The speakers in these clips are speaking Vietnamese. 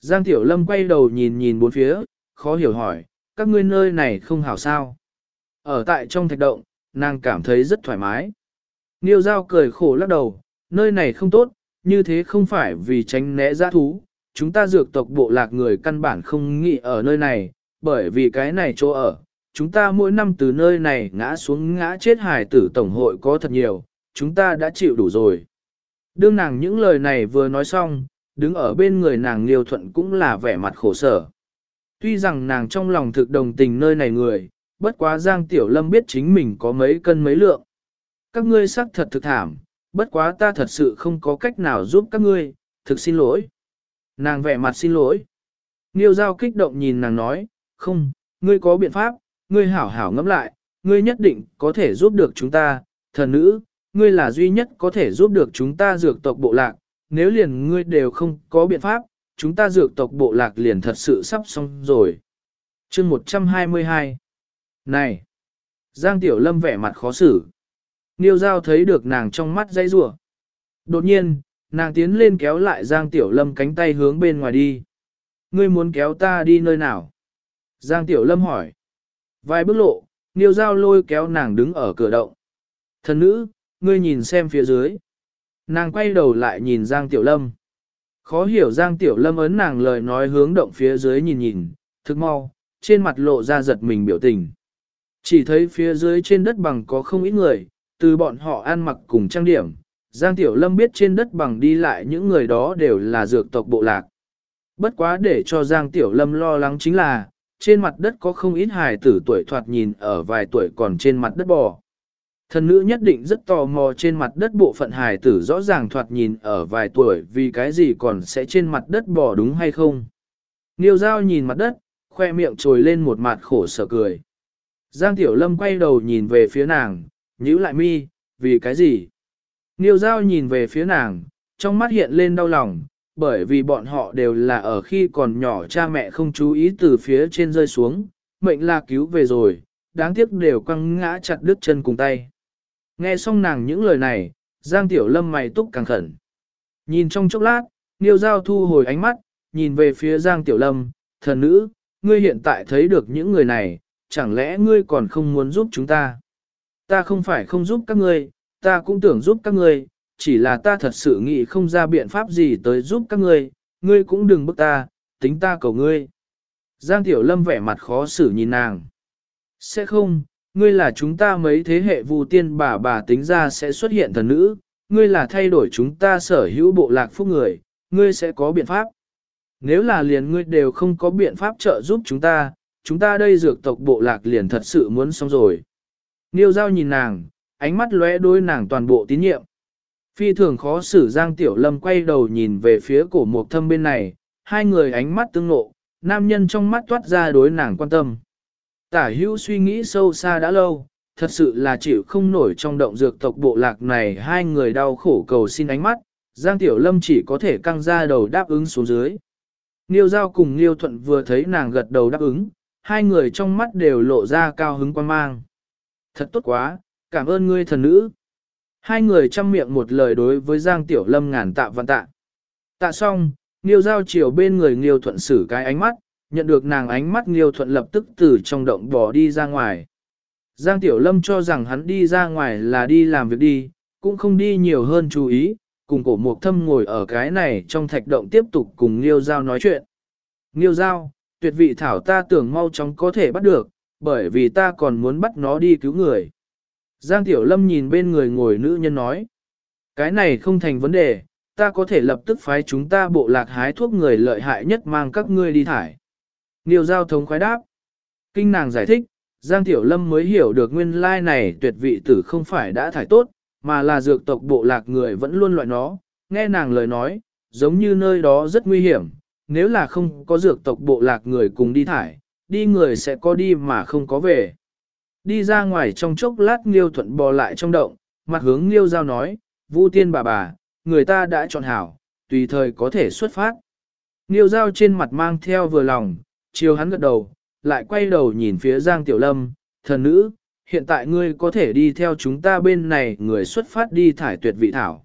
Giang Tiểu Lâm quay đầu nhìn nhìn bốn phía, khó hiểu hỏi, các ngươi nơi này không hảo sao. Ở tại trong thạch động, nàng cảm thấy rất thoải mái. Niêu Giao cười khổ lắc đầu, nơi này không tốt, như thế không phải vì tránh né giã thú. Chúng ta dược tộc bộ lạc người căn bản không nghĩ ở nơi này, bởi vì cái này chỗ ở. Chúng ta mỗi năm từ nơi này ngã xuống ngã chết hài tử tổng hội có thật nhiều, chúng ta đã chịu đủ rồi. Đương nàng những lời này vừa nói xong, đứng ở bên người nàng Liêu Thuận cũng là vẻ mặt khổ sở. Tuy rằng nàng trong lòng thực đồng tình nơi này người, bất quá Giang Tiểu Lâm biết chính mình có mấy cân mấy lượng. Các ngươi xác thật thực thảm, bất quá ta thật sự không có cách nào giúp các ngươi, thực xin lỗi. Nàng vẻ mặt xin lỗi. Niêu Giao kích động nhìn nàng nói, không, ngươi có biện pháp, ngươi hảo hảo ngẫm lại, ngươi nhất định có thể giúp được chúng ta, thần nữ, ngươi là duy nhất có thể giúp được chúng ta dược tộc bộ lạc, nếu liền ngươi đều không có biện pháp, chúng ta dược tộc bộ lạc liền thật sự sắp xong rồi. chương 122 Này! Giang Tiểu Lâm vẻ mặt khó xử. Niêu Giao thấy được nàng trong mắt dây rủa Đột nhiên, nàng tiến lên kéo lại Giang Tiểu Lâm cánh tay hướng bên ngoài đi. Ngươi muốn kéo ta đi nơi nào? Giang Tiểu Lâm hỏi. Vài bước lộ, Niêu Giao lôi kéo nàng đứng ở cửa động. Thần nữ, ngươi nhìn xem phía dưới. Nàng quay đầu lại nhìn Giang Tiểu Lâm. Khó hiểu Giang Tiểu Lâm ấn nàng lời nói hướng động phía dưới nhìn nhìn, thực mau, trên mặt lộ ra giật mình biểu tình. Chỉ thấy phía dưới trên đất bằng có không ít người, từ bọn họ ăn mặc cùng trang điểm. Giang Tiểu Lâm biết trên đất bằng đi lại những người đó đều là dược tộc bộ lạc. Bất quá để cho Giang Tiểu Lâm lo lắng chính là, trên mặt đất có không ít hài tử tuổi thoạt nhìn ở vài tuổi còn trên mặt đất bò. Thần nữ nhất định rất tò mò trên mặt đất bộ phận hài tử rõ ràng thoạt nhìn ở vài tuổi vì cái gì còn sẽ trên mặt đất bò đúng hay không. Niêu dao nhìn mặt đất, khoe miệng trồi lên một mặt khổ sở cười. Giang Tiểu Lâm quay đầu nhìn về phía nàng, nhíu lại mi, vì cái gì? Niêu dao nhìn về phía nàng, trong mắt hiện lên đau lòng, bởi vì bọn họ đều là ở khi còn nhỏ cha mẹ không chú ý từ phía trên rơi xuống, mệnh là cứu về rồi, đáng tiếc đều quăng ngã chặt đứt chân cùng tay. Nghe xong nàng những lời này, Giang Tiểu Lâm mày túc càng khẩn. Nhìn trong chốc lát, Niêu Giao thu hồi ánh mắt, nhìn về phía Giang Tiểu Lâm, thần nữ, ngươi hiện tại thấy được những người này, chẳng lẽ ngươi còn không muốn giúp chúng ta? Ta không phải không giúp các ngươi, ta cũng tưởng giúp các ngươi, chỉ là ta thật sự nghĩ không ra biện pháp gì tới giúp các ngươi, ngươi cũng đừng bức ta, tính ta cầu ngươi. Giang Tiểu Lâm vẻ mặt khó xử nhìn nàng. Sẽ không, ngươi là chúng ta mấy thế hệ vu tiên bà bà tính ra sẽ xuất hiện thần nữ, ngươi là thay đổi chúng ta sở hữu bộ lạc phúc người, ngươi sẽ có biện pháp. Nếu là liền ngươi đều không có biện pháp trợ giúp chúng ta, chúng ta đây dược tộc bộ lạc liền thật sự muốn xong rồi. Niêu giao nhìn nàng, ánh mắt lóe đôi nàng toàn bộ tín nhiệm. Phi thường khó xử Giang Tiểu Lâm quay đầu nhìn về phía cổ Mộc thâm bên này, hai người ánh mắt tương ngộ, nam nhân trong mắt toát ra đối nàng quan tâm. Tả hữu suy nghĩ sâu xa đã lâu, thật sự là chịu không nổi trong động dược tộc bộ lạc này hai người đau khổ cầu xin ánh mắt, Giang Tiểu Lâm chỉ có thể căng ra đầu đáp ứng xuống dưới. Niêu Giao cùng Niêu Thuận vừa thấy nàng gật đầu đáp ứng, hai người trong mắt đều lộ ra cao hứng quan mang. Thật tốt quá, cảm ơn ngươi thần nữ. Hai người chăm miệng một lời đối với Giang Tiểu Lâm ngàn tạ văn tạ. Tạ xong, Niêu Giao chiều bên người Niêu Thuận xử cái ánh mắt, nhận được nàng ánh mắt Nghiêu Thuận lập tức từ trong động bỏ đi ra ngoài. Giang Tiểu Lâm cho rằng hắn đi ra ngoài là đi làm việc đi, cũng không đi nhiều hơn chú ý, cùng cổ mục thâm ngồi ở cái này trong thạch động tiếp tục cùng Nghiêu Giao nói chuyện. Nghiêu Giao, tuyệt vị thảo ta tưởng mau chóng có thể bắt được, bởi vì ta còn muốn bắt nó đi cứu người. Giang Tiểu Lâm nhìn bên người ngồi nữ nhân nói, cái này không thành vấn đề, ta có thể lập tức phái chúng ta bộ lạc hái thuốc người lợi hại nhất mang các ngươi đi thải. Niêu giao thống khoái đáp. Kinh nàng giải thích, Giang Tiểu Lâm mới hiểu được nguyên lai này tuyệt vị tử không phải đã thải tốt, mà là dược tộc bộ lạc người vẫn luôn loại nó. Nghe nàng lời nói, giống như nơi đó rất nguy hiểm, nếu là không có dược tộc bộ lạc người cùng đi thải, đi người sẽ có đi mà không có về. Đi ra ngoài trong chốc lát Nghiêu Thuận bò lại trong động, mặt hướng Nghiêu Giao nói, Vu tiên bà bà, người ta đã chọn hảo, tùy thời có thể xuất phát. Nghiêu Giao trên mặt mang theo vừa lòng, chiều hắn gật đầu, lại quay đầu nhìn phía Giang Tiểu Lâm, thần nữ, hiện tại ngươi có thể đi theo chúng ta bên này người xuất phát đi thải tuyệt vị thảo.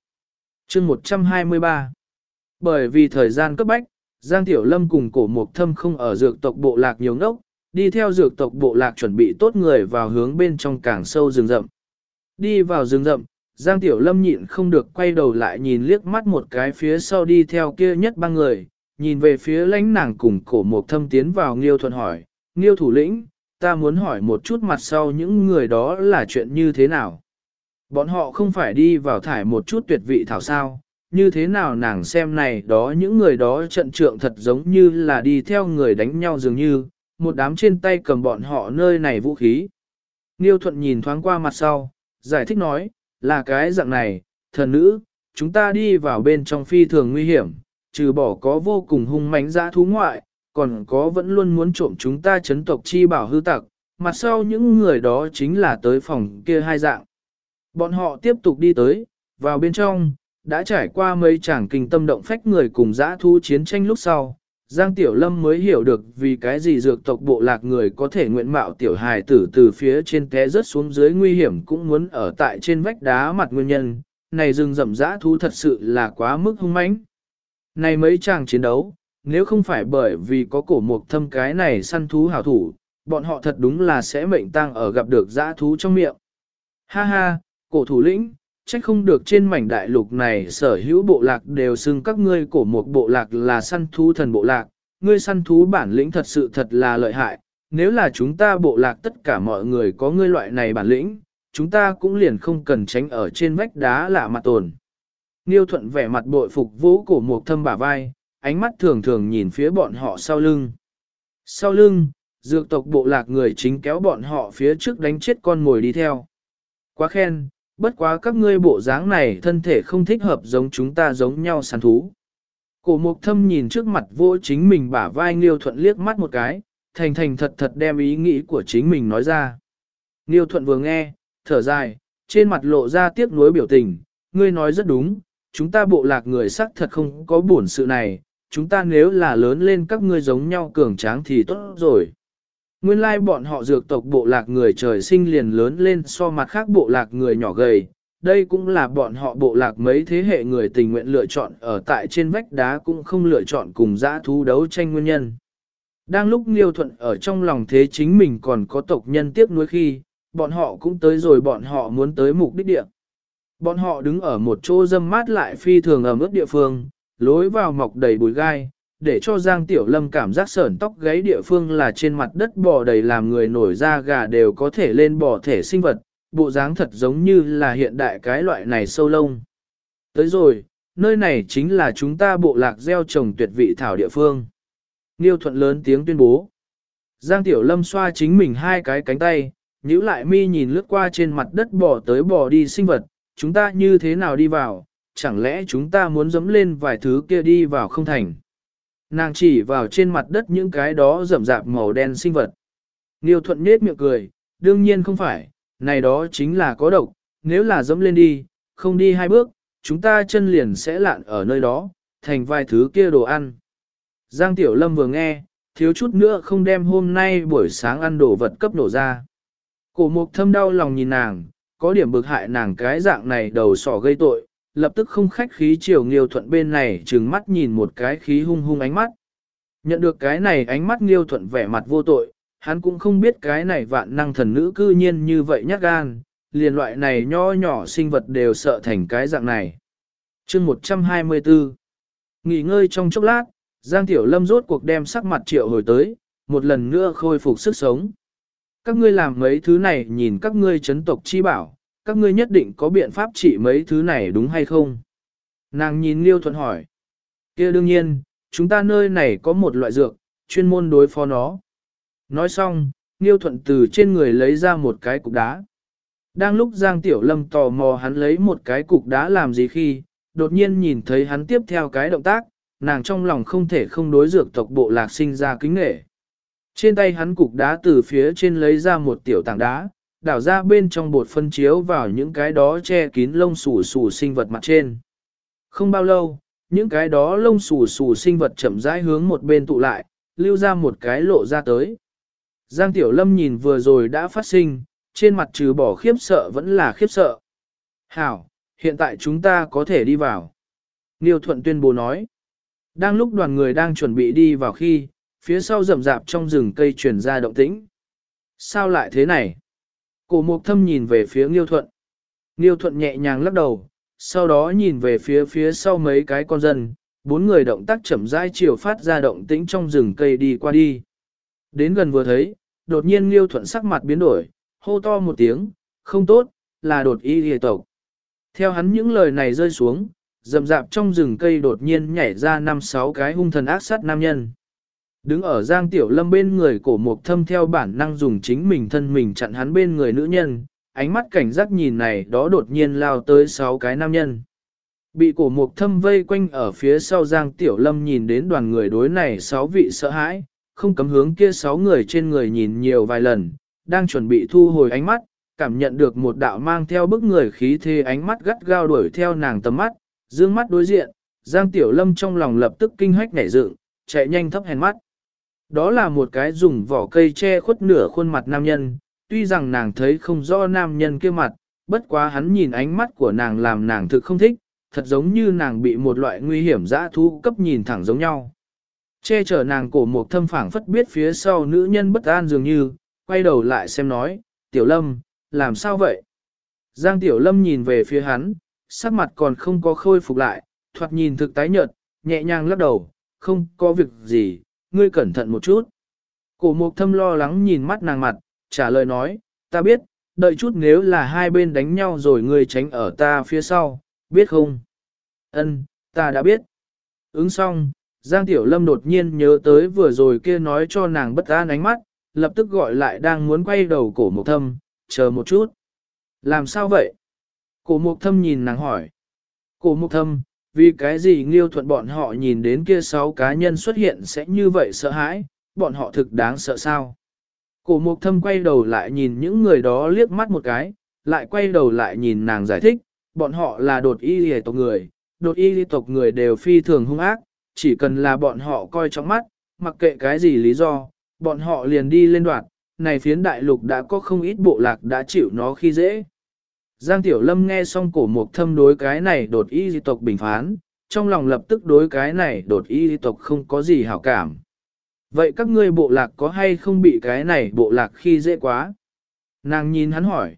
chương 123 Bởi vì thời gian cấp bách, Giang Tiểu Lâm cùng cổ mục thâm không ở dược tộc bộ lạc nhiều ngốc, đi theo dược tộc bộ lạc chuẩn bị tốt người vào hướng bên trong càng sâu rừng rậm. Đi vào rừng rậm, Giang Tiểu Lâm nhịn không được quay đầu lại nhìn liếc mắt một cái phía sau đi theo kia nhất ba người, nhìn về phía lãnh nàng cùng cổ mục thâm tiến vào Nghiêu Thuận hỏi, Nghiêu thủ lĩnh, ta muốn hỏi một chút mặt sau những người đó là chuyện như thế nào. Bọn họ không phải đi vào thải một chút tuyệt vị thảo sao, như thế nào nàng xem này đó những người đó trận trượng thật giống như là đi theo người đánh nhau dường như, một đám trên tay cầm bọn họ nơi này vũ khí. nghiêu thuận nhìn thoáng qua mặt sau, giải thích nói, là cái dạng này, thần nữ, chúng ta đi vào bên trong phi thường nguy hiểm, trừ bỏ có vô cùng hung mãnh dã thú ngoại, còn có vẫn luôn muốn trộm chúng ta chấn tộc chi bảo hư tặc, mặt sau những người đó chính là tới phòng kia hai dạng. Bọn họ tiếp tục đi tới, vào bên trong, đã trải qua mấy chàng kinh tâm động phách người cùng dã thu chiến tranh lúc sau. Giang Tiểu Lâm mới hiểu được vì cái gì dược tộc bộ lạc người có thể nguyện mạo tiểu hài tử từ phía trên té rớt xuống dưới nguy hiểm cũng muốn ở tại trên vách đá mặt nguyên nhân, này rừng rậm dã thú thật sự là quá mức hung mãnh. Này mấy chàng chiến đấu, nếu không phải bởi vì có cổ mục thâm cái này săn thú hảo thủ, bọn họ thật đúng là sẽ mệnh tăng ở gặp được dã thú trong miệng. Ha ha, cổ thủ lĩnh, trách không được trên mảnh đại lục này sở hữu bộ lạc đều xưng các ngươi cổ mục bộ lạc là săn thú thần bộ lạc, ngươi săn thú bản lĩnh thật sự thật là lợi hại, nếu là chúng ta bộ lạc tất cả mọi người có ngươi loại này bản lĩnh, chúng ta cũng liền không cần tránh ở trên vách đá lạ mặt tồn. Niêu thuận vẻ mặt bội phục vũ cổ một thâm bả vai, ánh mắt thường thường nhìn phía bọn họ sau lưng. Sau lưng, dược tộc bộ lạc người chính kéo bọn họ phía trước đánh chết con ngồi đi theo. Quá khen, bất quá các ngươi bộ dáng này thân thể không thích hợp giống chúng ta giống nhau săn thú. Cổ mục thâm nhìn trước mặt vô chính mình bả vai Nghiêu Thuận liếc mắt một cái, thành thành thật thật đem ý nghĩ của chính mình nói ra. Nghiêu Thuận vừa nghe, thở dài, trên mặt lộ ra tiếc nuối biểu tình, ngươi nói rất đúng, chúng ta bộ lạc người sắc thật không có buồn sự này, chúng ta nếu là lớn lên các ngươi giống nhau cường tráng thì tốt rồi. Nguyên lai bọn họ dược tộc bộ lạc người trời sinh liền lớn lên so mặt khác bộ lạc người nhỏ gầy, đây cũng là bọn họ bộ lạc mấy thế hệ người tình nguyện lựa chọn ở tại trên vách đá cũng không lựa chọn cùng dã thú đấu tranh nguyên nhân. Đang lúc Liêu Thuận ở trong lòng thế chính mình còn có tộc nhân tiếp nuối khi, bọn họ cũng tới rồi bọn họ muốn tới mục đích địa. Bọn họ đứng ở một chỗ dâm mát lại phi thường ở mức địa phương, lối vào mọc đầy bụi gai, để cho Giang Tiểu Lâm cảm giác sởn tóc gáy địa phương là trên mặt đất bò đầy làm người nổi da gà đều có thể lên bò thể sinh vật, bộ dáng thật giống như là hiện đại cái loại này sâu lông. Tới rồi, nơi này chính là chúng ta bộ lạc gieo trồng tuyệt vị thảo địa phương. Niêu thuận lớn tiếng tuyên bố. Giang Tiểu Lâm xoa chính mình hai cái cánh tay, nhíu lại mi nhìn lướt qua trên mặt đất bò tới bò đi sinh vật, chúng ta như thế nào đi vào, chẳng lẽ chúng ta muốn dẫm lên vài thứ kia đi vào không thành. Nàng chỉ vào trên mặt đất những cái đó rậm rạp màu đen sinh vật. niêu thuận nết miệng cười, đương nhiên không phải, này đó chính là có độc, nếu là dẫm lên đi, không đi hai bước, chúng ta chân liền sẽ lạn ở nơi đó, thành vài thứ kia đồ ăn. Giang Tiểu Lâm vừa nghe, thiếu chút nữa không đem hôm nay buổi sáng ăn đồ vật cấp nổ ra. Cổ mục thâm đau lòng nhìn nàng, có điểm bực hại nàng cái dạng này đầu sỏ gây tội, lập tức không khách khí chiều Nghiêu Thuận bên này trừng mắt nhìn một cái khí hung hung ánh mắt. Nhận được cái này ánh mắt Nghiêu Thuận vẻ mặt vô tội, hắn cũng không biết cái này vạn năng thần nữ cư nhiên như vậy nhát gan, liền loại này nho nhỏ sinh vật đều sợ thành cái dạng này. chương 124 Nghỉ ngơi trong chốc lát, Giang Tiểu Lâm rốt cuộc đem sắc mặt triệu hồi tới, một lần nữa khôi phục sức sống. Các ngươi làm mấy thứ này nhìn các ngươi chấn tộc chi bảo, các ngươi nhất định có biện pháp trị mấy thứ này đúng hay không? Nàng nhìn Liêu Thuận hỏi. kia đương nhiên, chúng ta nơi này có một loại dược, chuyên môn đối phó nó. Nói xong, Liêu Thuận từ trên người lấy ra một cái cục đá. Đang lúc Giang Tiểu Lâm tò mò hắn lấy một cái cục đá làm gì khi, đột nhiên nhìn thấy hắn tiếp theo cái động tác, nàng trong lòng không thể không đối dược tộc bộ lạc sinh ra kính nghệ. Trên tay hắn cục đá từ phía trên lấy ra một tiểu tảng đá, đảo ra bên trong bột phân chiếu vào những cái đó che kín lông xù xù sinh vật mặt trên. Không bao lâu, những cái đó lông xù xù sinh vật chậm rãi hướng một bên tụ lại, lưu ra một cái lộ ra tới. Giang Tiểu Lâm nhìn vừa rồi đã phát sinh, trên mặt trừ bỏ khiếp sợ vẫn là khiếp sợ. Hảo, hiện tại chúng ta có thể đi vào. Niêu Thuận tuyên bố nói. Đang lúc đoàn người đang chuẩn bị đi vào khi, phía sau rậm rạp trong rừng cây truyền ra động tĩnh. Sao lại thế này? Cổ mục thâm nhìn về phía Nghiêu Thuận. Nghiêu Thuận nhẹ nhàng lắc đầu, sau đó nhìn về phía phía sau mấy cái con dân, bốn người động tác chậm rãi chiều phát ra động tĩnh trong rừng cây đi qua đi. Đến gần vừa thấy, đột nhiên Nghiêu Thuận sắc mặt biến đổi, hô to một tiếng, không tốt, là đột y hề tộc. Theo hắn những lời này rơi xuống, rậm rạp trong rừng cây đột nhiên nhảy ra năm sáu cái hung thần ác sát nam nhân. Đứng ở Giang Tiểu Lâm bên người cổ mục thâm theo bản năng dùng chính mình thân mình chặn hắn bên người nữ nhân, ánh mắt cảnh giác nhìn này đó đột nhiên lao tới sáu cái nam nhân. Bị cổ mục thâm vây quanh ở phía sau Giang Tiểu Lâm nhìn đến đoàn người đối này sáu vị sợ hãi, không cấm hướng kia sáu người trên người nhìn nhiều vài lần, đang chuẩn bị thu hồi ánh mắt, cảm nhận được một đạo mang theo bức người khí thế ánh mắt gắt gao đuổi theo nàng tầm mắt, dương mắt đối diện, Giang Tiểu Lâm trong lòng lập tức kinh hách nảy dựng, chạy nhanh thấp hèn mắt. Đó là một cái dùng vỏ cây che khuất nửa khuôn mặt nam nhân, tuy rằng nàng thấy không rõ nam nhân kia mặt, bất quá hắn nhìn ánh mắt của nàng làm nàng thực không thích, thật giống như nàng bị một loại nguy hiểm dã thú cấp nhìn thẳng giống nhau. Che chở nàng cổ một thâm phảng phất biết phía sau nữ nhân bất an dường như, quay đầu lại xem nói, Tiểu Lâm, làm sao vậy? Giang Tiểu Lâm nhìn về phía hắn, sắc mặt còn không có khôi phục lại, thoạt nhìn thực tái nhợt, nhẹ nhàng lắc đầu, không có việc gì, ngươi cẩn thận một chút. Cổ mục thâm lo lắng nhìn mắt nàng mặt, trả lời nói, ta biết, đợi chút nếu là hai bên đánh nhau rồi ngươi tránh ở ta phía sau, biết không? Ân, ta đã biết. Ứng xong, Giang Tiểu Lâm đột nhiên nhớ tới vừa rồi kia nói cho nàng bất an ánh mắt, lập tức gọi lại đang muốn quay đầu cổ mục thâm, chờ một chút. Làm sao vậy? Cổ mục thâm nhìn nàng hỏi. Cổ mục thâm, vì cái gì nghiêu thuận bọn họ nhìn đến kia sáu cá nhân xuất hiện sẽ như vậy sợ hãi, bọn họ thực đáng sợ sao? Cổ mục thâm quay đầu lại nhìn những người đó liếc mắt một cái, lại quay đầu lại nhìn nàng giải thích, bọn họ là đột y hề tộc người, đột y tộc người đều phi thường hung ác, chỉ cần là bọn họ coi trong mắt, mặc kệ cái gì lý do, bọn họ liền đi lên đoạn, này phiến đại lục đã có không ít bộ lạc đã chịu nó khi dễ. Giang Tiểu Lâm nghe xong cổ mục thâm đối cái này đột y di tộc bình phán, trong lòng lập tức đối cái này đột y di tộc không có gì hảo cảm. Vậy các ngươi bộ lạc có hay không bị cái này bộ lạc khi dễ quá? Nàng nhìn hắn hỏi.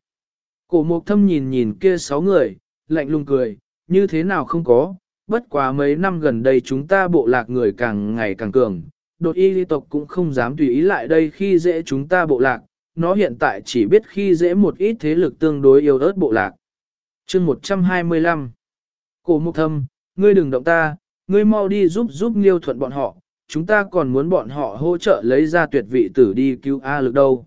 Cổ mục thâm nhìn nhìn kia sáu người, lạnh lùng cười, như thế nào không có, bất quá mấy năm gần đây chúng ta bộ lạc người càng ngày càng cường, đột y di tộc cũng không dám tùy ý lại đây khi dễ chúng ta bộ lạc, nó hiện tại chỉ biết khi dễ một ít thế lực tương đối yếu ớt bộ lạc. chương 125 Cổ mục thâm, ngươi đừng động ta, ngươi mau đi giúp giúp nghiêu thuận bọn họ, chúng ta còn muốn bọn họ hỗ trợ lấy ra tuyệt vị tử đi cứu A lực đâu.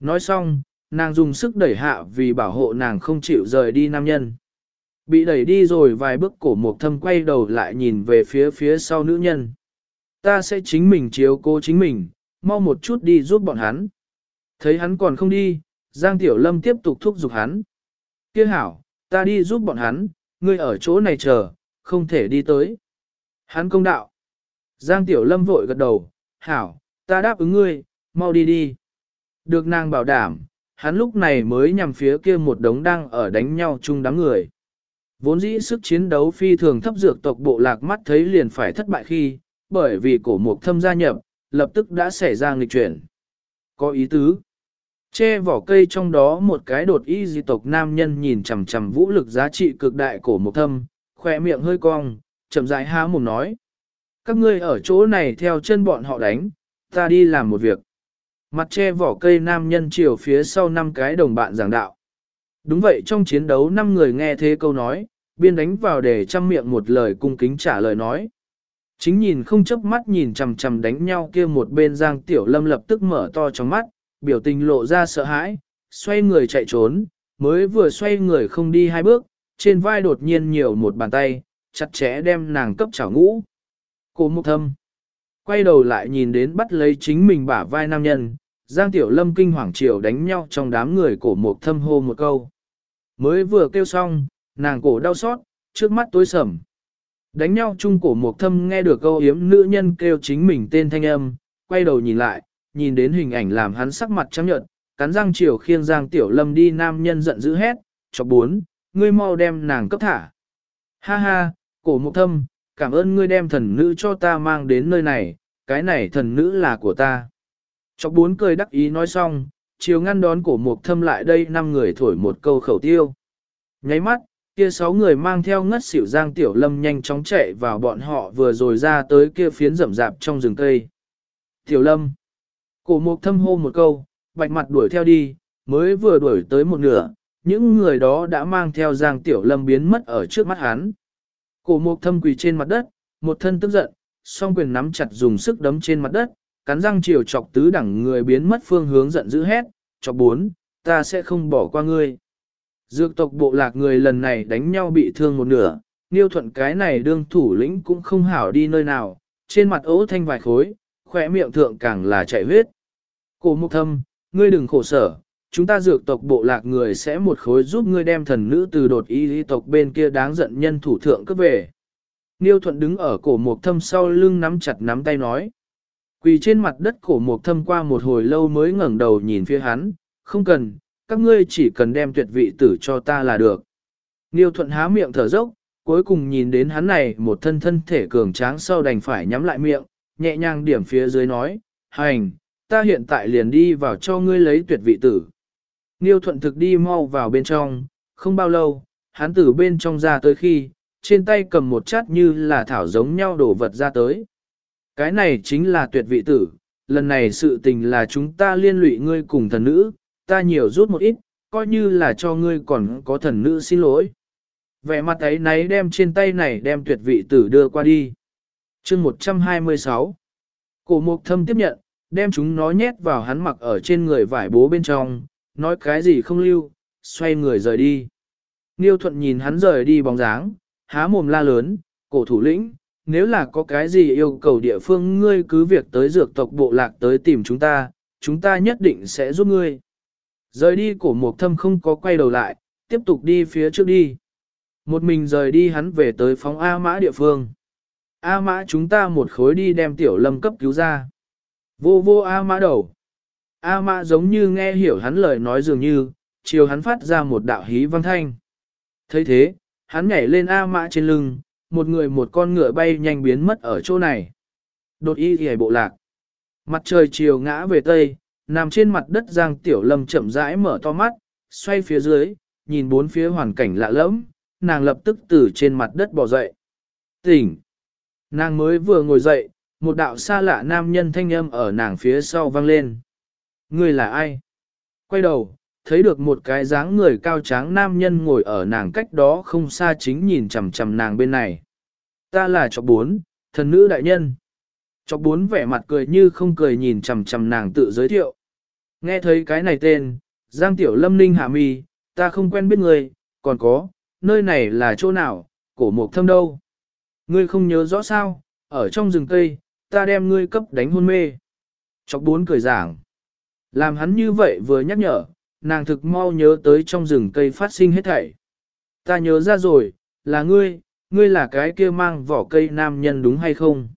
Nói xong, nàng dùng sức đẩy hạ vì bảo hộ nàng không chịu rời đi nam nhân. Bị đẩy đi rồi vài bước cổ mục thâm quay đầu lại nhìn về phía phía sau nữ nhân. Ta sẽ chính mình chiếu cố chính mình, mau một chút đi giúp bọn hắn. Thấy hắn còn không đi, Giang Tiểu Lâm tiếp tục thúc giục hắn. Kia hảo, ta đi giúp bọn hắn, ngươi ở chỗ này chờ, không thể đi tới. Hắn công đạo. Giang Tiểu Lâm vội gật đầu, hảo, ta đáp ứng ngươi, mau đi đi. Được nàng bảo đảm, hắn lúc này mới nhằm phía kia một đống đang ở đánh nhau chung đám người. Vốn dĩ sức chiến đấu phi thường thấp dược tộc bộ lạc mắt thấy liền phải thất bại khi, bởi vì cổ mục thâm gia nhập, lập tức đã xảy ra nghịch chuyển. Có ý tứ. Che vỏ cây trong đó một cái đột y di tộc nam nhân nhìn chằm chằm vũ lực giá trị cực đại cổ một thâm, khỏe miệng hơi cong, chậm rãi há mồm nói. Các ngươi ở chỗ này theo chân bọn họ đánh, ta đi làm một việc. Mặt che vỏ cây nam nhân chiều phía sau năm cái đồng bạn giảng đạo. Đúng vậy trong chiến đấu năm người nghe thế câu nói, biên đánh vào để chăm miệng một lời cung kính trả lời nói. Chính nhìn không chớp mắt nhìn chằm chằm đánh nhau kia một bên Giang Tiểu Lâm lập tức mở to trong mắt, biểu tình lộ ra sợ hãi, xoay người chạy trốn, mới vừa xoay người không đi hai bước, trên vai đột nhiên nhiều một bàn tay, chặt chẽ đem nàng cấp chảo ngũ. Cô mục thâm, quay đầu lại nhìn đến bắt lấy chính mình bả vai nam nhân, Giang Tiểu Lâm kinh hoàng chiều đánh nhau trong đám người cổ mục thâm hô một câu. Mới vừa kêu xong, nàng cổ đau xót, trước mắt tối sầm. Đánh nhau chung cổ mục thâm nghe được câu yếm nữ nhân kêu chính mình tên thanh âm, quay đầu nhìn lại, nhìn đến hình ảnh làm hắn sắc mặt trắng nhợt, cắn răng chiều khiêng Giang Tiểu Lâm đi nam nhân giận dữ hét, cho bốn, ngươi mau đem nàng cấp thả. Ha ha, cổ mục thâm, cảm ơn ngươi đem thần nữ cho ta mang đến nơi này, cái này thần nữ là của ta. Chọc bốn cười đắc ý nói xong, chiều ngăn đón cổ mục thâm lại đây năm người thổi một câu khẩu tiêu. Nháy mắt, kia sáu người mang theo ngất xỉu giang tiểu lâm nhanh chóng chạy vào bọn họ vừa rồi ra tới kia phiến rậm rạp trong rừng cây. Tiểu lâm, cổ mục thâm hô một câu, bạch mặt đuổi theo đi, mới vừa đuổi tới một nửa, những người đó đã mang theo giang tiểu lâm biến mất ở trước mắt hắn. Cổ mục thâm quỳ trên mặt đất, một thân tức giận, song quyền nắm chặt dùng sức đấm trên mặt đất, cắn răng chiều chọc tứ đẳng người biến mất phương hướng giận dữ hét, chọc bốn, ta sẽ không bỏ qua ngươi. Dược tộc bộ lạc người lần này đánh nhau bị thương một nửa, Niêu thuận cái này đương thủ lĩnh cũng không hảo đi nơi nào, trên mặt ố thanh vài khối, khỏe miệng thượng càng là chảy huyết. Cổ mục thâm, ngươi đừng khổ sở, chúng ta dược tộc bộ lạc người sẽ một khối giúp ngươi đem thần nữ từ đột y lý tộc bên kia đáng giận nhân thủ thượng cấp về. Niêu thuận đứng ở cổ mục thâm sau lưng nắm chặt nắm tay nói. Quỳ trên mặt đất cổ mục thâm qua một hồi lâu mới ngẩng đầu nhìn phía hắn, không cần, các ngươi chỉ cần đem tuyệt vị tử cho ta là được. Niêu thuận há miệng thở dốc, cuối cùng nhìn đến hắn này một thân thân thể cường tráng sau đành phải nhắm lại miệng, nhẹ nhàng điểm phía dưới nói, hành, ta hiện tại liền đi vào cho ngươi lấy tuyệt vị tử. Niêu thuận thực đi mau vào bên trong, không bao lâu, hắn từ bên trong ra tới khi, trên tay cầm một chát như là thảo giống nhau đổ vật ra tới. Cái này chính là tuyệt vị tử, lần này sự tình là chúng ta liên lụy ngươi cùng thần nữ, ta nhiều rút một ít, coi như là cho ngươi còn có thần nữ xin lỗi. Vẻ mặt ấy nấy đem trên tay này đem tuyệt vị tử đưa qua đi. chương 126 Cổ mục thâm tiếp nhận, đem chúng nó nhét vào hắn mặc ở trên người vải bố bên trong, nói cái gì không lưu, xoay người rời đi. Niêu thuận nhìn hắn rời đi bóng dáng, há mồm la lớn, cổ thủ lĩnh, nếu là có cái gì yêu cầu địa phương ngươi cứ việc tới dược tộc bộ lạc tới tìm chúng ta, chúng ta nhất định sẽ giúp ngươi. Rời đi cổ mục thâm không có quay đầu lại, tiếp tục đi phía trước đi. Một mình rời đi hắn về tới phóng A mã địa phương. A mã chúng ta một khối đi đem tiểu lâm cấp cứu ra. Vô vô A mã đầu. A mã giống như nghe hiểu hắn lời nói dường như, chiều hắn phát ra một đạo hí văn thanh. thấy thế, hắn nhảy lên A mã trên lưng, một người một con ngựa bay nhanh biến mất ở chỗ này. Đột y hề bộ lạc. Mặt trời chiều ngã về tây, nằm trên mặt đất Giang Tiểu Lâm chậm rãi mở to mắt, xoay phía dưới, nhìn bốn phía hoàn cảnh lạ lẫm, nàng lập tức từ trên mặt đất bò dậy. Tỉnh! Nàng mới vừa ngồi dậy, một đạo xa lạ nam nhân thanh âm ở nàng phía sau vang lên. Người là ai? Quay đầu, thấy được một cái dáng người cao tráng nam nhân ngồi ở nàng cách đó không xa chính nhìn chằm chằm nàng bên này. Ta là chọc bốn, thần nữ đại nhân. Chọc bốn vẻ mặt cười như không cười nhìn chằm chằm nàng tự giới thiệu. Nghe thấy cái này tên, Giang Tiểu Lâm Ninh hạ mi, ta không quen biết người, còn có, nơi này là chỗ nào, cổ mục thâm đâu. Ngươi không nhớ rõ sao, ở trong rừng cây, ta đem ngươi cấp đánh hôn mê. Chọc bốn cười giảng. Làm hắn như vậy vừa nhắc nhở, nàng thực mau nhớ tới trong rừng cây phát sinh hết thảy. Ta nhớ ra rồi, là ngươi, ngươi là cái kia mang vỏ cây nam nhân đúng hay không?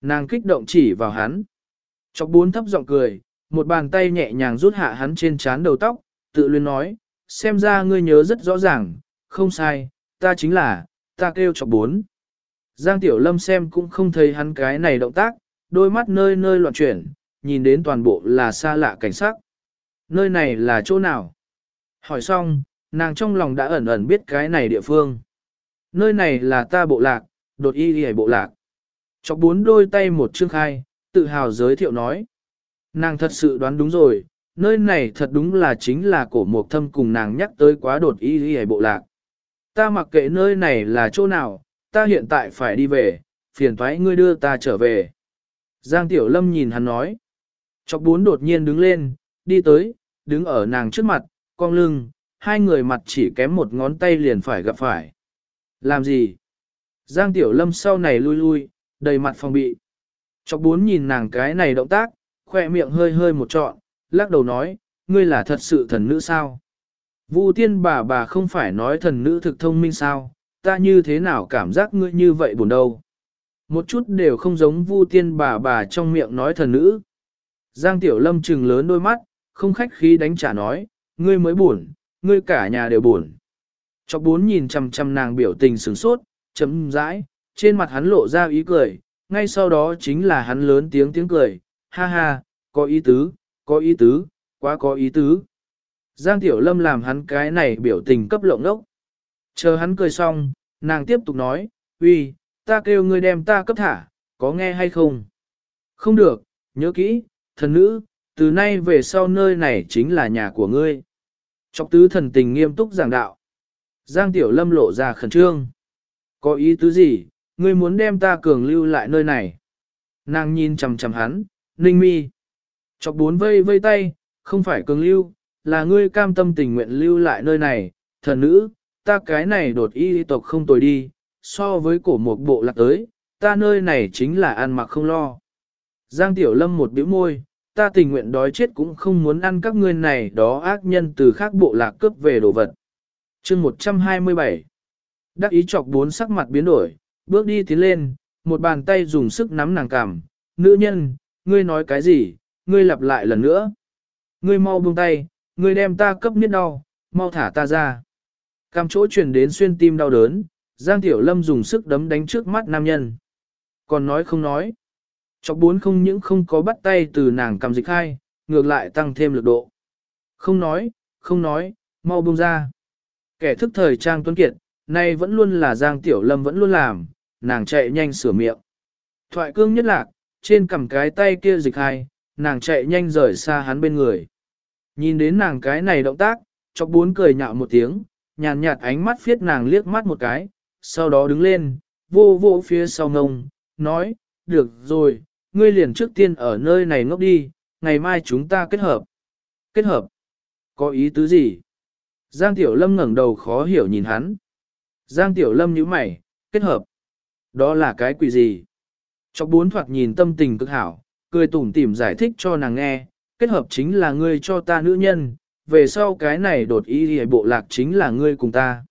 Nàng kích động chỉ vào hắn. Chọc bốn thấp giọng cười, một bàn tay nhẹ nhàng rút hạ hắn trên trán đầu tóc, tự luyến nói, xem ra ngươi nhớ rất rõ ràng, không sai, ta chính là, ta kêu chọc bốn. Giang Tiểu Lâm xem cũng không thấy hắn cái này động tác, đôi mắt nơi nơi loạn chuyển, nhìn đến toàn bộ là xa lạ cảnh sắc. Nơi này là chỗ nào? Hỏi xong, nàng trong lòng đã ẩn ẩn biết cái này địa phương. Nơi này là ta bộ lạc, đột y đi bộ lạc. Chọc bốn đôi tay một chương khai, tự hào giới thiệu nói. Nàng thật sự đoán đúng rồi, nơi này thật đúng là chính là cổ mục thâm cùng nàng nhắc tới quá đột y đi bộ lạc. Ta mặc kệ nơi này là chỗ nào, ta hiện tại phải đi về, phiền thoái ngươi đưa ta trở về. Giang Tiểu Lâm nhìn hắn nói. Chọc bốn đột nhiên đứng lên, đi tới, đứng ở nàng trước mặt, cong lưng, hai người mặt chỉ kém một ngón tay liền phải gặp phải. Làm gì? Giang Tiểu Lâm sau này lui lui, đầy mặt phòng bị. Chọc bốn nhìn nàng cái này động tác, khoe miệng hơi hơi một trọn, lắc đầu nói, ngươi là thật sự thần nữ sao? Vu tiên bà bà không phải nói thần nữ thực thông minh sao, ta như thế nào cảm giác ngươi như vậy buồn đâu. Một chút đều không giống vu tiên bà bà trong miệng nói thần nữ. Giang Tiểu Lâm trừng lớn đôi mắt, không khách khí đánh trả nói, ngươi mới buồn, ngươi cả nhà đều buồn. Chọc bốn nhìn chằm chằm nàng biểu tình sửng sốt, chấm rãi, trên mặt hắn lộ ra ý cười, ngay sau đó chính là hắn lớn tiếng tiếng cười, ha ha, có ý tứ, có ý tứ, quá có ý tứ. Giang Tiểu Lâm làm hắn cái này biểu tình cấp lộng ốc. Chờ hắn cười xong, nàng tiếp tục nói, uy, ta kêu ngươi đem ta cấp thả, có nghe hay không? Không được, nhớ kỹ, thần nữ, từ nay về sau nơi này chính là nhà của ngươi. Chọc tứ thần tình nghiêm túc giảng đạo. Giang Tiểu Lâm lộ ra khẩn trương. Có ý tứ gì, ngươi muốn đem ta cường lưu lại nơi này? Nàng nhìn chằm chằm hắn, ninh mi. Chọc bốn vây vây tay, không phải cường lưu, là ngươi cam tâm tình nguyện lưu lại nơi này, thần nữ, ta cái này đột y tộc không tồi đi, so với cổ một bộ lạc tới, ta nơi này chính là ăn mặc không lo. Giang Tiểu Lâm một bĩu môi, ta tình nguyện đói chết cũng không muốn ăn các ngươi này đó ác nhân từ khác bộ lạc cướp về đồ vật. chương 127 Đắc ý chọc bốn sắc mặt biến đổi, bước đi tiến lên, một bàn tay dùng sức nắm nàng cằm, nữ nhân, ngươi nói cái gì, ngươi lặp lại lần nữa. Ngươi mau buông tay, ngươi đem ta cấp miết đau, mau thả ta ra. Cam chỗ truyền đến xuyên tim đau đớn, Giang Tiểu Lâm dùng sức đấm đánh trước mắt nam nhân. Còn nói không nói. Chọc bốn không những không có bắt tay từ nàng cầm dịch hai, ngược lại tăng thêm lực độ. Không nói, không nói, mau buông ra. Kẻ thức thời trang tuấn kiệt, nay vẫn luôn là Giang Tiểu Lâm vẫn luôn làm, nàng chạy nhanh sửa miệng. Thoại cương nhất lạc, trên cầm cái tay kia dịch hai, nàng chạy nhanh rời xa hắn bên người. Nhìn đến nàng cái này động tác, chọc bốn cười nhạo một tiếng, nhàn nhạt ánh mắt phiết nàng liếc mắt một cái, sau đó đứng lên, vô vô phía sau ngông, nói, được rồi, ngươi liền trước tiên ở nơi này ngốc đi, ngày mai chúng ta kết hợp. Kết hợp? Có ý tứ gì? Giang Tiểu Lâm ngẩng đầu khó hiểu nhìn hắn. Giang Tiểu Lâm nhíu mày, kết hợp. Đó là cái quỷ gì? Chọc bốn thoạt nhìn tâm tình cực hảo, cười tủm tỉm giải thích cho nàng nghe, kết hợp chính là ngươi cho ta nữ nhân, về sau cái này đột ý hề bộ lạc chính là ngươi cùng ta.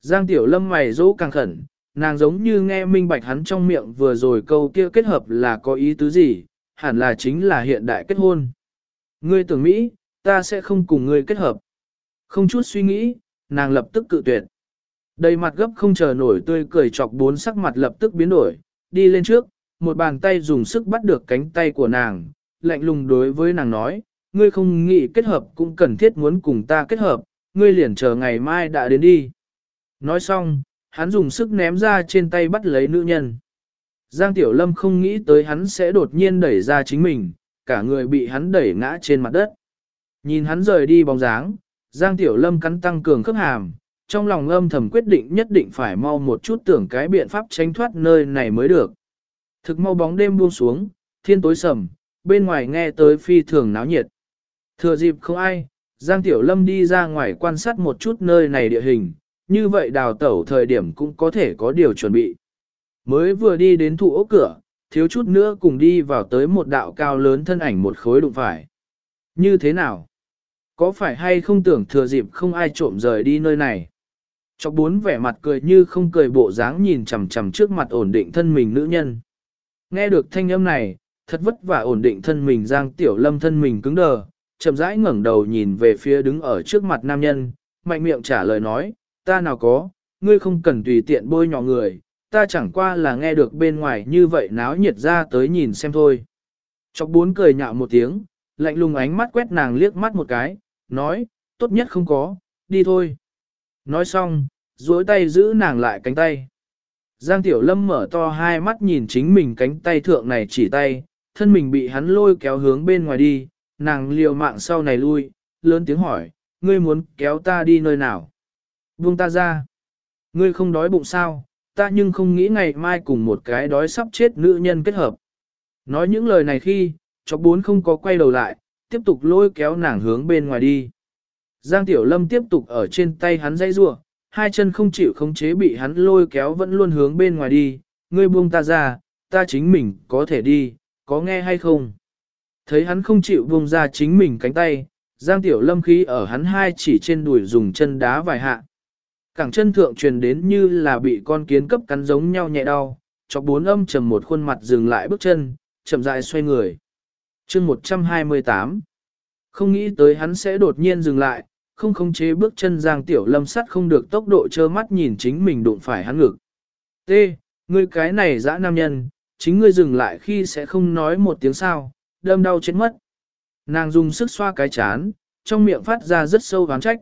Giang Tiểu Lâm mày dỗ càng khẩn, nàng giống như nghe minh bạch hắn trong miệng vừa rồi câu kia kết hợp là có ý tứ gì, hẳn là chính là hiện đại kết hôn. Ngươi tưởng Mỹ, ta sẽ không cùng ngươi kết hợp. Không chút suy nghĩ, nàng lập tức cự tuyệt. Đầy mặt gấp không chờ nổi tươi cười chọc bốn sắc mặt lập tức biến đổi, đi lên trước, một bàn tay dùng sức bắt được cánh tay của nàng, lạnh lùng đối với nàng nói, ngươi không nghĩ kết hợp cũng cần thiết muốn cùng ta kết hợp, ngươi liền chờ ngày mai đã đến đi. Nói xong, hắn dùng sức ném ra trên tay bắt lấy nữ nhân. Giang Tiểu Lâm không nghĩ tới hắn sẽ đột nhiên đẩy ra chính mình, cả người bị hắn đẩy ngã trên mặt đất. Nhìn hắn rời đi bóng dáng, Giang Tiểu Lâm cắn tăng cường khớp hàm, trong lòng âm thầm quyết định nhất định phải mau một chút tưởng cái biện pháp tránh thoát nơi này mới được. Thực mau bóng đêm buông xuống, thiên tối sầm, bên ngoài nghe tới phi thường náo nhiệt. Thừa dịp không ai, Giang Tiểu Lâm đi ra ngoài quan sát một chút nơi này địa hình, như vậy đào tẩu thời điểm cũng có thể có điều chuẩn bị. Mới vừa đi đến thụ ốc cửa, thiếu chút nữa cùng đi vào tới một đạo cao lớn thân ảnh một khối đụng phải. Như thế nào? Có phải hay không tưởng thừa dịp không ai trộm rời đi nơi này? Chọc bốn vẻ mặt cười như không cười bộ dáng nhìn chằm chằm trước mặt ổn định thân mình nữ nhân. Nghe được thanh âm này, thật vất vả ổn định thân mình Giang Tiểu Lâm thân mình cứng đờ, chậm rãi ngẩng đầu nhìn về phía đứng ở trước mặt nam nhân, mạnh miệng trả lời nói, ta nào có, ngươi không cần tùy tiện bôi nhọ người, ta chẳng qua là nghe được bên ngoài như vậy náo nhiệt ra tới nhìn xem thôi. Chọc bốn cười nhạo một tiếng, lạnh lùng ánh mắt quét nàng liếc mắt một cái, nói, tốt nhất không có, đi thôi. Nói xong, duỗi tay giữ nàng lại cánh tay. Giang Tiểu Lâm mở to hai mắt nhìn chính mình cánh tay thượng này chỉ tay, thân mình bị hắn lôi kéo hướng bên ngoài đi, nàng liều mạng sau này lui, lớn tiếng hỏi, ngươi muốn kéo ta đi nơi nào? Buông ta ra. Ngươi không đói bụng sao, ta nhưng không nghĩ ngày mai cùng một cái đói sắp chết nữ nhân kết hợp. Nói những lời này khi, chọc bốn không có quay đầu lại, tiếp tục lôi kéo nàng hướng bên ngoài đi. Giang Tiểu Lâm tiếp tục ở trên tay hắn dây rua, hai chân không chịu khống chế bị hắn lôi kéo vẫn luôn hướng bên ngoài đi, ngươi buông ta ra, ta chính mình có thể đi, có nghe hay không? Thấy hắn không chịu buông ra chính mình cánh tay, Giang Tiểu Lâm khí ở hắn hai chỉ trên đùi dùng chân đá vài hạ. Cẳng chân thượng truyền đến như là bị con kiến cấp cắn giống nhau nhẹ đau, chọc bốn âm trầm một khuôn mặt dừng lại bước chân, chậm rãi xoay người. chương 128 Không nghĩ tới hắn sẽ đột nhiên dừng lại, không khống chế bước chân Giang Tiểu Lâm sắt không được tốc độ trơ mắt nhìn chính mình đụng phải hắn ngực. T. Ngươi cái này dã nam nhân, chính ngươi dừng lại khi sẽ không nói một tiếng sao, đâm đau chết mất. Nàng dùng sức xoa cái chán, trong miệng phát ra rất sâu ván trách.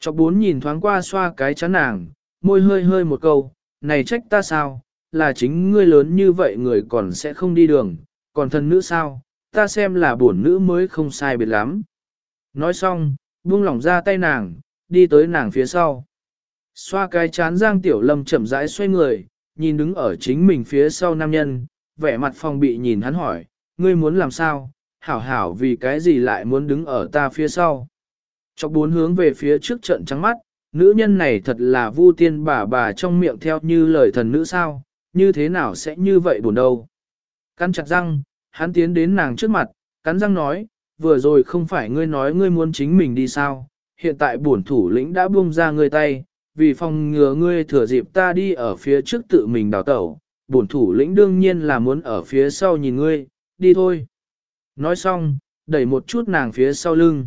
Chọc bốn nhìn thoáng qua xoa cái chán nàng, môi hơi hơi một câu, này trách ta sao, là chính ngươi lớn như vậy người còn sẽ không đi đường, còn thân nữ sao, ta xem là bổn nữ mới không sai biệt lắm. Nói xong, buông lỏng ra tay nàng, đi tới nàng phía sau. Xoa cái chán Giang Tiểu Lâm chậm rãi xoay người, nhìn đứng ở chính mình phía sau nam nhân, vẻ mặt phòng bị nhìn hắn hỏi, ngươi muốn làm sao, hảo hảo vì cái gì lại muốn đứng ở ta phía sau. Chọc bốn hướng về phía trước trận trắng mắt, nữ nhân này thật là vu tiên bà bà trong miệng theo như lời thần nữ sao, như thế nào sẽ như vậy buồn đâu. Cắn chặt răng, hắn tiến đến nàng trước mặt, cắn răng nói, vừa rồi không phải ngươi nói ngươi muốn chính mình đi sao, hiện tại bổn thủ lĩnh đã buông ra ngươi tay, vì phòng ngừa ngươi thừa dịp ta đi ở phía trước tự mình đào tẩu, bổn thủ lĩnh đương nhiên là muốn ở phía sau nhìn ngươi, đi thôi. Nói xong, đẩy một chút nàng phía sau lưng.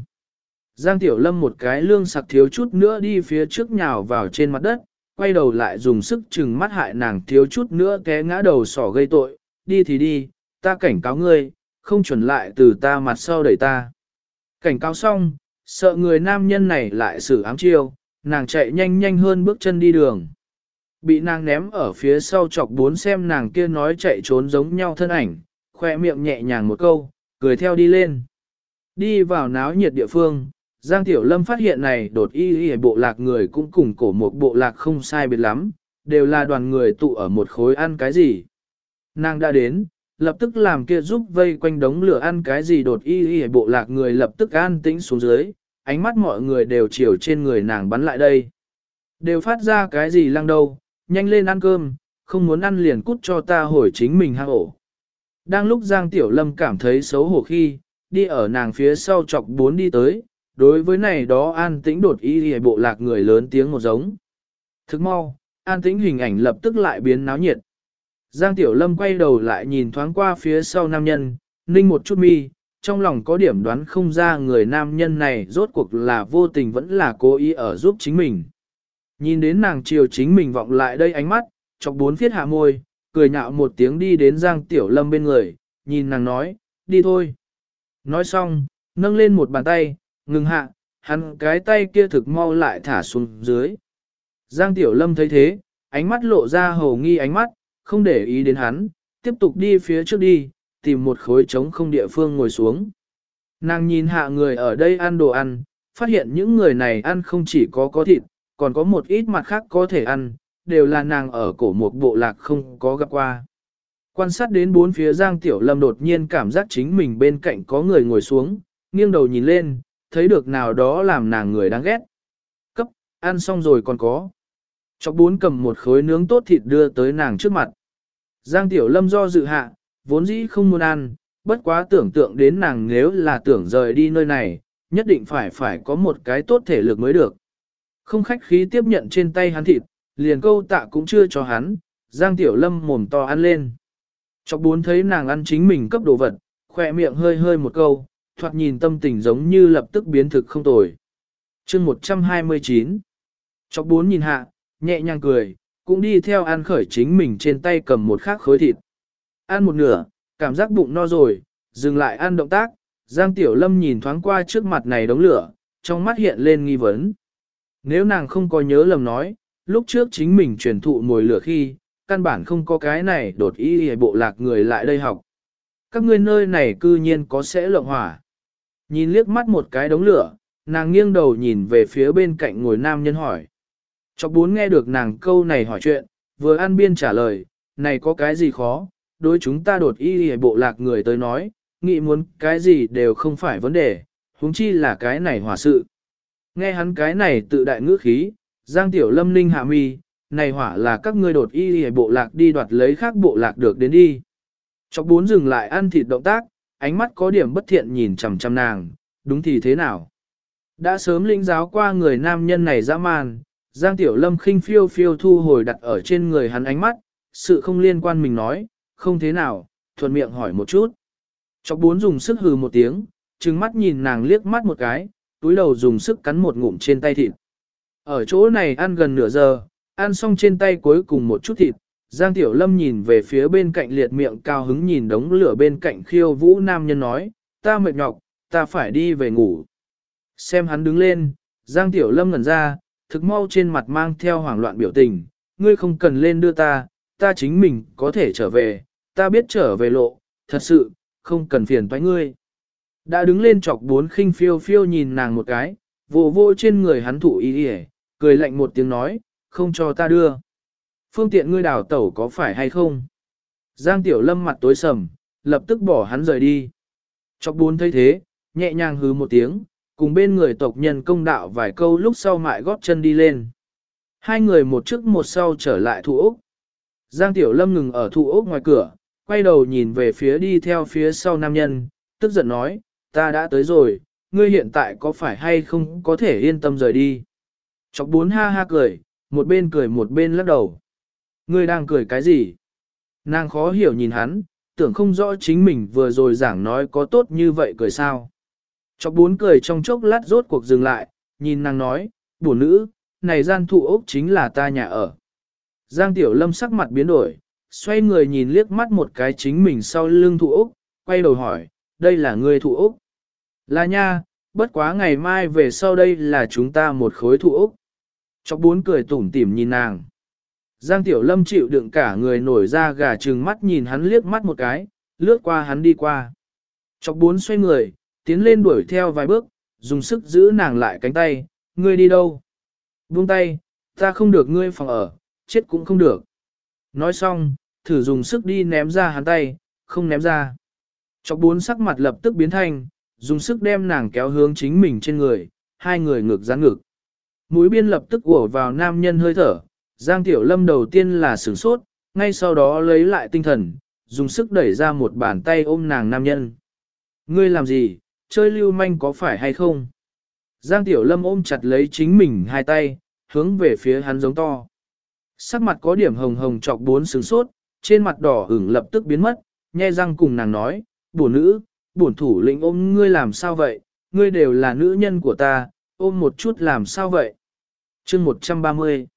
Giang Tiểu Lâm một cái lương sặc thiếu chút nữa đi phía trước nhào vào trên mặt đất, quay đầu lại dùng sức chừng mắt hại nàng thiếu chút nữa té ngã đầu sỏ gây tội, đi thì đi, ta cảnh cáo ngươi, không chuẩn lại từ ta mặt sau đẩy ta. Cảnh cáo xong, sợ người nam nhân này lại xử ám chiêu, nàng chạy nhanh nhanh hơn bước chân đi đường. Bị nàng ném ở phía sau chọc bốn xem nàng kia nói chạy trốn giống nhau thân ảnh, khoe miệng nhẹ nhàng một câu, cười theo đi lên. Đi vào náo nhiệt địa phương, Giang Tiểu Lâm phát hiện này đột y y bộ lạc người cũng cùng cổ một bộ lạc không sai biệt lắm, đều là đoàn người tụ ở một khối ăn cái gì. Nàng đã đến, lập tức làm kia giúp vây quanh đống lửa ăn cái gì đột y y bộ lạc người lập tức an tĩnh xuống dưới, ánh mắt mọi người đều chiều trên người nàng bắn lại đây. Đều phát ra cái gì lăng đâu, nhanh lên ăn cơm, không muốn ăn liền cút cho ta hồi chính mình hang ổ. Đang lúc Giang Tiểu Lâm cảm thấy xấu hổ khi, đi ở nàng phía sau chọc bốn đi tới, đối với này đó an tĩnh đột ý y bộ lạc người lớn tiếng một giống. Thức mau, an tĩnh hình ảnh lập tức lại biến náo nhiệt. Giang Tiểu Lâm quay đầu lại nhìn thoáng qua phía sau nam nhân, ninh một chút mi, trong lòng có điểm đoán không ra người nam nhân này rốt cuộc là vô tình vẫn là cố ý ở giúp chính mình. Nhìn đến nàng chiều chính mình vọng lại đây ánh mắt, chọc bốn phiết hạ môi, cười nhạo một tiếng đi đến Giang Tiểu Lâm bên người, nhìn nàng nói, đi thôi. Nói xong, nâng lên một bàn tay, ngừng hạ, hắn cái tay kia thực mau lại thả xuống dưới. Giang Tiểu Lâm thấy thế, ánh mắt lộ ra hầu nghi ánh mắt, không để ý đến hắn, tiếp tục đi phía trước đi, tìm một khối trống không địa phương ngồi xuống. Nàng nhìn hạ người ở đây ăn đồ ăn, phát hiện những người này ăn không chỉ có có thịt, còn có một ít mặt khác có thể ăn, đều là nàng ở cổ một bộ lạc không có gặp qua. Quan sát đến bốn phía Giang Tiểu Lâm đột nhiên cảm giác chính mình bên cạnh có người ngồi xuống, nghiêng đầu nhìn lên, thấy được nào đó làm nàng người đáng ghét. Cấp, ăn xong rồi còn có. Chọc bốn cầm một khối nướng tốt thịt đưa tới nàng trước mặt. Giang Tiểu Lâm do dự hạ, vốn dĩ không muốn ăn, bất quá tưởng tượng đến nàng nếu là tưởng rời đi nơi này, nhất định phải phải có một cái tốt thể lực mới được. Không khách khí tiếp nhận trên tay hắn thịt, liền câu tạ cũng chưa cho hắn, Giang Tiểu Lâm mồm to ăn lên. Chọc bốn thấy nàng ăn chính mình cấp đồ vật, khỏe miệng hơi hơi một câu, thoạt nhìn tâm tình giống như lập tức biến thực không tồi. chương 129 Chọc bốn nhìn hạ, nhẹ nhàng cười, cũng đi theo ăn khởi chính mình trên tay cầm một khắc khối thịt. Ăn một nửa, cảm giác bụng no rồi, dừng lại ăn động tác, Giang Tiểu Lâm nhìn thoáng qua trước mặt này đống lửa, trong mắt hiện lên nghi vấn. Nếu nàng không có nhớ lầm nói, lúc trước chính mình truyền thụ mồi lửa khi, căn bản không có cái này đột ý hề bộ lạc người lại đây học. Các ngươi nơi này cư nhiên có sẽ lộng hỏa. Nhìn liếc mắt một cái đống lửa, nàng nghiêng đầu nhìn về phía bên cạnh ngồi nam nhân hỏi. Chọc bốn nghe được nàng câu này hỏi chuyện, vừa ăn biên trả lời, này có cái gì khó, đối chúng ta đột y hề bộ lạc người tới nói, nghĩ muốn cái gì đều không phải vấn đề, huống chi là cái này hỏa sự. Nghe hắn cái này tự đại ngữ khí, Giang Tiểu Lâm Ninh hạ mi, này hỏa là các ngươi đột y hề bộ lạc đi đoạt lấy khác bộ lạc được đến đi. Chọc bốn dừng lại ăn thịt động tác, ánh mắt có điểm bất thiện nhìn chằm chằm nàng, đúng thì thế nào? Đã sớm lĩnh giáo qua người nam nhân này dã man, Giang Tiểu Lâm khinh phiêu phiêu thu hồi đặt ở trên người hắn ánh mắt, sự không liên quan mình nói, không thế nào, thuận miệng hỏi một chút. Chọc bốn dùng sức hừ một tiếng, trừng mắt nhìn nàng liếc mắt một cái, túi đầu dùng sức cắn một ngụm trên tay thịt. Ở chỗ này ăn gần nửa giờ, ăn xong trên tay cuối cùng một chút thịt, Giang Tiểu Lâm nhìn về phía bên cạnh liệt miệng cao hứng nhìn đống lửa bên cạnh khiêu vũ nam nhân nói, ta mệt nhọc, ta phải đi về ngủ. Xem hắn đứng lên, Giang Tiểu Lâm ngẩn ra, thực mau trên mặt mang theo hoảng loạn biểu tình, ngươi không cần lên đưa ta, ta chính mình có thể trở về, ta biết trở về lộ, thật sự, không cần phiền toái ngươi. Đã đứng lên chọc bốn khinh phiêu phiêu nhìn nàng một cái, vô vô trên người hắn thủ ý hề, cười lạnh một tiếng nói, không cho ta đưa. Phương tiện ngươi đào tẩu có phải hay không? Giang Tiểu Lâm mặt tối sầm, lập tức bỏ hắn rời đi. Chọc bốn thấy thế, nhẹ nhàng hứ một tiếng, cùng bên người tộc nhân công đạo vài câu lúc sau mại góp chân đi lên. Hai người một trước một sau trở lại thủ ốc. Giang Tiểu Lâm ngừng ở thủ ốc ngoài cửa, quay đầu nhìn về phía đi theo phía sau nam nhân, tức giận nói, ta đã tới rồi, ngươi hiện tại có phải hay không có thể yên tâm rời đi. Chọc bốn ha ha cười, một bên cười một bên lắc đầu. Ngươi đang cười cái gì? Nàng khó hiểu nhìn hắn, tưởng không rõ chính mình vừa rồi giảng nói có tốt như vậy cười sao. Chọc bốn cười trong chốc lát rốt cuộc dừng lại, nhìn nàng nói, bổ nữ, này gian thụ ốc chính là ta nhà ở. Giang Tiểu Lâm sắc mặt biến đổi, xoay người nhìn liếc mắt một cái chính mình sau lưng thụ ốc, quay đầu hỏi, đây là người thụ ốc. Là nha, bất quá ngày mai về sau đây là chúng ta một khối thụ ốc. Chọc bốn cười tủm tỉm nhìn nàng. Giang Tiểu Lâm chịu đựng cả người nổi ra gà trừng mắt nhìn hắn liếc mắt một cái, lướt qua hắn đi qua. Chọc bốn xoay người, tiến lên đuổi theo vài bước, dùng sức giữ nàng lại cánh tay, ngươi đi đâu? Buông tay, ta không được ngươi phòng ở, chết cũng không được. Nói xong, thử dùng sức đi ném ra hắn tay, không ném ra. Chọc bốn sắc mặt lập tức biến thành, dùng sức đem nàng kéo hướng chính mình trên người, hai người ngực gián ngực. Mũi biên lập tức ủa vào nam nhân hơi thở, Giang Tiểu Lâm đầu tiên là sửng sốt, ngay sau đó lấy lại tinh thần, dùng sức đẩy ra một bàn tay ôm nàng nam nhân. Ngươi làm gì, chơi lưu manh có phải hay không? Giang Tiểu Lâm ôm chặt lấy chính mình hai tay, hướng về phía hắn giống to. Sắc mặt có điểm hồng hồng chọc bốn sướng sốt, trên mặt đỏ ửng lập tức biến mất, nhe răng cùng nàng nói, bổn nữ, bổn thủ lĩnh ôm ngươi làm sao vậy, ngươi đều là nữ nhân của ta, ôm một chút làm sao vậy chương 130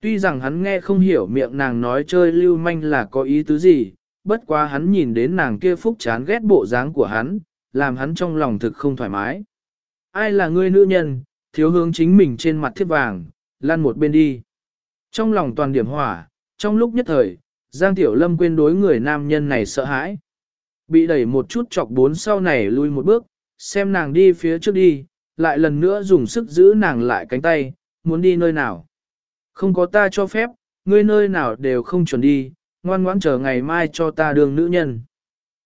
Tuy rằng hắn nghe không hiểu miệng nàng nói chơi lưu manh là có ý tứ gì, bất quá hắn nhìn đến nàng kia phúc chán ghét bộ dáng của hắn, làm hắn trong lòng thực không thoải mái. Ai là ngươi nữ nhân, thiếu hướng chính mình trên mặt thiếp vàng, lăn một bên đi. Trong lòng toàn điểm hỏa, trong lúc nhất thời, Giang Tiểu Lâm quên đối người nam nhân này sợ hãi. Bị đẩy một chút chọc bốn sau này lui một bước, xem nàng đi phía trước đi, lại lần nữa dùng sức giữ nàng lại cánh tay, muốn đi nơi nào. Không có ta cho phép, ngươi nơi nào đều không chuẩn đi, ngoan ngoãn chờ ngày mai cho ta đường nữ nhân.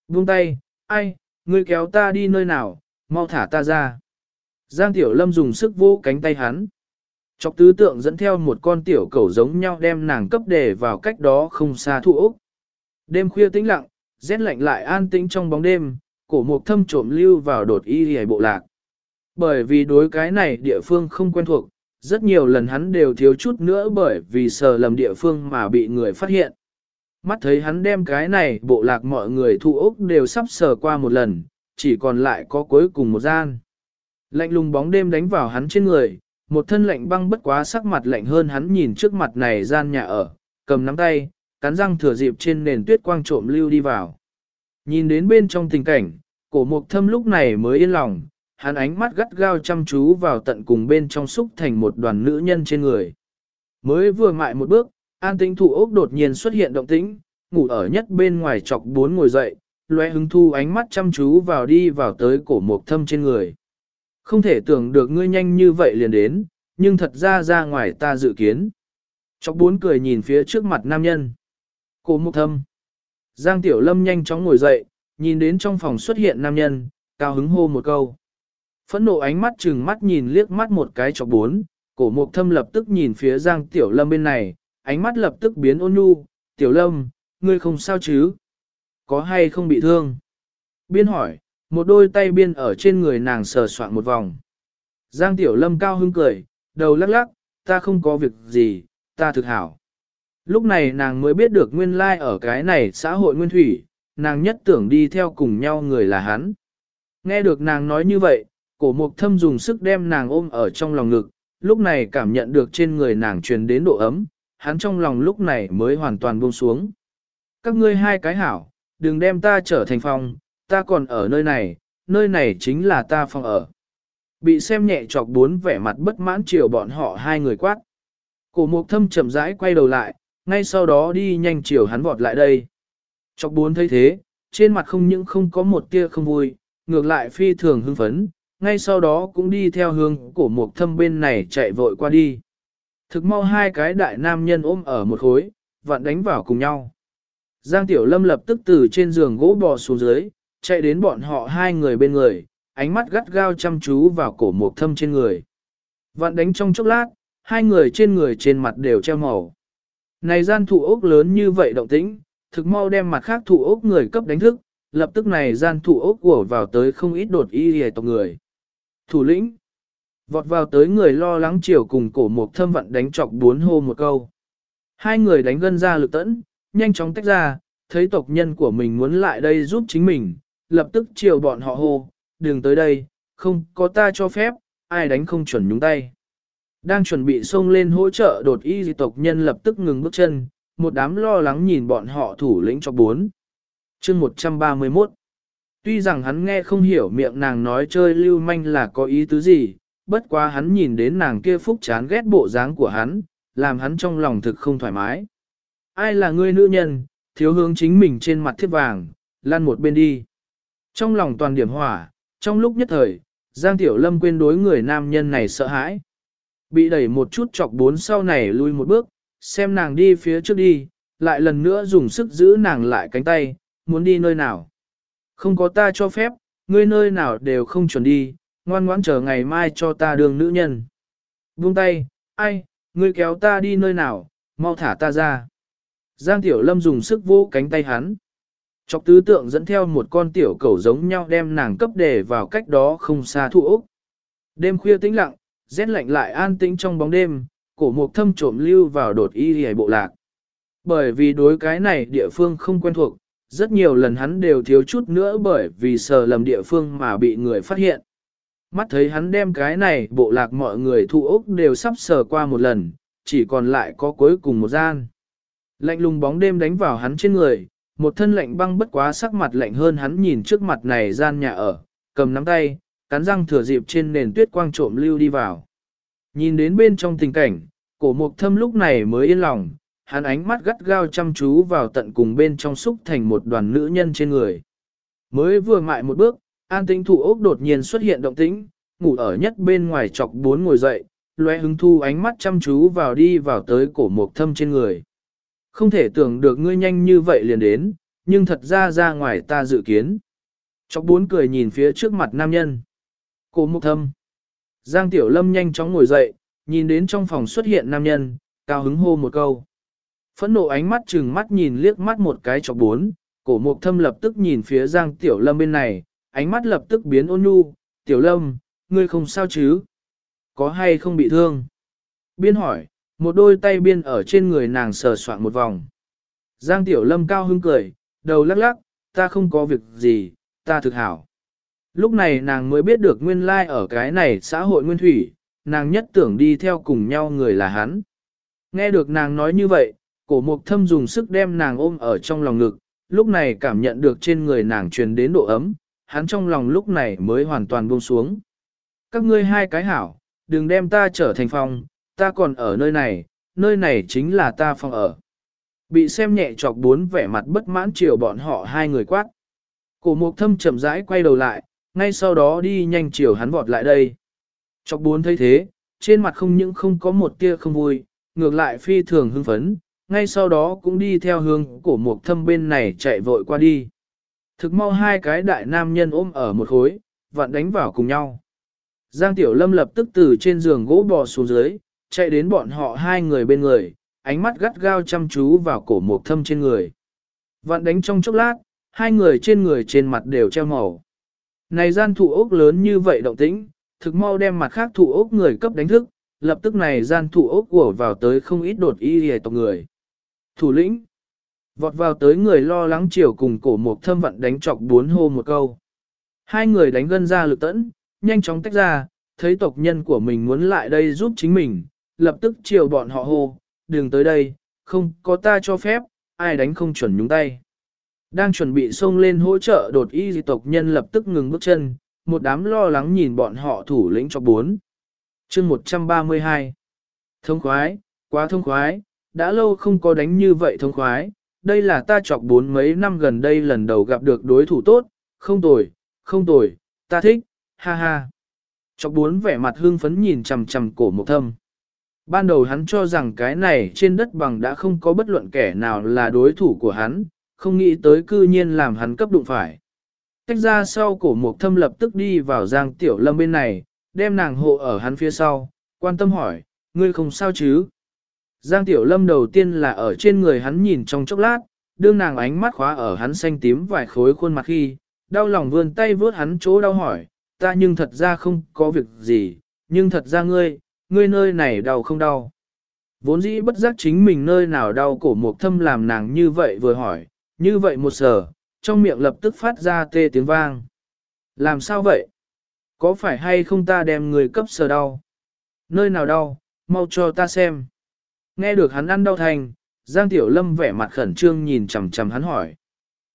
Buông tay, ai, ngươi kéo ta đi nơi nào, mau thả ta ra. Giang Tiểu Lâm dùng sức vô cánh tay hắn. Chọc tứ tượng dẫn theo một con tiểu cẩu giống nhau đem nàng cấp đề vào cách đó không xa thu ốc. Đêm khuya tĩnh lặng, rét lạnh lại an tĩnh trong bóng đêm, cổ mục thâm trộm lưu vào đột y hề bộ lạc. Bởi vì đối cái này địa phương không quen thuộc, rất nhiều lần hắn đều thiếu chút nữa bởi vì sờ lầm địa phương mà bị người phát hiện. Mắt thấy hắn đem cái này bộ lạc mọi người thu ốc đều sắp sờ qua một lần, chỉ còn lại có cuối cùng một gian. Lạnh lùng bóng đêm đánh vào hắn trên người, một thân lạnh băng bất quá sắc mặt lạnh hơn hắn nhìn trước mặt này gian nhà ở, cầm nắm tay, cắn răng thừa dịp trên nền tuyết quang trộm lưu đi vào. Nhìn đến bên trong tình cảnh, cổ mục thâm lúc này mới yên lòng, hắn ánh mắt gắt gao chăm chú vào tận cùng bên trong xúc thành một đoàn nữ nhân trên người. Mới vừa mại một bước, an tinh thủ ốc đột nhiên xuất hiện động tĩnh, ngủ ở nhất bên ngoài chọc bốn ngồi dậy, loe hứng thu ánh mắt chăm chú vào đi vào tới cổ mộc thâm trên người. Không thể tưởng được ngươi nhanh như vậy liền đến, nhưng thật ra ra ngoài ta dự kiến. Chọc bốn cười nhìn phía trước mặt nam nhân. Cổ mộc thâm. Giang Tiểu Lâm nhanh chóng ngồi dậy, nhìn đến trong phòng xuất hiện nam nhân, cao hứng hô một câu. Phẫn nộ ánh mắt chừng mắt nhìn liếc mắt một cái chọc bốn, cổ mục thâm lập tức nhìn phía Giang Tiểu Lâm bên này, ánh mắt lập tức biến ôn nhu, Tiểu Lâm, ngươi không sao chứ? Có hay không bị thương? Biên hỏi, một đôi tay biên ở trên người nàng sờ soạn một vòng. Giang Tiểu Lâm cao hưng cười, đầu lắc lắc, ta không có việc gì, ta thực hảo. Lúc này nàng mới biết được nguyên lai like ở cái này xã hội nguyên thủy, nàng nhất tưởng đi theo cùng nhau người là hắn. Nghe được nàng nói như vậy, cổ mục thâm dùng sức đem nàng ôm ở trong lòng ngực, lúc này cảm nhận được trên người nàng truyền đến độ ấm, hắn trong lòng lúc này mới hoàn toàn buông xuống. Các ngươi hai cái hảo, đừng đem ta trở thành phòng, ta còn ở nơi này, nơi này chính là ta phòng ở. Bị xem nhẹ chọc bốn vẻ mặt bất mãn chiều bọn họ hai người quát. Cổ mục thâm chậm rãi quay đầu lại, ngay sau đó đi nhanh chiều hắn vọt lại đây. Chọc bốn thấy thế, trên mặt không những không có một tia không vui, ngược lại phi thường hưng phấn, ngay sau đó cũng đi theo hướng cổ mục thâm bên này chạy vội qua đi. Thực mau hai cái đại nam nhân ôm ở một khối, vặn đánh vào cùng nhau. Giang Tiểu Lâm lập tức từ trên giường gỗ bò xuống dưới, chạy đến bọn họ hai người bên người, ánh mắt gắt gao chăm chú vào cổ mục thâm trên người. Vặn đánh trong chốc lát, hai người trên người trên mặt đều treo màu. Này gian thụ ốc lớn như vậy động tĩnh, thực mau đem mặt khác thụ ốc người cấp đánh thức, lập tức này gian thụ ốc của vào tới không ít đột y hề tộc người. Thủ lĩnh, vọt vào tới người lo lắng chiều cùng cổ mục thâm vận đánh chọc bốn hô một câu. Hai người đánh gân ra lực tẫn, nhanh chóng tách ra, thấy tộc nhân của mình muốn lại đây giúp chính mình, lập tức chiều bọn họ hô, đừng tới đây, không có ta cho phép, ai đánh không chuẩn nhúng tay. Đang chuẩn bị xông lên hỗ trợ đột y di tộc nhân lập tức ngừng bước chân, một đám lo lắng nhìn bọn họ thủ lĩnh cho bốn. chương 131 Tuy rằng hắn nghe không hiểu miệng nàng nói chơi lưu manh là có ý tứ gì, bất quá hắn nhìn đến nàng kia phúc chán ghét bộ dáng của hắn, làm hắn trong lòng thực không thoải mái. Ai là ngươi nữ nhân, thiếu hướng chính mình trên mặt thiết vàng, lan một bên đi. Trong lòng toàn điểm hỏa, trong lúc nhất thời, Giang Tiểu Lâm quên đối người nam nhân này sợ hãi. Bị đẩy một chút chọc bốn sau này lui một bước, xem nàng đi phía trước đi, lại lần nữa dùng sức giữ nàng lại cánh tay, muốn đi nơi nào. Không có ta cho phép, ngươi nơi nào đều không chuẩn đi, ngoan ngoãn chờ ngày mai cho ta đường nữ nhân. Buông tay, ai, ngươi kéo ta đi nơi nào, mau thả ta ra. Giang Tiểu Lâm dùng sức vỗ cánh tay hắn. Chọc tứ tượng dẫn theo một con tiểu cầu giống nhau đem nàng cấp đề vào cách đó không xa thu ốc. Đêm khuya tĩnh lặng, rét lạnh lại an tĩnh trong bóng đêm, cổ mục thâm trộm lưu vào đột y hề bộ lạc. Bởi vì đối cái này địa phương không quen thuộc, rất nhiều lần hắn đều thiếu chút nữa bởi vì sờ lầm địa phương mà bị người phát hiện. Mắt thấy hắn đem cái này bộ lạc mọi người thu ốc đều sắp sờ qua một lần, chỉ còn lại có cuối cùng một gian. Lạnh lùng bóng đêm đánh vào hắn trên người, một thân lạnh băng bất quá sắc mặt lạnh hơn hắn nhìn trước mặt này gian nhà ở, cầm nắm tay, cắn răng thừa dịp trên nền tuyết quang trộm lưu đi vào. Nhìn đến bên trong tình cảnh, cổ mục thâm lúc này mới yên lòng, hắn ánh mắt gắt gao chăm chú vào tận cùng bên trong xúc thành một đoàn nữ nhân trên người. Mới vừa mại một bước, an tĩnh thủ ốc đột nhiên xuất hiện động tĩnh, ngủ ở nhất bên ngoài chọc bốn ngồi dậy, lóe hứng thu ánh mắt chăm chú vào đi vào tới cổ mộc thâm trên người. Không thể tưởng được ngươi nhanh như vậy liền đến, nhưng thật ra ra ngoài ta dự kiến. Chọc bốn cười nhìn phía trước mặt nam nhân. Cổ mộc thâm. Giang Tiểu Lâm nhanh chóng ngồi dậy, nhìn đến trong phòng xuất hiện nam nhân, cao hứng hô một câu. Phẫn nộ ánh mắt chừng mắt nhìn liếc mắt một cái cho bốn, cổ mục thâm lập tức nhìn phía Giang Tiểu Lâm bên này, ánh mắt lập tức biến ôn nhu, Tiểu Lâm, ngươi không sao chứ? Có hay không bị thương? Biên hỏi, một đôi tay biên ở trên người nàng sờ soạn một vòng. Giang Tiểu Lâm cao hứng cười, đầu lắc lắc, ta không có việc gì, ta thực hảo. Lúc này nàng mới biết được nguyên lai like ở cái này xã hội nguyên thủy, nàng nhất tưởng đi theo cùng nhau người là hắn. Nghe được nàng nói như vậy, cổ mục thâm dùng sức đem nàng ôm ở trong lòng ngực, lúc này cảm nhận được trên người nàng truyền đến độ ấm, hắn trong lòng lúc này mới hoàn toàn buông xuống. Các ngươi hai cái hảo, đừng đem ta trở thành phòng, ta còn ở nơi này, nơi này chính là ta phòng ở. Bị xem nhẹ chọc bốn vẻ mặt bất mãn chiều bọn họ hai người quát. Cổ mục thâm chậm rãi quay đầu lại, ngay sau đó đi nhanh chiều hắn vọt lại đây. Chọc bốn thấy thế, trên mặt không những không có một tia không vui, ngược lại phi thường hưng phấn, ngay sau đó cũng đi theo hướng cổ mục thâm bên này chạy vội qua đi. Thực mau hai cái đại nam nhân ôm ở một khối, vặn đánh vào cùng nhau. Giang Tiểu Lâm lập tức từ trên giường gỗ bò xuống dưới, chạy đến bọn họ hai người bên người, ánh mắt gắt gao chăm chú vào cổ mục thâm trên người. Vặn đánh trong chốc lát, hai người trên người trên mặt đều treo màu. Này gian thụ ốc lớn như vậy động tĩnh, thực mau đem mặt khác thụ ốc người cấp đánh thức, lập tức này gian thụ ốc của vào tới không ít đột y hề tộc người. Thủ lĩnh, vọt vào tới người lo lắng chiều cùng cổ mộc thâm vận đánh chọc bốn hô một câu. Hai người đánh gân ra lực tẫn, nhanh chóng tách ra, thấy tộc nhân của mình muốn lại đây giúp chính mình, lập tức chiều bọn họ hô, đừng tới đây, không có ta cho phép, ai đánh không chuẩn nhúng tay. Đang chuẩn bị xông lên hỗ trợ đột y di tộc nhân lập tức ngừng bước chân, một đám lo lắng nhìn bọn họ thủ lĩnh cho bốn. chương 132 Thông khoái, quá thông khoái, đã lâu không có đánh như vậy thông khoái, đây là ta chọc bốn mấy năm gần đây lần đầu gặp được đối thủ tốt, không tồi, không tồi, ta thích, ha ha. Chọc bốn vẻ mặt hương phấn nhìn chằm chằm cổ mục thâm. Ban đầu hắn cho rằng cái này trên đất bằng đã không có bất luận kẻ nào là đối thủ của hắn, không nghĩ tới cư nhiên làm hắn cấp đụng phải. Tách ra sau cổ mục thâm lập tức đi vào giang tiểu lâm bên này, đem nàng hộ ở hắn phía sau, quan tâm hỏi, ngươi không sao chứ? Giang tiểu lâm đầu tiên là ở trên người hắn nhìn trong chốc lát, đương nàng ánh mắt khóa ở hắn xanh tím vài khối khuôn mặt khi, đau lòng vươn tay vớt hắn chỗ đau hỏi, ta nhưng thật ra không có việc gì, nhưng thật ra ngươi, ngươi nơi này đau không đau. Vốn dĩ bất giác chính mình nơi nào đau cổ mục thâm làm nàng như vậy vừa hỏi, như vậy một giờ, trong miệng lập tức phát ra tê tiếng vang. Làm sao vậy? Có phải hay không ta đem người cấp sờ đau? Nơi nào đau, mau cho ta xem. Nghe được hắn ăn đau thành, Giang Tiểu Lâm vẻ mặt khẩn trương nhìn chằm chằm hắn hỏi.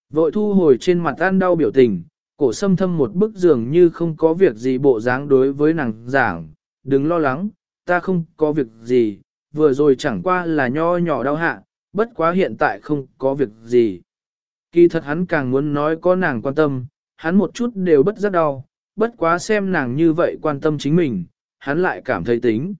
Vội thu hồi trên mặt ăn đau biểu tình, cổ sâm thâm một bức giường như không có việc gì bộ dáng đối với nàng giảng, đừng lo lắng, ta không có việc gì, vừa rồi chẳng qua là nho nhỏ đau hạ, bất quá hiện tại không có việc gì. Kỳ thật hắn càng muốn nói có nàng quan tâm, hắn một chút đều bất giác đau, bất quá xem nàng như vậy quan tâm chính mình, hắn lại cảm thấy tính.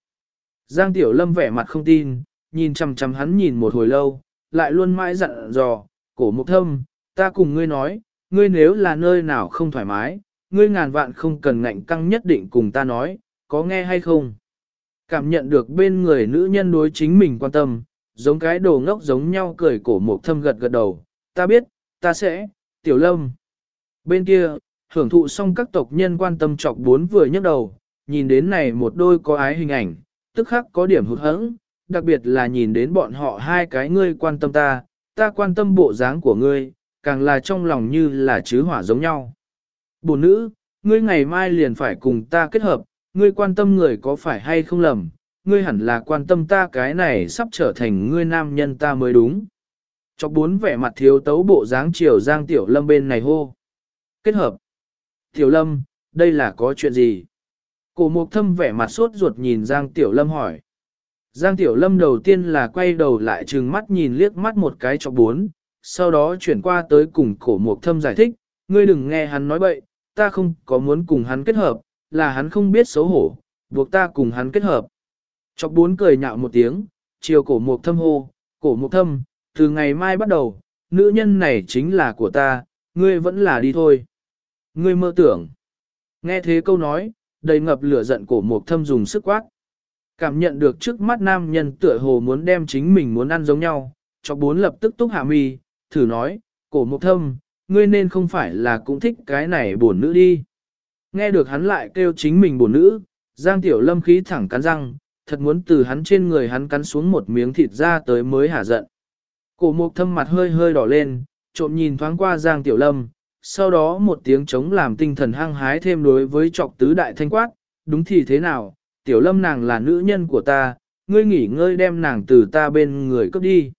Giang Tiểu Lâm vẻ mặt không tin, nhìn chằm chằm hắn nhìn một hồi lâu, lại luôn mãi dặn dò, cổ mục thâm, ta cùng ngươi nói, ngươi nếu là nơi nào không thoải mái, ngươi ngàn vạn không cần ngạnh căng nhất định cùng ta nói, có nghe hay không? Cảm nhận được bên người nữ nhân đối chính mình quan tâm, giống cái đồ ngốc giống nhau cười cổ mục thâm gật gật đầu, ta biết, ta sẽ, tiểu lâm. Bên kia, hưởng thụ xong các tộc nhân quan tâm chọc bốn vừa nhấc đầu, nhìn đến này một đôi có ái hình ảnh, tức khắc có điểm hụt hẫng, đặc biệt là nhìn đến bọn họ hai cái ngươi quan tâm ta, ta quan tâm bộ dáng của ngươi, càng là trong lòng như là chứ hỏa giống nhau. Bồ nữ, ngươi ngày mai liền phải cùng ta kết hợp, ngươi quan tâm người có phải hay không lầm, ngươi hẳn là quan tâm ta cái này sắp trở thành ngươi nam nhân ta mới đúng. Chọc bốn vẻ mặt thiếu tấu bộ dáng chiều Giang Tiểu Lâm bên này hô. Kết hợp. Tiểu Lâm, đây là có chuyện gì? Cổ mục thâm vẻ mặt sốt ruột nhìn Giang Tiểu Lâm hỏi. Giang Tiểu Lâm đầu tiên là quay đầu lại trừng mắt nhìn liếc mắt một cái cho bốn, sau đó chuyển qua tới cùng cổ mục thâm giải thích, ngươi đừng nghe hắn nói bậy, ta không có muốn cùng hắn kết hợp, là hắn không biết xấu hổ, buộc ta cùng hắn kết hợp. Chọc bốn cười nhạo một tiếng, chiều cổ mục thâm hô, cổ mục thâm, từ ngày mai bắt đầu, nữ nhân này chính là của ta, ngươi vẫn là đi thôi. Ngươi mơ tưởng. Nghe thế câu nói, đầy ngập lửa giận cổ mục thâm dùng sức quát. Cảm nhận được trước mắt nam nhân tựa hồ muốn đem chính mình muốn ăn giống nhau, cho bốn lập tức túc hạ mi, thử nói, cổ mục thâm, ngươi nên không phải là cũng thích cái này buồn nữ đi. Nghe được hắn lại kêu chính mình buồn nữ, Giang Tiểu Lâm khí thẳng cắn răng, thật muốn từ hắn trên người hắn cắn xuống một miếng thịt ra tới mới hả giận. Cổ mục thâm mặt hơi hơi đỏ lên, trộm nhìn thoáng qua Giang Tiểu Lâm, sau đó một tiếng chống làm tinh thần hăng hái thêm đối với trọc tứ đại thanh quát, đúng thì thế nào, Tiểu Lâm nàng là nữ nhân của ta, ngươi nghỉ ngơi đem nàng từ ta bên người cướp đi.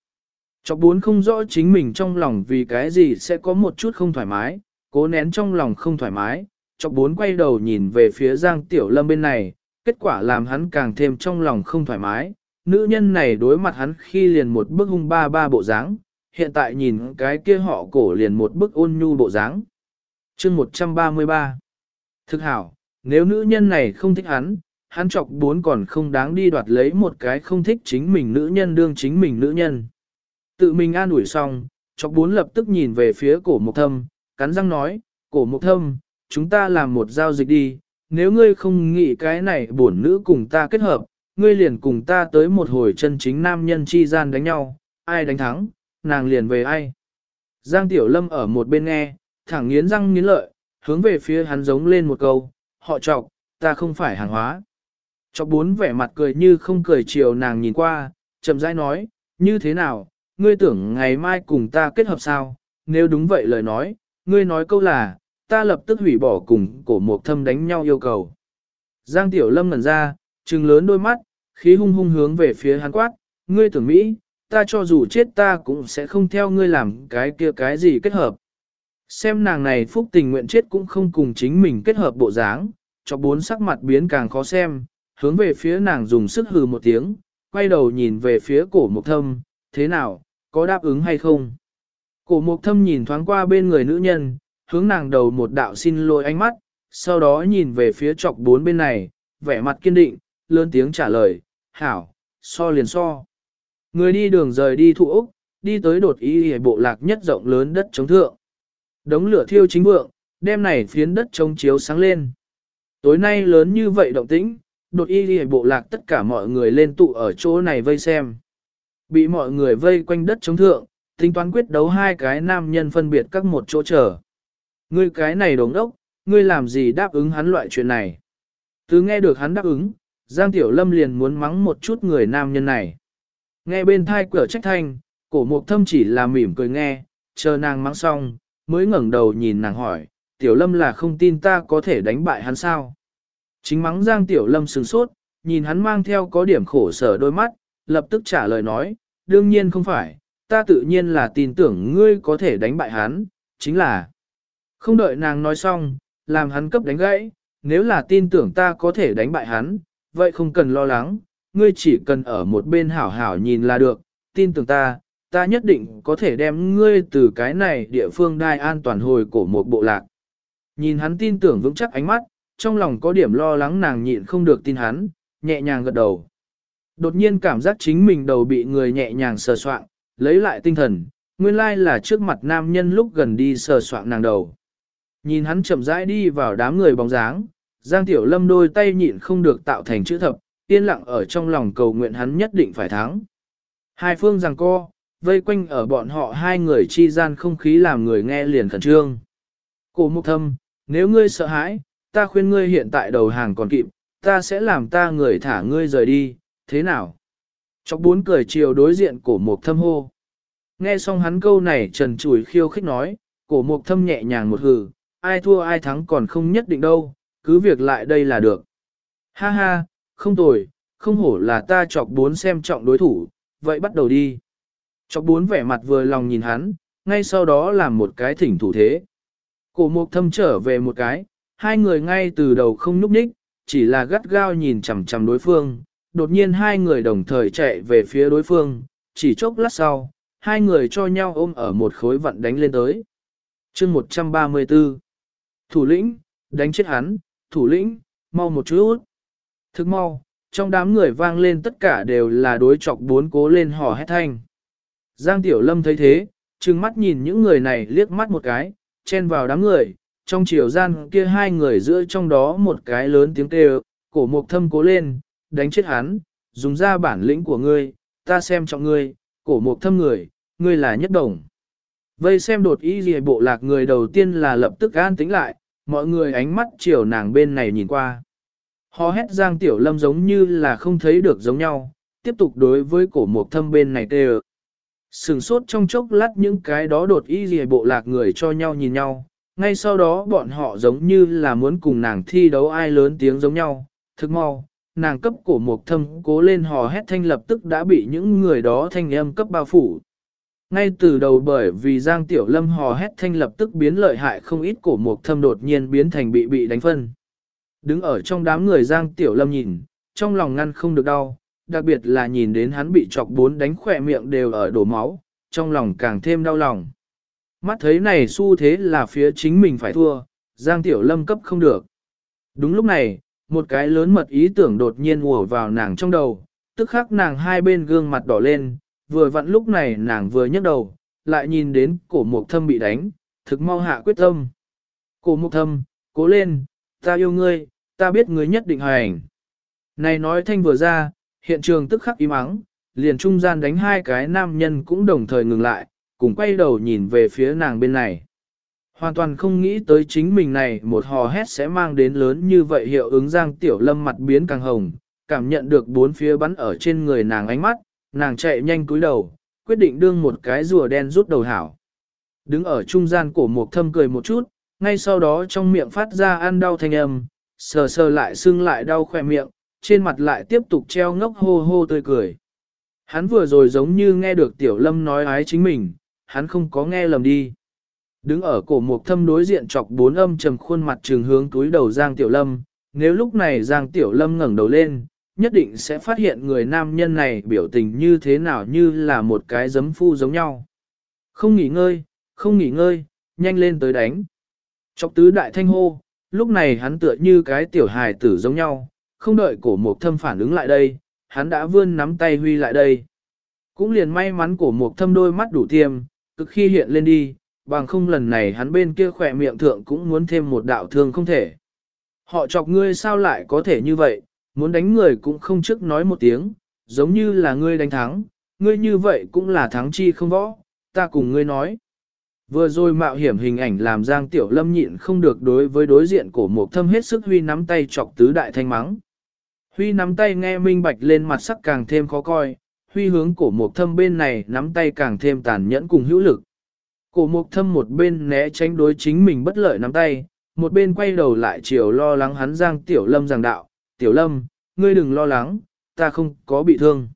Chọc bốn không rõ chính mình trong lòng vì cái gì sẽ có một chút không thoải mái, cố nén trong lòng không thoải mái, chọc bốn quay đầu nhìn về phía Giang Tiểu Lâm bên này, kết quả làm hắn càng thêm trong lòng không thoải mái, nữ nhân này đối mặt hắn khi liền một bức hung ba ba bộ dáng, hiện tại nhìn cái kia họ cổ liền một bức ôn nhu bộ dáng. Chương 133 Thực hảo, nếu nữ nhân này không thích hắn, hắn chọc bốn còn không đáng đi đoạt lấy một cái không thích chính mình nữ nhân đương chính mình nữ nhân. Tự mình an ủi xong, chọc bốn lập tức nhìn về phía cổ mục thâm, cắn răng nói, cổ mục thâm, chúng ta làm một giao dịch đi, nếu ngươi không nghĩ cái này bổn nữ cùng ta kết hợp, ngươi liền cùng ta tới một hồi chân chính nam nhân chi gian đánh nhau, ai đánh thắng, nàng liền về ai. Giang Tiểu Lâm ở một bên nghe, thẳng nghiến răng nghiến lợi, hướng về phía hắn giống lên một câu, họ chọc, ta không phải hàng hóa cho bốn vẻ mặt cười như không cười chiều nàng nhìn qua, chậm rãi nói, như thế nào, ngươi tưởng ngày mai cùng ta kết hợp sao, nếu đúng vậy lời nói, ngươi nói câu là, ta lập tức hủy bỏ cùng cổ mục thâm đánh nhau yêu cầu. Giang Tiểu Lâm ngẩn ra, trừng lớn đôi mắt, khí hung hung hướng về phía hắn quát, ngươi tưởng Mỹ, ta cho dù chết ta cũng sẽ không theo ngươi làm cái kia cái gì kết hợp. Xem nàng này phúc tình nguyện chết cũng không cùng chính mình kết hợp bộ dáng, cho bốn sắc mặt biến càng khó xem, hướng về phía nàng dùng sức hừ một tiếng, quay đầu nhìn về phía cổ mục thâm, thế nào, có đáp ứng hay không? Cổ mục thâm nhìn thoáng qua bên người nữ nhân, hướng nàng đầu một đạo xin lỗi ánh mắt, sau đó nhìn về phía chọc bốn bên này, vẻ mặt kiên định, lớn tiếng trả lời, hảo, so liền so. Người đi đường rời đi thụ Úc, đi tới đột ý hề bộ lạc nhất rộng lớn đất chống thượng. Đống lửa thiêu chính vượng, đêm này phiến đất chống chiếu sáng lên. Tối nay lớn như vậy động tĩnh, đột y hề bộ lạc tất cả mọi người lên tụ ở chỗ này vây xem. Bị mọi người vây quanh đất chống thượng, tính toán quyết đấu hai cái nam nhân phân biệt các một chỗ chờ. Ngươi cái này đồng đốc, ngươi làm gì đáp ứng hắn loại chuyện này? Từ nghe được hắn đáp ứng, Giang Tiểu Lâm liền muốn mắng một chút người nam nhân này. Nghe bên thai cửa trách thanh, cổ mục thâm chỉ là mỉm cười nghe, chờ nàng mắng xong, mới ngẩng đầu nhìn nàng hỏi, Tiểu Lâm là không tin ta có thể đánh bại hắn sao? Chính mắng Giang Tiểu Lâm sừng sốt, nhìn hắn mang theo có điểm khổ sở đôi mắt, lập tức trả lời nói, đương nhiên không phải, ta tự nhiên là tin tưởng ngươi có thể đánh bại hắn, chính là không đợi nàng nói xong, làm hắn cấp đánh gãy, nếu là tin tưởng ta có thể đánh bại hắn, vậy không cần lo lắng, ngươi chỉ cần ở một bên hảo hảo nhìn là được, tin tưởng ta, ta nhất định có thể đem ngươi từ cái này địa phương đai an toàn hồi cổ một bộ lạc. Nhìn hắn tin tưởng vững chắc ánh mắt, trong lòng có điểm lo lắng nàng nhịn không được tin hắn, nhẹ nhàng gật đầu. Đột nhiên cảm giác chính mình đầu bị người nhẹ nhàng sờ soạn, lấy lại tinh thần, nguyên lai là trước mặt nam nhân lúc gần đi sờ soạn nàng đầu. Nhìn hắn chậm rãi đi vào đám người bóng dáng, Giang Tiểu Lâm đôi tay nhịn không được tạo thành chữ thập, yên lặng ở trong lòng cầu nguyện hắn nhất định phải thắng. Hai phương rằng co, vây quanh ở bọn họ hai người chi gian không khí làm người nghe liền khẩn trương. Cổ mục thâm, nếu ngươi sợ hãi, ta khuyên ngươi hiện tại đầu hàng còn kịp, ta sẽ làm ta người thả ngươi rời đi, thế nào? Chọc bốn cười chiều đối diện cổ mục thâm hô. Nghe xong hắn câu này trần chùi khiêu khích nói, cổ mục thâm nhẹ nhàng một hừ, ai thua ai thắng còn không nhất định đâu, cứ việc lại đây là được. Ha ha, không tồi, không hổ là ta chọc bốn xem trọng đối thủ, vậy bắt đầu đi. Chọc bốn vẻ mặt vừa lòng nhìn hắn, ngay sau đó làm một cái thỉnh thủ thế. Cổ mục thâm trở về một cái, hai người ngay từ đầu không núp ních, chỉ là gắt gao nhìn chằm chằm đối phương, đột nhiên hai người đồng thời chạy về phía đối phương, chỉ chốc lát sau, hai người cho nhau ôm ở một khối vận đánh lên tới. chương 134 Thủ lĩnh, đánh chết hắn, thủ lĩnh, mau một chút. Thức mau, trong đám người vang lên tất cả đều là đối chọc bốn cố lên hò hét thanh. Giang Tiểu Lâm thấy thế, trừng mắt nhìn những người này liếc mắt một cái, chen vào đám người, trong chiều gian kia hai người giữa trong đó một cái lớn tiếng kêu, cổ mục thâm cố lên, đánh chết hắn, dùng ra bản lĩnh của ngươi, ta xem trọng ngươi, cổ mục thâm người, ngươi là nhất đồng. Vây xem đột ý gì bộ lạc người đầu tiên là lập tức an tính lại, mọi người ánh mắt chiều nàng bên này nhìn qua. Họ hét Giang Tiểu Lâm giống như là không thấy được giống nhau, tiếp tục đối với cổ mục thâm bên này tê Sừng sốt trong chốc lát những cái đó đột ý gì bộ lạc người cho nhau nhìn nhau, ngay sau đó bọn họ giống như là muốn cùng nàng thi đấu ai lớn tiếng giống nhau, Thực mau, nàng cấp cổ mục thâm cố lên hò hét thanh lập tức đã bị những người đó thanh âm cấp bao phủ. Ngay từ đầu bởi vì Giang Tiểu Lâm hò hét thanh lập tức biến lợi hại không ít cổ mục thâm đột nhiên biến thành bị bị đánh phân. Đứng ở trong đám người Giang Tiểu Lâm nhìn, trong lòng ngăn không được đau, đặc biệt là nhìn đến hắn bị chọc bốn đánh khỏe miệng đều ở đổ máu, trong lòng càng thêm đau lòng. Mắt thấy này xu thế là phía chính mình phải thua, Giang Tiểu Lâm cấp không được. Đúng lúc này, một cái lớn mật ý tưởng đột nhiên ùa vào nàng trong đầu, tức khắc nàng hai bên gương mặt đỏ lên, vừa vặn lúc này nàng vừa nhấc đầu, lại nhìn đến cổ mục thâm bị đánh, thực mau hạ quyết tâm. Cổ mục thâm, cố lên, ta yêu ngươi, ta biết ngươi nhất định hành. Này nói thanh vừa ra, hiện trường tức khắc im ắng, liền trung gian đánh hai cái nam nhân cũng đồng thời ngừng lại, cùng quay đầu nhìn về phía nàng bên này. Hoàn toàn không nghĩ tới chính mình này một hò hét sẽ mang đến lớn như vậy hiệu ứng Giang Tiểu Lâm mặt biến càng hồng, cảm nhận được bốn phía bắn ở trên người nàng ánh mắt, nàng chạy nhanh cúi đầu, quyết định đương một cái rùa đen rút đầu hảo. Đứng ở trung gian cổ mục thâm cười một chút, ngay sau đó trong miệng phát ra ăn đau thanh âm, sờ sờ lại xương lại đau khỏe miệng, trên mặt lại tiếp tục treo ngốc hô hô tươi cười. Hắn vừa rồi giống như nghe được Tiểu Lâm nói ái chính mình, hắn không có nghe lầm đi. Đứng ở cổ mục thâm đối diện chọc bốn âm trầm khuôn mặt trường hướng túi đầu Giang Tiểu Lâm, nếu lúc này Giang Tiểu Lâm ngẩng đầu lên, nhất định sẽ phát hiện người nam nhân này biểu tình như thế nào như là một cái giấm phu giống nhau. Không nghỉ ngơi, không nghỉ ngơi, nhanh lên tới đánh. Chọc tứ đại thanh hô, lúc này hắn tựa như cái tiểu hài tử giống nhau, không đợi cổ mục thâm phản ứng lại đây, hắn đã vươn nắm tay huy lại đây. Cũng liền may mắn cổ mục thâm đôi mắt đủ tiêm, cực khi hiện lên đi, bằng không lần này hắn bên kia khỏe miệng thượng cũng muốn thêm một đạo thương không thể. Họ chọc ngươi sao lại có thể như vậy, muốn đánh người cũng không trước nói một tiếng, giống như là ngươi đánh thắng, ngươi như vậy cũng là thắng chi không võ, ta cùng ngươi nói. Vừa rồi mạo hiểm hình ảnh làm Giang Tiểu Lâm nhịn không được đối với đối diện của một thâm hết sức huy nắm tay chọc tứ đại thanh mắng. Huy nắm tay nghe minh bạch lên mặt sắc càng thêm khó coi, huy hướng cổ mục thâm bên này nắm tay càng thêm tàn nhẫn cùng hữu lực. Cổ mục thâm một bên né tránh đối chính mình bất lợi nắm tay, một bên quay đầu lại chiều lo lắng hắn Giang Tiểu Lâm giảng đạo, Tiểu Lâm, ngươi đừng lo lắng, ta không có bị thương.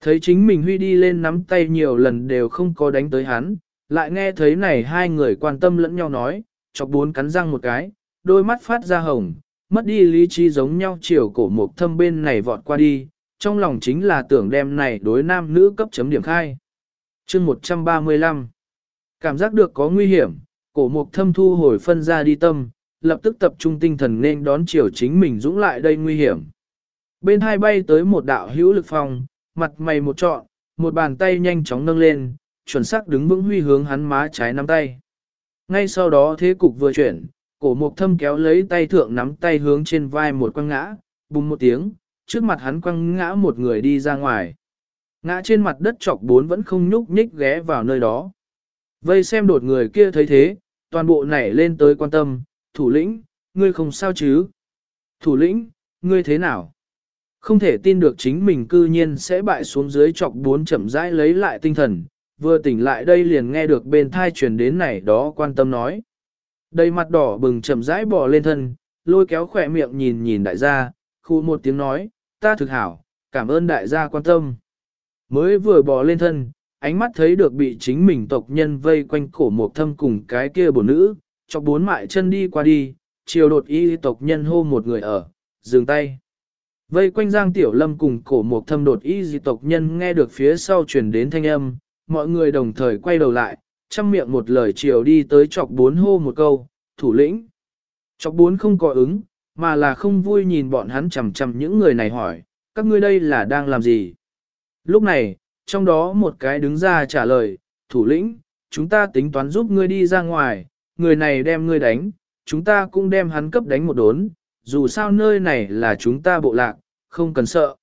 Thấy chính mình huy đi lên nắm tay nhiều lần đều không có đánh tới hắn, lại nghe thấy này hai người quan tâm lẫn nhau nói, chọc bốn cắn răng một cái, đôi mắt phát ra hồng, mất đi lý trí giống nhau chiều cổ mục thâm bên này vọt qua đi, trong lòng chính là tưởng đem này đối nam nữ cấp chấm điểm khai. chương 135 Cảm giác được có nguy hiểm, cổ mục thâm thu hồi phân ra đi tâm, lập tức tập trung tinh thần nên đón chiều chính mình dũng lại đây nguy hiểm. Bên hai bay tới một đạo hữu lực phong, mặt mày một trọn, một bàn tay nhanh chóng nâng lên, chuẩn xác đứng vững huy hướng hắn má trái nắm tay. Ngay sau đó thế cục vừa chuyển, cổ mục thâm kéo lấy tay thượng nắm tay hướng trên vai một quăng ngã, bùng một tiếng, trước mặt hắn quăng ngã một người đi ra ngoài. Ngã trên mặt đất chọc bốn vẫn không nhúc nhích ghé vào nơi đó. Vây xem đột người kia thấy thế, toàn bộ nảy lên tới quan tâm, thủ lĩnh, ngươi không sao chứ? Thủ lĩnh, ngươi thế nào? Không thể tin được chính mình cư nhiên sẽ bại xuống dưới chọc bốn chậm rãi lấy lại tinh thần, vừa tỉnh lại đây liền nghe được bên thai truyền đến này đó quan tâm nói. Đầy mặt đỏ bừng chậm rãi bò lên thân, lôi kéo khỏe miệng nhìn nhìn đại gia, khu một tiếng nói, ta thực hảo, cảm ơn đại gia quan tâm. Mới vừa bò lên thân, ánh mắt thấy được bị chính mình tộc nhân vây quanh cổ một thâm cùng cái kia bổ nữ, cho bốn mại chân đi qua đi, chiều đột y tộc nhân hô một người ở, dừng tay. Vây quanh Giang Tiểu Lâm cùng cổ một thâm đột y di tộc nhân nghe được phía sau truyền đến thanh âm, mọi người đồng thời quay đầu lại, chăm miệng một lời chiều đi tới chọc bốn hô một câu, thủ lĩnh. Chọc bốn không có ứng, mà là không vui nhìn bọn hắn chầm chầm những người này hỏi, các ngươi đây là đang làm gì? Lúc này, trong đó một cái đứng ra trả lời, thủ lĩnh, chúng ta tính toán giúp ngươi đi ra ngoài, người này đem ngươi đánh, chúng ta cũng đem hắn cấp đánh một đốn, dù sao nơi này là chúng ta bộ lạc, không cần sợ.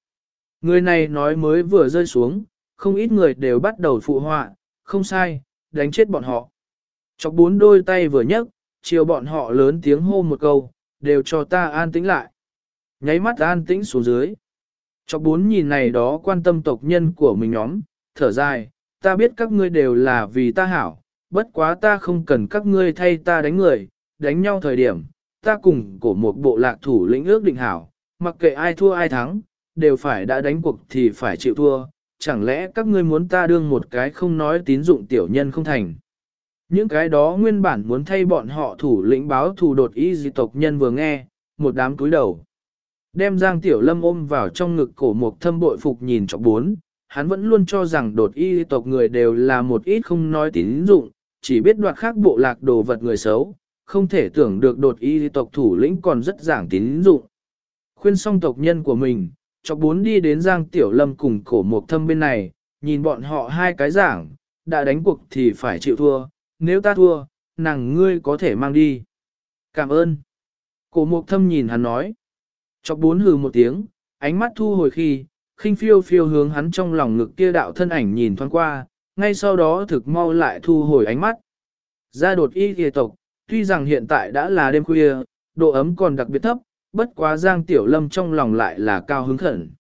Người này nói mới vừa rơi xuống, không ít người đều bắt đầu phụ họa, không sai, đánh chết bọn họ. Chọc bốn đôi tay vừa nhấc, chiều bọn họ lớn tiếng hô một câu, đều cho ta an tĩnh lại. Nháy mắt an tĩnh xuống dưới. Cho bốn nhìn này đó quan tâm tộc nhân của mình nhóm, thở dài, ta biết các ngươi đều là vì ta hảo, bất quá ta không cần các ngươi thay ta đánh người, đánh nhau thời điểm, ta cùng cổ một bộ lạc thủ lĩnh ước định hảo, mặc kệ ai thua ai thắng, đều phải đã đánh cuộc thì phải chịu thua, chẳng lẽ các ngươi muốn ta đương một cái không nói tín dụng tiểu nhân không thành. Những cái đó nguyên bản muốn thay bọn họ thủ lĩnh báo thù đột y di tộc nhân vừa nghe, một đám cúi đầu. Đem Giang Tiểu Lâm ôm vào trong ngực cổ mục thâm bội phục nhìn trọng bốn, hắn vẫn luôn cho rằng đột y tộc người đều là một ít không nói tín dụng, chỉ biết đoạt khác bộ lạc đồ vật người xấu, không thể tưởng được đột y tộc thủ lĩnh còn rất giảng tín dụng. Khuyên xong tộc nhân của mình, chọc bốn đi đến Giang Tiểu Lâm cùng cổ mục thâm bên này, nhìn bọn họ hai cái giảng, đã đánh cuộc thì phải chịu thua, nếu ta thua, nàng ngươi có thể mang đi. Cảm ơn. Cổ mục thâm nhìn hắn nói. Chọc bốn hừ một tiếng, ánh mắt thu hồi khi, khinh phiêu phiêu hướng hắn trong lòng ngực kia đạo thân ảnh nhìn thoáng qua, ngay sau đó thực mau lại thu hồi ánh mắt. Ra đột y kỳ tộc, tuy rằng hiện tại đã là đêm khuya, độ ấm còn đặc biệt thấp, bất quá Giang Tiểu Lâm trong lòng lại là cao hứng khẩn.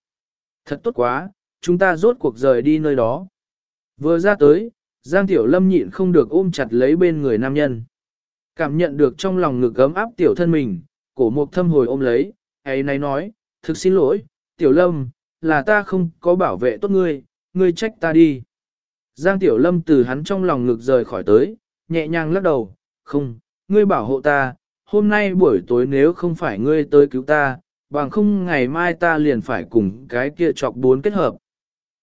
Thật tốt quá, chúng ta rốt cuộc rời đi nơi đó. Vừa ra tới, Giang Tiểu Lâm nhịn không được ôm chặt lấy bên người nam nhân. Cảm nhận được trong lòng ngực ấm áp Tiểu thân mình, cổ mục thâm hồi ôm lấy, ấy này nói, thực xin lỗi, Tiểu Lâm, là ta không có bảo vệ tốt ngươi, ngươi trách ta đi. Giang Tiểu Lâm từ hắn trong lòng ngực rời khỏi tới, nhẹ nhàng lắc đầu, không, ngươi bảo hộ ta, hôm nay buổi tối nếu không phải ngươi tới cứu ta, bằng không ngày mai ta liền phải cùng cái kia chọc bốn kết hợp.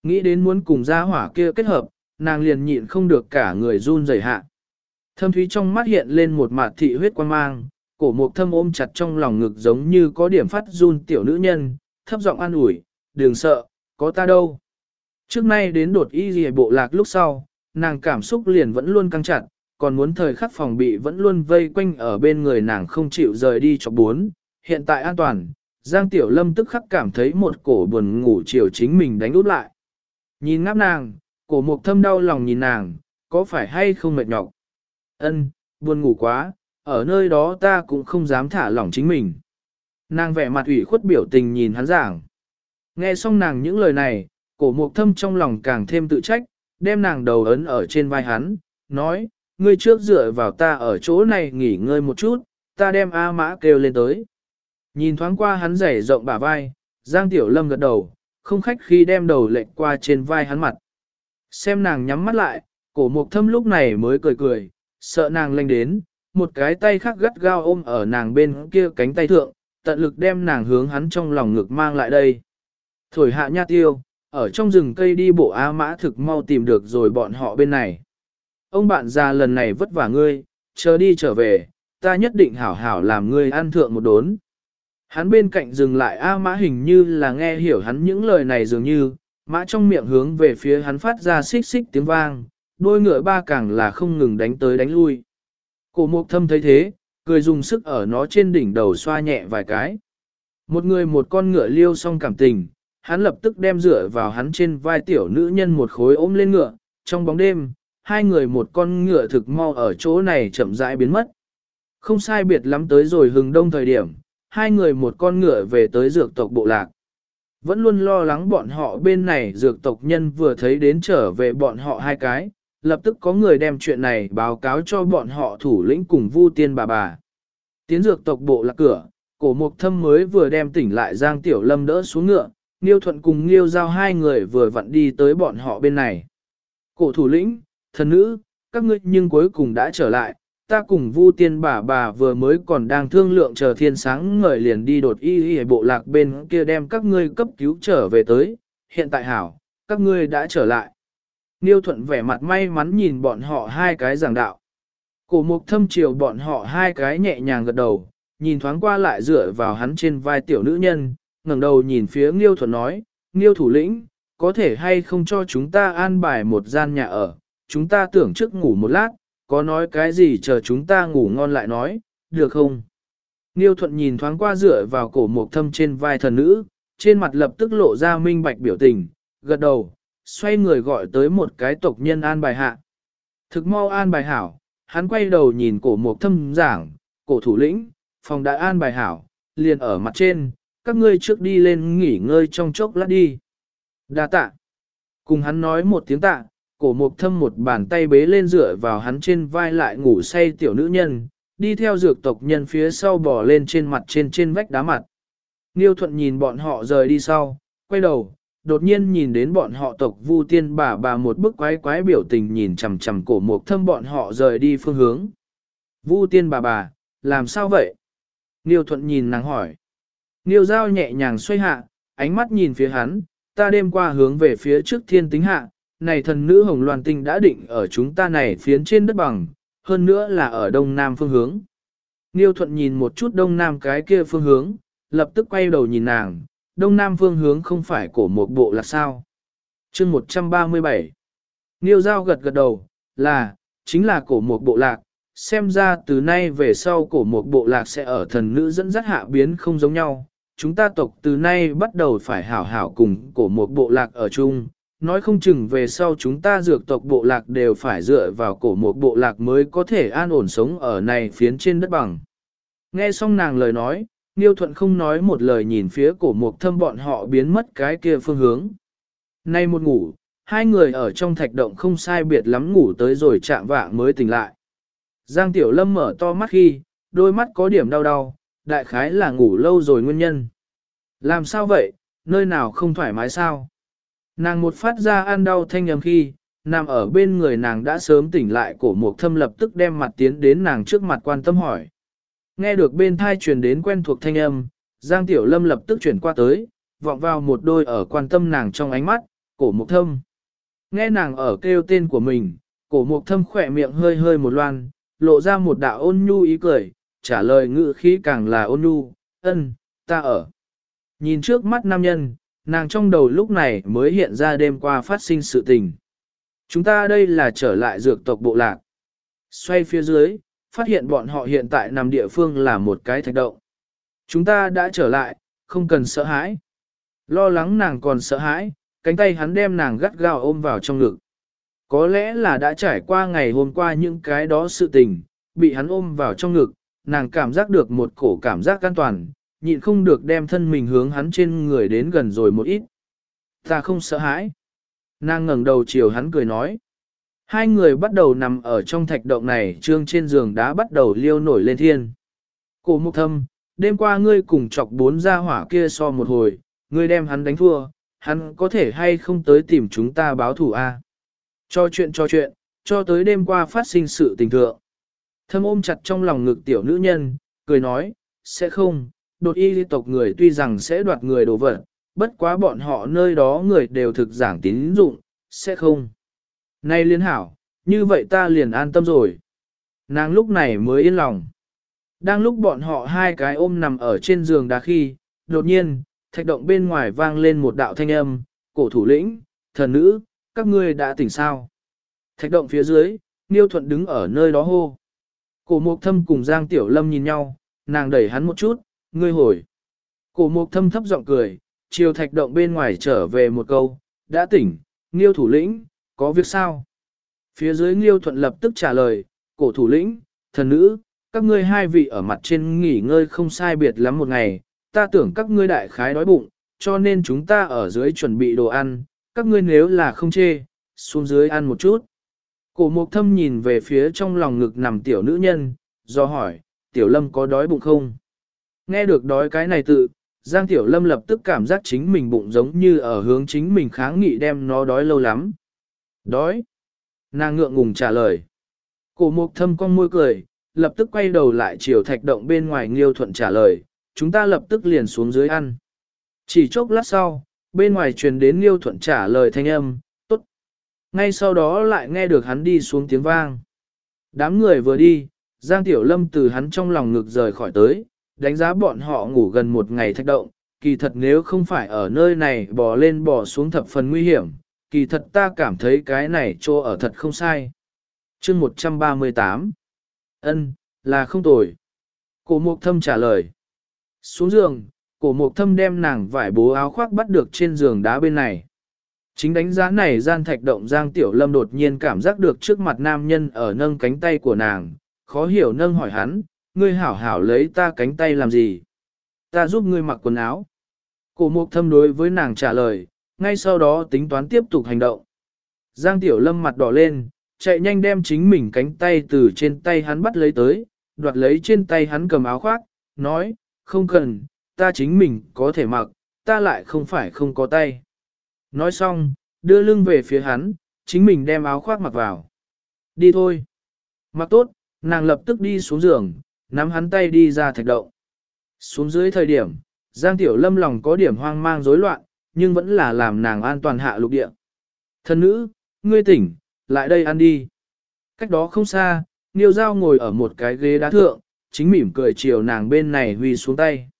Nghĩ đến muốn cùng gia hỏa kia kết hợp, nàng liền nhịn không được cả người run rẩy hạ. Thâm thúy trong mắt hiện lên một mặt thị huyết quan mang, cổ mục thâm ôm chặt trong lòng ngực giống như có điểm phát run tiểu nữ nhân, thấp giọng an ủi, đừng sợ, có ta đâu. Trước nay đến đột y gì bộ lạc lúc sau, nàng cảm xúc liền vẫn luôn căng chặt, còn muốn thời khắc phòng bị vẫn luôn vây quanh ở bên người nàng không chịu rời đi cho bốn. Hiện tại an toàn, Giang Tiểu Lâm tức khắc cảm thấy một cổ buồn ngủ chiều chính mình đánh út lại. Nhìn ngáp nàng, cổ mục thâm đau lòng nhìn nàng, có phải hay không mệt nhọc? Ân, buồn ngủ quá, ở nơi đó ta cũng không dám thả lỏng chính mình. Nàng vẻ mặt ủy khuất biểu tình nhìn hắn giảng. Nghe xong nàng những lời này, cổ mục thâm trong lòng càng thêm tự trách, đem nàng đầu ấn ở trên vai hắn, nói, ngươi trước dựa vào ta ở chỗ này nghỉ ngơi một chút, ta đem A mã kêu lên tới. Nhìn thoáng qua hắn rẻ rộng bả vai, Giang Tiểu Lâm gật đầu, không khách khi đem đầu lệnh qua trên vai hắn mặt. Xem nàng nhắm mắt lại, cổ mục thâm lúc này mới cười cười, sợ nàng lanh đến, một cái tay khác gắt gao ôm ở nàng bên kia cánh tay thượng, tận lực đem nàng hướng hắn trong lòng ngực mang lại đây. Thổi hạ nha tiêu, ở trong rừng cây đi bộ A mã thực mau tìm được rồi bọn họ bên này. Ông bạn già lần này vất vả ngươi, chờ đi trở về, ta nhất định hảo hảo làm ngươi ăn thượng một đốn. Hắn bên cạnh dừng lại A mã hình như là nghe hiểu hắn những lời này dường như, mã trong miệng hướng về phía hắn phát ra xích xích tiếng vang, đôi ngựa ba càng là không ngừng đánh tới đánh lui. Cổ mục thâm thấy thế, cười dùng sức ở nó trên đỉnh đầu xoa nhẹ vài cái. Một người một con ngựa liêu xong cảm tình, hắn lập tức đem dựa vào hắn trên vai tiểu nữ nhân một khối ôm lên ngựa, trong bóng đêm, hai người một con ngựa thực mau ở chỗ này chậm rãi biến mất. Không sai biệt lắm tới rồi hừng đông thời điểm, hai người một con ngựa về tới dược tộc bộ lạc. Vẫn luôn lo lắng bọn họ bên này dược tộc nhân vừa thấy đến trở về bọn họ hai cái, lập tức có người đem chuyện này báo cáo cho bọn họ thủ lĩnh cùng vu tiên bà bà. Tiến dược tộc bộ là cửa, cổ mục thâm mới vừa đem tỉnh lại Giang Tiểu Lâm đỡ xuống ngựa, Nghiêu Thuận cùng Nghiêu Giao hai người vừa vặn đi tới bọn họ bên này. Cổ thủ lĩnh, thần nữ, các ngươi nhưng cuối cùng đã trở lại, ta cùng Vu Tiên bà bà vừa mới còn đang thương lượng chờ thiên sáng ngời liền đi đột y y bộ lạc bên kia đem các ngươi cấp cứu trở về tới, hiện tại hảo, các ngươi đã trở lại. Niêu thuận vẻ mặt may mắn nhìn bọn họ hai cái giảng đạo. Cổ mục thâm chiều bọn họ hai cái nhẹ nhàng gật đầu, nhìn thoáng qua lại dựa vào hắn trên vai tiểu nữ nhân, ngẩng đầu nhìn phía Nghiêu thuận nói, Nghiêu thủ lĩnh, có thể hay không cho chúng ta an bài một gian nhà ở, chúng ta tưởng trước ngủ một lát, có nói cái gì chờ chúng ta ngủ ngon lại nói, được không? Nghiêu thuận nhìn thoáng qua dựa vào cổ Mộc thâm trên vai thần nữ, trên mặt lập tức lộ ra minh bạch biểu tình, gật đầu, xoay người gọi tới một cái tộc nhân an bài hạ. Thực mau an bài hảo, hắn quay đầu nhìn cổ Mộc thâm giảng, cổ thủ lĩnh, phòng đã an bài hảo, liền ở mặt trên, các ngươi trước đi lên nghỉ ngơi trong chốc lát đi. Đa tạ. Cùng hắn nói một tiếng tạ, cổ mục thâm một bàn tay bế lên dựa vào hắn trên vai lại ngủ say tiểu nữ nhân, đi theo dược tộc nhân phía sau bò lên trên mặt trên trên vách đá mặt. Niêu thuận nhìn bọn họ rời đi sau, quay đầu, đột nhiên nhìn đến bọn họ tộc vu tiên bà bà một bức quái quái biểu tình nhìn chằm chằm cổ mục thâm bọn họ rời đi phương hướng. Vu tiên bà bà, làm sao vậy? Niêu thuận nhìn nàng hỏi. Niêu dao nhẹ nhàng xoay hạ, ánh mắt nhìn phía hắn, ta đêm qua hướng về phía trước thiên tính hạ, này thần nữ hồng loan tinh đã định ở chúng ta này phiến trên đất bằng, hơn nữa là ở đông nam phương hướng. Niêu thuận nhìn một chút đông nam cái kia phương hướng, lập tức quay đầu nhìn nàng, đông nam phương hướng không phải cổ một bộ là sao. chương 137 Niêu giao gật gật đầu, là, chính là cổ một bộ lạc, xem ra từ nay về sau cổ một bộ lạc sẽ ở thần nữ dẫn dắt hạ biến không giống nhau. Chúng ta tộc từ nay bắt đầu phải hảo hảo cùng cổ một bộ lạc ở chung, nói không chừng về sau chúng ta dược tộc bộ lạc đều phải dựa vào cổ một bộ lạc mới có thể an ổn sống ở này phiến trên đất bằng. Nghe xong nàng lời nói, Niêu Thuận không nói một lời nhìn phía cổ mục thâm bọn họ biến mất cái kia phương hướng. Nay một ngủ, hai người ở trong thạch động không sai biệt lắm ngủ tới rồi chạm vạng mới tỉnh lại. Giang Tiểu Lâm mở to mắt khi, đôi mắt có điểm đau đau, đại khái là ngủ lâu rồi nguyên nhân. Làm sao vậy, nơi nào không thoải mái sao? Nàng một phát ra ăn đau thanh âm khi, nằm ở bên người nàng đã sớm tỉnh lại cổ mục thâm lập tức đem mặt tiến đến nàng trước mặt quan tâm hỏi. Nghe được bên thai truyền đến quen thuộc thanh âm, Giang Tiểu Lâm lập tức chuyển qua tới, vọng vào một đôi ở quan tâm nàng trong ánh mắt, cổ mục thâm. Nghe nàng ở kêu tên của mình, cổ mục thâm khỏe miệng hơi hơi một loan, lộ ra một đạo ôn nhu ý cười, trả lời ngữ khí càng là ôn nhu, ân, ta ở. Nhìn trước mắt nam nhân, nàng trong đầu lúc này mới hiện ra đêm qua phát sinh sự tình. Chúng ta đây là trở lại dược tộc bộ lạc. Xoay phía dưới, phát hiện bọn họ hiện tại nằm địa phương là một cái thạch động. Chúng ta đã trở lại, không cần sợ hãi. Lo lắng nàng còn sợ hãi, cánh tay hắn đem nàng gắt gao ôm vào trong ngực. Có lẽ là đã trải qua ngày hôm qua những cái đó sự tình, bị hắn ôm vào trong ngực, nàng cảm giác được một cổ cảm giác an toàn, nhịn không được đem thân mình hướng hắn trên người đến gần rồi một ít. Ta không sợ hãi. Nàng ngẩng đầu chiều hắn cười nói. Hai người bắt đầu nằm ở trong thạch động này trương trên giường đá bắt đầu liêu nổi lên thiên. Cổ mục thâm, đêm qua ngươi cùng chọc bốn gia hỏa kia so một hồi, ngươi đem hắn đánh thua, hắn có thể hay không tới tìm chúng ta báo thủ a? Cho chuyện cho chuyện, cho tới đêm qua phát sinh sự tình thượng. Thâm ôm chặt trong lòng ngực tiểu nữ nhân, cười nói, sẽ không, đột y tộc người tuy rằng sẽ đoạt người đồ vật, bất quá bọn họ nơi đó người đều thực giảng tín dụng, sẽ không. Nay liên hảo, như vậy ta liền an tâm rồi. Nàng lúc này mới yên lòng. Đang lúc bọn họ hai cái ôm nằm ở trên giường đá khi, đột nhiên, thạch động bên ngoài vang lên một đạo thanh âm, cổ thủ lĩnh, thần nữ, các ngươi đã tỉnh sao. Thạch động phía dưới, Niêu Thuận đứng ở nơi đó hô. Cổ mục thâm cùng Giang Tiểu Lâm nhìn nhau, nàng đẩy hắn một chút, ngươi hồi. Cổ mục thâm thấp giọng cười, chiều thạch động bên ngoài trở về một câu, đã tỉnh, Nghiêu thủ lĩnh, có việc sao? Phía dưới Nghiêu thuận lập tức trả lời, cổ thủ lĩnh, thần nữ, các ngươi hai vị ở mặt trên nghỉ ngơi không sai biệt lắm một ngày, ta tưởng các ngươi đại khái đói bụng, cho nên chúng ta ở dưới chuẩn bị đồ ăn, các ngươi nếu là không chê, xuống dưới ăn một chút. Cổ mục thâm nhìn về phía trong lòng ngực nằm tiểu nữ nhân, do hỏi, tiểu lâm có đói bụng không? Nghe được đói cái này tự, Giang Tiểu Lâm lập tức cảm giác chính mình bụng giống như ở hướng chính mình kháng nghị đem nó đói lâu lắm. Đói. Nàng ngượng ngùng trả lời. Cổ mục thâm con môi cười, lập tức quay đầu lại chiều thạch động bên ngoài Nghiêu Thuận trả lời, chúng ta lập tức liền xuống dưới ăn. Chỉ chốc lát sau, bên ngoài truyền đến Nghiêu Thuận trả lời thanh âm, tốt. Ngay sau đó lại nghe được hắn đi xuống tiếng vang. Đám người vừa đi, Giang Tiểu Lâm từ hắn trong lòng ngực rời khỏi tới, đánh giá bọn họ ngủ gần một ngày thạch động, kỳ thật nếu không phải ở nơi này bò lên bò xuống thập phần nguy hiểm, kỳ thật ta cảm thấy cái này chỗ ở thật không sai. chương 138 ân là không tồi. Cổ mục thâm trả lời. Xuống giường, cổ mục thâm đem nàng vải bố áo khoác bắt được trên giường đá bên này. Chính đánh giá này gian thạch động Giang Tiểu Lâm đột nhiên cảm giác được trước mặt nam nhân ở nâng cánh tay của nàng, khó hiểu nâng hỏi hắn, ngươi hảo hảo lấy ta cánh tay làm gì? Ta giúp ngươi mặc quần áo. Cổ mục thâm đối với nàng trả lời, ngay sau đó tính toán tiếp tục hành động. Giang Tiểu Lâm mặt đỏ lên, chạy nhanh đem chính mình cánh tay từ trên tay hắn bắt lấy tới, đoạt lấy trên tay hắn cầm áo khoác, nói, không cần, ta chính mình có thể mặc, ta lại không phải không có tay. Nói xong, đưa lưng về phía hắn, chính mình đem áo khoác mặc vào. Đi thôi. Mặc tốt, nàng lập tức đi xuống giường, nắm hắn tay đi ra thạch động. Xuống dưới thời điểm, Giang Tiểu Lâm lòng có điểm hoang mang rối loạn, nhưng vẫn là làm nàng an toàn hạ lục địa. Thân nữ, ngươi tỉnh, lại đây ăn đi. Cách đó không xa, Niêu Giao ngồi ở một cái ghế đá thượng, chính mỉm cười chiều nàng bên này huy xuống tay.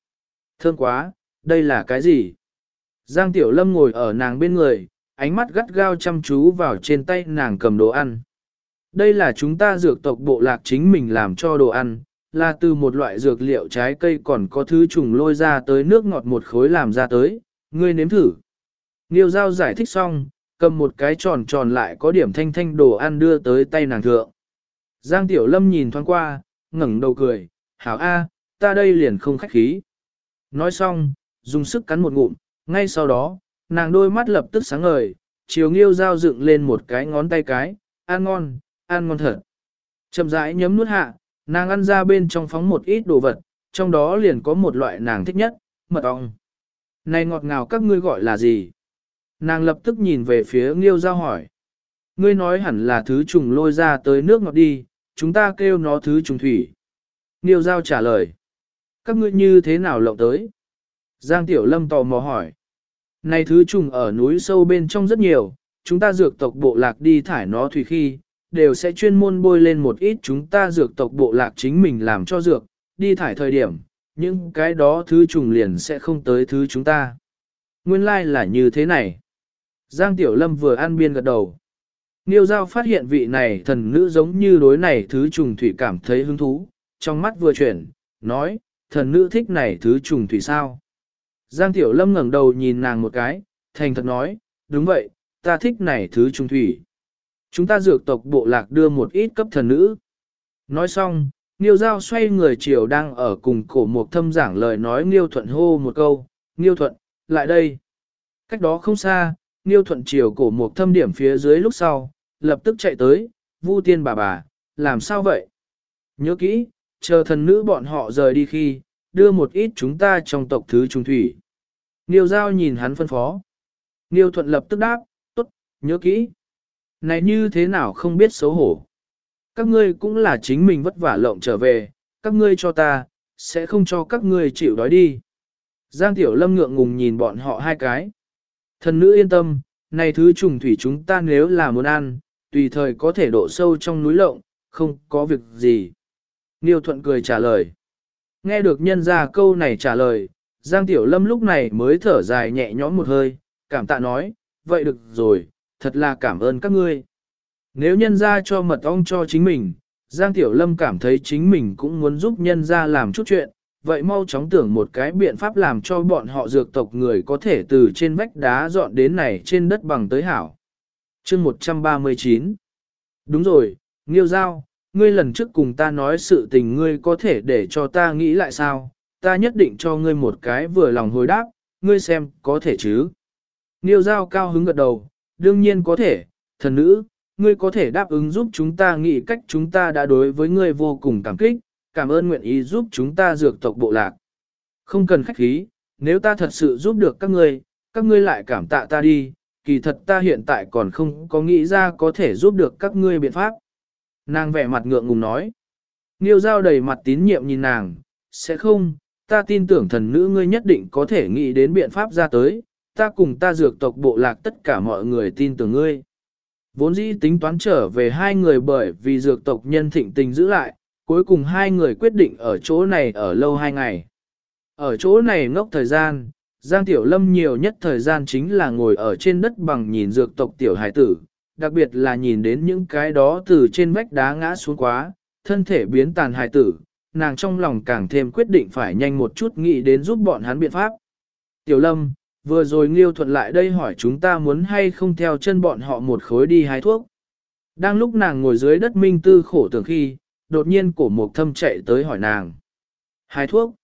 Thương quá, đây là cái gì? Giang Tiểu Lâm ngồi ở nàng bên người, ánh mắt gắt gao chăm chú vào trên tay nàng cầm đồ ăn. Đây là chúng ta dược tộc bộ lạc chính mình làm cho đồ ăn, là từ một loại dược liệu trái cây còn có thứ trùng lôi ra tới nước ngọt một khối làm ra tới, ngươi nếm thử. Niêu giao giải thích xong, cầm một cái tròn tròn lại có điểm thanh thanh đồ ăn đưa tới tay nàng thượng. Giang Tiểu Lâm nhìn thoáng qua, ngẩng đầu cười, hảo a, ta đây liền không khách khí. Nói xong, dùng sức cắn một ngụm, ngay sau đó, nàng đôi mắt lập tức sáng ngời, chiều nghiêu dao dựng lên một cái ngón tay cái, ăn ngon, ăn ngon thật. Chậm rãi nhấm nuốt hạ, Nàng ăn ra bên trong phóng một ít đồ vật, trong đó liền có một loại nàng thích nhất, mật ong. Này ngọt ngào các ngươi gọi là gì? nàng lập tức nhìn về phía Nghiêu Giao hỏi. Ngươi nói hẳn là thứ trùng lôi ra tới nước ngọt đi, chúng ta kêu nó thứ trùng thủy. Nghiêu Giao trả lời. Các ngươi như thế nào lộng tới? Giang Tiểu Lâm tò mò hỏi. Này thứ trùng ở núi sâu bên trong rất nhiều, chúng ta dược tộc bộ lạc đi thải nó thủy khi, đều sẽ chuyên môn bôi lên một ít chúng ta dược tộc bộ lạc chính mình làm cho dược, đi thải thời điểm, những cái đó thứ trùng liền sẽ không tới thứ chúng ta. Nguyên lai like là như thế này. Giang Tiểu Lâm vừa ăn biên gật đầu. Niêu Giao phát hiện vị này thần nữ giống như đối này thứ trùng thủy cảm thấy hứng thú, trong mắt vừa chuyển, nói, thần nữ thích này thứ trùng thủy sao. Giang Tiểu Lâm ngẩng đầu nhìn nàng một cái, thành thật nói, đúng vậy, ta thích này thứ trùng thủy. Chúng ta dược tộc bộ lạc đưa một ít cấp thần nữ. Nói xong, nghiêu Giao xoay người chiều đang ở cùng cổ mục thâm giảng lời nói nghiêu Thuận hô một câu, nghiêu Thuận, lại đây. Cách đó không xa, nghiêu Thuận chiều cổ mục thâm điểm phía dưới lúc sau, lập tức chạy tới, Vu tiên bà bà, làm sao vậy? Nhớ kỹ, chờ thần nữ bọn họ rời đi khi, đưa một ít chúng ta trong tộc thứ trung thủy. nghiêu Giao nhìn hắn phân phó. nghiêu Thuận lập tức đáp, tốt, nhớ kỹ. Này như thế nào không biết xấu hổ. Các ngươi cũng là chính mình vất vả lộng trở về, các ngươi cho ta, sẽ không cho các ngươi chịu đói đi. Giang Tiểu Lâm ngượng ngùng nhìn bọn họ hai cái. Thần nữ yên tâm, này thứ trùng thủy chúng ta nếu là muốn ăn, tùy thời có thể độ sâu trong núi lộng, không có việc gì. Niêu Thuận cười trả lời. Nghe được nhân ra câu này trả lời, Giang Tiểu Lâm lúc này mới thở dài nhẹ nhõm một hơi, cảm tạ nói, vậy được rồi, thật là cảm ơn các ngươi. Nếu nhân ra cho mật ong cho chính mình, Giang Tiểu Lâm cảm thấy chính mình cũng muốn giúp nhân ra làm chút chuyện, vậy mau chóng tưởng một cái biện pháp làm cho bọn họ dược tộc người có thể từ trên vách đá dọn đến này trên đất bằng tới hảo. chương 139 Đúng rồi, Nghiêu Giao, ngươi lần trước cùng ta nói sự tình ngươi có thể để cho ta nghĩ lại sao, ta nhất định cho ngươi một cái vừa lòng hồi đáp, ngươi xem có thể chứ. Nghiêu Giao cao hứng gật đầu, đương nhiên có thể, thần nữ, ngươi có thể đáp ứng giúp chúng ta nghĩ cách chúng ta đã đối với ngươi vô cùng cảm kích, cảm ơn nguyện ý giúp chúng ta dược tộc bộ lạc. Không cần khách khí, nếu ta thật sự giúp được các ngươi, các ngươi lại cảm tạ ta đi, kỳ thật ta hiện tại còn không có nghĩ ra có thể giúp được các ngươi biện pháp. Nàng vẻ mặt ngượng ngùng nói. Niêu giao đầy mặt tín nhiệm nhìn nàng, sẽ không, ta tin tưởng thần nữ ngươi nhất định có thể nghĩ đến biện pháp ra tới, ta cùng ta dược tộc bộ lạc tất cả mọi người tin tưởng ngươi. Vốn dĩ tính toán trở về hai người bởi vì dược tộc nhân thịnh tình giữ lại, cuối cùng hai người quyết định ở chỗ này ở lâu hai ngày. Ở chỗ này ngốc thời gian, Giang Tiểu Lâm nhiều nhất thời gian chính là ngồi ở trên đất bằng nhìn dược tộc Tiểu Hải tử, đặc biệt là nhìn đến những cái đó từ trên vách đá ngã xuống quá, thân thể biến tàn hải tử, nàng trong lòng càng thêm quyết định phải nhanh một chút nghĩ đến giúp bọn hắn biện pháp. Tiểu Lâm, vừa rồi Nghiêu Thuận lại đây hỏi chúng ta muốn hay không theo chân bọn họ một khối đi hái thuốc. Đang lúc nàng ngồi dưới đất minh tư khổ tưởng khi, đột nhiên cổ mục thâm chạy tới hỏi nàng. Hái thuốc.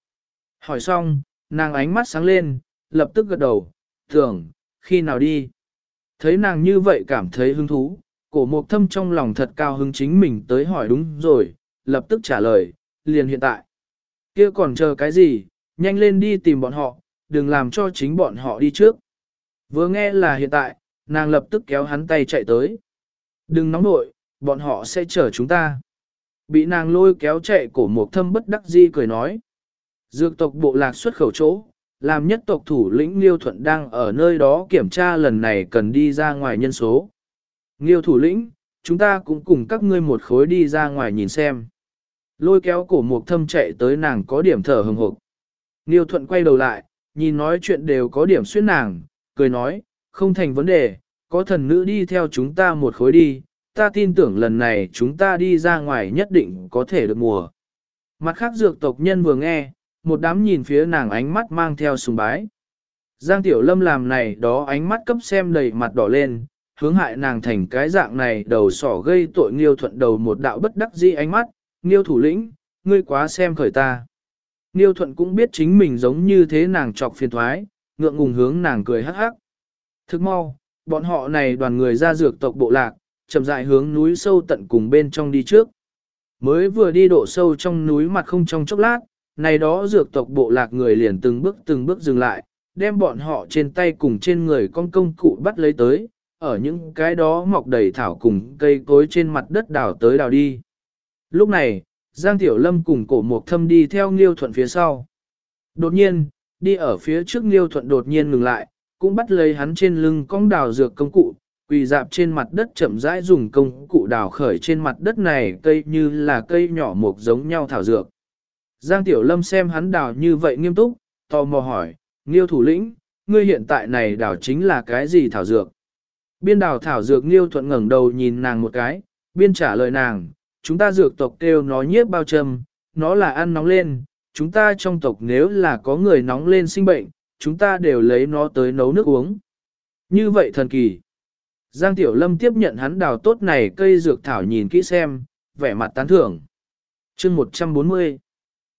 Hỏi xong, nàng ánh mắt sáng lên, lập tức gật đầu, tưởng, khi nào đi. Thấy nàng như vậy cảm thấy hứng thú, cổ mục thâm trong lòng thật cao hứng chính mình tới hỏi đúng rồi, lập tức trả lời, liền hiện tại. kia còn chờ cái gì, nhanh lên đi tìm bọn họ, đừng làm cho chính bọn họ đi trước. Vừa nghe là hiện tại, nàng lập tức kéo hắn tay chạy tới. Đừng nóng nội, bọn họ sẽ chờ chúng ta. Bị nàng lôi kéo chạy cổ một thâm bất đắc di cười nói. Dược tộc bộ lạc xuất khẩu chỗ, làm nhất tộc thủ lĩnh Liêu Thuận đang ở nơi đó kiểm tra lần này cần đi ra ngoài nhân số. Liêu thủ lĩnh, chúng ta cũng cùng các ngươi một khối đi ra ngoài nhìn xem. Lôi kéo cổ một thâm chạy tới nàng có điểm thở hừng hộp. Liêu Thuận quay đầu lại, nhìn nói chuyện đều có điểm xuyên nàng, cười nói, không thành vấn đề, có thần nữ đi theo chúng ta một khối đi, ta tin tưởng lần này chúng ta đi ra ngoài nhất định có thể được mùa. Mặt khác dược tộc nhân vừa nghe, một đám nhìn phía nàng ánh mắt mang theo sùng bái. Giang Tiểu Lâm làm này đó ánh mắt cấp xem đầy mặt đỏ lên, hướng hại nàng thành cái dạng này đầu sỏ gây tội nghiêu thuận đầu một đạo bất đắc dĩ ánh mắt, nghiêu thủ lĩnh, ngươi quá xem khởi ta. Nghiêu thuận cũng biết chính mình giống như thế nàng chọc phiền thoái, ngượng ngùng hướng nàng cười hắc hắc. Thức mau, bọn họ này đoàn người ra dược tộc bộ lạc, chậm rãi hướng núi sâu tận cùng bên trong đi trước. Mới vừa đi độ sâu trong núi mặt không trong chốc lát, này đó dược tộc bộ lạc người liền từng bước từng bước dừng lại, đem bọn họ trên tay cùng trên người con công cụ bắt lấy tới, ở những cái đó mọc đầy thảo cùng cây cối trên mặt đất đào tới đào đi. Lúc này, Giang Tiểu Lâm cùng cổ mục thâm đi theo Nghiêu Thuận phía sau. Đột nhiên, đi ở phía trước Nghiêu Thuận đột nhiên ngừng lại, cũng bắt lấy hắn trên lưng cong đào dược công cụ, quỳ dạp trên mặt đất chậm rãi dùng công cụ đào khởi trên mặt đất này cây như là cây nhỏ mục giống nhau thảo dược. Giang Tiểu Lâm xem hắn đào như vậy nghiêm túc, tò mò hỏi, Nghiêu thủ lĩnh, ngươi hiện tại này đào chính là cái gì thảo dược? Biên đào thảo dược Nghiêu thuận ngẩng đầu nhìn nàng một cái, biên trả lời nàng, chúng ta dược tộc kêu nó nhiếp bao châm, nó là ăn nóng lên, chúng ta trong tộc nếu là có người nóng lên sinh bệnh, chúng ta đều lấy nó tới nấu nước uống. Như vậy thần kỳ. Giang Tiểu Lâm tiếp nhận hắn đào tốt này cây dược thảo nhìn kỹ xem, vẻ mặt tán thưởng. chương 140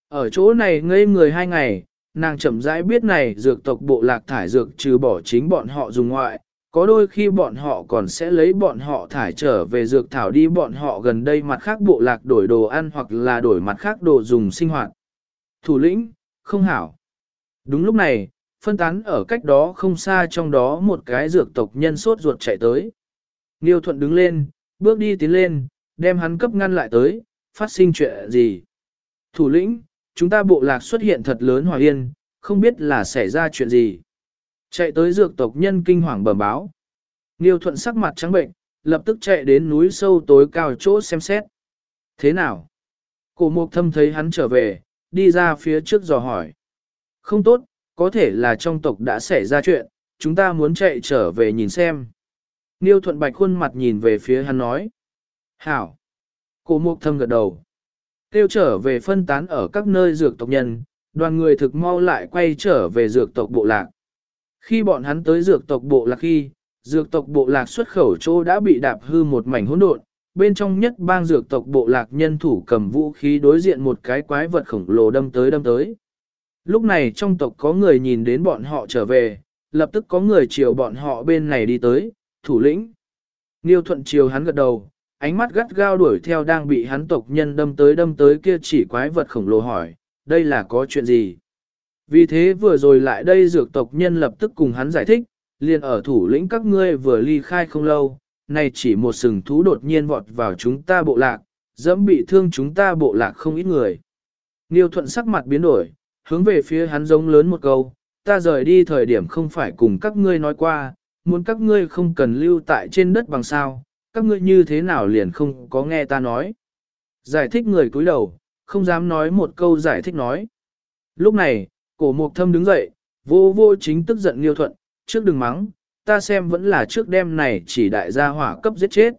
Ở chỗ này ngây người hai ngày, nàng chậm rãi biết này dược tộc bộ lạc thải dược trừ bỏ chính bọn họ dùng ngoại, có đôi khi bọn họ còn sẽ lấy bọn họ thải trở về dược thảo đi bọn họ gần đây mặt khác bộ lạc đổi đồ ăn hoặc là đổi mặt khác đồ dùng sinh hoạt. Thủ lĩnh, không hảo. Đúng lúc này, phân tán ở cách đó không xa trong đó một cái dược tộc nhân sốt ruột chạy tới. Nghiêu thuận đứng lên, bước đi tiến lên, đem hắn cấp ngăn lại tới, phát sinh chuyện gì. Thủ lĩnh, chúng ta bộ lạc xuất hiện thật lớn hòa yên, không biết là xảy ra chuyện gì. Chạy tới dược tộc nhân kinh hoàng bẩm báo. Nghiêu thuận sắc mặt trắng bệnh, lập tức chạy đến núi sâu tối cao chỗ xem xét. Thế nào? Cổ mục thâm thấy hắn trở về, đi ra phía trước dò hỏi. Không tốt, có thể là trong tộc đã xảy ra chuyện, chúng ta muốn chạy trở về nhìn xem. Nghiêu thuận bạch khuôn mặt nhìn về phía hắn nói. Hảo. Cổ mục thâm gật đầu. Tiêu trở về phân tán ở các nơi dược tộc nhân, đoàn người thực mau lại quay trở về dược tộc bộ lạc. Khi bọn hắn tới dược tộc bộ lạc khi, dược tộc bộ lạc xuất khẩu chỗ đã bị đạp hư một mảnh hỗn độn, bên trong nhất bang dược tộc bộ lạc nhân thủ cầm vũ khí đối diện một cái quái vật khổng lồ đâm tới đâm tới. Lúc này trong tộc có người nhìn đến bọn họ trở về, lập tức có người chiều bọn họ bên này đi tới, thủ lĩnh. Niêu thuận chiều hắn gật đầu, ánh mắt gắt gao đuổi theo đang bị hắn tộc nhân đâm tới đâm tới kia chỉ quái vật khổng lồ hỏi, đây là có chuyện gì? Vì thế vừa rồi lại đây dược tộc nhân lập tức cùng hắn giải thích, liền ở thủ lĩnh các ngươi vừa ly khai không lâu, này chỉ một sừng thú đột nhiên vọt vào chúng ta bộ lạc, dẫm bị thương chúng ta bộ lạc không ít người. Niêu thuận sắc mặt biến đổi, hướng về phía hắn giống lớn một câu, ta rời đi thời điểm không phải cùng các ngươi nói qua, muốn các ngươi không cần lưu tại trên đất bằng sao, các ngươi như thế nào liền không có nghe ta nói. Giải thích người cúi đầu, không dám nói một câu giải thích nói. Lúc này, cổ mục thâm đứng dậy, vô vô chính tức giận Nghiêu thuận, trước đừng mắng, ta xem vẫn là trước đêm này chỉ đại gia hỏa cấp giết chết.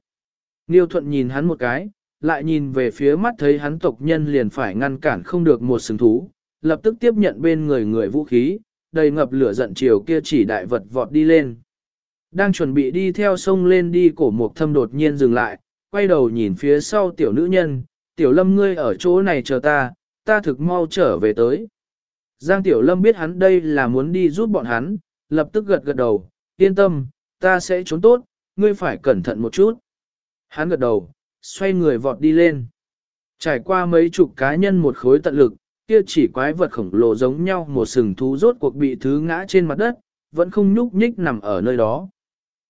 Nghiêu thuận nhìn hắn một cái, lại nhìn về phía mắt thấy hắn tộc nhân liền phải ngăn cản không được một sừng thú, lập tức tiếp nhận bên người người vũ khí, đầy ngập lửa giận chiều kia chỉ đại vật vọt đi lên. Đang chuẩn bị đi theo sông lên đi cổ mục thâm đột nhiên dừng lại, quay đầu nhìn phía sau tiểu nữ nhân, tiểu lâm ngươi ở chỗ này chờ ta, ta thực mau trở về tới. Giang tiểu lâm biết hắn đây là muốn đi giúp bọn hắn, lập tức gật gật đầu, yên tâm, ta sẽ trốn tốt, ngươi phải cẩn thận một chút. Hắn gật đầu, xoay người vọt đi lên. Trải qua mấy chục cá nhân một khối tận lực, kia chỉ quái vật khổng lồ giống nhau một sừng thú rốt cuộc bị thứ ngã trên mặt đất, vẫn không nhúc nhích nằm ở nơi đó.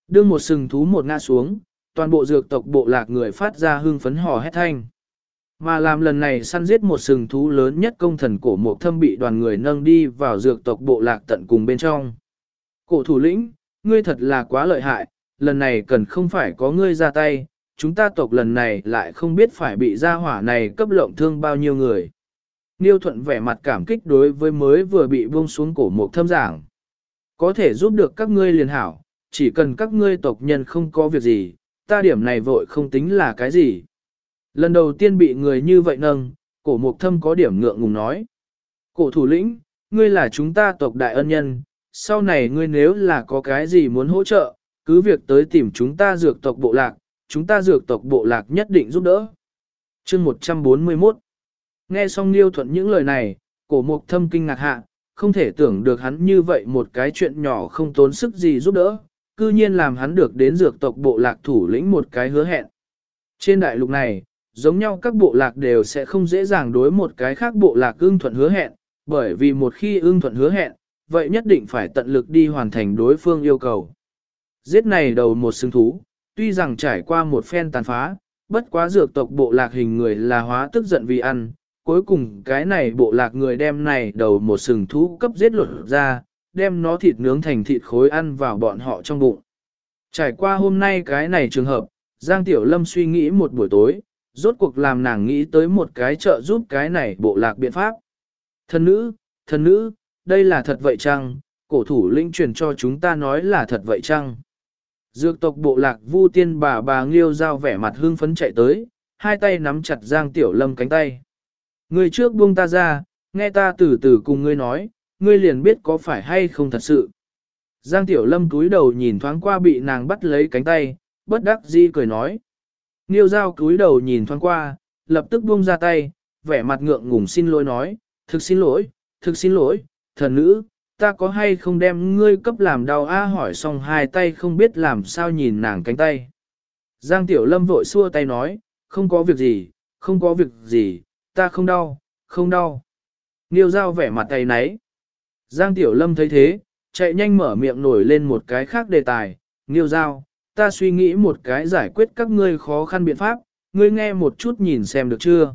Đưa một sừng thú một ngã xuống, toàn bộ dược tộc bộ lạc người phát ra hưng phấn hò hét thanh. Mà làm lần này săn giết một sừng thú lớn nhất công thần cổ mộ thâm bị đoàn người nâng đi vào dược tộc bộ lạc tận cùng bên trong. Cổ thủ lĩnh, ngươi thật là quá lợi hại, lần này cần không phải có ngươi ra tay, chúng ta tộc lần này lại không biết phải bị gia hỏa này cấp lộng thương bao nhiêu người. Niêu thuận vẻ mặt cảm kích đối với mới vừa bị buông xuống cổ mục thâm giảng. Có thể giúp được các ngươi liền hảo, chỉ cần các ngươi tộc nhân không có việc gì, ta điểm này vội không tính là cái gì. Lần đầu tiên bị người như vậy nâng, cổ mục thâm có điểm ngượng ngùng nói. Cổ thủ lĩnh, ngươi là chúng ta tộc đại ân nhân, sau này ngươi nếu là có cái gì muốn hỗ trợ, cứ việc tới tìm chúng ta dược tộc bộ lạc, chúng ta dược tộc bộ lạc nhất định giúp đỡ. chương 141 Nghe xong Niêu Thuận những lời này, cổ mục thâm kinh ngạc hạ, không thể tưởng được hắn như vậy một cái chuyện nhỏ không tốn sức gì giúp đỡ, cư nhiên làm hắn được đến dược tộc bộ lạc thủ lĩnh một cái hứa hẹn. Trên đại lục này, giống nhau các bộ lạc đều sẽ không dễ dàng đối một cái khác bộ lạc ưng thuận hứa hẹn, bởi vì một khi ưng thuận hứa hẹn, vậy nhất định phải tận lực đi hoàn thành đối phương yêu cầu. Giết này đầu một xứng thú, tuy rằng trải qua một phen tàn phá, bất quá dược tộc bộ lạc hình người là hóa tức giận vì ăn, cuối cùng cái này bộ lạc người đem này đầu một sừng thú cấp giết luật ra, đem nó thịt nướng thành thịt khối ăn vào bọn họ trong bụng. Trải qua hôm nay cái này trường hợp, Giang Tiểu Lâm suy nghĩ một buổi tối, rốt cuộc làm nàng nghĩ tới một cái trợ giúp cái này bộ lạc biện pháp. Thần nữ, thần nữ, đây là thật vậy chăng? Cổ thủ linh truyền cho chúng ta nói là thật vậy chăng? Dược tộc bộ lạc vu tiên bà bà nghiêu giao vẻ mặt hương phấn chạy tới, hai tay nắm chặt Giang Tiểu Lâm cánh tay. Người trước buông ta ra, nghe ta từ từ cùng ngươi nói, ngươi liền biết có phải hay không thật sự. Giang Tiểu Lâm cúi đầu nhìn thoáng qua bị nàng bắt lấy cánh tay, bất đắc dĩ cười nói. Nghiêu Dao cúi đầu nhìn thoáng qua, lập tức buông ra tay, vẻ mặt ngượng ngùng xin lỗi nói, thực xin lỗi, thực xin lỗi, thần nữ, ta có hay không đem ngươi cấp làm đau a hỏi xong hai tay không biết làm sao nhìn nàng cánh tay. Giang Tiểu Lâm vội xua tay nói, không có việc gì, không có việc gì, ta không đau, không đau. Nghiêu Dao vẻ mặt tay nấy. Giang Tiểu Lâm thấy thế, chạy nhanh mở miệng nổi lên một cái khác đề tài. Nghiêu Dao ta suy nghĩ một cái giải quyết các ngươi khó khăn biện pháp, ngươi nghe một chút nhìn xem được chưa?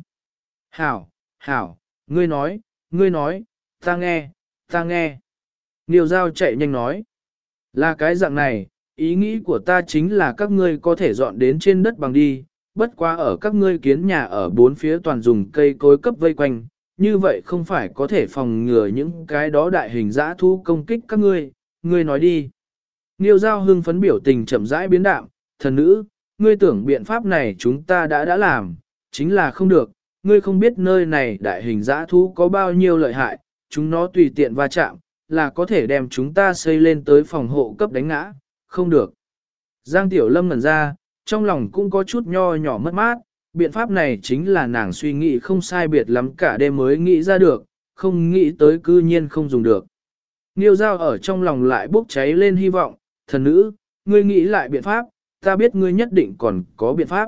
Hảo, hảo, ngươi nói, ngươi nói, ta nghe, ta nghe. Nghiêu giao chạy nhanh nói. Là cái dạng này, ý nghĩ của ta chính là các ngươi có thể dọn đến trên đất bằng đi, bất quá ở các ngươi kiến nhà ở bốn phía toàn dùng cây cối cấp vây quanh, như vậy không phải có thể phòng ngừa những cái đó đại hình dã thu công kích các ngươi, ngươi nói đi. Nghiêu giao hưng phấn biểu tình chậm rãi biến đạm, thần nữ, ngươi tưởng biện pháp này chúng ta đã đã làm, chính là không được, ngươi không biết nơi này đại hình dã thú có bao nhiêu lợi hại, chúng nó tùy tiện va chạm, là có thể đem chúng ta xây lên tới phòng hộ cấp đánh ngã, không được. Giang Tiểu Lâm ngẩn ra, trong lòng cũng có chút nho nhỏ mất mát, biện pháp này chính là nàng suy nghĩ không sai biệt lắm cả đêm mới nghĩ ra được, không nghĩ tới cư nhiên không dùng được. Niêu giao ở trong lòng lại bốc cháy lên hy vọng, thần nữ, ngươi nghĩ lại biện pháp, ta biết ngươi nhất định còn có biện pháp.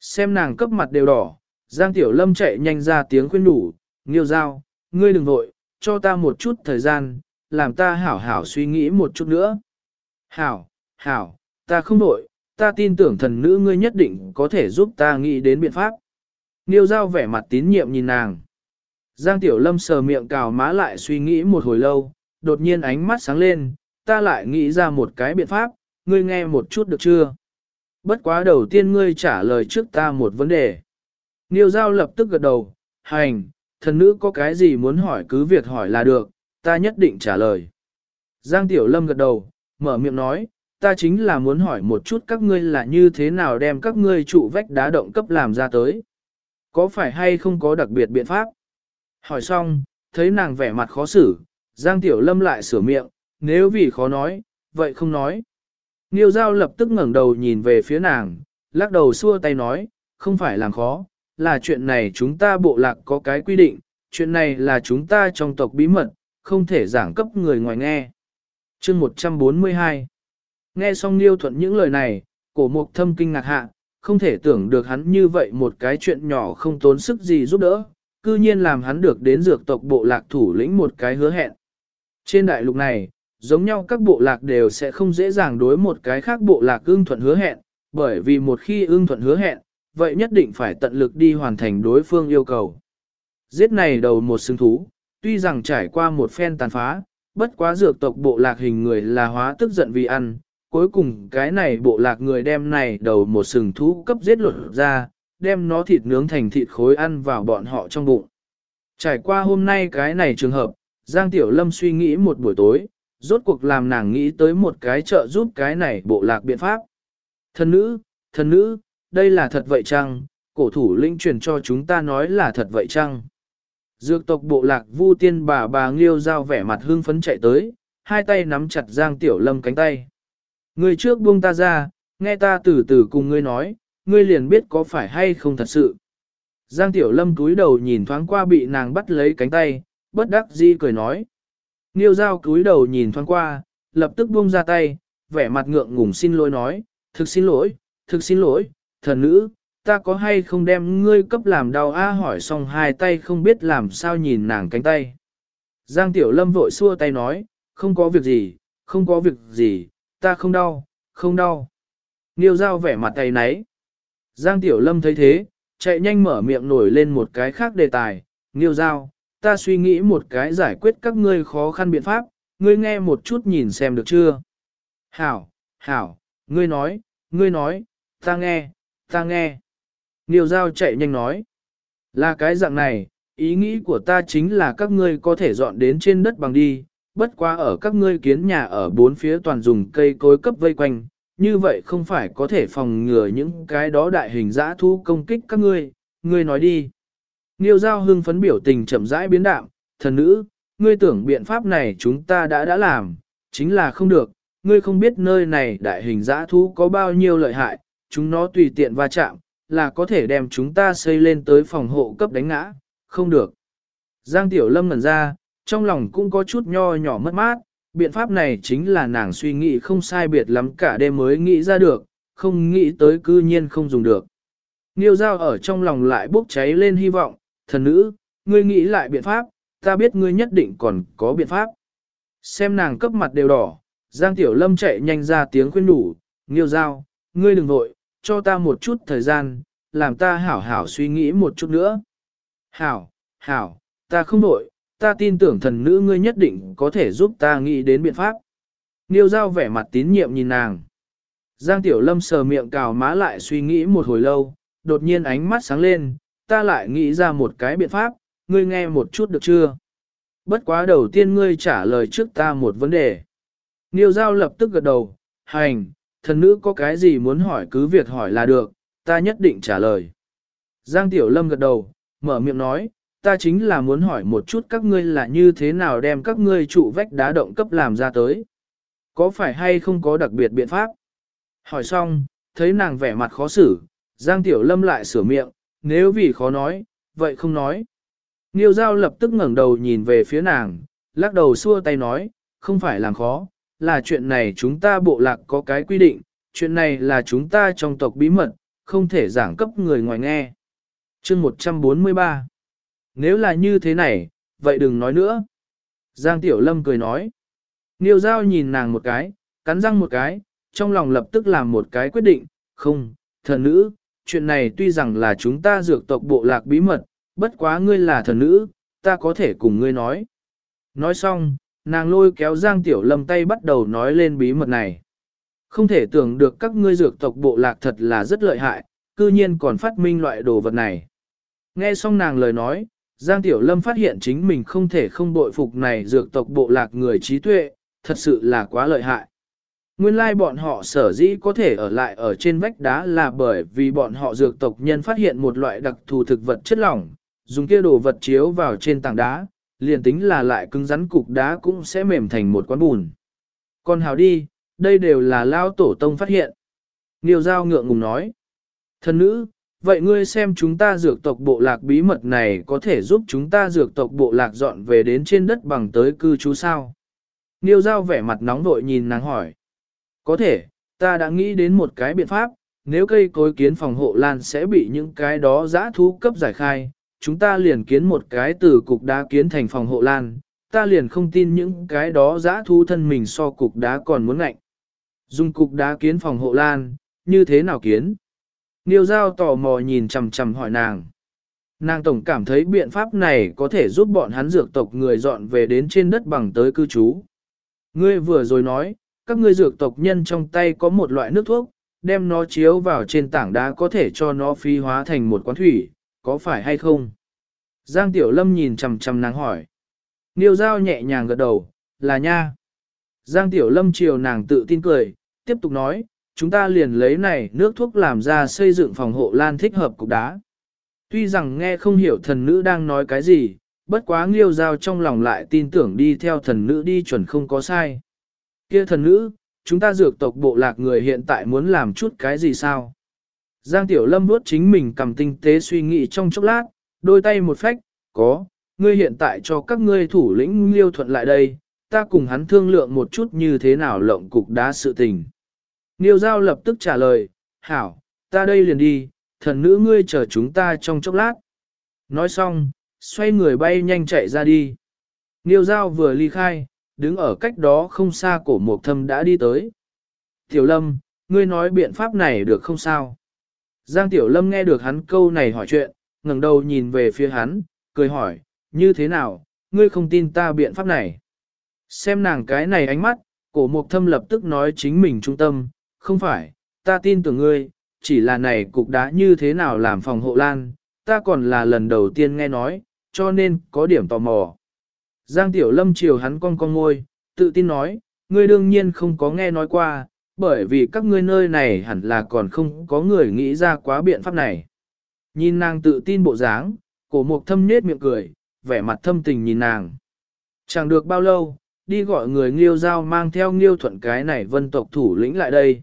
Xem nàng cấp mặt đều đỏ, Giang Tiểu Lâm chạy nhanh ra tiếng khuyên đủ, Nghiêu giao, ngươi đừng vội, cho ta một chút thời gian, làm ta hảo hảo suy nghĩ một chút nữa. Hảo, hảo, ta không vội, ta tin tưởng thần nữ ngươi nhất định có thể giúp ta nghĩ đến biện pháp. Nghiêu giao vẻ mặt tín nhiệm nhìn nàng. Giang Tiểu Lâm sờ miệng cào má lại suy nghĩ một hồi lâu, đột nhiên ánh mắt sáng lên, ta lại nghĩ ra một cái biện pháp, ngươi nghe một chút được chưa? Bất quá đầu tiên ngươi trả lời trước ta một vấn đề. Niêu giao lập tức gật đầu, hành, thần nữ có cái gì muốn hỏi cứ việc hỏi là được, ta nhất định trả lời. Giang Tiểu Lâm gật đầu, mở miệng nói, ta chính là muốn hỏi một chút các ngươi là như thế nào đem các ngươi trụ vách đá động cấp làm ra tới. Có phải hay không có đặc biệt biện pháp? Hỏi xong, thấy nàng vẻ mặt khó xử, Giang Tiểu Lâm lại sửa miệng, nếu vì khó nói, vậy không nói. Niêu Giao lập tức ngẩng đầu nhìn về phía nàng, lắc đầu xua tay nói, không phải làm khó, là chuyện này chúng ta bộ lạc có cái quy định, chuyện này là chúng ta trong tộc bí mật, không thể giảng cấp người ngoài nghe. Chương 142 Nghe xong Niêu Thuận những lời này, cổ mục thâm kinh ngạc hạ, không thể tưởng được hắn như vậy một cái chuyện nhỏ không tốn sức gì giúp đỡ, cư nhiên làm hắn được đến dược tộc bộ lạc thủ lĩnh một cái hứa hẹn. Trên đại lục này, giống nhau các bộ lạc đều sẽ không dễ dàng đối một cái khác bộ lạc ưng thuận hứa hẹn, bởi vì một khi ưng thuận hứa hẹn, vậy nhất định phải tận lực đi hoàn thành đối phương yêu cầu. Giết này đầu một xứng thú, tuy rằng trải qua một phen tàn phá, bất quá dược tộc bộ lạc hình người là hóa tức giận vì ăn, cuối cùng cái này bộ lạc người đem này đầu một sừng thú cấp giết luật ra, đem nó thịt nướng thành thịt khối ăn vào bọn họ trong bụng. Trải qua hôm nay cái này trường hợp, Giang Tiểu Lâm suy nghĩ một buổi tối, rốt cuộc làm nàng nghĩ tới một cái trợ giúp cái này bộ lạc biện pháp. Thần nữ, thần nữ, đây là thật vậy chăng? Cổ thủ linh truyền cho chúng ta nói là thật vậy chăng? Dược tộc bộ lạc vu tiên bà bà nghiêu giao vẻ mặt hương phấn chạy tới, hai tay nắm chặt Giang Tiểu Lâm cánh tay. Ngươi trước buông ta ra, nghe ta từ từ cùng ngươi nói, ngươi liền biết có phải hay không thật sự. Giang Tiểu Lâm cúi đầu nhìn thoáng qua bị nàng bắt lấy cánh tay, bất đắc dĩ cười nói. Nghiêu dao cúi đầu nhìn thoáng qua, lập tức buông ra tay, vẻ mặt ngượng ngùng xin lỗi nói, thực xin lỗi, thực xin lỗi, thần nữ, ta có hay không đem ngươi cấp làm đau a hỏi xong hai tay không biết làm sao nhìn nàng cánh tay. Giang Tiểu Lâm vội xua tay nói, không có việc gì, không có việc gì, ta không đau, không đau. Nghiêu dao vẻ mặt tay nấy. Giang Tiểu Lâm thấy thế, chạy nhanh mở miệng nổi lên một cái khác đề tài. nghiêu dao, ta suy nghĩ một cái giải quyết các ngươi khó khăn biện pháp, ngươi nghe một chút nhìn xem được chưa? Hảo, hảo, ngươi nói, ngươi nói, ta nghe, ta nghe. Niêu Giao chạy nhanh nói. Là cái dạng này, ý nghĩ của ta chính là các ngươi có thể dọn đến trên đất bằng đi, bất quá ở các ngươi kiến nhà ở bốn phía toàn dùng cây cối cấp vây quanh, như vậy không phải có thể phòng ngừa những cái đó đại hình dã thu công kích các ngươi, ngươi nói đi. Nghiêu giao hưng phấn biểu tình chậm rãi biến đạm, thần nữ, ngươi tưởng biện pháp này chúng ta đã đã làm, chính là không được, ngươi không biết nơi này đại hình dã thú có bao nhiêu lợi hại, chúng nó tùy tiện va chạm, là có thể đem chúng ta xây lên tới phòng hộ cấp đánh ngã, không được. Giang Tiểu Lâm ngẩn ra, trong lòng cũng có chút nho nhỏ mất mát, biện pháp này chính là nàng suy nghĩ không sai biệt lắm cả đêm mới nghĩ ra được, không nghĩ tới cư nhiên không dùng được. Nghiêu giao ở trong lòng lại bốc cháy lên hy vọng, thần nữ, ngươi nghĩ lại biện pháp, ta biết ngươi nhất định còn có biện pháp. Xem nàng cấp mặt đều đỏ, Giang Tiểu Lâm chạy nhanh ra tiếng khuyên đủ, Nghiêu giao, ngươi đừng vội, cho ta một chút thời gian, làm ta hảo hảo suy nghĩ một chút nữa. Hảo, hảo, ta không vội, ta tin tưởng thần nữ ngươi nhất định có thể giúp ta nghĩ đến biện pháp. Niêu giao vẻ mặt tín nhiệm nhìn nàng. Giang Tiểu Lâm sờ miệng cào má lại suy nghĩ một hồi lâu, đột nhiên ánh mắt sáng lên, ta lại nghĩ ra một cái biện pháp, ngươi nghe một chút được chưa? Bất quá đầu tiên ngươi trả lời trước ta một vấn đề. Niêu giao lập tức gật đầu, hành, thần nữ có cái gì muốn hỏi cứ việc hỏi là được, ta nhất định trả lời. Giang Tiểu Lâm gật đầu, mở miệng nói, ta chính là muốn hỏi một chút các ngươi là như thế nào đem các ngươi trụ vách đá động cấp làm ra tới. Có phải hay không có đặc biệt biện pháp? Hỏi xong, thấy nàng vẻ mặt khó xử, Giang Tiểu Lâm lại sửa miệng, nếu vì khó nói, vậy không nói. Niêu Giao lập tức ngẩng đầu nhìn về phía nàng, lắc đầu xua tay nói, không phải làm khó, là chuyện này chúng ta bộ lạc có cái quy định, chuyện này là chúng ta trong tộc bí mật, không thể giảng cấp người ngoài nghe. Chương 143 Nếu là như thế này, vậy đừng nói nữa. Giang Tiểu Lâm cười nói. Niêu Giao nhìn nàng một cái, cắn răng một cái, trong lòng lập tức làm một cái quyết định, không, thần nữ, chuyện này tuy rằng là chúng ta dược tộc bộ lạc bí mật, bất quá ngươi là thần nữ, ta có thể cùng ngươi nói. Nói xong, nàng lôi kéo Giang Tiểu Lâm tay bắt đầu nói lên bí mật này. Không thể tưởng được các ngươi dược tộc bộ lạc thật là rất lợi hại, cư nhiên còn phát minh loại đồ vật này. Nghe xong nàng lời nói, Giang Tiểu Lâm phát hiện chính mình không thể không bội phục này dược tộc bộ lạc người trí tuệ, thật sự là quá lợi hại. Nguyên lai bọn họ sở dĩ có thể ở lại ở trên vách đá là bởi vì bọn họ dược tộc nhân phát hiện một loại đặc thù thực vật chất lỏng, dùng kia đồ vật chiếu vào trên tảng đá, liền tính là lại cứng rắn cục đá cũng sẽ mềm thành một quán bùn. Còn hào đi, đây đều là lao tổ tông phát hiện. Niêu giao ngượng ngùng nói. Thần nữ, vậy ngươi xem chúng ta dược tộc bộ lạc bí mật này có thể giúp chúng ta dược tộc bộ lạc dọn về đến trên đất bằng tới cư trú sao? Niêu giao vẻ mặt nóng vội nhìn nàng hỏi. Có thể, ta đã nghĩ đến một cái biện pháp, nếu cây cối kiến phòng hộ lan sẽ bị những cái đó giã thú cấp giải khai, chúng ta liền kiến một cái từ cục đá kiến thành phòng hộ lan, ta liền không tin những cái đó giã thú thân mình so cục đá còn muốn ngạnh. Dùng cục đá kiến phòng hộ lan, như thế nào kiến? Niêu giao tò mò nhìn chằm chằm hỏi nàng. Nàng tổng cảm thấy biện pháp này có thể giúp bọn hắn dược tộc người dọn về đến trên đất bằng tới cư trú. Ngươi vừa rồi nói, các ngươi dược tộc nhân trong tay có một loại nước thuốc, đem nó chiếu vào trên tảng đá có thể cho nó phi hóa thành một quán thủy, có phải hay không? Giang Tiểu Lâm nhìn chằm chằm nàng hỏi. Niêu Giao nhẹ nhàng gật đầu, là nha. Giang Tiểu Lâm chiều nàng tự tin cười, tiếp tục nói, chúng ta liền lấy này nước thuốc làm ra xây dựng phòng hộ lan thích hợp cục đá. Tuy rằng nghe không hiểu thần nữ đang nói cái gì, bất quá Nghiêu Giao trong lòng lại tin tưởng đi theo thần nữ đi chuẩn không có sai. Kia thần nữ, chúng ta dược tộc bộ lạc người hiện tại muốn làm chút cái gì sao? Giang Tiểu Lâm vuốt chính mình cầm tinh tế suy nghĩ trong chốc lát, đôi tay một phách, có, ngươi hiện tại cho các ngươi thủ lĩnh liêu thuận lại đây, ta cùng hắn thương lượng một chút như thế nào lộng cục đá sự tình. Niêu Giao lập tức trả lời, hảo, ta đây liền đi, thần nữ ngươi chờ chúng ta trong chốc lát. Nói xong, xoay người bay nhanh chạy ra đi. Niêu Giao vừa ly khai, đứng ở cách đó không xa cổ mục thâm đã đi tới. Tiểu Lâm, ngươi nói biện pháp này được không sao? Giang Tiểu Lâm nghe được hắn câu này hỏi chuyện, ngẩng đầu nhìn về phía hắn, cười hỏi, như thế nào, ngươi không tin ta biện pháp này? Xem nàng cái này ánh mắt, cổ mục thâm lập tức nói chính mình trung tâm, không phải, ta tin tưởng ngươi, chỉ là này cục đá như thế nào làm phòng hộ lan, ta còn là lần đầu tiên nghe nói, cho nên có điểm tò mò. Giang Tiểu Lâm chiều hắn con con ngôi, tự tin nói, ngươi đương nhiên không có nghe nói qua, bởi vì các ngươi nơi này hẳn là còn không có người nghĩ ra quá biện pháp này. Nhìn nàng tự tin bộ dáng, cổ mục thâm nết miệng cười, vẻ mặt thâm tình nhìn nàng. Chẳng được bao lâu, đi gọi người nghiêu giao mang theo nghiêu thuận cái này vân tộc thủ lĩnh lại đây.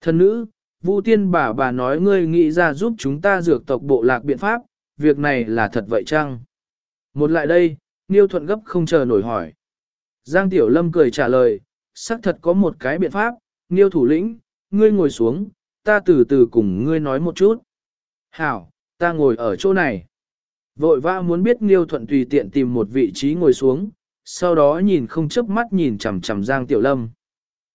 Thân nữ, Vu tiên bà bà nói ngươi nghĩ ra giúp chúng ta dược tộc bộ lạc biện pháp, việc này là thật vậy chăng? Một lại đây, Niêu Thuận gấp không chờ nổi hỏi. Giang Tiểu Lâm cười trả lời, xác thật có một cái biện pháp, Niêu thủ lĩnh, ngươi ngồi xuống, ta từ từ cùng ngươi nói một chút. Hảo, ta ngồi ở chỗ này. Vội vã muốn biết Niêu Thuận tùy tiện tìm một vị trí ngồi xuống, sau đó nhìn không chớp mắt nhìn chằm chằm Giang Tiểu Lâm.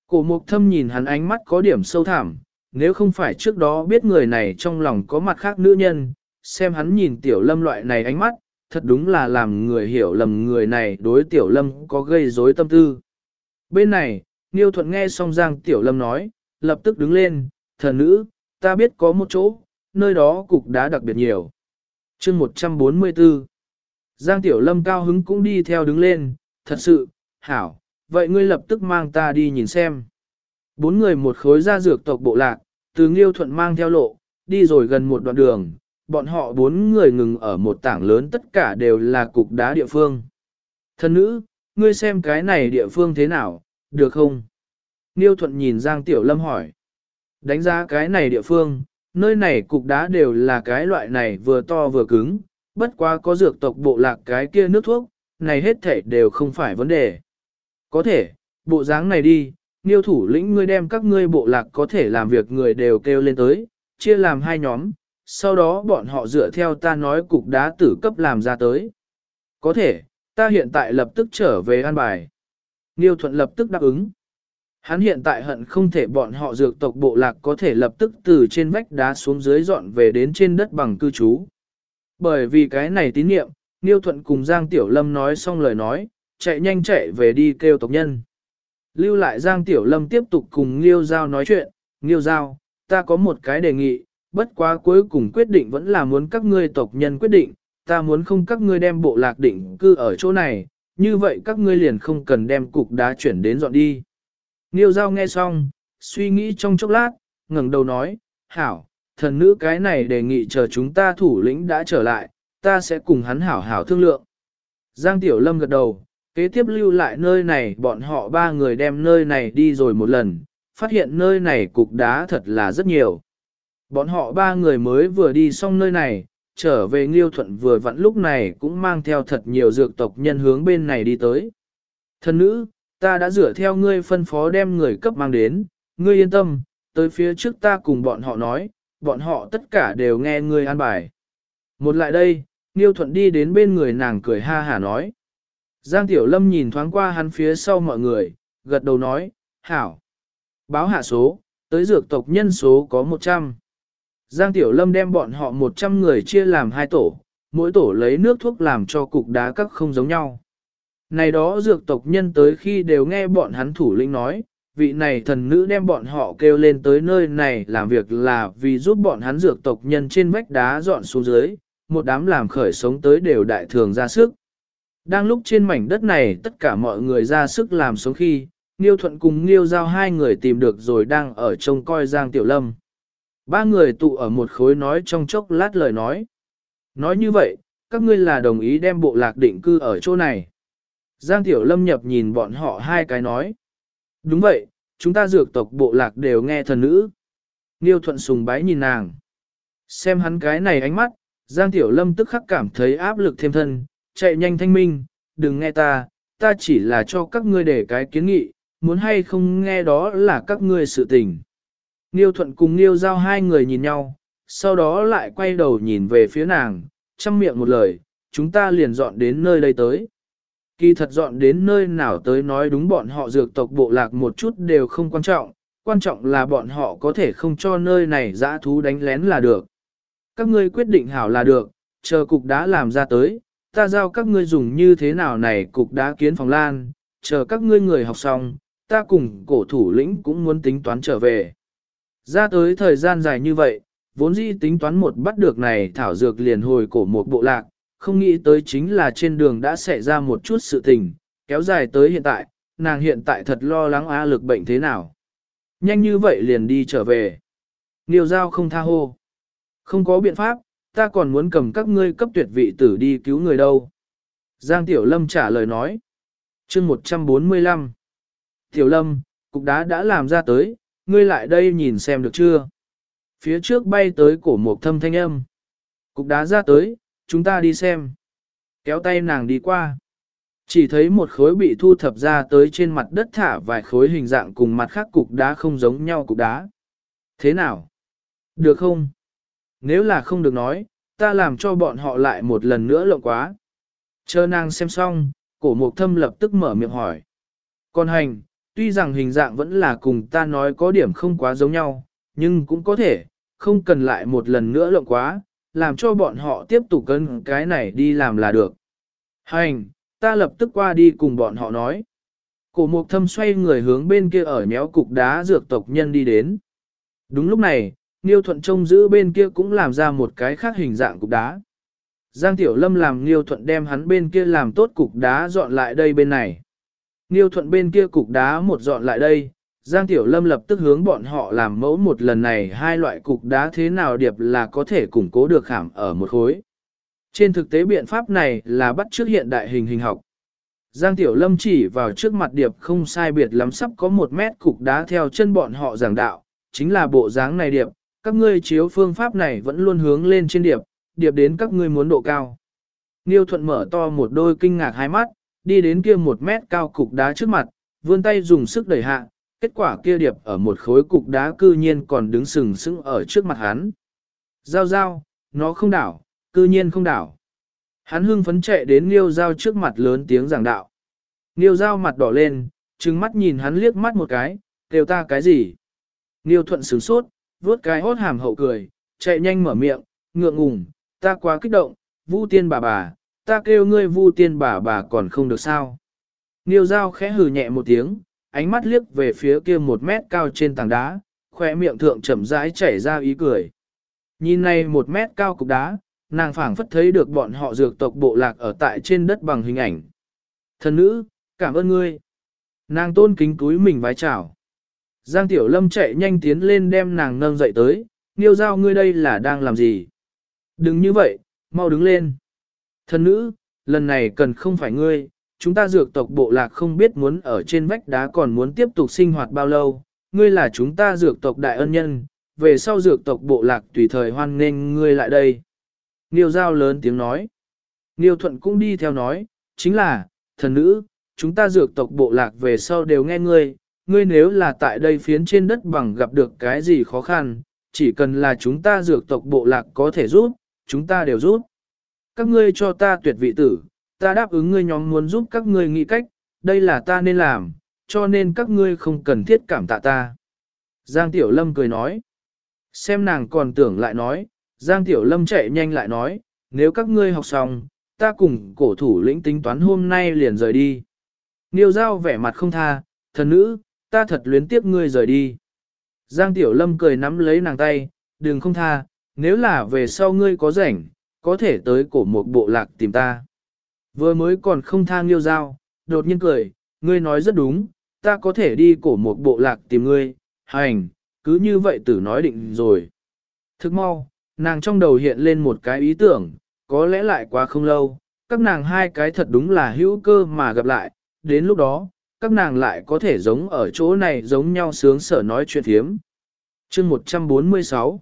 Cổ mục thâm nhìn hắn ánh mắt có điểm sâu thẳm, nếu không phải trước đó biết người này trong lòng có mặt khác nữ nhân, xem hắn nhìn Tiểu Lâm loại này ánh mắt, thật đúng là làm người hiểu lầm người này đối Tiểu Lâm có gây rối tâm tư. Bên này, Niêu Thuận nghe xong Giang Tiểu Lâm nói, lập tức đứng lên, thần nữ, ta biết có một chỗ, nơi đó cục đá đặc biệt nhiều. chương 144 Giang Tiểu Lâm cao hứng cũng đi theo đứng lên, thật sự, hảo, vậy ngươi lập tức mang ta đi nhìn xem. Bốn người một khối ra dược tộc bộ lạc, từ Nghiêu Thuận mang theo lộ, đi rồi gần một đoạn đường, bọn họ bốn người ngừng ở một tảng lớn tất cả đều là cục đá địa phương. Thân nữ, ngươi xem cái này địa phương thế nào, được không? Nghiêu Thuận nhìn Giang Tiểu Lâm hỏi. Đánh giá cái này địa phương, nơi này cục đá đều là cái loại này vừa to vừa cứng, bất quá có dược tộc bộ lạc cái kia nước thuốc, này hết thể đều không phải vấn đề. Có thể, bộ dáng này đi, Niêu thủ lĩnh ngươi đem các ngươi bộ lạc có thể làm việc người đều kêu lên tới, chia làm hai nhóm, sau đó bọn họ dựa theo ta nói cục đá tử cấp làm ra tới. Có thể, ta hiện tại lập tức trở về an bài. Niêu thuận lập tức đáp ứng. Hắn hiện tại hận không thể bọn họ dược tộc bộ lạc có thể lập tức từ trên vách đá xuống dưới dọn về đến trên đất bằng cư trú. Bởi vì cái này tín niệm, Niêu thuận cùng Giang Tiểu Lâm nói xong lời nói, chạy nhanh chạy về đi kêu tộc nhân. Lưu lại Giang Tiểu Lâm tiếp tục cùng Nghiêu Giao nói chuyện, Nghiêu Giao, ta có một cái đề nghị, bất quá cuối cùng quyết định vẫn là muốn các ngươi tộc nhân quyết định, ta muốn không các ngươi đem bộ lạc định cư ở chỗ này, như vậy các ngươi liền không cần đem cục đá chuyển đến dọn đi. Nghiêu Giao nghe xong, suy nghĩ trong chốc lát, ngẩng đầu nói, hảo, thần nữ cái này đề nghị chờ chúng ta thủ lĩnh đã trở lại, ta sẽ cùng hắn hảo hảo thương lượng. Giang Tiểu Lâm gật đầu, Kế tiếp lưu lại nơi này bọn họ ba người đem nơi này đi rồi một lần, phát hiện nơi này cục đá thật là rất nhiều. Bọn họ ba người mới vừa đi xong nơi này, trở về Nghiêu Thuận vừa vặn lúc này cũng mang theo thật nhiều dược tộc nhân hướng bên này đi tới. Thân nữ, ta đã rửa theo ngươi phân phó đem người cấp mang đến, ngươi yên tâm, tới phía trước ta cùng bọn họ nói, bọn họ tất cả đều nghe ngươi an bài. Một lại đây, Nghiêu Thuận đi đến bên người nàng cười ha hả nói. Giang Tiểu Lâm nhìn thoáng qua hắn phía sau mọi người, gật đầu nói, hảo. Báo hạ số, tới dược tộc nhân số có 100. Giang Tiểu Lâm đem bọn họ 100 người chia làm hai tổ, mỗi tổ lấy nước thuốc làm cho cục đá các không giống nhau. Này đó dược tộc nhân tới khi đều nghe bọn hắn thủ lĩnh nói, vị này thần nữ đem bọn họ kêu lên tới nơi này làm việc là vì giúp bọn hắn dược tộc nhân trên vách đá dọn xuống dưới, một đám làm khởi sống tới đều đại thường ra sức. Đang lúc trên mảnh đất này tất cả mọi người ra sức làm sống khi, Nghiêu Thuận cùng Nghiêu Giao hai người tìm được rồi đang ở trông coi Giang Tiểu Lâm. Ba người tụ ở một khối nói trong chốc lát lời nói. Nói như vậy, các ngươi là đồng ý đem bộ lạc định cư ở chỗ này. Giang Tiểu Lâm nhập nhìn bọn họ hai cái nói. Đúng vậy, chúng ta dược tộc bộ lạc đều nghe thần nữ. Nghiêu Thuận sùng bái nhìn nàng. Xem hắn cái này ánh mắt, Giang Tiểu Lâm tức khắc cảm thấy áp lực thêm thân, chạy nhanh thanh minh, đừng nghe ta, ta chỉ là cho các ngươi để cái kiến nghị, muốn hay không nghe đó là các ngươi sự tình. Nghiêu thuận cùng Nghiêu giao hai người nhìn nhau, sau đó lại quay đầu nhìn về phía nàng, chăm miệng một lời, chúng ta liền dọn đến nơi đây tới. Kỳ thật dọn đến nơi nào tới nói đúng bọn họ dược tộc bộ lạc một chút đều không quan trọng, quan trọng là bọn họ có thể không cho nơi này dã thú đánh lén là được. Các ngươi quyết định hảo là được, chờ cục đá làm ra tới, ta giao các ngươi dùng như thế nào này cục đá kiến phòng lan, chờ các ngươi người học xong, ta cùng cổ thủ lĩnh cũng muốn tính toán trở về. Ra tới thời gian dài như vậy, vốn dĩ tính toán một bắt được này thảo dược liền hồi cổ một bộ lạc, không nghĩ tới chính là trên đường đã xảy ra một chút sự tình, kéo dài tới hiện tại, nàng hiện tại thật lo lắng á lực bệnh thế nào. Nhanh như vậy liền đi trở về. Niêu giao không tha hô. Không có biện pháp, ta còn muốn cầm các ngươi cấp tuyệt vị tử đi cứu người đâu. Giang Tiểu Lâm trả lời nói. chương 145. Tiểu Lâm, cục đá đã làm ra tới, ngươi lại đây nhìn xem được chưa? Phía trước bay tới cổ một thâm thanh âm. Cục đá ra tới, chúng ta đi xem. Kéo tay nàng đi qua. Chỉ thấy một khối bị thu thập ra tới trên mặt đất thả vài khối hình dạng cùng mặt khác cục đá không giống nhau cục đá. Thế nào? Được không? Nếu là không được nói, ta làm cho bọn họ lại một lần nữa lộng quá. Chờ nàng xem xong, cổ mục thâm lập tức mở miệng hỏi. Còn hành, tuy rằng hình dạng vẫn là cùng ta nói có điểm không quá giống nhau, nhưng cũng có thể, không cần lại một lần nữa lộng quá, làm cho bọn họ tiếp tục cân cái này đi làm là được. Hành, ta lập tức qua đi cùng bọn họ nói. Cổ mục thâm xoay người hướng bên kia ở nhéo cục đá dược tộc nhân đi đến. Đúng lúc này, Niêu Thuận trông giữ bên kia cũng làm ra một cái khác hình dạng cục đá. Giang Tiểu Lâm làm Niêu Thuận đem hắn bên kia làm tốt cục đá dọn lại đây bên này. Niêu Thuận bên kia cục đá một dọn lại đây, Giang Tiểu Lâm lập tức hướng bọn họ làm mẫu một lần này hai loại cục đá thế nào điệp là có thể củng cố được khảm ở một khối. Trên thực tế biện pháp này là bắt trước hiện đại hình hình học. Giang Tiểu Lâm chỉ vào trước mặt điệp không sai biệt lắm sắp có một mét cục đá theo chân bọn họ giảng đạo, chính là bộ dáng này điệp, các ngươi chiếu phương pháp này vẫn luôn hướng lên trên điệp, điệp đến các ngươi muốn độ cao. Niêu Thuận mở to một đôi kinh ngạc hai mắt, đi đến kia một mét cao cục đá trước mặt, vươn tay dùng sức đẩy hạ, kết quả kia điệp ở một khối cục đá cư nhiên còn đứng sừng sững ở trước mặt hắn. Giao giao, nó không đảo, cư nhiên không đảo. Hắn hưng phấn chạy đến Niêu Giao trước mặt lớn tiếng giảng đạo. Niêu Giao mặt đỏ lên, trừng mắt nhìn hắn liếc mắt một cái, kêu ta cái gì? Niêu Thuận sửng sốt, vuốt cái hốt hàm hậu cười, chạy nhanh mở miệng, ngượng ngùng, ta quá kích động, Vu tiên bà bà, ta kêu ngươi Vu tiên bà bà còn không được sao? Niêu Giao khẽ hừ nhẹ một tiếng, ánh mắt liếc về phía kia một mét cao trên tảng đá, khỏe miệng thượng chậm rãi chảy ra ý cười. Nhìn này một mét cao cục đá, nàng phảng phất thấy được bọn họ dược tộc bộ lạc ở tại trên đất bằng hình ảnh. Thần nữ, cảm ơn ngươi. Nàng tôn kính túi mình vái chào. Giang Tiểu Lâm chạy nhanh tiến lên đem nàng nâng dậy tới, Niêu giao ngươi đây là đang làm gì? Đừng như vậy, mau đứng lên. Thần nữ, lần này cần không phải ngươi, chúng ta dược tộc bộ lạc không biết muốn ở trên vách đá còn muốn tiếp tục sinh hoạt bao lâu, ngươi là chúng ta dược tộc đại ân nhân, về sau dược tộc bộ lạc tùy thời hoan nghênh ngươi lại đây. Niêu giao lớn tiếng nói. Niêu thuận cũng đi theo nói, chính là, thần nữ, chúng ta dược tộc bộ lạc về sau đều nghe ngươi, ngươi nếu là tại đây phiến trên đất bằng gặp được cái gì khó khăn, chỉ cần là chúng ta dược tộc bộ lạc có thể giúp, chúng ta đều giúp. Các ngươi cho ta tuyệt vị tử, ta đáp ứng ngươi nhóm muốn giúp các ngươi nghĩ cách, đây là ta nên làm, cho nên các ngươi không cần thiết cảm tạ ta. Giang Tiểu Lâm cười nói. Xem nàng còn tưởng lại nói, Giang Tiểu Lâm chạy nhanh lại nói, nếu các ngươi học xong, ta cùng cổ thủ lĩnh tính toán hôm nay liền rời đi. Niêu giao vẻ mặt không tha, thần nữ, ta thật luyến tiếc ngươi rời đi. Giang Tiểu Lâm cười nắm lấy nàng tay, đừng không tha, nếu là về sau ngươi có rảnh, có thể tới cổ một bộ lạc tìm ta. Vừa mới còn không tha nghiêu giao, đột nhiên cười, ngươi nói rất đúng, ta có thể đi cổ một bộ lạc tìm ngươi, hành, cứ như vậy tử nói định rồi. Thức mau, nàng trong đầu hiện lên một cái ý tưởng, có lẽ lại quá không lâu, các nàng hai cái thật đúng là hữu cơ mà gặp lại, đến lúc đó, các nàng lại có thể giống ở chỗ này giống nhau sướng sở nói chuyện thiếm. chương 146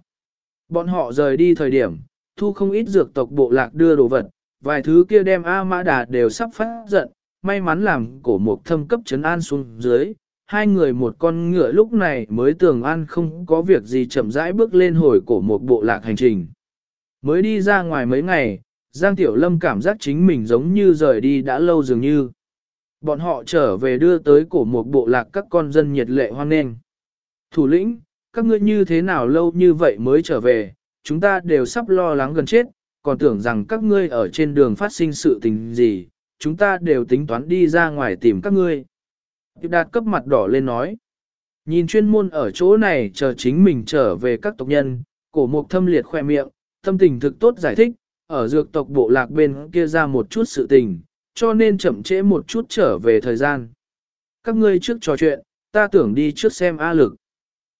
Bọn họ rời đi thời điểm, thu không ít dược tộc bộ lạc đưa đồ vật, vài thứ kia đem A Mã Đà đều sắp phát giận, may mắn làm cổ mục thâm cấp chấn an xuống dưới, hai người một con ngựa lúc này mới tưởng an không có việc gì chậm rãi bước lên hồi cổ một bộ lạc hành trình. Mới đi ra ngoài mấy ngày, Giang Tiểu Lâm cảm giác chính mình giống như rời đi đã lâu dường như. Bọn họ trở về đưa tới cổ một bộ lạc các con dân nhiệt lệ hoan nghênh. Thủ lĩnh, các ngươi như thế nào lâu như vậy mới trở về, chúng ta đều sắp lo lắng gần chết, còn tưởng rằng các ngươi ở trên đường phát sinh sự tình gì, chúng ta đều tính toán đi ra ngoài tìm các ngươi. Điệp đạt cấp mặt đỏ lên nói. Nhìn chuyên môn ở chỗ này chờ chính mình trở về các tộc nhân, cổ mục thâm liệt khoe miệng, tâm tình thực tốt giải thích, ở dược tộc bộ lạc bên kia ra một chút sự tình, cho nên chậm trễ một chút trở về thời gian. Các ngươi trước trò chuyện, ta tưởng đi trước xem A lực.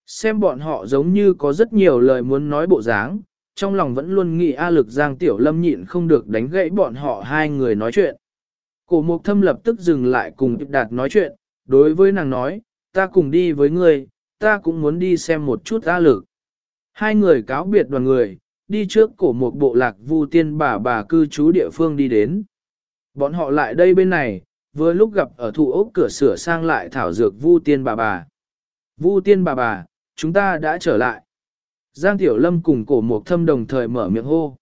Xem bọn họ giống như có rất nhiều lời muốn nói bộ dáng, trong lòng vẫn luôn nghĩ A lực Giang Tiểu Lâm nhịn không được đánh gãy bọn họ hai người nói chuyện. Cổ mục thâm lập tức dừng lại cùng Đạt nói chuyện, đối với nàng nói, ta cùng đi với ngươi, ta cũng muốn đi xem một chút A lực. Hai người cáo biệt đoàn người, đi trước cổ một bộ lạc vu tiên bà bà cư trú địa phương đi đến. Bọn họ lại đây bên này, vừa lúc gặp ở thụ ốc cửa sửa sang lại thảo dược vu tiên bà bà. Vu tiên bà bà, chúng ta đã trở lại. Giang Tiểu Lâm cùng cổ một thâm đồng thời mở miệng hô.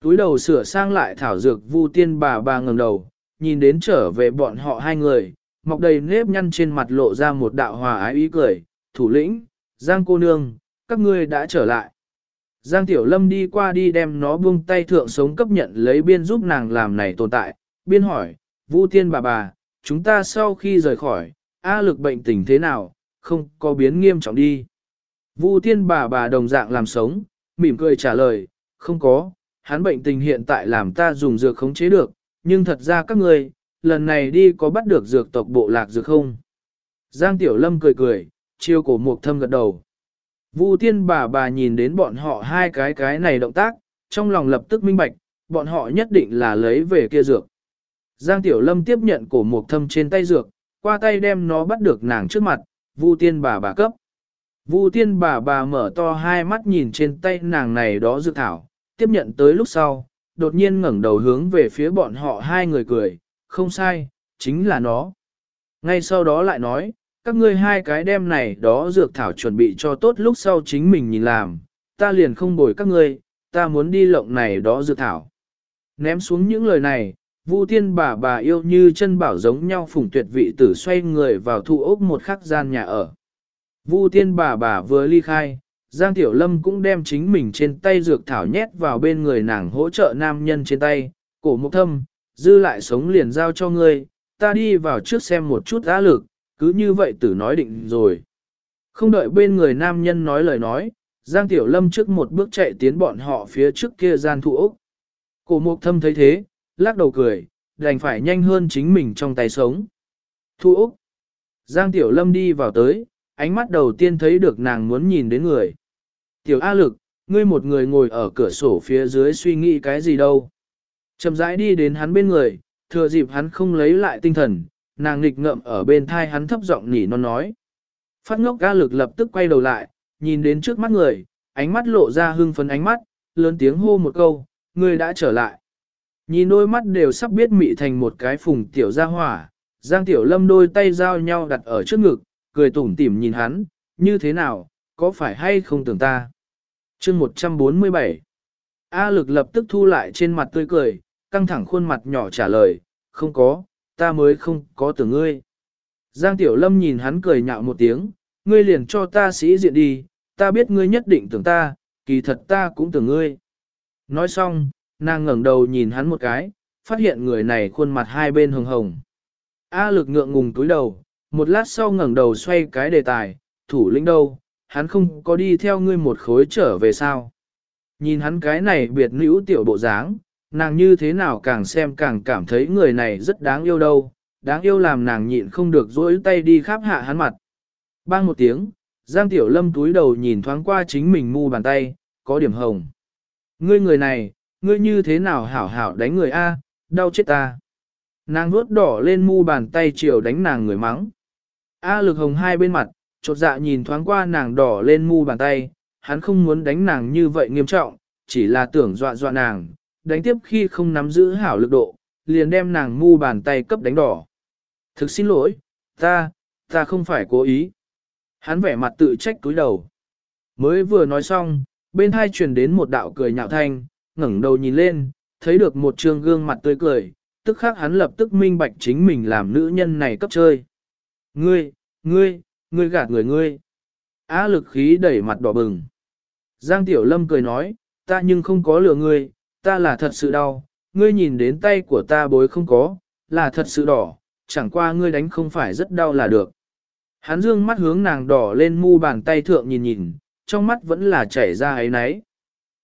Túi đầu sửa sang lại thảo dược vu tiên bà bà ngẩng đầu, nhìn đến trở về bọn họ hai người, mọc đầy nếp nhăn trên mặt lộ ra một đạo hòa ái ý cười, thủ lĩnh, Giang cô nương, các ngươi đã trở lại. Giang Tiểu Lâm đi qua đi đem nó buông tay thượng sống cấp nhận lấy biên giúp nàng làm này tồn tại, biên hỏi, Vu Tiên bà bà, chúng ta sau khi rời khỏi, A lực bệnh tình thế nào, không có biến nghiêm trọng đi. Vu Tiên bà bà đồng dạng làm sống, mỉm cười trả lời, không có, hắn bệnh tình hiện tại làm ta dùng dược khống chế được, nhưng thật ra các người, lần này đi có bắt được dược tộc bộ lạc dược không? Giang Tiểu Lâm cười cười, chiêu cổ mục thâm gật đầu. Vu tiên bà bà nhìn đến bọn họ hai cái cái này động tác, trong lòng lập tức minh bạch, bọn họ nhất định là lấy về kia dược. Giang Tiểu Lâm tiếp nhận cổ mục thâm trên tay dược, qua tay đem nó bắt được nàng trước mặt, Vu tiên bà bà cấp. Vu tiên bà bà mở to hai mắt nhìn trên tay nàng này đó dược thảo, tiếp nhận tới lúc sau, đột nhiên ngẩng đầu hướng về phía bọn họ hai người cười, không sai, chính là nó. Ngay sau đó lại nói, các ngươi hai cái đem này đó dược thảo chuẩn bị cho tốt lúc sau chính mình nhìn làm, ta liền không bồi các ngươi, ta muốn đi lộng này đó dược thảo. Ném xuống những lời này, Vu Tiên bà bà yêu như chân bảo giống nhau phủng tuyệt vị tử xoay người vào thu ốc một khắc gian nhà ở. Vu Tiên bà bà vừa ly khai, Giang Tiểu Lâm cũng đem chính mình trên tay dược thảo nhét vào bên người nàng hỗ trợ nam nhân trên tay, cổ mục thâm, dư lại sống liền giao cho ngươi, ta đi vào trước xem một chút á lực, cứ như vậy tử nói định rồi. Không đợi bên người nam nhân nói lời nói, Giang Tiểu Lâm trước một bước chạy tiến bọn họ phía trước kia gian thu ốc. Cổ mục thâm thấy thế, lắc đầu cười, đành phải nhanh hơn chính mình trong tay sống. Thu Úc. Giang Tiểu Lâm đi vào tới, ánh mắt đầu tiên thấy được nàng muốn nhìn đến người. Tiểu A Lực, ngươi một người ngồi ở cửa sổ phía dưới suy nghĩ cái gì đâu. Chậm rãi đi đến hắn bên người, thừa dịp hắn không lấy lại tinh thần, nàng nghịch ngợm ở bên thai hắn thấp giọng nỉ non nói. Phát ngốc A Lực lập tức quay đầu lại, nhìn đến trước mắt người, ánh mắt lộ ra hưng phấn ánh mắt, lớn tiếng hô một câu, ngươi đã trở lại. Nhìn đôi mắt đều sắp biết mị thành một cái phùng tiểu gia hỏa, Giang Tiểu Lâm đôi tay giao nhau đặt ở trước ngực, cười tủm tỉm nhìn hắn, như thế nào, có phải hay không tưởng ta? chương 147 A lực lập tức thu lại trên mặt tươi cười, căng thẳng khuôn mặt nhỏ trả lời, không có, ta mới không có tưởng ngươi. Giang Tiểu Lâm nhìn hắn cười nhạo một tiếng, ngươi liền cho ta sĩ diện đi, ta biết ngươi nhất định tưởng ta, kỳ thật ta cũng tưởng ngươi. Nói xong, nàng ngẩng đầu nhìn hắn một cái, phát hiện người này khuôn mặt hai bên hồng hồng. A lực ngượng ngùng túi đầu, một lát sau ngẩng đầu xoay cái đề tài, thủ lĩnh đâu, hắn không có đi theo ngươi một khối trở về sao. Nhìn hắn cái này biệt nữ tiểu bộ dáng, nàng như thế nào càng xem càng cảm thấy người này rất đáng yêu đâu, đáng yêu làm nàng nhịn không được dỗi tay đi khắp hạ hắn mặt. Bang một tiếng, Giang Tiểu Lâm túi đầu nhìn thoáng qua chính mình mu bàn tay, có điểm hồng. Ngươi người này, ngươi như thế nào hảo hảo đánh người A, đau chết ta. Nàng vuốt đỏ lên mu bàn tay chiều đánh nàng người mắng. A lực hồng hai bên mặt, chột dạ nhìn thoáng qua nàng đỏ lên mu bàn tay, hắn không muốn đánh nàng như vậy nghiêm trọng, chỉ là tưởng dọa dọa nàng, đánh tiếp khi không nắm giữ hảo lực độ, liền đem nàng mu bàn tay cấp đánh đỏ. Thực xin lỗi, ta, ta không phải cố ý. Hắn vẻ mặt tự trách túi đầu. Mới vừa nói xong, bên hai truyền đến một đạo cười nhạo thanh, ngẩng đầu nhìn lên, thấy được một trương gương mặt tươi cười, tức khác hắn lập tức minh bạch chính mình làm nữ nhân này cấp chơi. Ngươi, ngươi, ngươi gạt người ngươi. Á lực khí đẩy mặt đỏ bừng. Giang Tiểu Lâm cười nói, ta nhưng không có lừa ngươi, ta là thật sự đau, ngươi nhìn đến tay của ta bối không có, là thật sự đỏ, chẳng qua ngươi đánh không phải rất đau là được. Hắn dương mắt hướng nàng đỏ lên mu bàn tay thượng nhìn nhìn, trong mắt vẫn là chảy ra ấy nấy.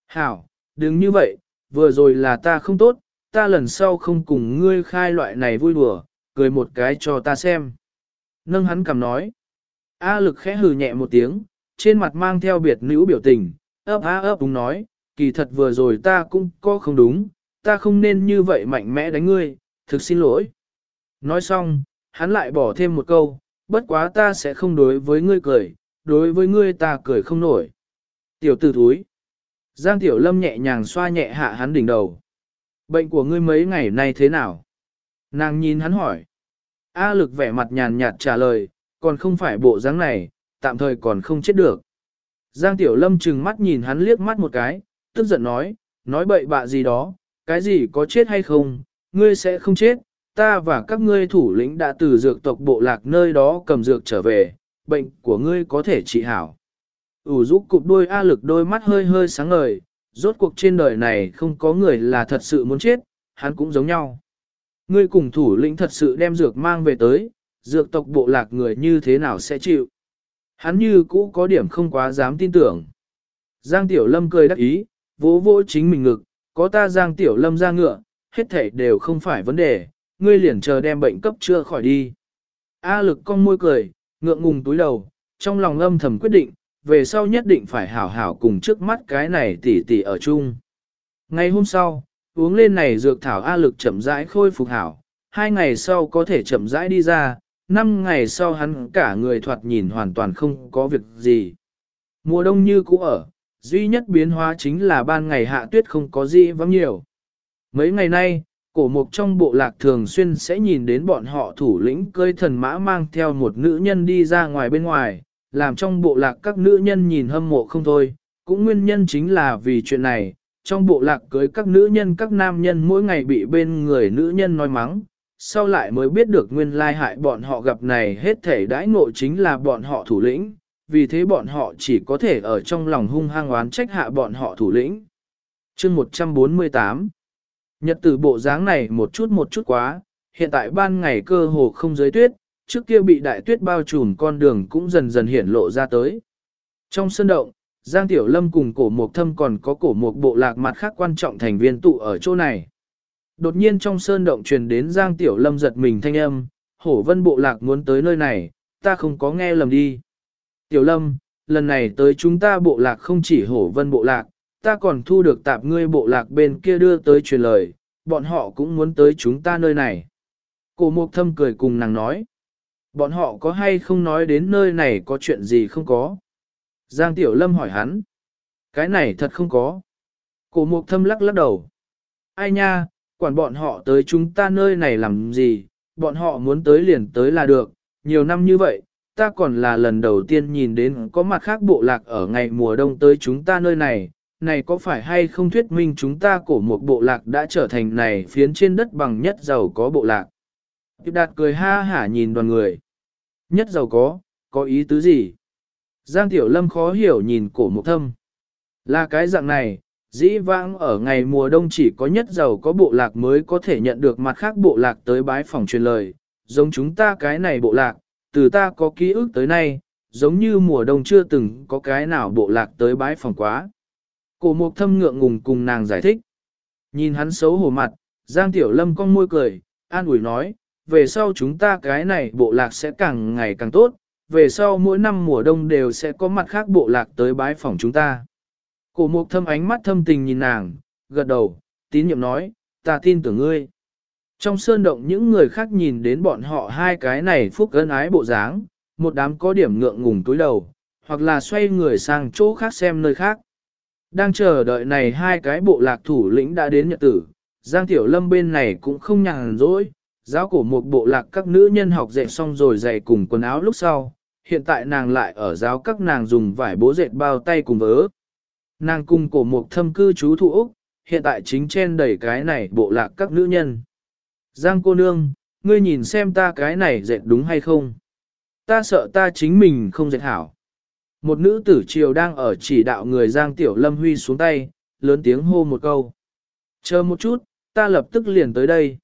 Hảo, đừng như vậy, vừa rồi là ta không tốt, ta lần sau không cùng ngươi khai loại này vui đùa, cười một cái cho ta xem. Nâng hắn cầm nói. A lực khẽ hừ nhẹ một tiếng, trên mặt mang theo biệt nữ biểu tình, ấp á ấp đúng nói, kỳ thật vừa rồi ta cũng có không đúng, ta không nên như vậy mạnh mẽ đánh ngươi, thực xin lỗi. Nói xong, hắn lại bỏ thêm một câu, bất quá ta sẽ không đối với ngươi cười, đối với ngươi ta cười không nổi. Tiểu tử thúi. Giang Tiểu Lâm nhẹ nhàng xoa nhẹ hạ hắn đỉnh đầu. Bệnh của ngươi mấy ngày nay thế nào? Nàng nhìn hắn hỏi. A lực vẻ mặt nhàn nhạt trả lời, còn không phải bộ dáng này, tạm thời còn không chết được. Giang Tiểu Lâm trừng mắt nhìn hắn liếc mắt một cái, tức giận nói, nói bậy bạ gì đó, cái gì có chết hay không, ngươi sẽ không chết, ta và các ngươi thủ lĩnh đã từ dược tộc bộ lạc nơi đó cầm dược trở về, bệnh của ngươi có thể trị hảo. ủ rũ cụp đôi A lực đôi mắt hơi hơi sáng ngời, rốt cuộc trên đời này không có người là thật sự muốn chết, hắn cũng giống nhau. Ngươi cùng thủ lĩnh thật sự đem dược mang về tới, dược tộc bộ lạc người như thế nào sẽ chịu. Hắn như cũ có điểm không quá dám tin tưởng. Giang Tiểu Lâm cười đắc ý, vỗ vỗ chính mình ngực, có ta Giang Tiểu Lâm ra ngựa, hết thảy đều không phải vấn đề, ngươi liền chờ đem bệnh cấp chưa khỏi đi. A lực cong môi cười, ngượng ngùng túi đầu, trong lòng âm thầm quyết định, về sau nhất định phải hảo hảo cùng trước mắt cái này tỉ tỉ ở chung. Ngày hôm sau, uống lên này dược thảo A lực chậm rãi khôi phục hảo, hai ngày sau có thể chậm rãi đi ra, năm ngày sau hắn cả người thoạt nhìn hoàn toàn không có việc gì. Mùa đông như cũ ở, duy nhất biến hóa chính là ban ngày hạ tuyết không có gì vắng nhiều. Mấy ngày nay, cổ mục trong bộ lạc thường xuyên sẽ nhìn đến bọn họ thủ lĩnh cơi thần mã mang theo một nữ nhân đi ra ngoài bên ngoài, làm trong bộ lạc các nữ nhân nhìn hâm mộ không thôi, cũng nguyên nhân chính là vì chuyện này, trong bộ lạc cưới các nữ nhân các nam nhân mỗi ngày bị bên người nữ nhân nói mắng, sau lại mới biết được nguyên lai hại bọn họ gặp này hết thể đãi ngộ chính là bọn họ thủ lĩnh, vì thế bọn họ chỉ có thể ở trong lòng hung hăng oán trách hạ bọn họ thủ lĩnh. Chương 148 Nhật tử bộ dáng này một chút một chút quá, hiện tại ban ngày cơ hồ không giới tuyết, trước kia bị đại tuyết bao trùm con đường cũng dần dần hiển lộ ra tới. Trong sân động, Giang Tiểu Lâm cùng cổ mục thâm còn có cổ mục bộ lạc mặt khác quan trọng thành viên tụ ở chỗ này. Đột nhiên trong sơn động truyền đến Giang Tiểu Lâm giật mình thanh âm, hổ vân bộ lạc muốn tới nơi này, ta không có nghe lầm đi. Tiểu Lâm, lần này tới chúng ta bộ lạc không chỉ hổ vân bộ lạc, ta còn thu được tạp ngươi bộ lạc bên kia đưa tới truyền lời, bọn họ cũng muốn tới chúng ta nơi này. Cổ mục thâm cười cùng nàng nói. Bọn họ có hay không nói đến nơi này có chuyện gì không có? Giang Tiểu Lâm hỏi hắn. Cái này thật không có. Cổ mục thâm lắc lắc đầu. Ai nha, quản bọn họ tới chúng ta nơi này làm gì, bọn họ muốn tới liền tới là được, nhiều năm như vậy, ta còn là lần đầu tiên nhìn đến có mặt khác bộ lạc ở ngày mùa đông tới chúng ta nơi này, này có phải hay không thuyết minh chúng ta cổ một bộ lạc đã trở thành này phiến trên đất bằng nhất giàu có bộ lạc. Tiếp đạt cười ha hả nhìn đoàn người. Nhất giàu có, có ý tứ gì? Giang Tiểu Lâm khó hiểu nhìn cổ mục thâm. Là cái dạng này, dĩ vãng ở ngày mùa đông chỉ có nhất giàu có bộ lạc mới có thể nhận được mặt khác bộ lạc tới bái phòng truyền lời. Giống chúng ta cái này bộ lạc, từ ta có ký ức tới nay, giống như mùa đông chưa từng có cái nào bộ lạc tới bái phòng quá. Cổ mục thâm ngượng ngùng cùng nàng giải thích. Nhìn hắn xấu hổ mặt, Giang Tiểu Lâm cong môi cười, an ủi nói, về sau chúng ta cái này bộ lạc sẽ càng ngày càng tốt, về sau mỗi năm mùa đông đều sẽ có mặt khác bộ lạc tới bái phòng chúng ta. Cổ mục thâm ánh mắt thâm tình nhìn nàng, gật đầu, tín nhiệm nói, ta tin tưởng ngươi. Trong sơn động những người khác nhìn đến bọn họ hai cái này phúc ân ái bộ dáng, một đám có điểm ngượng ngùng túi đầu, hoặc là xoay người sang chỗ khác xem nơi khác. Đang chờ đợi này hai cái bộ lạc thủ lĩnh đã đến nhật tử, Giang Tiểu Lâm bên này cũng không nhàn rỗi, giáo cổ một bộ lạc các nữ nhân học dạy xong rồi dạy cùng quần áo lúc sau, hiện tại nàng lại ở giáo các nàng dùng vải bố dệt bao tay cùng vớ. Nàng cùng cổ một thâm cư chú thủ Úc, hiện tại chính trên đầy cái này bộ lạc các nữ nhân. Giang cô nương, ngươi nhìn xem ta cái này dệt đúng hay không? Ta sợ ta chính mình không dệt hảo. Một nữ tử triều đang ở chỉ đạo người Giang Tiểu Lâm Huy xuống tay, lớn tiếng hô một câu. Chờ một chút, ta lập tức liền tới đây.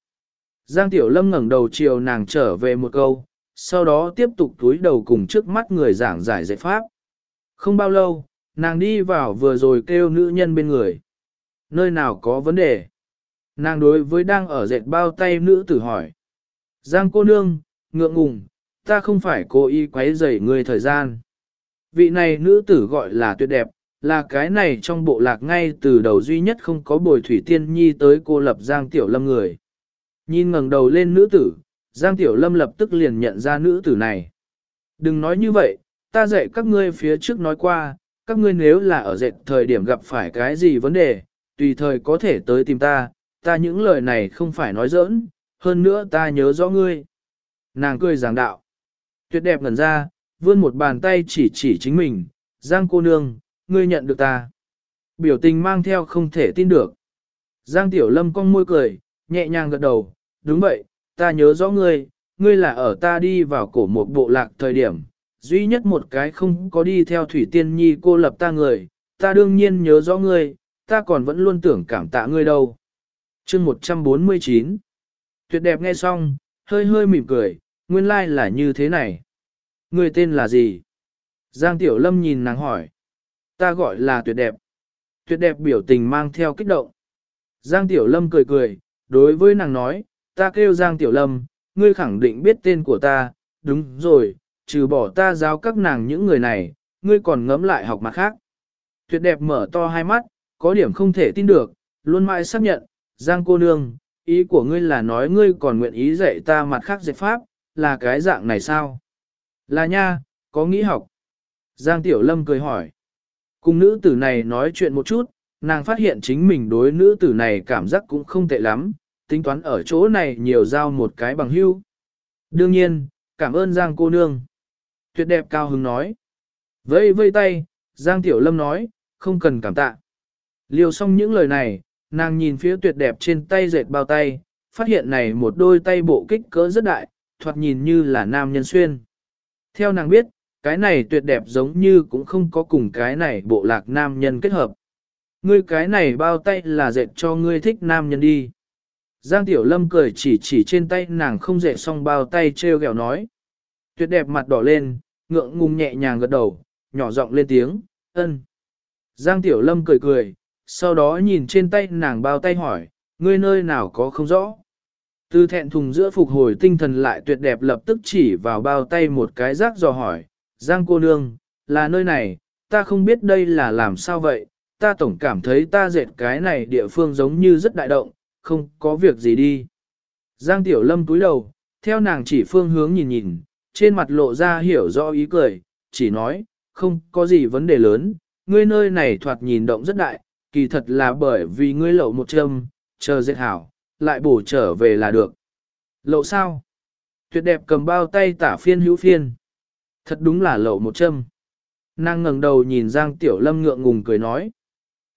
Giang Tiểu Lâm ngẩng đầu chiều nàng trở về một câu, sau đó tiếp tục túi đầu cùng trước mắt người giảng giải giải pháp. Không bao lâu, nàng đi vào vừa rồi kêu nữ nhân bên người. Nơi nào có vấn đề? Nàng đối với đang ở dệt bao tay nữ tử hỏi. Giang cô nương, ngượng ngùng, ta không phải cố ý quấy rầy người thời gian. Vị này nữ tử gọi là tuyệt đẹp, là cái này trong bộ lạc ngay từ đầu duy nhất không có bồi thủy tiên nhi tới cô lập Giang Tiểu Lâm người. Nhìn ngẩng đầu lên nữ tử, Giang Tiểu Lâm lập tức liền nhận ra nữ tử này. Đừng nói như vậy, ta dạy các ngươi phía trước nói qua, các ngươi nếu là ở dệt thời điểm gặp phải cái gì vấn đề, tùy thời có thể tới tìm ta, ta những lời này không phải nói giỡn, hơn nữa ta nhớ rõ ngươi. Nàng cười giảng đạo. Tuyệt đẹp ngẩn ra, vươn một bàn tay chỉ chỉ chính mình, Giang cô nương, ngươi nhận được ta. Biểu tình mang theo không thể tin được. Giang Tiểu Lâm cong môi cười, nhẹ nhàng gật đầu, đúng vậy, ta nhớ rõ ngươi, ngươi là ở ta đi vào cổ một bộ lạc thời điểm, duy nhất một cái không có đi theo Thủy Tiên Nhi cô lập ta người, ta đương nhiên nhớ rõ ngươi, ta còn vẫn luôn tưởng cảm tạ ngươi đâu. chương 149 Tuyệt đẹp nghe xong, hơi hơi mỉm cười, nguyên lai like là như thế này. Ngươi tên là gì? Giang Tiểu Lâm nhìn nàng hỏi. Ta gọi là tuyệt đẹp. Tuyệt đẹp biểu tình mang theo kích động. Giang Tiểu Lâm cười cười, đối với nàng nói, ta kêu Giang Tiểu Lâm, ngươi khẳng định biết tên của ta, đúng rồi, trừ bỏ ta giáo các nàng những người này, ngươi còn ngấm lại học mặt khác. Tuyệt đẹp mở to hai mắt, có điểm không thể tin được, luôn mãi xác nhận, Giang cô nương, ý của ngươi là nói ngươi còn nguyện ý dạy ta mặt khác dạy pháp, là cái dạng này sao? Là nha, có nghĩ học. Giang Tiểu Lâm cười hỏi. Cùng nữ tử này nói chuyện một chút, nàng phát hiện chính mình đối nữ tử này cảm giác cũng không tệ lắm, tính toán ở chỗ này nhiều giao một cái bằng hưu. Đương nhiên, cảm ơn Giang cô nương. Tuyệt đẹp cao hứng nói. Vây vây tay, Giang Tiểu Lâm nói, không cần cảm tạ. Liều xong những lời này, nàng nhìn phía tuyệt đẹp trên tay dệt bao tay, phát hiện này một đôi tay bộ kích cỡ rất đại, thoạt nhìn như là nam nhân xuyên. Theo nàng biết, cái này tuyệt đẹp giống như cũng không có cùng cái này bộ lạc nam nhân kết hợp. Ngươi cái này bao tay là dệt cho ngươi thích nam nhân đi. Giang Tiểu Lâm cười chỉ chỉ trên tay nàng không dệt xong bao tay treo gẹo nói. Tuyệt đẹp mặt đỏ lên, ngượng ngùng nhẹ nhàng gật đầu, nhỏ giọng lên tiếng, ân. Giang Tiểu Lâm cười cười, sau đó nhìn trên tay nàng bao tay hỏi, ngươi nơi nào có không rõ. Từ thẹn thùng giữa phục hồi tinh thần lại tuyệt đẹp lập tức chỉ vào bao tay một cái rác dò hỏi, Giang cô nương, là nơi này, ta không biết đây là làm sao vậy, ta tổng cảm thấy ta dệt cái này địa phương giống như rất đại động, không có việc gì đi. Giang Tiểu Lâm túi đầu, theo nàng chỉ phương hướng nhìn nhìn, trên mặt lộ ra hiểu rõ ý cười, chỉ nói, không có gì vấn đề lớn, ngươi nơi này thoạt nhìn động rất đại, kỳ thật là bởi vì ngươi lậu một châm, chờ dệt hảo, lại bổ trở về là được. Lậu sao? Tuyệt đẹp cầm bao tay tả phiên hữu phiên. Thật đúng là lậu một châm. Nàng ngẩng đầu nhìn Giang Tiểu Lâm ngượng ngùng cười nói.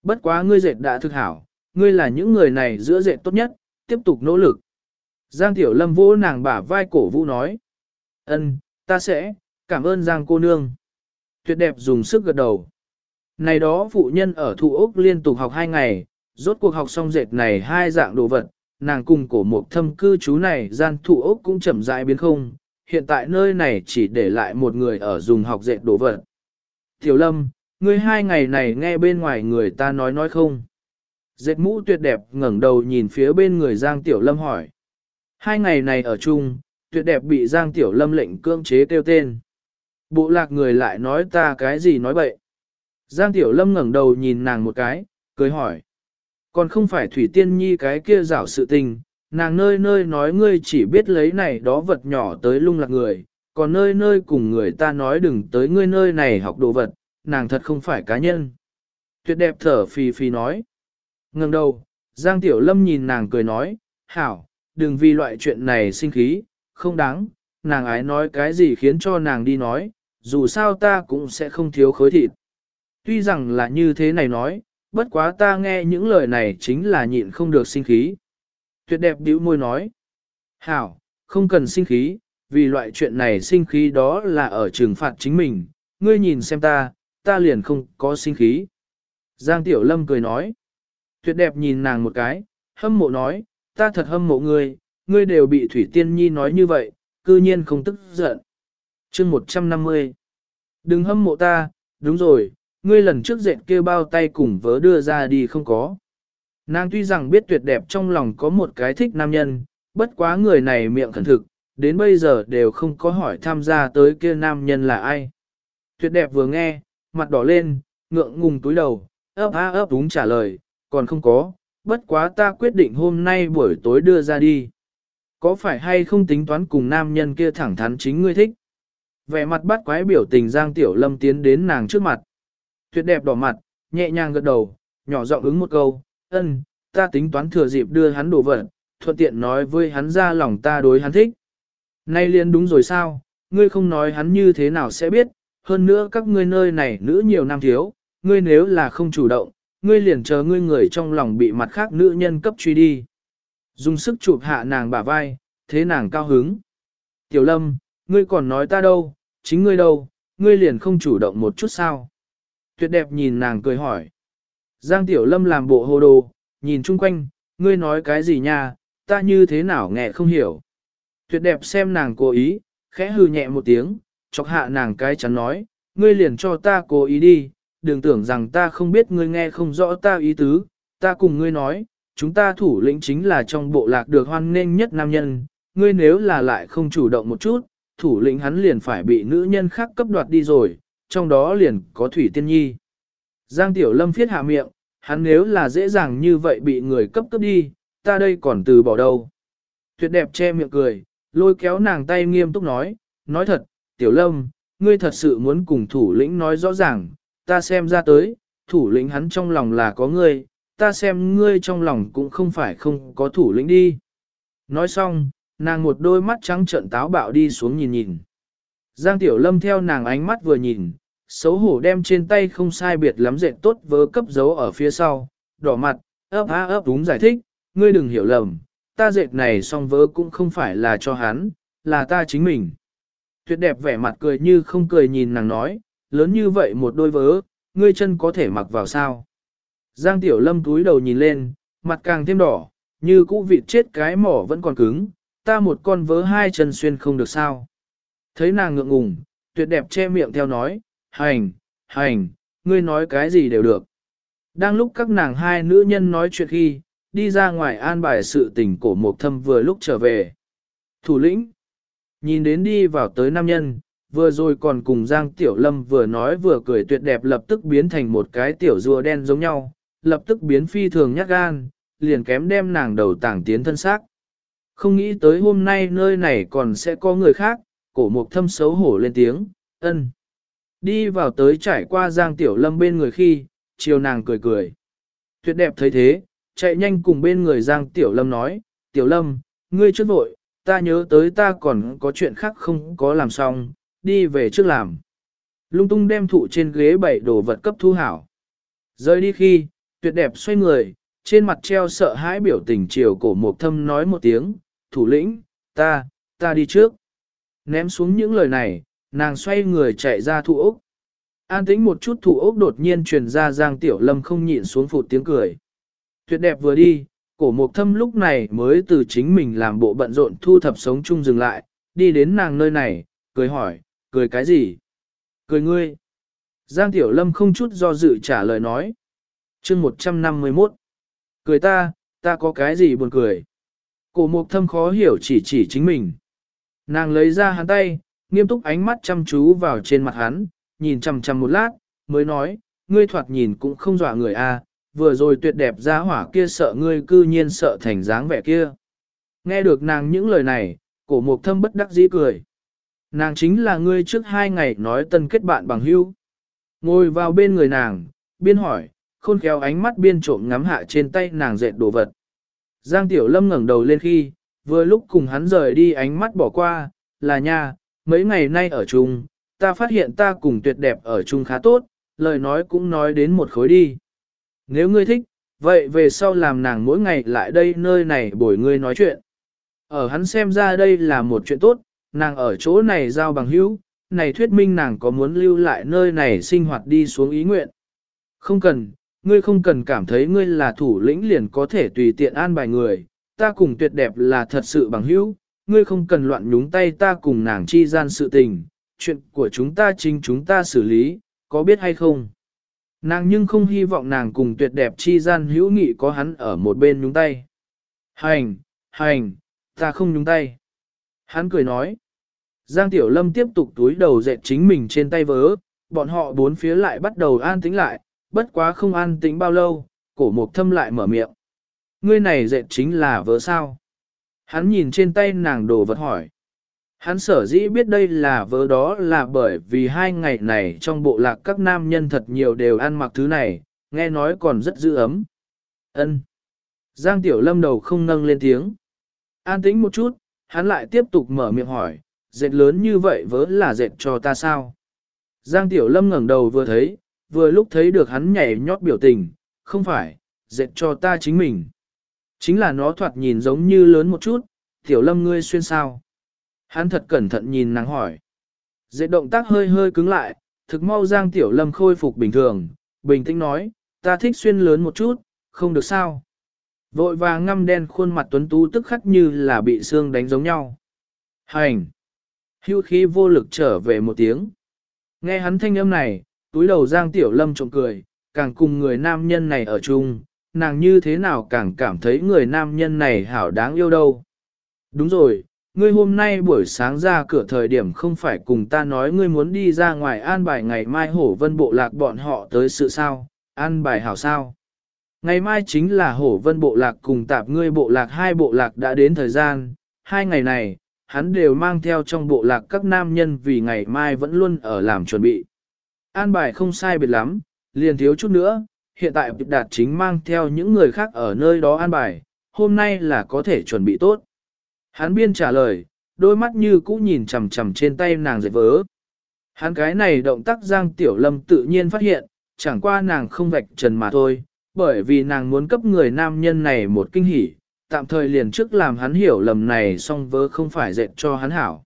Bất quá ngươi dệt đã thực hảo, ngươi là những người này giữa dệt tốt nhất, tiếp tục nỗ lực. Giang Tiểu Lâm vỗ nàng bả vai cổ vũ nói. Ân, ta sẽ, cảm ơn Giang cô nương. Tuyệt đẹp dùng sức gật đầu. Này đó phụ nhân ở thụ ốc liên tục học hai ngày, rốt cuộc học xong dệt này hai dạng đồ vật, nàng cùng cổ một thâm cư chú này gian thụ ốc cũng chậm rãi biến không, hiện tại nơi này chỉ để lại một người ở dùng học dệt đồ vật. Tiểu Lâm, ngươi hai ngày này nghe bên ngoài người ta nói nói không? Dệt mũ tuyệt đẹp ngẩng đầu nhìn phía bên người Giang Tiểu Lâm hỏi. Hai ngày này ở chung, tuyệt đẹp bị Giang Tiểu Lâm lệnh cưỡng chế kêu tên. Bộ lạc người lại nói ta cái gì nói bậy. Giang Tiểu Lâm ngẩng đầu nhìn nàng một cái, cười hỏi. Còn không phải Thủy Tiên Nhi cái kia rảo sự tình, nàng nơi nơi nói ngươi chỉ biết lấy này đó vật nhỏ tới lung lạc người, còn nơi nơi cùng người ta nói đừng tới ngươi nơi này học đồ vật, nàng thật không phải cá nhân. Tuyệt đẹp thở phì phì nói. Ngừng đầu, Giang Tiểu Lâm nhìn nàng cười nói, hảo, đừng vì loại chuyện này sinh khí, không đáng, nàng ái nói cái gì khiến cho nàng đi nói, dù sao ta cũng sẽ không thiếu khối thịt. Tuy rằng là như thế này nói, bất quá ta nghe những lời này chính là nhịn không được sinh khí. Tuyệt đẹp bĩu môi nói. Hảo, không cần sinh khí, vì loại chuyện này sinh khí đó là ở trừng phạt chính mình, ngươi nhìn xem ta, ta liền không có sinh khí. Giang Tiểu Lâm cười nói, tuyệt đẹp nhìn nàng một cái, hâm mộ nói, ta thật hâm mộ ngươi, ngươi đều bị Thủy Tiên Nhi nói như vậy, cư nhiên không tức giận. chương 150 Đừng hâm mộ ta, đúng rồi, ngươi lần trước dẹn kêu bao tay cùng vớ đưa ra đi không có. Nàng tuy rằng biết tuyệt đẹp trong lòng có một cái thích nam nhân, bất quá người này miệng khẩn thực, đến bây giờ đều không có hỏi tham gia tới kia nam nhân là ai. Tuyệt đẹp vừa nghe, mặt đỏ lên, ngượng ngùng túi đầu, ấp a ấp đúng trả lời, còn không có, bất quá ta quyết định hôm nay buổi tối đưa ra đi. Có phải hay không tính toán cùng nam nhân kia thẳng thắn chính ngươi thích? Vẻ mặt bắt quái biểu tình Giang Tiểu Lâm tiến đến nàng trước mặt. Tuyệt đẹp đỏ mặt, nhẹ nhàng gật đầu, nhỏ giọng ứng một câu, ân, ta tính toán thừa dịp đưa hắn đồ vật, thuận tiện nói với hắn ra lòng ta đối hắn thích. Nay liền đúng rồi sao, ngươi không nói hắn như thế nào sẽ biết, hơn nữa các ngươi nơi này nữ nhiều nam thiếu, ngươi nếu là không chủ động, ngươi liền chờ ngươi người trong lòng bị mặt khác nữ nhân cấp truy đi. Dùng sức chụp hạ nàng bả vai, thế nàng cao hứng. Tiểu lâm, ngươi còn nói ta đâu, chính ngươi đâu, ngươi liền không chủ động một chút sao. Tuyệt đẹp nhìn nàng cười hỏi. Giang Tiểu Lâm làm bộ hồ đồ, nhìn chung quanh, ngươi nói cái gì nha, ta như thế nào nghe không hiểu. Tuyệt đẹp xem nàng cố ý, khẽ hư nhẹ một tiếng, chọc hạ nàng cái chắn nói, ngươi liền cho ta cố ý đi, đừng tưởng rằng ta không biết ngươi nghe không rõ ta ý tứ, ta cùng ngươi nói, chúng ta thủ lĩnh chính là trong bộ lạc được hoan nghênh nhất nam nhân, ngươi nếu là lại không chủ động một chút, thủ lĩnh hắn liền phải bị nữ nhân khác cấp đoạt đi rồi, trong đó liền có Thủy Tiên Nhi. Giang Tiểu Lâm phiết hạ miệng, hắn nếu là dễ dàng như vậy bị người cấp cấp đi, ta đây còn từ bỏ đâu. Tuyệt đẹp che miệng cười, lôi kéo nàng tay nghiêm túc nói, nói thật, Tiểu Lâm, ngươi thật sự muốn cùng thủ lĩnh nói rõ ràng, ta xem ra tới, thủ lĩnh hắn trong lòng là có ngươi, ta xem ngươi trong lòng cũng không phải không có thủ lĩnh đi. Nói xong, nàng một đôi mắt trắng trợn táo bạo đi xuống nhìn nhìn. Giang Tiểu Lâm theo nàng ánh mắt vừa nhìn, xấu hổ đem trên tay không sai biệt lắm dệt tốt vớ cấp dấu ở phía sau, đỏ mặt, ấp á ấp đúng giải thích, ngươi đừng hiểu lầm, ta dệt này xong vớ cũng không phải là cho hắn, là ta chính mình. Tuyệt đẹp vẻ mặt cười như không cười nhìn nàng nói, lớn như vậy một đôi vớ, ngươi chân có thể mặc vào sao. Giang Tiểu Lâm túi đầu nhìn lên, mặt càng thêm đỏ, như cũ vịt chết cái mỏ vẫn còn cứng, ta một con vớ hai chân xuyên không được sao. Thấy nàng ngượng ngùng, tuyệt đẹp che miệng theo nói, hành, hành, ngươi nói cái gì đều được. Đang lúc các nàng hai nữ nhân nói chuyện khi, đi ra ngoài an bài sự tình cổ Mộc thâm vừa lúc trở về. Thủ lĩnh, nhìn đến đi vào tới nam nhân, vừa rồi còn cùng Giang Tiểu Lâm vừa nói vừa cười tuyệt đẹp lập tức biến thành một cái tiểu rùa đen giống nhau, lập tức biến phi thường nhát gan, liền kém đem nàng đầu tảng tiến thân xác. Không nghĩ tới hôm nay nơi này còn sẽ có người khác, cổ mục thâm xấu hổ lên tiếng, ân. Đi vào tới trải qua Giang Tiểu Lâm bên người khi, chiều nàng cười cười. Tuyệt đẹp thấy thế, chạy nhanh cùng bên người Giang Tiểu Lâm nói, Tiểu Lâm, ngươi trước vội, ta nhớ tới ta còn có chuyện khác không có làm xong, đi về trước làm. Lung tung đem thụ trên ghế bảy đồ vật cấp thu hảo. Rời đi khi, tuyệt đẹp xoay người, trên mặt treo sợ hãi biểu tình chiều cổ mộc thâm nói một tiếng, thủ lĩnh, ta, ta đi trước. Ném xuống những lời này, nàng xoay người chạy ra thụ ốc. An tĩnh một chút thủ ốc đột nhiên truyền ra Giang Tiểu Lâm không nhịn xuống phụt tiếng cười. Tuyệt đẹp vừa đi, cổ mục thâm lúc này mới từ chính mình làm bộ bận rộn thu thập sống chung dừng lại, đi đến nàng nơi này, cười hỏi, cười cái gì? Cười ngươi. Giang Tiểu Lâm không chút do dự trả lời nói. chương 151. Cười ta, ta có cái gì buồn cười? Cổ mục thâm khó hiểu chỉ chỉ chính mình. Nàng lấy ra hắn tay, nghiêm túc ánh mắt chăm chú vào trên mặt hắn, nhìn chằm chằm một lát, mới nói, ngươi thoạt nhìn cũng không dọa người a, à, vừa rồi tuyệt đẹp ra hỏa kia sợ ngươi cư nhiên sợ thành dáng vẻ kia. Nghe được nàng những lời này, cổ mục thâm bất đắc dĩ cười. Nàng chính là ngươi trước hai ngày nói tân kết bạn bằng hữu. Ngồi vào bên người nàng, biên hỏi, khôn khéo ánh mắt biên trộm ngắm hạ trên tay nàng dệt đồ vật. Giang Tiểu Lâm ngẩng đầu lên khi, vừa lúc cùng hắn rời đi ánh mắt bỏ qua, là nha, mấy ngày nay ở chung, ta phát hiện ta cùng tuyệt đẹp ở chung khá tốt, lời nói cũng nói đến một khối đi. Nếu ngươi thích, vậy về sau làm nàng mỗi ngày lại đây nơi này bồi ngươi nói chuyện. Ở hắn xem ra đây là một chuyện tốt, nàng ở chỗ này giao bằng hữu, này thuyết minh nàng có muốn lưu lại nơi này sinh hoạt đi xuống ý nguyện. Không cần, ngươi không cần cảm thấy ngươi là thủ lĩnh liền có thể tùy tiện an bài người, ta cùng tuyệt đẹp là thật sự bằng hữu, ngươi không cần loạn nhúng tay ta cùng nàng chi gian sự tình, chuyện của chúng ta chính chúng ta xử lý, có biết hay không? Nàng nhưng không hy vọng nàng cùng tuyệt đẹp chi gian hữu nghị có hắn ở một bên nhúng tay. Hành, hành, ta không nhúng tay. Hắn cười nói. Giang Tiểu Lâm tiếp tục túi đầu dẹt chính mình trên tay vớ, bọn họ bốn phía lại bắt đầu an tĩnh lại, bất quá không an tĩnh bao lâu, cổ mục thâm lại mở miệng. Ngươi này dẹt chính là vớ sao? Hắn nhìn trên tay nàng đồ vật hỏi. Hắn sở dĩ biết đây là vớ đó là bởi vì hai ngày này trong bộ lạc các nam nhân thật nhiều đều ăn mặc thứ này, nghe nói còn rất giữ ấm. Ân. Giang Tiểu Lâm đầu không nâng lên tiếng. An tĩnh một chút, hắn lại tiếp tục mở miệng hỏi, dệt lớn như vậy vớ là dệt cho ta sao? Giang Tiểu Lâm ngẩng đầu vừa thấy, vừa lúc thấy được hắn nhảy nhót biểu tình, không phải, dệt cho ta chính mình. Chính là nó thoạt nhìn giống như lớn một chút, Tiểu Lâm ngươi xuyên sao? Hắn thật cẩn thận nhìn nàng hỏi. Dệt động tác hơi hơi cứng lại, thực mau Giang Tiểu Lâm khôi phục bình thường, bình tĩnh nói, ta thích xuyên lớn một chút, không được sao. Vội vàng ngăm đen khuôn mặt tuấn tú tức khắc như là bị xương đánh giống nhau. Hành! Hưu khí vô lực trở về một tiếng. Nghe hắn thanh âm này, túi đầu Giang Tiểu Lâm trộm cười, càng cùng người nam nhân này ở chung, nàng như thế nào càng cảm thấy người nam nhân này hảo đáng yêu đâu. Đúng rồi, ngươi hôm nay buổi sáng ra cửa thời điểm không phải cùng ta nói ngươi muốn đi ra ngoài an bài ngày mai hổ vân bộ lạc bọn họ tới sự sao, an bài hảo sao. Ngày mai chính là hổ vân bộ lạc cùng tạp ngươi bộ lạc hai bộ lạc đã đến thời gian, hai ngày này, hắn đều mang theo trong bộ lạc các nam nhân vì ngày mai vẫn luôn ở làm chuẩn bị. An bài không sai biệt lắm, liền thiếu chút nữa, hiện tại đạt chính mang theo những người khác ở nơi đó an bài, hôm nay là có thể chuẩn bị tốt. Hắn biên trả lời, đôi mắt như cũ nhìn chằm chằm trên tay nàng dệt vớ. Hắn cái này động tác Giang Tiểu Lâm tự nhiên phát hiện, chẳng qua nàng không vạch trần mà thôi, bởi vì nàng muốn cấp người nam nhân này một kinh hỉ, tạm thời liền trước làm hắn hiểu lầm này song vớ không phải dệt cho hắn hảo.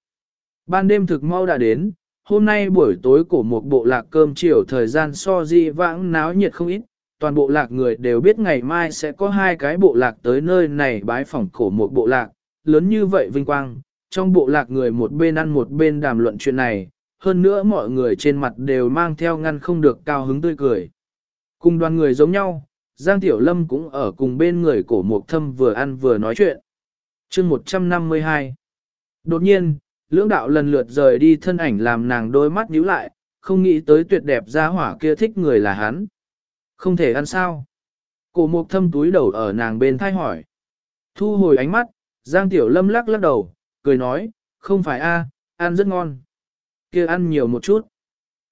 Ban đêm thực mau đã đến, hôm nay buổi tối của một bộ lạc cơm chiều thời gian so di vãng náo nhiệt không ít, toàn bộ lạc người đều biết ngày mai sẽ có hai cái bộ lạc tới nơi này bái phỏng cổ một bộ lạc, lớn như vậy vinh quang, trong bộ lạc người một bên ăn một bên đàm luận chuyện này, hơn nữa mọi người trên mặt đều mang theo ngăn không được cao hứng tươi cười. Cùng đoàn người giống nhau, Giang Tiểu Lâm cũng ở cùng bên người cổ mục thâm vừa ăn vừa nói chuyện. chương 152 Đột nhiên, lưỡng đạo lần lượt rời đi thân ảnh làm nàng đôi mắt nhíu lại, không nghĩ tới tuyệt đẹp gia hỏa kia thích người là hắn. Không thể ăn sao? Cổ mục thâm túi đầu ở nàng bên thay hỏi. Thu hồi ánh mắt, Giang Tiểu Lâm lắc lắc đầu, cười nói, không phải a, ăn rất ngon. kia ăn nhiều một chút.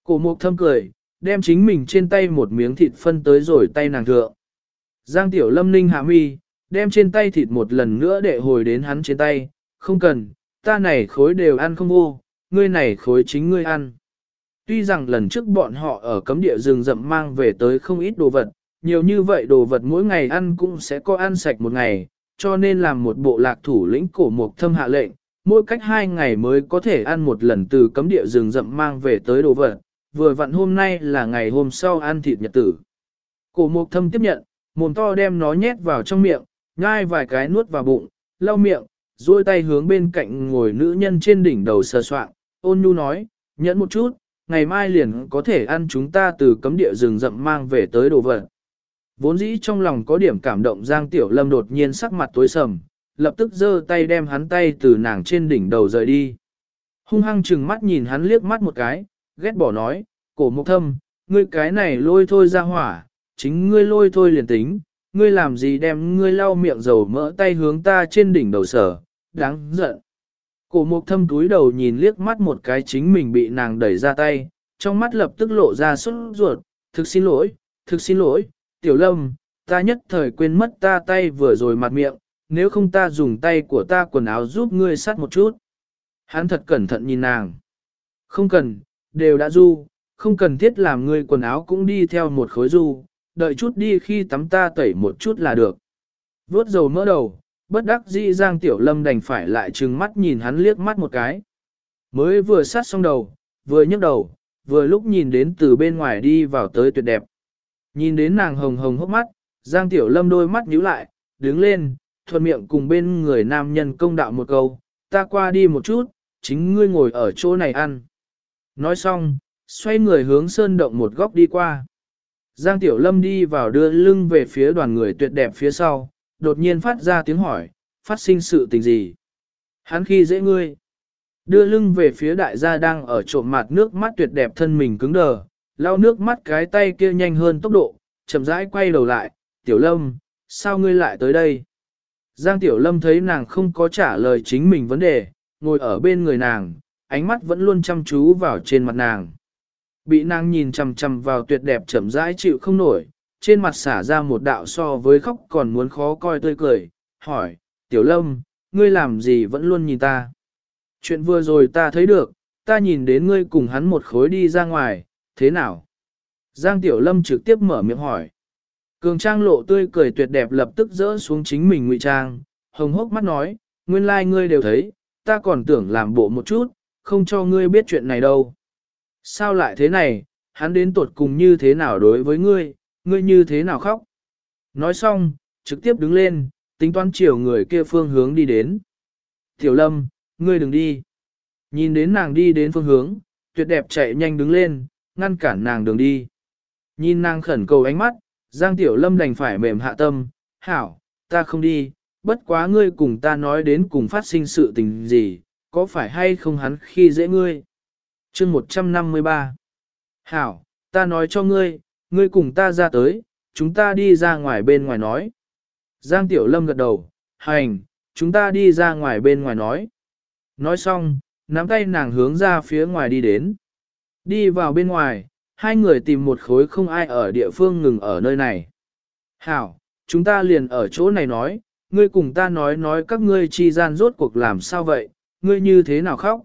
Cổ mục thâm cười, đem chính mình trên tay một miếng thịt phân tới rồi tay nàng thượng. Giang Tiểu Lâm ninh hạ mi, đem trên tay thịt một lần nữa để hồi đến hắn trên tay, không cần, ta này khối đều ăn không vô, ngươi này khối chính ngươi ăn. Tuy rằng lần trước bọn họ ở cấm địa rừng rậm mang về tới không ít đồ vật, nhiều như vậy đồ vật mỗi ngày ăn cũng sẽ có ăn sạch một ngày, cho nên làm một bộ lạc thủ lĩnh cổ mục thâm hạ lệnh, mỗi cách hai ngày mới có thể ăn một lần từ cấm địa rừng rậm mang về tới đồ vật, vừa vặn hôm nay là ngày hôm sau ăn thịt nhật tử. Cổ mục thâm tiếp nhận, mồm to đem nó nhét vào trong miệng, nhai vài cái nuốt vào bụng, lau miệng, duỗi tay hướng bên cạnh ngồi nữ nhân trên đỉnh đầu sờ soạng, ôn nhu nói, nhẫn một chút, ngày mai liền có thể ăn chúng ta từ cấm địa rừng rậm mang về tới đồ vật. Vốn dĩ trong lòng có điểm cảm động Giang Tiểu Lâm đột nhiên sắc mặt tối sầm, lập tức giơ tay đem hắn tay từ nàng trên đỉnh đầu rời đi. Hung hăng chừng mắt nhìn hắn liếc mắt một cái, ghét bỏ nói, cổ mục thâm, ngươi cái này lôi thôi ra hỏa, chính ngươi lôi thôi liền tính, ngươi làm gì đem ngươi lau miệng dầu mỡ tay hướng ta trên đỉnh đầu sở, đáng giận. Cổ mục thâm túi đầu nhìn liếc mắt một cái chính mình bị nàng đẩy ra tay, trong mắt lập tức lộ ra sốt ruột, thực xin lỗi, thực xin lỗi, tiểu lâm, ta nhất thời quên mất ta tay vừa rồi mặt miệng, nếu không ta dùng tay của ta quần áo giúp ngươi sát một chút. Hắn thật cẩn thận nhìn nàng. Không cần, đều đã du, không cần thiết làm ngươi quần áo cũng đi theo một khối du, đợi chút đi khi tắm ta tẩy một chút là được. Vốt dầu mỡ đầu, bất đắc dĩ Giang Tiểu Lâm đành phải lại trừng mắt nhìn hắn liếc mắt một cái. Mới vừa sát xong đầu, vừa nhấc đầu, vừa lúc nhìn đến từ bên ngoài đi vào tới tuyệt đẹp. Nhìn đến nàng hồng hồng hốc mắt, Giang Tiểu Lâm đôi mắt nhíu lại, đứng lên, thuận miệng cùng bên người nam nhân công đạo một câu, ta qua đi một chút, chính ngươi ngồi ở chỗ này ăn. Nói xong, xoay người hướng sơn động một góc đi qua. Giang Tiểu Lâm đi vào đưa lưng về phía đoàn người tuyệt đẹp phía sau, đột nhiên phát ra tiếng hỏi, phát sinh sự tình gì? Hắn khi dễ ngươi. Đưa lưng về phía đại gia đang ở trộm mặt nước mắt tuyệt đẹp thân mình cứng đờ, lau nước mắt cái tay kia nhanh hơn tốc độ, chậm rãi quay đầu lại, Tiểu Lâm, sao ngươi lại tới đây? Giang Tiểu Lâm thấy nàng không có trả lời chính mình vấn đề, ngồi ở bên người nàng, ánh mắt vẫn luôn chăm chú vào trên mặt nàng. Bị nàng nhìn chằm chằm vào tuyệt đẹp chậm rãi chịu không nổi, trên mặt xả ra một đạo so với khóc còn muốn khó coi tươi cười, hỏi, Tiểu Lâm, ngươi làm gì vẫn luôn nhìn ta? Chuyện vừa rồi ta thấy được, ta nhìn đến ngươi cùng hắn một khối đi ra ngoài, thế nào? Giang Tiểu Lâm trực tiếp mở miệng hỏi. Cường trang lộ tươi cười tuyệt đẹp lập tức rỡ xuống chính mình ngụy trang, hồng hốc mắt nói, nguyên lai like ngươi đều thấy, ta còn tưởng làm bộ một chút, không cho ngươi biết chuyện này đâu. Sao lại thế này, hắn đến tuột cùng như thế nào đối với ngươi, ngươi như thế nào khóc. Nói xong, trực tiếp đứng lên, tính toán chiều người kia phương hướng đi đến. Tiểu lâm, ngươi đừng đi. Nhìn đến nàng đi đến phương hướng, tuyệt đẹp chạy nhanh đứng lên, ngăn cản nàng đường đi. Nhìn nàng khẩn cầu ánh mắt, Giang Tiểu Lâm đành phải mềm hạ tâm, hảo, ta không đi, bất quá ngươi cùng ta nói đến cùng phát sinh sự tình gì, có phải hay không hắn khi dễ ngươi. chương 153 Hảo, ta nói cho ngươi, ngươi cùng ta ra tới, chúng ta đi ra ngoài bên ngoài nói. Giang Tiểu Lâm gật đầu, hành, chúng ta đi ra ngoài bên ngoài nói. Nói xong, nắm tay nàng hướng ra phía ngoài đi đến. Đi vào bên ngoài, hai người tìm một khối không ai ở địa phương ngừng ở nơi này. Hảo, chúng ta liền ở chỗ này nói, ngươi cùng ta nói nói các ngươi chi gian rốt cuộc làm sao vậy, ngươi như thế nào khóc?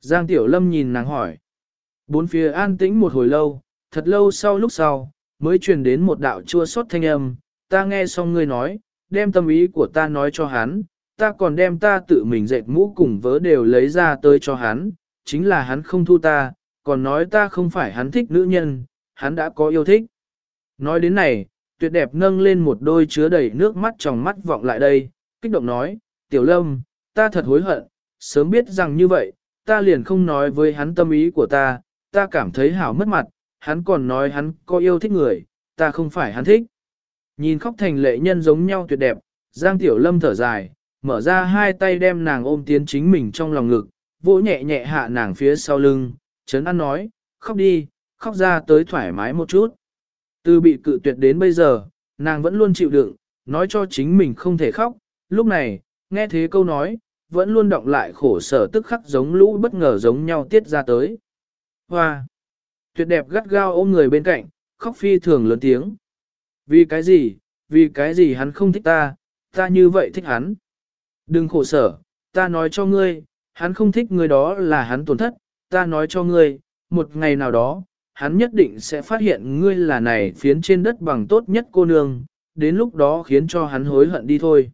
Giang Tiểu Lâm nhìn nàng hỏi. Bốn phía an tĩnh một hồi lâu, thật lâu sau lúc sau, mới truyền đến một đạo chua xót thanh âm, ta nghe xong ngươi nói, đem tâm ý của ta nói cho hắn, ta còn đem ta tự mình dệt mũ cùng vớ đều lấy ra tới cho hắn, chính là hắn không thu ta, còn nói ta không phải hắn thích nữ nhân, hắn đã có yêu thích. Nói đến này, tuyệt đẹp nâng lên một đôi chứa đầy nước mắt trong mắt vọng lại đây, kích động nói, tiểu lâm, ta thật hối hận, sớm biết rằng như vậy, ta liền không nói với hắn tâm ý của ta, ta cảm thấy hảo mất mặt, hắn còn nói hắn có yêu thích người, ta không phải hắn thích. Nhìn khóc thành lệ nhân giống nhau tuyệt đẹp, Giang Tiểu Lâm thở dài, mở ra hai tay đem nàng ôm tiến chính mình trong lòng ngực, vỗ nhẹ nhẹ hạ nàng phía sau lưng, chấn an nói, khóc đi, khóc ra tới thoải mái một chút. Từ bị cự tuyệt đến bây giờ, nàng vẫn luôn chịu đựng, nói cho chính mình không thể khóc, lúc này, nghe thế câu nói, vẫn luôn động lại khổ sở tức khắc giống lũ bất ngờ giống nhau tiết ra tới. Hoa! Tuyệt đẹp gắt gao ôm người bên cạnh, khóc phi thường lớn tiếng. Vì cái gì, vì cái gì hắn không thích ta, ta như vậy thích hắn. Đừng khổ sở, ta nói cho ngươi, hắn không thích ngươi đó là hắn tổn thất, ta nói cho ngươi, một ngày nào đó, hắn nhất định sẽ phát hiện ngươi là này phiến trên đất bằng tốt nhất cô nương, đến lúc đó khiến cho hắn hối hận đi thôi.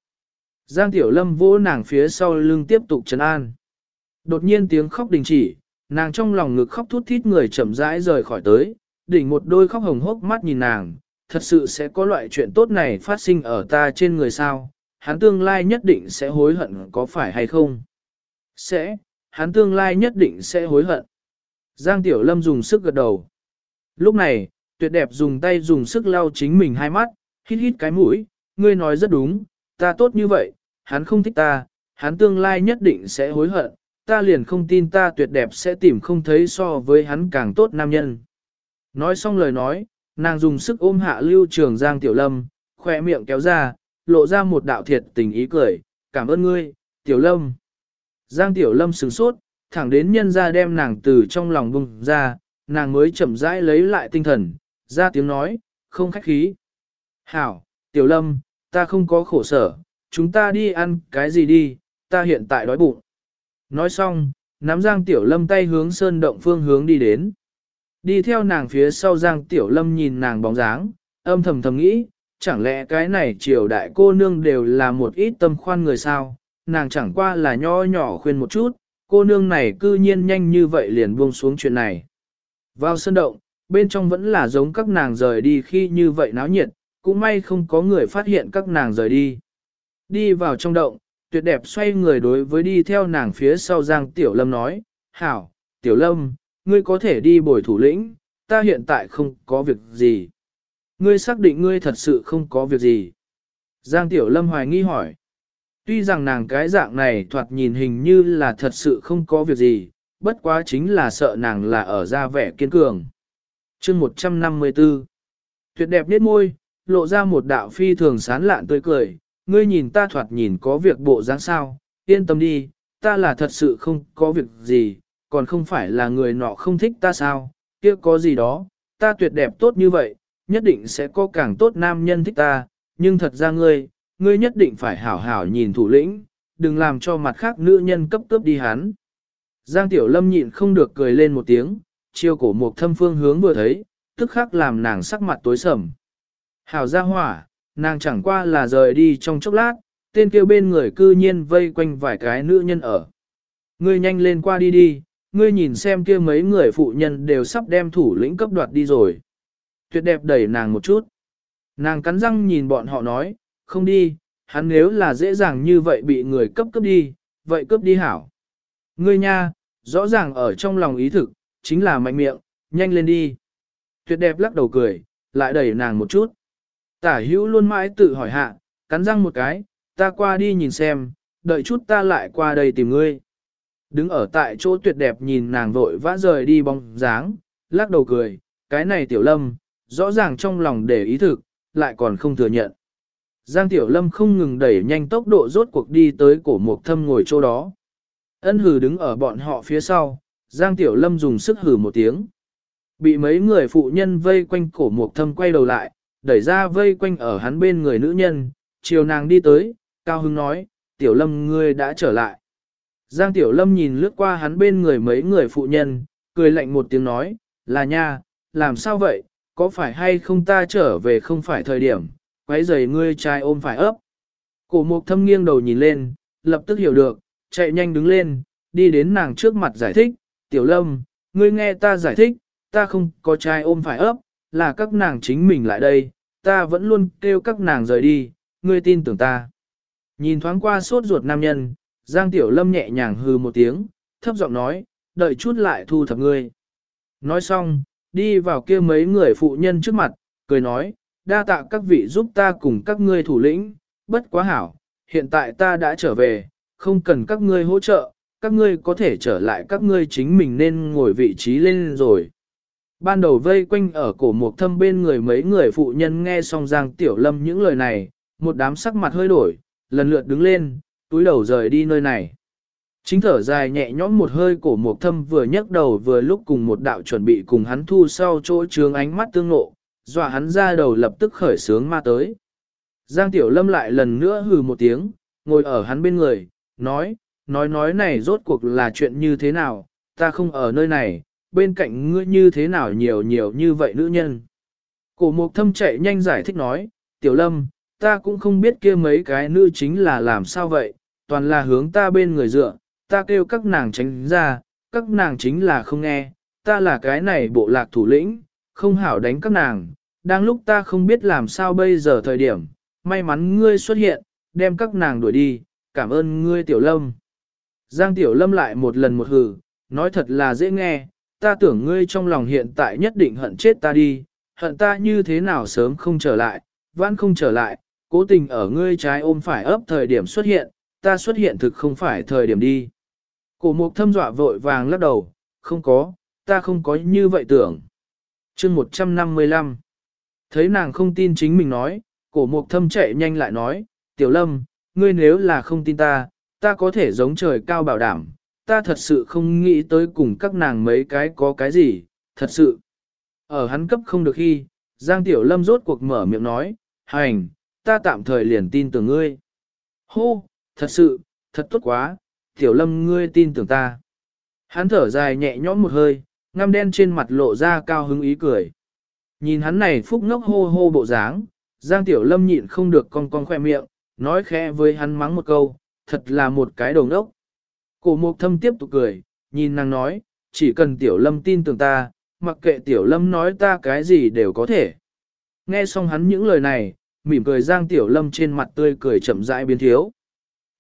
Giang Tiểu Lâm vỗ nàng phía sau lưng tiếp tục trấn an. Đột nhiên tiếng khóc đình chỉ, nàng trong lòng ngực khóc thút thít người chậm rãi rời khỏi tới, đỉnh một đôi khóc hồng hốc mắt nhìn nàng, thật sự sẽ có loại chuyện tốt này phát sinh ở ta trên người sao, hắn tương lai nhất định sẽ hối hận có phải hay không? Sẽ, hắn tương lai nhất định sẽ hối hận. Giang Tiểu Lâm dùng sức gật đầu. Lúc này, tuyệt đẹp dùng tay dùng sức lau chính mình hai mắt, hít hít cái mũi, ngươi nói rất đúng, ta tốt như vậy, hắn không thích ta, hắn tương lai nhất định sẽ hối hận, ta liền không tin ta tuyệt đẹp sẽ tìm không thấy so với hắn càng tốt nam nhân. Nói xong lời nói, nàng dùng sức ôm hạ lưu trường Giang Tiểu Lâm, khỏe miệng kéo ra, lộ ra một đạo thiệt tình ý cười, cảm ơn ngươi, Tiểu Lâm. Giang Tiểu Lâm sửng sốt, thẳng đến nhân ra đem nàng từ trong lòng bùng ra, nàng mới chậm rãi lấy lại tinh thần, ra tiếng nói, không khách khí. Hảo, Tiểu Lâm, ta không có khổ sở, chúng ta đi ăn cái gì đi, ta hiện tại đói bụng. Nói xong, nắm Giang Tiểu Lâm tay hướng sơn động phương hướng đi đến. Đi theo nàng phía sau Giang Tiểu Lâm nhìn nàng bóng dáng, âm thầm thầm nghĩ, chẳng lẽ cái này triều đại cô nương đều là một ít tâm khoan người sao, nàng chẳng qua là nho nhỏ khuyên một chút, cô nương này cư nhiên nhanh như vậy liền buông xuống chuyện này. Vào sân động, bên trong vẫn là giống các nàng rời đi khi như vậy náo nhiệt, cũng may không có người phát hiện các nàng rời đi. Đi vào trong động, tuyệt đẹp xoay người đối với đi theo nàng phía sau Giang Tiểu Lâm nói, Hảo, Tiểu Lâm, ngươi có thể đi bồi thủ lĩnh, ta hiện tại không có việc gì. Ngươi xác định ngươi thật sự không có việc gì. Giang Tiểu Lâm hoài nghi hỏi. Tuy rằng nàng cái dạng này thoạt nhìn hình như là thật sự không có việc gì, bất quá chính là sợ nàng là ở ra vẻ kiên cường. chương 154 Tuyệt đẹp nết môi, lộ ra một đạo phi thường sán lạn tươi cười, ngươi nhìn ta thoạt nhìn có việc bộ dáng sao, yên tâm đi, ta là thật sự không có việc gì, còn không phải là người nọ không thích ta sao, kia có gì đó, ta tuyệt đẹp tốt như vậy, nhất định sẽ có càng tốt nam nhân thích ta, nhưng thật ra ngươi, ngươi nhất định phải hảo hảo nhìn thủ lĩnh, đừng làm cho mặt khác nữ nhân cấp cướp đi hắn. Giang Tiểu Lâm nhịn không được cười lên một tiếng, chiêu cổ một thâm phương hướng vừa thấy, tức khắc làm nàng sắc mặt tối sầm. Hảo ra hỏa, nàng chẳng qua là rời đi trong chốc lát, tên kêu bên người cư nhiên vây quanh vài cái nữ nhân ở. Ngươi nhanh lên qua đi đi, ngươi nhìn xem kia mấy người phụ nhân đều sắp đem thủ lĩnh cấp đoạt đi rồi. Tuyệt đẹp đẩy nàng một chút. Nàng cắn răng nhìn bọn họ nói, không đi, hắn nếu là dễ dàng như vậy bị người cấp cấp đi, vậy cấp đi hảo. Ngươi nha, rõ ràng ở trong lòng ý thực, chính là mạnh miệng, nhanh lên đi. Tuyệt đẹp lắc đầu cười, lại đẩy nàng một chút. Tả hữu luôn mãi tự hỏi hạ, cắn răng một cái, ta qua đi nhìn xem, đợi chút ta lại qua đây tìm ngươi. Đứng ở tại chỗ tuyệt đẹp nhìn nàng vội vã rời đi bóng dáng, lắc đầu cười, cái này tiểu lâm, rõ ràng trong lòng để ý thực, lại còn không thừa nhận. Giang Tiểu Lâm không ngừng đẩy nhanh tốc độ rốt cuộc đi tới cổ mục thâm ngồi chỗ đó. Ân hử đứng ở bọn họ phía sau, Giang Tiểu Lâm dùng sức hử một tiếng. Bị mấy người phụ nhân vây quanh cổ mục thâm quay đầu lại, đẩy ra vây quanh ở hắn bên người nữ nhân, chiều nàng đi tới, Cao Hưng nói, Tiểu Lâm ngươi đã trở lại. Giang Tiểu Lâm nhìn lướt qua hắn bên người mấy người phụ nhân, cười lạnh một tiếng nói, là nha, làm sao vậy, có phải hay không ta trở về không phải thời điểm, quấy giày ngươi trai ôm phải ấp. Cổ mục thâm nghiêng đầu nhìn lên, lập tức hiểu được, chạy nhanh đứng lên, đi đến nàng trước mặt giải thích, tiểu lâm, ngươi nghe ta giải thích, ta không có trai ôm phải ấp, là các nàng chính mình lại đây, ta vẫn luôn kêu các nàng rời đi, ngươi tin tưởng ta. Nhìn thoáng qua sốt ruột nam nhân, Giang Tiểu Lâm nhẹ nhàng hừ một tiếng, thấp giọng nói, đợi chút lại thu thập ngươi. Nói xong, đi vào kia mấy người phụ nhân trước mặt, cười nói, đa tạ các vị giúp ta cùng các ngươi thủ lĩnh, bất quá hảo, hiện tại ta đã trở về, không cần các ngươi hỗ trợ, các ngươi có thể trở lại các ngươi chính mình nên ngồi vị trí lên rồi. Ban đầu vây quanh ở cổ mục thâm bên người mấy người phụ nhân nghe xong Giang Tiểu Lâm những lời này, một đám sắc mặt hơi đổi, lần lượt đứng lên, túi đầu rời đi nơi này. Chính thở dài nhẹ nhõm một hơi cổ mục thâm vừa nhấc đầu vừa lúc cùng một đạo chuẩn bị cùng hắn thu sau chỗ trường ánh mắt tương nộ, dọa hắn ra đầu lập tức khởi sướng ma tới. Giang Tiểu Lâm lại lần nữa hừ một tiếng, ngồi ở hắn bên người, nói, nói nói này rốt cuộc là chuyện như thế nào, ta không ở nơi này, bên cạnh ngươi như thế nào nhiều nhiều như vậy nữ nhân. Cổ mục thâm chạy nhanh giải thích nói, Tiểu Lâm, ta cũng không biết kia mấy cái nữ chính là làm sao vậy, toàn là hướng ta bên người dựa, ta kêu các nàng tránh ra, các nàng chính là không nghe, ta là cái này bộ lạc thủ lĩnh, không hảo đánh các nàng, đang lúc ta không biết làm sao bây giờ thời điểm, may mắn ngươi xuất hiện, đem các nàng đuổi đi, cảm ơn ngươi tiểu lâm. Giang tiểu lâm lại một lần một hử, nói thật là dễ nghe, ta tưởng ngươi trong lòng hiện tại nhất định hận chết ta đi, hận ta như thế nào sớm không trở lại, vãn không trở lại, cố tình ở ngươi trái ôm phải ấp thời điểm xuất hiện, ta xuất hiện thực không phải thời điểm đi. Cổ mục thâm dọa vội vàng lắc đầu, không có, ta không có như vậy tưởng. chương 155 Thấy nàng không tin chính mình nói, cổ mục thâm chạy nhanh lại nói, tiểu lâm, ngươi nếu là không tin ta, ta có thể giống trời cao bảo đảm, ta thật sự không nghĩ tới cùng các nàng mấy cái có cái gì, thật sự. Ở hắn cấp không được khi, Giang Tiểu Lâm rốt cuộc mở miệng nói, hành, ta tạm thời liền tin tưởng ngươi. Hô, thật sự, thật tốt quá, Tiểu Lâm ngươi tin tưởng ta. Hắn thở dài nhẹ nhõm một hơi, ngăm đen trên mặt lộ ra cao hứng ý cười. Nhìn hắn này phúc ngốc hô hô bộ dáng, Giang Tiểu Lâm nhịn không được cong cong khoe miệng, nói khẽ với hắn mắng một câu, thật là một cái đầu ngốc. Cổ mục thâm tiếp tục cười, nhìn nàng nói, chỉ cần Tiểu Lâm tin tưởng ta, mặc kệ Tiểu Lâm nói ta cái gì đều có thể. Nghe xong hắn những lời này, mỉm cười Giang Tiểu Lâm trên mặt tươi cười chậm rãi biến thiếu.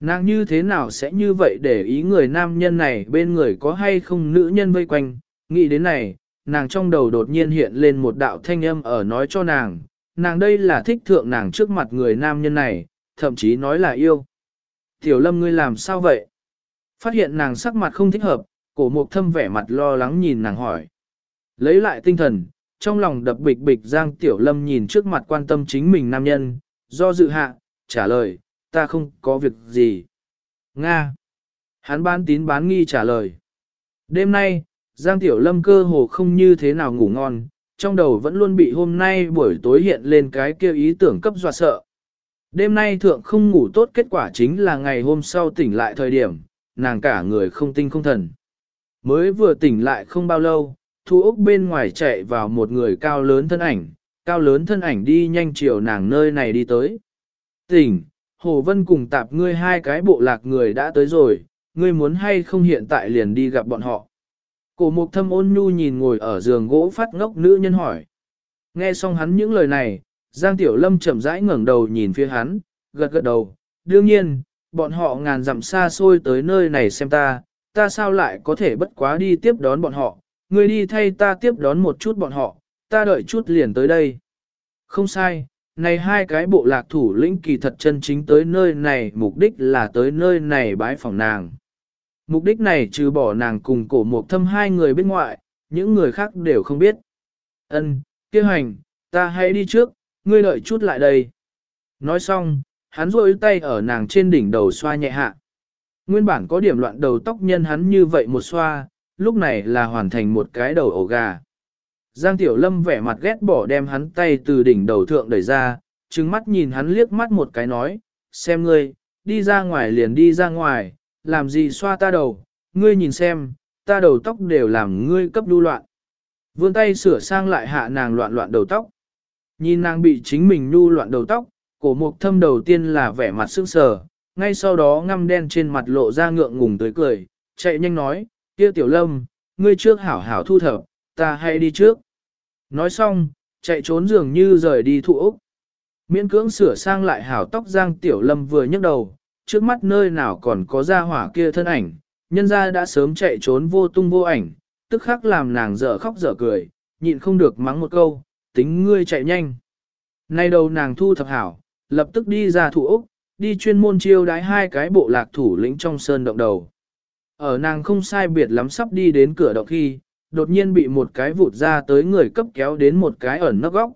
Nàng như thế nào sẽ như vậy để ý người nam nhân này bên người có hay không nữ nhân vây quanh, nghĩ đến này, nàng trong đầu đột nhiên hiện lên một đạo thanh âm ở nói cho nàng, nàng đây là thích thượng nàng trước mặt người nam nhân này, thậm chí nói là yêu. Tiểu lâm ngươi làm sao vậy? Phát hiện nàng sắc mặt không thích hợp, cổ mục thâm vẻ mặt lo lắng nhìn nàng hỏi. Lấy lại tinh thần, trong lòng đập bịch bịch Giang Tiểu Lâm nhìn trước mặt quan tâm chính mình nam nhân, do dự hạ, trả lời, ta không có việc gì. Nga. Hắn bán tín bán nghi trả lời. Đêm nay, Giang Tiểu Lâm cơ hồ không như thế nào ngủ ngon, trong đầu vẫn luôn bị hôm nay buổi tối hiện lên cái kêu ý tưởng cấp dọa sợ. Đêm nay thượng không ngủ tốt kết quả chính là ngày hôm sau tỉnh lại thời điểm, nàng cả người không tinh không thần. Mới vừa tỉnh lại không bao lâu, thu ốc bên ngoài chạy vào một người cao lớn thân ảnh, cao lớn thân ảnh đi nhanh chiều nàng nơi này đi tới. Tỉnh, Hồ Vân cùng tạp ngươi hai cái bộ lạc người đã tới rồi, ngươi muốn hay không hiện tại liền đi gặp bọn họ. Cổ mục thâm ôn nhu nhìn ngồi ở giường gỗ phát ngốc nữ nhân hỏi. Nghe xong hắn những lời này, Giang Tiểu Lâm chậm rãi ngẩng đầu nhìn phía hắn, gật gật đầu. Đương nhiên, bọn họ ngàn dặm xa xôi tới nơi này xem ta, ta sao lại có thể bất quá đi tiếp đón bọn họ, ngươi đi thay ta tiếp đón một chút bọn họ, ta đợi chút liền tới đây. Không sai, này hai cái bộ lạc thủ lĩnh kỳ thật chân chính tới nơi này mục đích là tới nơi này bái phòng nàng. Mục đích này trừ bỏ nàng cùng cổ một thâm hai người bên ngoại, những người khác đều không biết. Ân, kêu hành, ta hãy đi trước, ngươi đợi chút lại đây. Nói xong, hắn rôi tay ở nàng trên đỉnh đầu xoa nhẹ hạ. Nguyên bản có điểm loạn đầu tóc nhân hắn như vậy một xoa, lúc này là hoàn thành một cái đầu ổ gà. Giang Tiểu Lâm vẻ mặt ghét bỏ đem hắn tay từ đỉnh đầu thượng đẩy ra, trừng mắt nhìn hắn liếc mắt một cái nói, xem ngươi, đi ra ngoài liền đi ra ngoài, làm gì xoa ta đầu, ngươi nhìn xem, ta đầu tóc đều làm ngươi cấp đu loạn. Vươn tay sửa sang lại hạ nàng loạn loạn đầu tóc. Nhìn nàng bị chính mình nhu loạn đầu tóc, cổ mục thâm đầu tiên là vẻ mặt sững sờ, ngay sau đó ngăm đen trên mặt lộ ra ngượng ngùng tới cười, chạy nhanh nói, kia tiểu lâm, ngươi trước hảo hảo thu thập, ta hay đi trước. Nói xong, chạy trốn dường như rời đi thụ Úc. Miễn cưỡng sửa sang lại hảo tóc giang tiểu lâm vừa nhấc đầu, trước mắt nơi nào còn có ra hỏa kia thân ảnh, nhân ra đã sớm chạy trốn vô tung vô ảnh, tức khắc làm nàng dở khóc dở cười, nhịn không được mắng một câu, tính ngươi chạy nhanh. Nay đầu nàng thu thập hảo, lập tức đi ra thủ Úc, đi chuyên môn chiêu đái hai cái bộ lạc thủ lĩnh trong sơn động đầu. Ở nàng không sai biệt lắm sắp đi đến cửa động khi, đột nhiên bị một cái vụt ra tới người cấp kéo đến một cái ẩn nấp góc.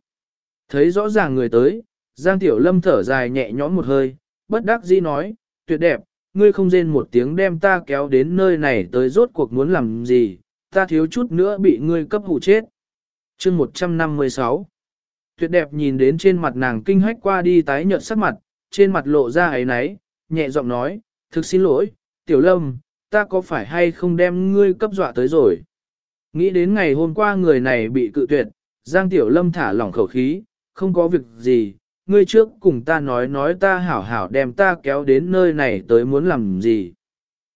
Thấy rõ ràng người tới, Giang Tiểu Lâm thở dài nhẹ nhõm một hơi, bất đắc dĩ nói, tuyệt đẹp, ngươi không rên một tiếng đem ta kéo đến nơi này tới rốt cuộc muốn làm gì, ta thiếu chút nữa bị ngươi cấp hủ chết. chương 156 Tuyệt đẹp nhìn đến trên mặt nàng kinh hách qua đi tái nhợt sắc mặt, trên mặt lộ ra ấy náy, nhẹ giọng nói, thực xin lỗi, tiểu lâm, ta có phải hay không đem ngươi cấp dọa tới rồi. Nghĩ đến ngày hôm qua người này bị cự tuyệt, Giang Tiểu Lâm thả lỏng khẩu khí, không có việc gì, ngươi trước cùng ta nói nói ta hảo hảo đem ta kéo đến nơi này tới muốn làm gì.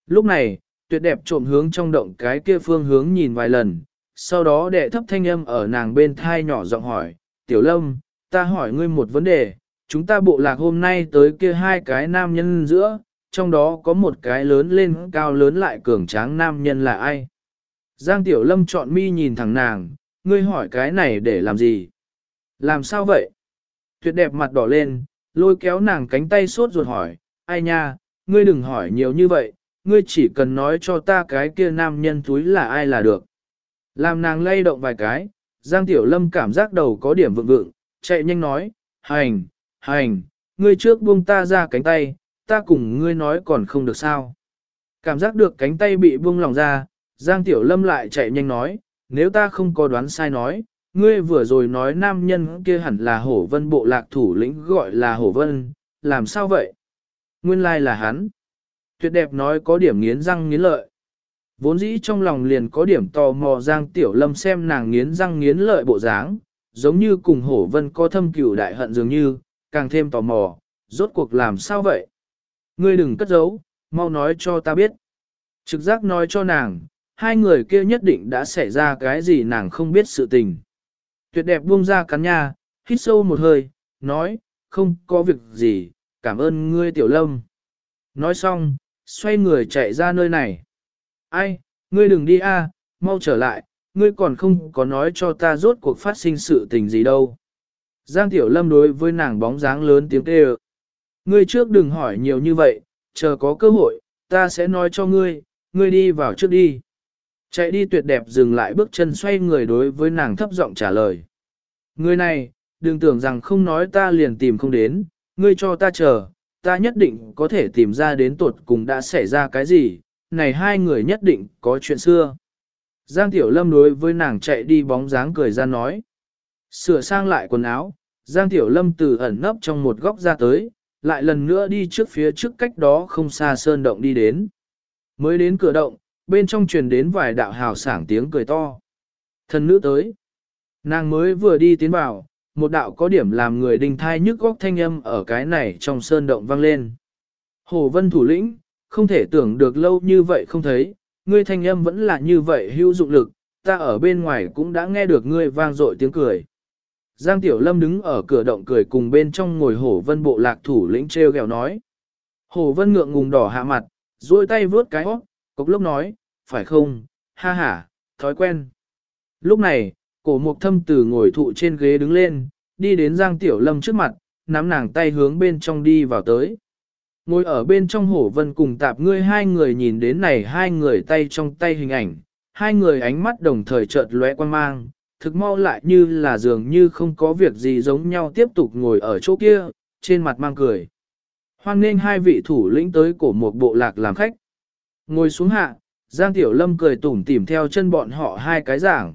Lúc này, tuyệt đẹp trộm hướng trong động cái kia phương hướng nhìn vài lần, sau đó đệ thấp thanh âm ở nàng bên thai nhỏ giọng hỏi, Tiểu Lâm, ta hỏi ngươi một vấn đề, chúng ta bộ lạc hôm nay tới kia hai cái nam nhân giữa, trong đó có một cái lớn lên cao lớn lại cường tráng nam nhân là ai? Giang Tiểu Lâm chọn mi nhìn thẳng nàng, ngươi hỏi cái này để làm gì? Làm sao vậy? Tuyệt đẹp mặt đỏ lên, lôi kéo nàng cánh tay sốt ruột hỏi, ai nha, ngươi đừng hỏi nhiều như vậy, ngươi chỉ cần nói cho ta cái kia nam nhân túi là ai là được. Làm nàng lay động vài cái, Giang Tiểu Lâm cảm giác đầu có điểm vượng vượng, chạy nhanh nói, hành, hành, ngươi trước buông ta ra cánh tay, ta cùng ngươi nói còn không được sao. Cảm giác được cánh tay bị buông lòng ra, Giang Tiểu Lâm lại chạy nhanh nói, nếu ta không có đoán sai nói, ngươi vừa rồi nói nam nhân kia hẳn là hổ vân bộ lạc thủ lĩnh gọi là hổ vân, làm sao vậy? Nguyên lai là hắn. Tuyệt đẹp nói có điểm nghiến răng nghiến lợi. Vốn dĩ trong lòng liền có điểm tò mò Giang Tiểu Lâm xem nàng nghiến răng nghiến lợi bộ dáng, giống như cùng hổ vân có thâm cửu đại hận dường như, càng thêm tò mò, rốt cuộc làm sao vậy? Ngươi đừng cất giấu, mau nói cho ta biết. Trực giác nói cho nàng, hai người kia nhất định đã xảy ra cái gì nàng không biết sự tình. Tuyệt đẹp buông ra cắn nha, hít sâu một hơi, nói, không có việc gì, cảm ơn ngươi tiểu lâm. Nói xong, xoay người chạy ra nơi này. Ai, ngươi đừng đi a, mau trở lại, ngươi còn không có nói cho ta rốt cuộc phát sinh sự tình gì đâu. Giang Tiểu Lâm đối với nàng bóng dáng lớn tiếng kêu. Ngươi trước đừng hỏi nhiều như vậy, chờ có cơ hội, ta sẽ nói cho ngươi, ngươi đi vào trước đi. Chạy đi tuyệt đẹp dừng lại bước chân xoay người đối với nàng thấp giọng trả lời. Ngươi này, đừng tưởng rằng không nói ta liền tìm không đến, ngươi cho ta chờ, ta nhất định có thể tìm ra đến tuột cùng đã xảy ra cái gì, này hai người nhất định có chuyện xưa. Giang Tiểu Lâm đối với nàng chạy đi bóng dáng cười ra nói. Sửa sang lại quần áo, Giang Tiểu Lâm từ ẩn nấp trong một góc ra tới, lại lần nữa đi trước phía trước cách đó không xa sơn động đi đến. Mới đến cửa động, bên trong truyền đến vài đạo hào sảng tiếng cười to. Thần nữ tới. Nàng mới vừa đi tiến vào, một đạo có điểm làm người đình thai nhức góc thanh âm ở cái này trong sơn động vang lên. Hồ Vân thủ lĩnh, không thể tưởng được lâu như vậy không thấy, ngươi thanh âm vẫn là như vậy hữu dụng lực, ta ở bên ngoài cũng đã nghe được ngươi vang dội tiếng cười. Giang Tiểu Lâm đứng ở cửa động cười cùng bên trong ngồi hổ vân bộ lạc thủ lĩnh treo gẹo nói. Hổ vân ngượng ngùng đỏ hạ mặt, duỗi tay vướt cái hót, cốc lốc nói, phải không, ha ha, thói quen. Lúc này, cổ mục thâm từ ngồi thụ trên ghế đứng lên, đi đến Giang Tiểu Lâm trước mặt, nắm nàng tay hướng bên trong đi vào tới. Ngồi ở bên trong hổ vân cùng tạp ngươi hai người nhìn đến này hai người tay trong tay hình ảnh, hai người ánh mắt đồng thời chợt lóe quan mang, thực mau lại như là dường như không có việc gì giống nhau tiếp tục ngồi ở chỗ kia, trên mặt mang cười. Hoan nên hai vị thủ lĩnh tới cổ một bộ lạc làm khách. Ngồi xuống hạ, Giang Tiểu Lâm cười tủm tỉm theo chân bọn họ hai cái giảng.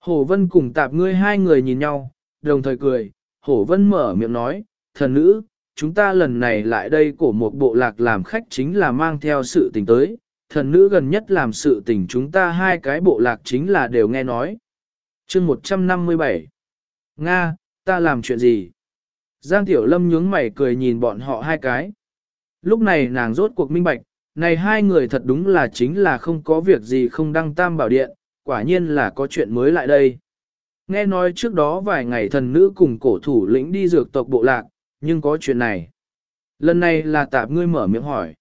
Hổ Vân cùng tạp ngươi hai người nhìn nhau, đồng thời cười, Hổ Vân mở miệng nói, thần nữ, chúng ta lần này lại đây của một bộ lạc làm khách chính là mang theo sự tình tới, thần nữ gần nhất làm sự tình chúng ta hai cái bộ lạc chính là đều nghe nói. chương 157 Nga, ta làm chuyện gì? Giang Tiểu Lâm nhướng mày cười nhìn bọn họ hai cái. Lúc này nàng rốt cuộc minh bạch, này hai người thật đúng là chính là không có việc gì không đăng tam bảo điện, quả nhiên là có chuyện mới lại đây. Nghe nói trước đó vài ngày thần nữ cùng cổ thủ lĩnh đi dược tộc bộ lạc, nhưng có chuyện này. Lần này là tạp ngươi mở miệng hỏi.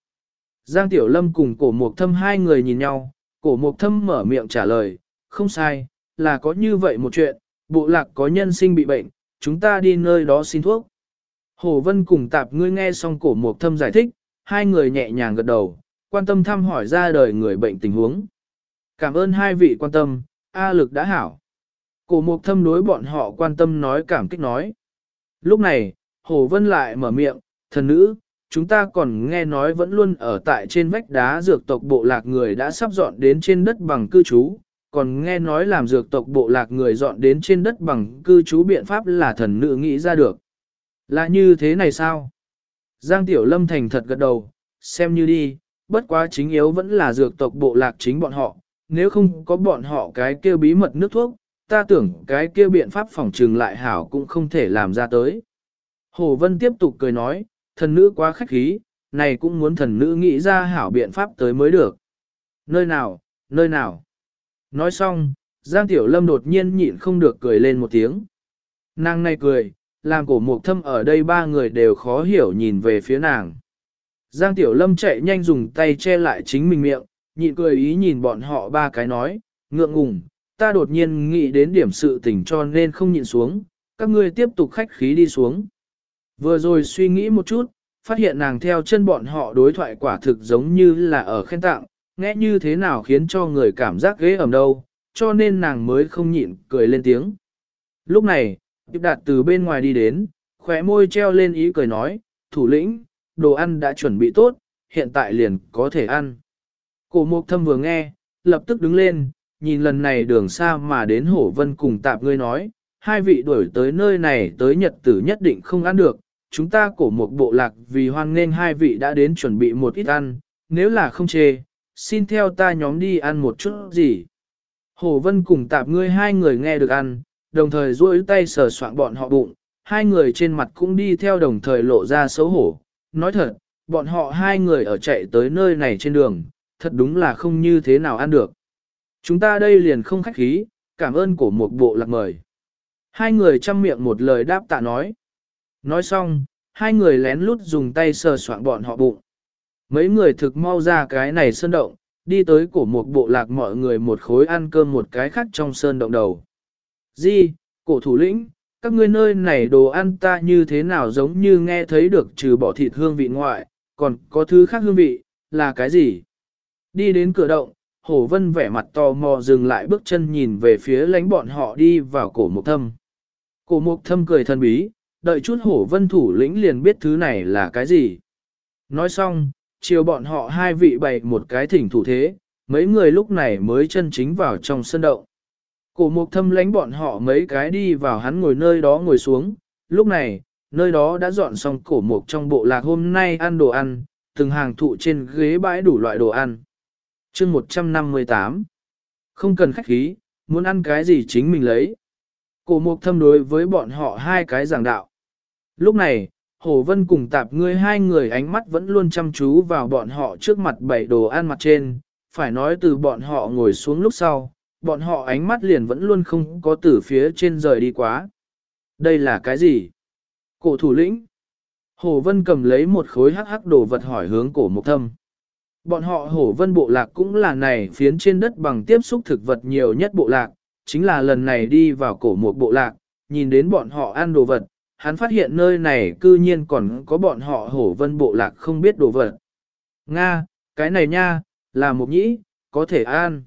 Giang Tiểu Lâm cùng cổ mục thâm hai người nhìn nhau, cổ mục thâm mở miệng trả lời, không sai, là có như vậy một chuyện, bộ lạc có nhân sinh bị bệnh, chúng ta đi nơi đó xin thuốc. Hồ Vân cùng tạp ngươi nghe xong cổ mục thâm giải thích, hai người nhẹ nhàng gật đầu, quan tâm thăm hỏi ra đời người bệnh tình huống. Cảm ơn hai vị quan tâm, A lực đã hảo. Cổ mục thâm đối bọn họ quan tâm nói cảm kích nói. Lúc này, Hồ Vân lại mở miệng, thần nữ, chúng ta còn nghe nói vẫn luôn ở tại trên vách đá dược tộc bộ lạc người đã sắp dọn đến trên đất bằng cư trú, còn nghe nói làm dược tộc bộ lạc người dọn đến trên đất bằng cư trú biện pháp là thần nữ nghĩ ra được. Là như thế này sao? Giang Tiểu Lâm thành thật gật đầu, xem như đi, bất quá chính yếu vẫn là dược tộc bộ lạc chính bọn họ, nếu không có bọn họ cái kia bí mật nước thuốc, ta tưởng cái kia biện pháp phòng trừng lại hảo cũng không thể làm ra tới. Hồ Vân tiếp tục cười nói, thần nữ quá khách khí, này cũng muốn thần nữ nghĩ ra hảo biện pháp tới mới được. Nơi nào, nơi nào. Nói xong, Giang Tiểu Lâm đột nhiên nhịn không được cười lên một tiếng. Nàng này cười, làm cổ mục thâm ở đây ba người đều khó hiểu nhìn về phía nàng. Giang Tiểu Lâm chạy nhanh dùng tay che lại chính mình miệng, nhịn cười ý nhìn bọn họ ba cái nói, ngượng ngùng, ta đột nhiên nghĩ đến điểm sự tình cho nên không nhịn xuống, các ngươi tiếp tục khách khí đi xuống. Vừa rồi suy nghĩ một chút, phát hiện nàng theo chân bọn họ đối thoại quả thực giống như là ở khen tặng, nghe như thế nào khiến cho người cảm giác ghế ẩm đâu, cho nên nàng mới không nhịn cười lên tiếng. Lúc này, Điệp Đạt từ bên ngoài đi đến, khóe môi treo lên ý cười nói, thủ lĩnh, đồ ăn đã chuẩn bị tốt, hiện tại liền có thể ăn. Cổ mục thâm vừa nghe, lập tức đứng lên, nhìn lần này đường xa mà đến hổ vân cùng tạp ngươi nói, hai vị đuổi tới nơi này tới nhật tử nhất định không ăn được, chúng ta cổ một bộ lạc vì hoan nên hai vị đã đến chuẩn bị một ít ăn, nếu là không chê, xin theo ta nhóm đi ăn một chút gì. hồ vân cùng tạp ngươi hai người nghe được ăn, đồng thời duỗi tay sờ soạn bọn họ bụng, hai người trên mặt cũng đi theo đồng thời lộ ra xấu hổ. Nói thật, bọn họ hai người ở chạy tới nơi này trên đường, thật đúng là không như thế nào ăn được. Chúng ta đây liền không khách khí, cảm ơn của một bộ lạc mời. Hai người chăm miệng một lời đáp tạ nói. Nói xong, hai người lén lút dùng tay sờ soạn bọn họ bụng. Mấy người thực mau ra cái này sơn động, đi tới cổ một bộ lạc mọi người một khối ăn cơm một cái khác trong sơn động đầu. Di, cổ thủ lĩnh, các ngươi nơi này đồ ăn ta như thế nào giống như nghe thấy được trừ bỏ thịt hương vị ngoại, còn có thứ khác hương vị, là cái gì? Đi đến cửa động, Hổ Vân vẻ mặt tò mò dừng lại bước chân nhìn về phía lánh bọn họ đi vào cổ mục thâm. Cổ mục thâm cười thân bí, đợi chút Hổ Vân thủ lĩnh liền biết thứ này là cái gì. Nói xong, chiều bọn họ hai vị bày một cái thỉnh thủ thế, mấy người lúc này mới chân chính vào trong sân động. Cổ mục thâm lánh bọn họ mấy cái đi vào hắn ngồi nơi đó ngồi xuống, lúc này, nơi đó đã dọn xong cổ mục trong bộ lạc hôm nay ăn đồ ăn, từng hàng thụ trên ghế bãi đủ loại đồ ăn. chương 158 Không cần khách khí, muốn ăn cái gì chính mình lấy. Cổ mục thâm đối với bọn họ hai cái giảng đạo. Lúc này, Hồ Vân cùng tạp ngươi hai người ánh mắt vẫn luôn chăm chú vào bọn họ trước mặt bảy đồ ăn mặt trên, phải nói từ bọn họ ngồi xuống lúc sau, bọn họ ánh mắt liền vẫn luôn không có từ phía trên rời đi quá. Đây là cái gì? Cổ thủ lĩnh. Hồ Vân cầm lấy một khối hắc hắc đồ vật hỏi hướng cổ mục thâm. Bọn họ Hồ Vân bộ lạc cũng là này phiến trên đất bằng tiếp xúc thực vật nhiều nhất bộ lạc, chính là lần này đi vào cổ một bộ lạc, nhìn đến bọn họ ăn đồ vật, hắn phát hiện nơi này cư nhiên còn có bọn họ hổ Vân bộ lạc không biết đồ vật. Nga, cái này nha, là một nhĩ, có thể ăn.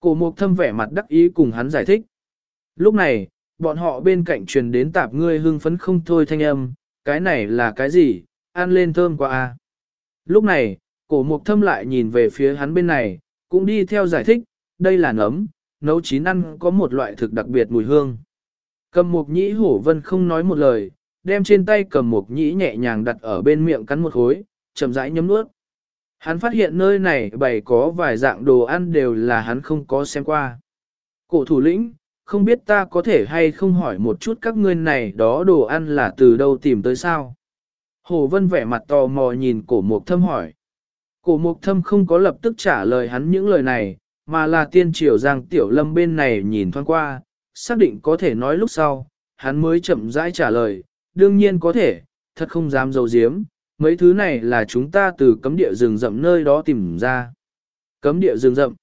Cổ mục thâm vẻ mặt đắc ý cùng hắn giải thích. Lúc này, bọn họ bên cạnh truyền đến tạp ngươi hưng phấn không thôi thanh âm, cái này là cái gì, ăn lên thơm quá a. À. Lúc này, cổ mục thâm lại nhìn về phía hắn bên này, cũng đi theo giải thích, đây là nấm, nấu chín ăn có một loại thực đặc biệt mùi hương. Cầm mục nhĩ hổ vân không nói một lời, đem trên tay cầm mục nhĩ nhẹ nhàng đặt ở bên miệng cắn một khối, chậm rãi nhấm nuốt. Hắn phát hiện nơi này bày có vài dạng đồ ăn đều là hắn không có xem qua. Cổ thủ lĩnh, không biết ta có thể hay không hỏi một chút các ngươi này đó đồ ăn là từ đâu tìm tới sao? Hồ Vân vẻ mặt tò mò nhìn cổ mục thâm hỏi. Cổ mục thâm không có lập tức trả lời hắn những lời này, mà là tiên triều giang tiểu lâm bên này nhìn thoáng qua, xác định có thể nói lúc sau, hắn mới chậm rãi trả lời, đương nhiên có thể, thật không dám dầu diếm, mấy thứ này là chúng ta từ cấm địa rừng rậm nơi đó tìm ra. Cấm địa rừng rậm.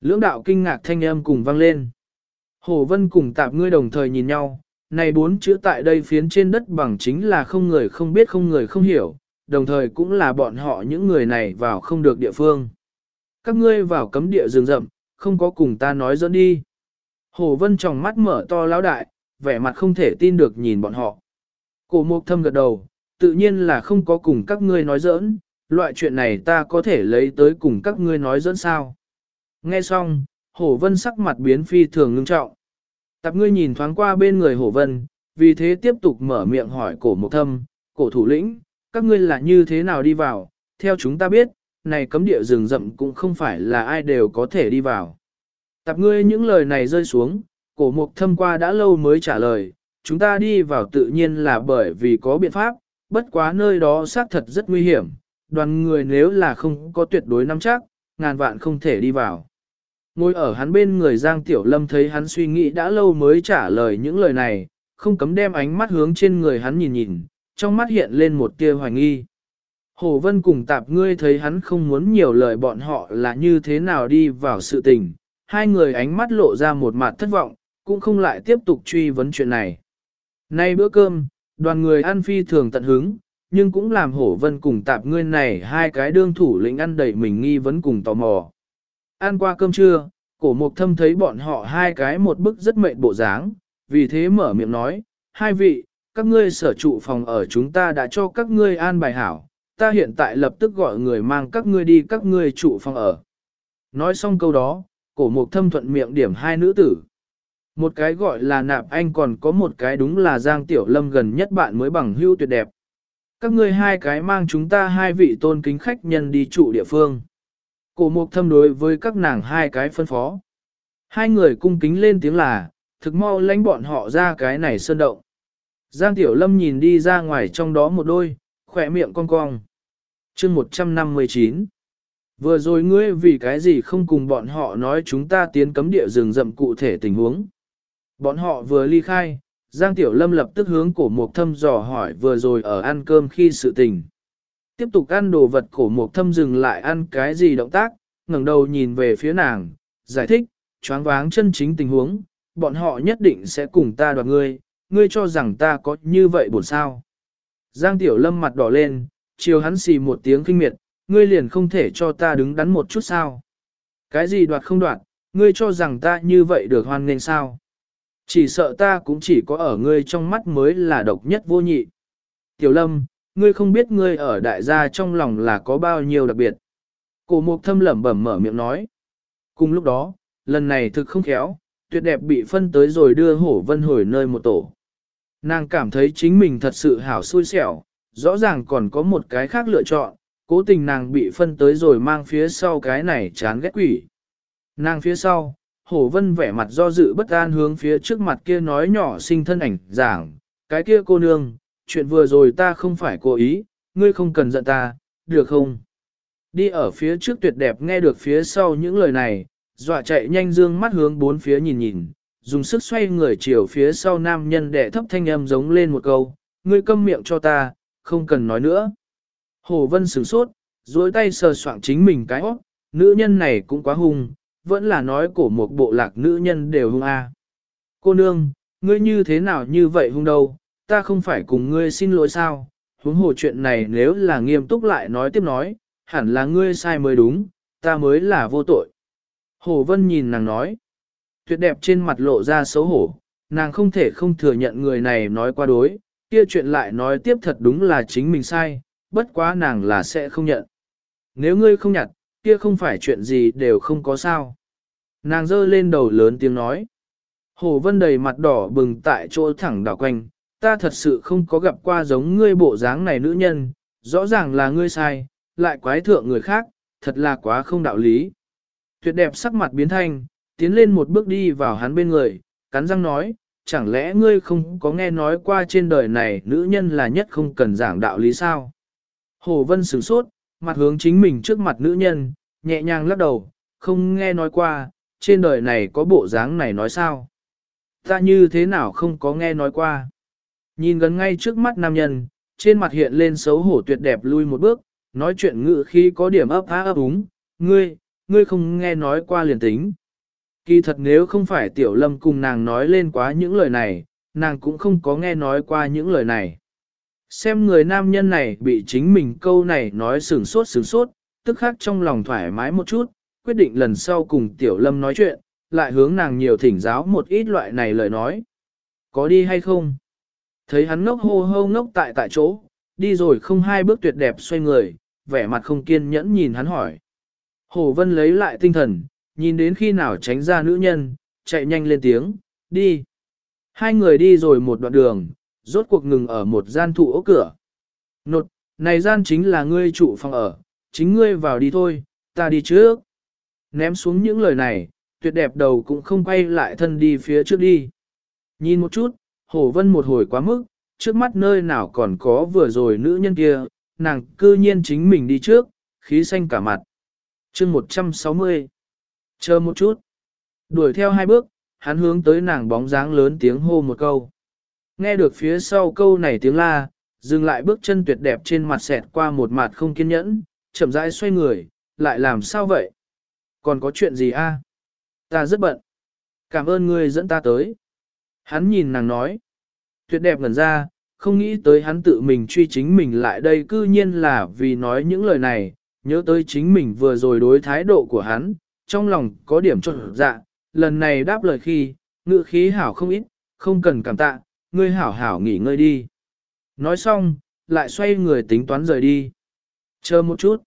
Lưỡng đạo kinh ngạc thanh âm cùng vang lên. Hồ Vân cùng tạp ngươi đồng thời nhìn nhau, này bốn chữ tại đây phiến trên đất bằng chính là không người không biết không người không hiểu, đồng thời cũng là bọn họ những người này vào không được địa phương. Các ngươi vào cấm địa rừng rậm, không có cùng ta nói dẫn đi. Hồ Vân tròng mắt mở to lão đại, vẻ mặt không thể tin được nhìn bọn họ. Cổ mục thâm gật đầu, tự nhiên là không có cùng các ngươi nói giỡn, loại chuyện này ta có thể lấy tới cùng các ngươi nói dẫn sao. Nghe xong, hổ vân sắc mặt biến phi thường ngưng trọng. Tạp ngươi nhìn thoáng qua bên người hổ vân, vì thế tiếp tục mở miệng hỏi cổ Mộc thâm, cổ thủ lĩnh, các ngươi là như thế nào đi vào, theo chúng ta biết, này cấm địa rừng rậm cũng không phải là ai đều có thể đi vào. Tạp ngươi những lời này rơi xuống, cổ mục thâm qua đã lâu mới trả lời, chúng ta đi vào tự nhiên là bởi vì có biện pháp, bất quá nơi đó xác thật rất nguy hiểm, đoàn người nếu là không có tuyệt đối nắm chắc, ngàn vạn không thể đi vào. Ngồi ở hắn bên người Giang Tiểu Lâm thấy hắn suy nghĩ đã lâu mới trả lời những lời này, không cấm đem ánh mắt hướng trên người hắn nhìn nhìn, trong mắt hiện lên một tia hoài nghi. Hồ Vân cùng tạp ngươi thấy hắn không muốn nhiều lời bọn họ là như thế nào đi vào sự tình, hai người ánh mắt lộ ra một mặt thất vọng, cũng không lại tiếp tục truy vấn chuyện này. Nay bữa cơm, đoàn người ăn phi thường tận hứng, nhưng cũng làm hổ vân cùng tạp ngươi này hai cái đương thủ lĩnh ăn đầy mình nghi vấn cùng tò mò. Ăn qua cơm trưa, cổ mục thâm thấy bọn họ hai cái một bức rất mệt bộ dáng, vì thế mở miệng nói, hai vị, các ngươi sở trụ phòng ở chúng ta đã cho các ngươi an bài hảo, ta hiện tại lập tức gọi người mang các ngươi đi các ngươi trụ phòng ở. Nói xong câu đó, cổ mục thâm thuận miệng điểm hai nữ tử. Một cái gọi là nạp anh còn có một cái đúng là Giang Tiểu Lâm gần nhất bạn mới bằng hưu tuyệt đẹp. Các ngươi hai cái mang chúng ta hai vị tôn kính khách nhân đi trụ địa phương. Cổ mục thâm đối với các nàng hai cái phân phó. Hai người cung kính lên tiếng là, thực mau lãnh bọn họ ra cái này sơn động. Giang Tiểu Lâm nhìn đi ra ngoài trong đó một đôi, khỏe miệng cong cong. chương 159 Vừa rồi ngươi vì cái gì không cùng bọn họ nói chúng ta tiến cấm địa rừng rậm cụ thể tình huống. Bọn họ vừa ly khai, Giang Tiểu Lâm lập tức hướng cổ mục thâm dò hỏi vừa rồi ở ăn cơm khi sự tình. Tiếp tục ăn đồ vật cổ mục thâm dừng lại ăn cái gì động tác, ngẩng đầu nhìn về phía nàng, giải thích, choáng váng chân chính tình huống, bọn họ nhất định sẽ cùng ta đoạt ngươi, ngươi cho rằng ta có như vậy buồn sao. Giang Tiểu Lâm mặt đỏ lên, chiều hắn xì một tiếng kinh miệt, ngươi liền không thể cho ta đứng đắn một chút sao. Cái gì đoạt không đoạt, ngươi cho rằng ta như vậy được hoan nghênh sao. Chỉ sợ ta cũng chỉ có ở ngươi trong mắt mới là độc nhất vô nhị. Tiểu Lâm, ngươi không biết ngươi ở đại gia trong lòng là có bao nhiêu đặc biệt. Cổ mục thâm lẩm bẩm mở miệng nói. Cùng lúc đó, lần này thực không khéo, tuyệt đẹp bị phân tới rồi đưa hổ vân hồi nơi một tổ. Nàng cảm thấy chính mình thật sự hảo xui xẻo, rõ ràng còn có một cái khác lựa chọn, cố tình nàng bị phân tới rồi mang phía sau cái này chán ghét quỷ. Nàng phía sau, hổ vân vẻ mặt do dự bất an hướng phía trước mặt kia nói nhỏ sinh thân ảnh giảng, cái kia cô nương, chuyện vừa rồi ta không phải cố ý, ngươi không cần giận ta, được không? Đi ở phía trước tuyệt đẹp nghe được phía sau những lời này, dọa chạy nhanh dương mắt hướng bốn phía nhìn nhìn, dùng sức xoay người chiều phía sau nam nhân để thấp thanh âm giống lên một câu, ngươi câm miệng cho ta, không cần nói nữa. Hồ Vân sửng sốt, duỗi tay sờ soạng chính mình cái óc, nữ nhân này cũng quá hung, vẫn là nói cổ một bộ lạc nữ nhân đều hung a. Cô nương, ngươi như thế nào như vậy hung đâu, ta không phải cùng ngươi xin lỗi sao, huống hồ chuyện này nếu là nghiêm túc lại nói tiếp nói, hẳn là ngươi sai mới đúng, ta mới là vô tội. Hồ Vân nhìn nàng nói, tuyệt đẹp trên mặt lộ ra xấu hổ, nàng không thể không thừa nhận người này nói qua đối, kia chuyện lại nói tiếp thật đúng là chính mình sai, bất quá nàng là sẽ không nhận. Nếu ngươi không nhận, kia không phải chuyện gì đều không có sao. Nàng giơ lên đầu lớn tiếng nói. Hồ Vân đầy mặt đỏ bừng tại chỗ thẳng đảo quanh, ta thật sự không có gặp qua giống ngươi bộ dáng này nữ nhân, rõ ràng là ngươi sai, lại quái thượng người khác, thật là quá không đạo lý. Tuyệt đẹp sắc mặt biến thanh, tiến lên một bước đi vào hắn bên người, cắn răng nói, chẳng lẽ ngươi không có nghe nói qua trên đời này nữ nhân là nhất không cần giảng đạo lý sao? Hồ Vân sửng sốt, mặt hướng chính mình trước mặt nữ nhân, nhẹ nhàng lắc đầu, không nghe nói qua, trên đời này có bộ dáng này nói sao? Ta như thế nào không có nghe nói qua? Nhìn gần ngay trước mắt nam nhân, trên mặt hiện lên xấu hổ tuyệt đẹp lui một bước, nói chuyện ngự khi có điểm ấp á ấp úng, ngươi, ngươi không nghe nói qua liền tính. Kỳ thật nếu không phải tiểu lâm cùng nàng nói lên quá những lời này, nàng cũng không có nghe nói qua những lời này. Xem người nam nhân này bị chính mình câu này nói sửng sốt sửng sốt, tức khắc trong lòng thoải mái một chút, quyết định lần sau cùng tiểu lâm nói chuyện, lại hướng nàng nhiều thỉnh giáo một ít loại này lời nói. Có đi hay không? Thấy hắn ngốc hô hô ngốc tại tại chỗ, đi rồi không hai bước tuyệt đẹp xoay người, vẻ mặt không kiên nhẫn nhìn hắn hỏi. Hồ Vân lấy lại tinh thần, nhìn đến khi nào tránh ra nữ nhân, chạy nhanh lên tiếng, đi. Hai người đi rồi một đoạn đường, rốt cuộc ngừng ở một gian thụ ốc cửa. Nột, này gian chính là ngươi trụ phòng ở, chính ngươi vào đi thôi, ta đi trước. Ném xuống những lời này, tuyệt đẹp đầu cũng không quay lại thân đi phía trước đi. Nhìn một chút, Hồ Vân một hồi quá mức, trước mắt nơi nào còn có vừa rồi nữ nhân kia, nàng cư nhiên chính mình đi trước, khí xanh cả mặt. chương 160. Chờ một chút. Đuổi theo hai bước, hắn hướng tới nàng bóng dáng lớn tiếng hô một câu. Nghe được phía sau câu này tiếng la, dừng lại bước chân tuyệt đẹp trên mặt xẹt qua một mặt không kiên nhẫn, chậm rãi xoay người, lại làm sao vậy? Còn có chuyện gì a? Ta rất bận. Cảm ơn ngươi dẫn ta tới. Hắn nhìn nàng nói. Tuyệt đẹp ngẩn ra, không nghĩ tới hắn tự mình truy chính mình lại đây cư nhiên là vì nói những lời này, nhớ tới chính mình vừa rồi đối thái độ của hắn, trong lòng có điểm trộn dạ, lần này đáp lời khi, ngự khí hảo không ít, không cần cảm tạ, ngươi hảo hảo nghỉ ngơi đi. Nói xong, lại xoay người tính toán rời đi. Chờ một chút.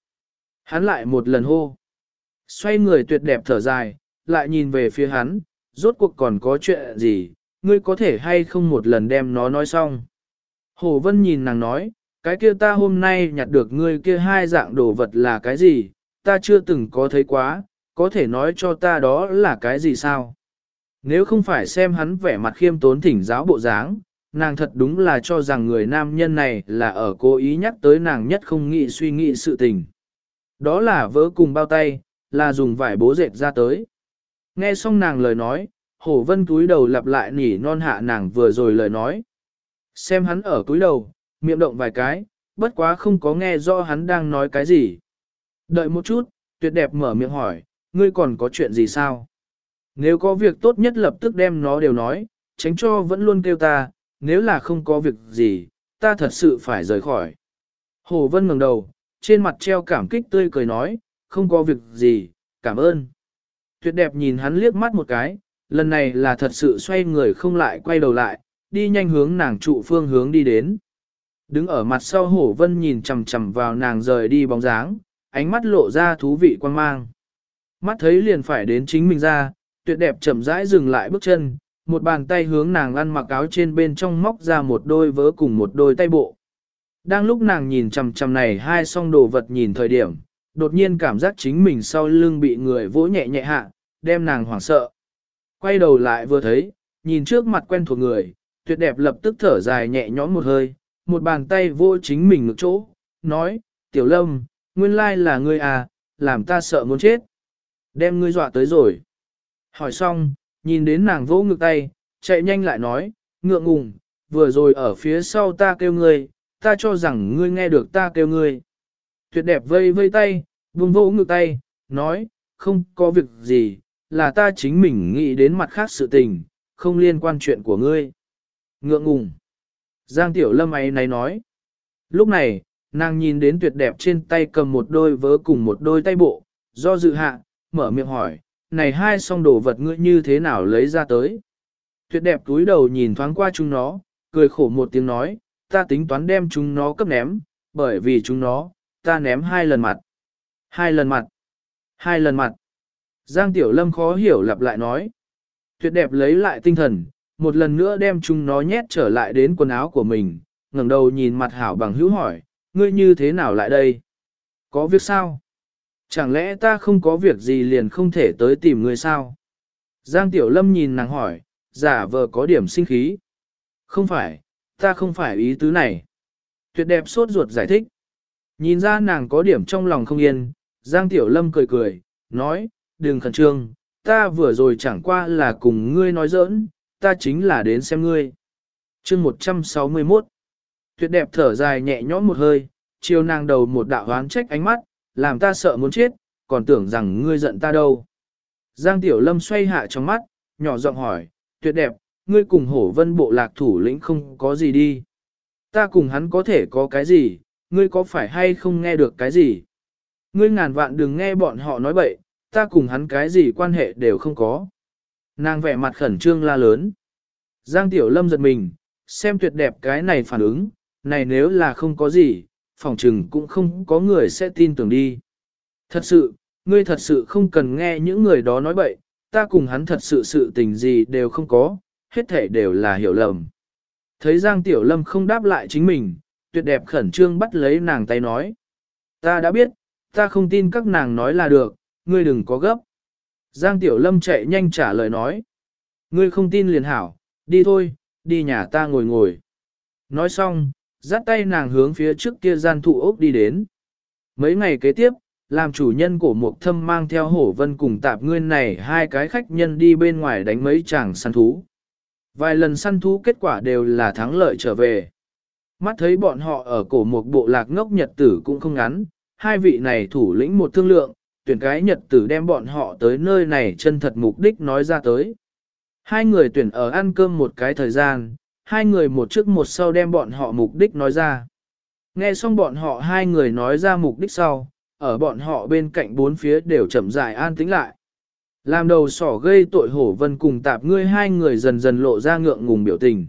Hắn lại một lần hô. Xoay người tuyệt đẹp thở dài, lại nhìn về phía hắn, rốt cuộc còn có chuyện gì, ngươi có thể hay không một lần đem nó nói xong. Hồ Vân nhìn nàng nói, cái kia ta hôm nay nhặt được ngươi kia hai dạng đồ vật là cái gì, ta chưa từng có thấy quá, có thể nói cho ta đó là cái gì sao? Nếu không phải xem hắn vẻ mặt khiêm tốn thỉnh giáo bộ dáng, nàng thật đúng là cho rằng người nam nhân này là ở cố ý nhắc tới nàng nhất không nghĩ suy nghĩ sự tình. Đó là vỡ cùng bao tay, là dùng vải bố dệt ra tới. Nghe xong nàng lời nói, hổ vân túi đầu lặp lại nỉ non hạ nàng vừa rồi lời nói. Xem hắn ở túi đầu, miệng động vài cái, bất quá không có nghe rõ hắn đang nói cái gì. Đợi một chút, tuyệt đẹp mở miệng hỏi, ngươi còn có chuyện gì sao? Nếu có việc tốt nhất lập tức đem nó đều nói, tránh cho vẫn luôn kêu ta, nếu là không có việc gì, ta thật sự phải rời khỏi. Hồ Vân ngẩng đầu, trên mặt treo cảm kích tươi cười nói, không có việc gì, cảm ơn. Tuyệt đẹp nhìn hắn liếc mắt một cái, lần này là thật sự xoay người không lại quay đầu lại, đi nhanh hướng nàng trụ phương hướng đi đến. Đứng ở mặt sau hổ vân nhìn chầm chầm vào nàng rời đi bóng dáng, ánh mắt lộ ra thú vị quan mang. Mắt thấy liền phải đến chính mình ra, tuyệt đẹp chậm rãi dừng lại bước chân, một bàn tay hướng nàng ăn mặc áo trên bên trong móc ra một đôi vớ cùng một đôi tay bộ. Đang lúc nàng nhìn chầm chầm này hai song đồ vật nhìn thời điểm, đột nhiên cảm giác chính mình sau lưng bị người vỗ nhẹ nhẹ hạ, đem nàng hoảng sợ. Quay đầu lại vừa thấy, nhìn trước mặt quen thuộc người, tuyệt đẹp lập tức thở dài nhẹ nhõm một hơi, một bàn tay vô chính mình ngực chỗ, nói, tiểu lâm, nguyên lai là ngươi à, làm ta sợ muốn chết. Đem ngươi dọa tới rồi. Hỏi xong, nhìn đến nàng vỗ ngực tay, chạy nhanh lại nói, ngượng ngùng, vừa rồi ở phía sau ta kêu ngươi, ta cho rằng ngươi nghe được ta kêu ngươi. Tuyệt đẹp vây vây tay, vùng vỗ ngực tay, nói, không có việc gì, là ta chính mình nghĩ đến mặt khác sự tình, không liên quan chuyện của ngươi. Ngượng ngùng. Giang Tiểu Lâm ấy này nói. Lúc này, nàng nhìn đến tuyệt đẹp trên tay cầm một đôi vớ cùng một đôi tay bộ, do dự hạ, mở miệng hỏi, này hai song đồ vật ngươi như thế nào lấy ra tới. Tuyệt đẹp túi đầu nhìn thoáng qua chúng nó, cười khổ một tiếng nói, ta tính toán đem chúng nó cấp ném, bởi vì chúng nó, ta ném hai lần mặt. Hai lần mặt. Hai lần mặt. Giang Tiểu Lâm khó hiểu lặp lại nói. Tuyệt đẹp lấy lại tinh thần, một lần nữa đem chúng nó nhét trở lại đến quần áo của mình, ngẩng đầu nhìn mặt hảo bằng hữu hỏi, ngươi như thế nào lại đây? Có việc sao? Chẳng lẽ ta không có việc gì liền không thể tới tìm ngươi sao? Giang Tiểu Lâm nhìn nàng hỏi, giả vờ có điểm sinh khí. Không phải, ta không phải ý tứ này. Tuyệt đẹp sốt ruột giải thích. Nhìn ra nàng có điểm trong lòng không yên, Giang Tiểu Lâm cười cười, nói, đừng khẩn trương, ta vừa rồi chẳng qua là cùng ngươi nói giỡn, ta chính là đến xem ngươi. chương 161 Tuyệt đẹp thở dài nhẹ nhõm một hơi, chiều nàng đầu một đạo hoán trách ánh mắt, làm ta sợ muốn chết, còn tưởng rằng ngươi giận ta đâu. Giang Tiểu Lâm xoay hạ trong mắt, nhỏ giọng hỏi, tuyệt đẹp, ngươi cùng hổ vân bộ lạc thủ lĩnh không có gì đi. Ta cùng hắn có thể có cái gì, ngươi có phải hay không nghe được cái gì? Ngươi ngàn vạn đừng nghe bọn họ nói bậy, ta cùng hắn cái gì quan hệ đều không có. Nàng vẻ mặt khẩn trương la lớn. Giang Tiểu Lâm giật mình, xem tuyệt đẹp cái này phản ứng, này nếu là không có gì, phòng trừng cũng không có người sẽ tin tưởng đi. Thật sự, ngươi thật sự không cần nghe những người đó nói bậy, ta cùng hắn thật sự sự tình gì đều không có, hết thể đều là hiểu lầm. Thấy Giang Tiểu Lâm không đáp lại chính mình, tuyệt đẹp khẩn trương bắt lấy nàng tay nói. Ta đã biết, ta không tin các nàng nói là được, ngươi đừng có gấp. Giang Tiểu Lâm chạy nhanh trả lời nói. Ngươi không tin liền hảo, đi thôi, đi nhà ta ngồi ngồi. Nói xong, dắt tay nàng hướng phía trước kia gian thụ ốc đi đến. Mấy ngày kế tiếp, làm chủ nhân của Mộc thâm mang theo hổ vân cùng tạp nguyên này hai cái khách nhân đi bên ngoài đánh mấy chàng săn thú. Vài lần săn thú kết quả đều là thắng lợi trở về. Mắt thấy bọn họ ở cổ một bộ lạc ngốc nhật tử cũng không ngắn, hai vị này thủ lĩnh một thương lượng, tuyển cái nhật tử đem bọn họ tới nơi này chân thật mục đích nói ra tới. Hai người tuyển ở ăn cơm một cái thời gian, hai người một trước một sau đem bọn họ mục đích nói ra. Nghe xong bọn họ hai người nói ra mục đích sau, ở bọn họ bên cạnh bốn phía đều chậm rãi an tĩnh lại. Làm đầu sỏ gây tội hổ vân cùng tạp ngươi hai người dần dần lộ ra ngượng ngùng biểu tình.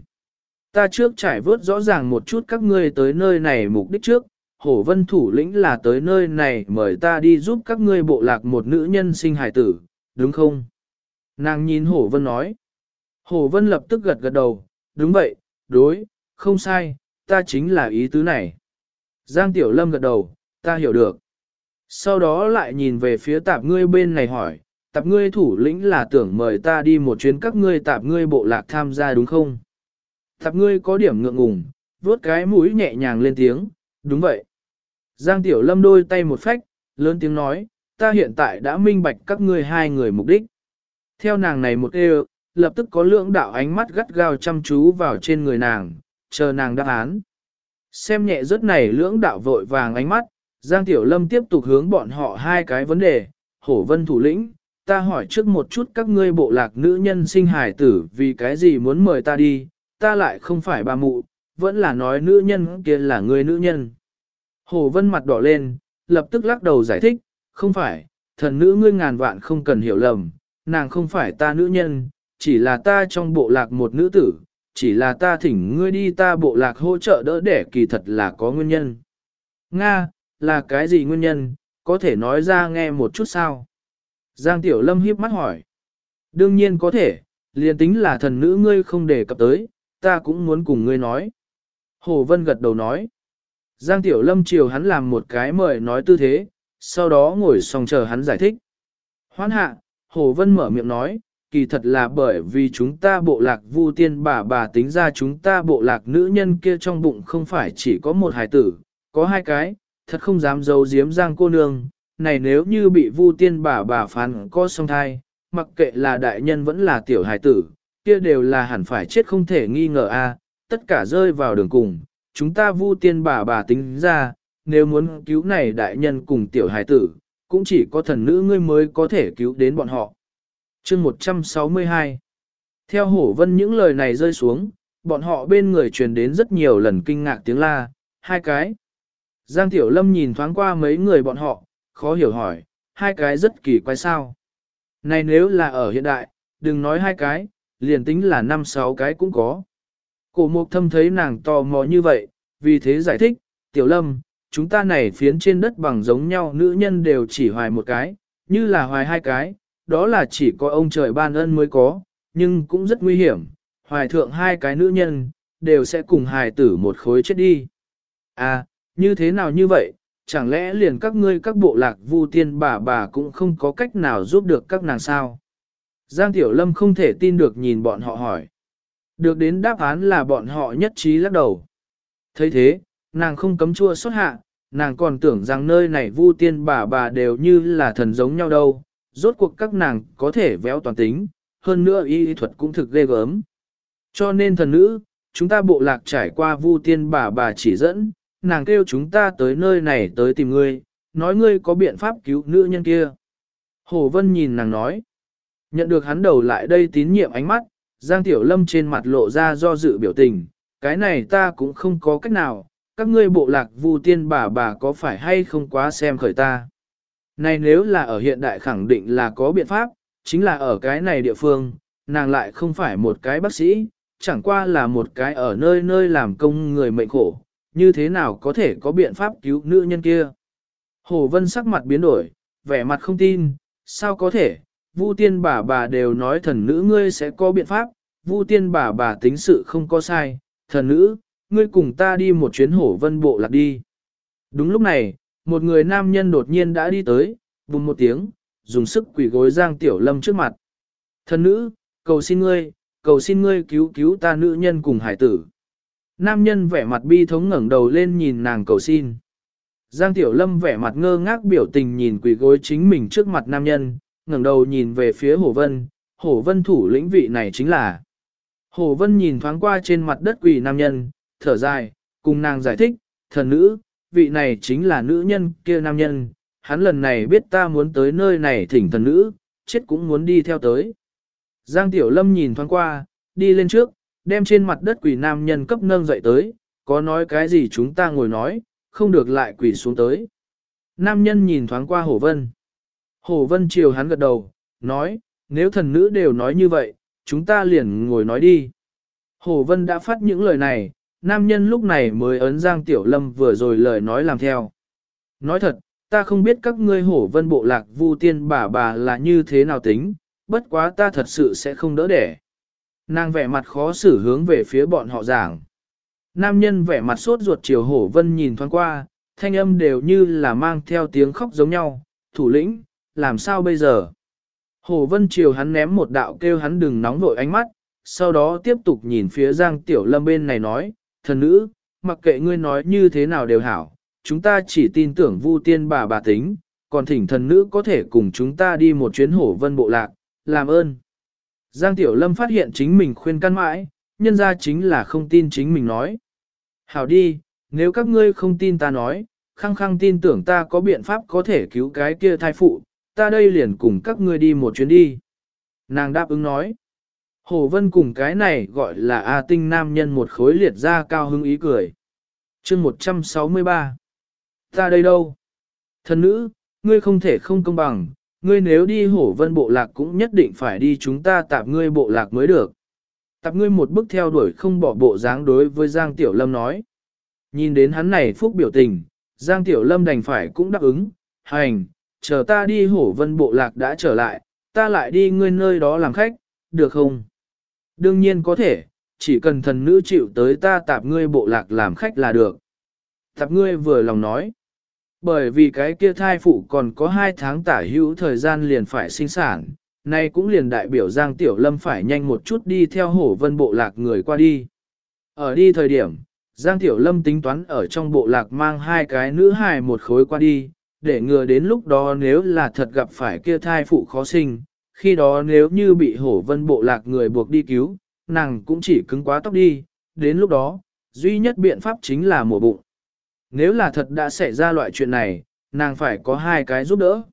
Ta trước trải vớt rõ ràng một chút các ngươi tới nơi này mục đích trước, hổ vân thủ lĩnh là tới nơi này mời ta đi giúp các ngươi bộ lạc một nữ nhân sinh hải tử, đúng không? Nàng nhìn hổ vân nói. Hổ vân lập tức gật gật đầu, đúng vậy, đối, không sai, ta chính là ý tứ này. Giang Tiểu Lâm gật đầu, ta hiểu được. Sau đó lại nhìn về phía tạp ngươi bên này hỏi, tạp ngươi thủ lĩnh là tưởng mời ta đi một chuyến các ngươi tạp ngươi bộ lạc tham gia đúng không? Tạp ngươi có điểm ngượng ngùng, vuốt cái mũi nhẹ nhàng lên tiếng, đúng vậy. Giang Tiểu Lâm đôi tay một phách, lớn tiếng nói, ta hiện tại đã minh bạch các ngươi hai người mục đích. Theo nàng này một đều, lập tức có lưỡng đạo ánh mắt gắt gao chăm chú vào trên người nàng, chờ nàng đáp án. Xem nhẹ rất này lưỡng đạo vội vàng ánh mắt, Giang Tiểu Lâm tiếp tục hướng bọn họ hai cái vấn đề, hổ vân thủ lĩnh, ta hỏi trước một chút các ngươi bộ lạc nữ nhân sinh hài tử vì cái gì muốn mời ta đi, ta lại không phải bà mụ, vẫn là nói nữ nhân kia là người nữ nhân. Hổ vân mặt đỏ lên, lập tức lắc đầu giải thích, không phải, thần nữ ngươi ngàn vạn không cần hiểu lầm, nàng không phải ta nữ nhân, chỉ là ta trong bộ lạc một nữ tử, chỉ là ta thỉnh ngươi đi ta bộ lạc hỗ trợ đỡ để kỳ thật là có nguyên nhân. Nga, là cái gì nguyên nhân, có thể nói ra nghe một chút sao? Giang Tiểu Lâm hiếp mắt hỏi. Đương nhiên có thể, liền tính là thần nữ ngươi không đề cập tới, ta cũng muốn cùng ngươi nói. Hồ Vân gật đầu nói. Giang Tiểu Lâm chiều hắn làm một cái mời nói tư thế, sau đó ngồi xong chờ hắn giải thích. Hoan hạ, Hồ Vân mở miệng nói, kỳ thật là bởi vì chúng ta bộ lạc vu tiên bà bà tính ra chúng ta bộ lạc nữ nhân kia trong bụng không phải chỉ có một hài tử, có hai cái, thật không dám giấu giếm giang cô nương, này nếu như bị vu tiên bà bà phán có song thai, mặc kệ là đại nhân vẫn là tiểu hài tử, kia đều là hẳn phải chết không thể nghi ngờ a tất cả rơi vào đường cùng, chúng ta vu tiên bà bà tính ra, nếu muốn cứu này đại nhân cùng tiểu hài tử, cũng chỉ có thần nữ ngươi mới có thể cứu đến bọn họ chương 162 Theo hổ vân những lời này rơi xuống, bọn họ bên người truyền đến rất nhiều lần kinh ngạc tiếng la, hai cái. Giang Tiểu Lâm nhìn thoáng qua mấy người bọn họ, khó hiểu hỏi, hai cái rất kỳ quái sao. Này nếu là ở hiện đại, đừng nói hai cái, liền tính là năm sáu cái cũng có. Cổ mục thâm thấy nàng tò mò như vậy, vì thế giải thích, Tiểu Lâm, chúng ta này phiến trên đất bằng giống nhau nữ nhân đều chỉ hoài một cái, như là hoài hai cái, đó là chỉ có ông trời ban ân mới có, nhưng cũng rất nguy hiểm, hoài thượng hai cái nữ nhân, đều sẽ cùng hài tử một khối chết đi. À, như thế nào như vậy, chẳng lẽ liền các ngươi các bộ lạc vu tiên bà bà cũng không có cách nào giúp được các nàng sao? Giang Tiểu Lâm không thể tin được nhìn bọn họ hỏi. Được đến đáp án là bọn họ nhất trí lắc đầu. thấy thế, nàng không cấm chua xuất hạ, nàng còn tưởng rằng nơi này vu tiên bà bà đều như là thần giống nhau đâu, rốt cuộc các nàng có thể véo toàn tính, hơn nữa y thuật cũng thực ghê gớm. Cho nên thần nữ, chúng ta bộ lạc trải qua vu tiên bà bà chỉ dẫn, nàng kêu chúng ta tới nơi này tới tìm ngươi, nói ngươi có biện pháp cứu nữ nhân kia. Hồ Vân nhìn nàng nói, nhận được hắn đầu lại đây tín nhiệm ánh mắt, Giang Tiểu Lâm trên mặt lộ ra do dự biểu tình, cái này ta cũng không có cách nào, các ngươi bộ lạc vu tiên bà bà có phải hay không quá xem khởi ta. Này nếu là ở hiện đại khẳng định là có biện pháp, chính là ở cái này địa phương, nàng lại không phải một cái bác sĩ, chẳng qua là một cái ở nơi nơi làm công người mệnh khổ, như thế nào có thể có biện pháp cứu nữ nhân kia. Hồ Vân sắc mặt biến đổi, vẻ mặt không tin, sao có thể, Vu tiên bà bà đều nói thần nữ ngươi sẽ có biện pháp, Vu tiên bà bà tính sự không có sai, thần nữ, ngươi cùng ta đi một chuyến hổ vân bộ lạc đi. Đúng lúc này, một người nam nhân đột nhiên đã đi tới, bùng một tiếng, dùng sức quỷ gối Giang Tiểu Lâm trước mặt. Thần nữ, cầu xin ngươi, cầu xin ngươi cứu cứu ta nữ nhân cùng hải tử. Nam nhân vẻ mặt bi thống ngẩng đầu lên nhìn nàng cầu xin. Giang Tiểu Lâm vẻ mặt ngơ ngác biểu tình nhìn quỷ gối chính mình trước mặt nam nhân, ngẩng đầu nhìn về phía hồ Vân, hồ Vân thủ lĩnh vị này chính là. hồ Vân nhìn thoáng qua trên mặt đất quỷ nam nhân, thở dài, cùng nàng giải thích, thần nữ, vị này chính là nữ nhân kia nam nhân, hắn lần này biết ta muốn tới nơi này thỉnh thần nữ, chết cũng muốn đi theo tới. Giang Tiểu Lâm nhìn thoáng qua, đi lên trước, đem trên mặt đất quỷ nam nhân cấp nâng dậy tới, có nói cái gì chúng ta ngồi nói, không được lại quỷ xuống tới. Nam nhân nhìn thoáng qua Hổ Vân. Hổ Vân chiều hắn gật đầu, nói, nếu thần nữ đều nói như vậy, chúng ta liền ngồi nói đi. Hổ Vân đã phát những lời này, nam nhân lúc này mới ấn Giang Tiểu Lâm vừa rồi lời nói làm theo. Nói thật, ta không biết các ngươi hổ vân bộ lạc vu tiên bà bà là như thế nào tính, bất quá ta thật sự sẽ không đỡ đẻ. Nàng vẻ mặt khó xử hướng về phía bọn họ giảng. Nam nhân vẻ mặt sốt ruột chiều hổ vân nhìn thoáng qua, thanh âm đều như là mang theo tiếng khóc giống nhau, thủ lĩnh, làm sao bây giờ? Hổ vân chiều hắn ném một đạo kêu hắn đừng nóng vội ánh mắt, sau đó tiếp tục nhìn phía Giang Tiểu Lâm bên này nói, thần nữ, mặc kệ ngươi nói như thế nào đều hảo, chúng ta chỉ tin tưởng Vu tiên bà bà tính, còn thỉnh thần nữ có thể cùng chúng ta đi một chuyến hổ vân bộ lạc, làm ơn. Giang Tiểu Lâm phát hiện chính mình khuyên căn mãi, nhân ra chính là không tin chính mình nói. Hảo đi, nếu các ngươi không tin ta nói, khăng khăng tin tưởng ta có biện pháp có thể cứu cái kia thai phụ, ta đây liền cùng các ngươi đi một chuyến đi. Nàng đáp ứng nói. Hồ Vân cùng cái này gọi là A tinh nam nhân một khối liệt ra cao hứng ý cười. chương 163. Ta đây đâu? Thần nữ, ngươi không thể không công bằng, ngươi nếu đi hổ vân bộ lạc cũng nhất định phải đi chúng ta tạp ngươi bộ lạc mới được. Tạp ngươi một bước theo đuổi không bỏ bộ dáng đối với Giang Tiểu Lâm nói. Nhìn đến hắn này phúc biểu tình, Giang Tiểu Lâm đành phải cũng đáp ứng, hành, chờ ta đi hổ vân bộ lạc đã trở lại, ta lại đi ngươi nơi đó làm khách, được không? Đương nhiên có thể, chỉ cần thần nữ chịu tới ta tạp ngươi bộ lạc làm khách là được. Tạp ngươi vừa lòng nói. Bởi vì cái kia thai phụ còn có hai tháng tả hữu thời gian liền phải sinh sản, nay cũng liền đại biểu Giang Tiểu Lâm phải nhanh một chút đi theo hổ vân bộ lạc người qua đi. Ở đi thời điểm, Giang Tiểu Lâm tính toán ở trong bộ lạc mang hai cái nữ hài một khối qua đi, để ngừa đến lúc đó nếu là thật gặp phải kia thai phụ khó sinh, khi đó nếu như bị hổ vân bộ lạc người buộc đi cứu, nàng cũng chỉ cứng quá tóc đi, đến lúc đó, duy nhất biện pháp chính là mổ bụng. Nếu là thật đã xảy ra loại chuyện này, nàng phải có hai cái giúp đỡ.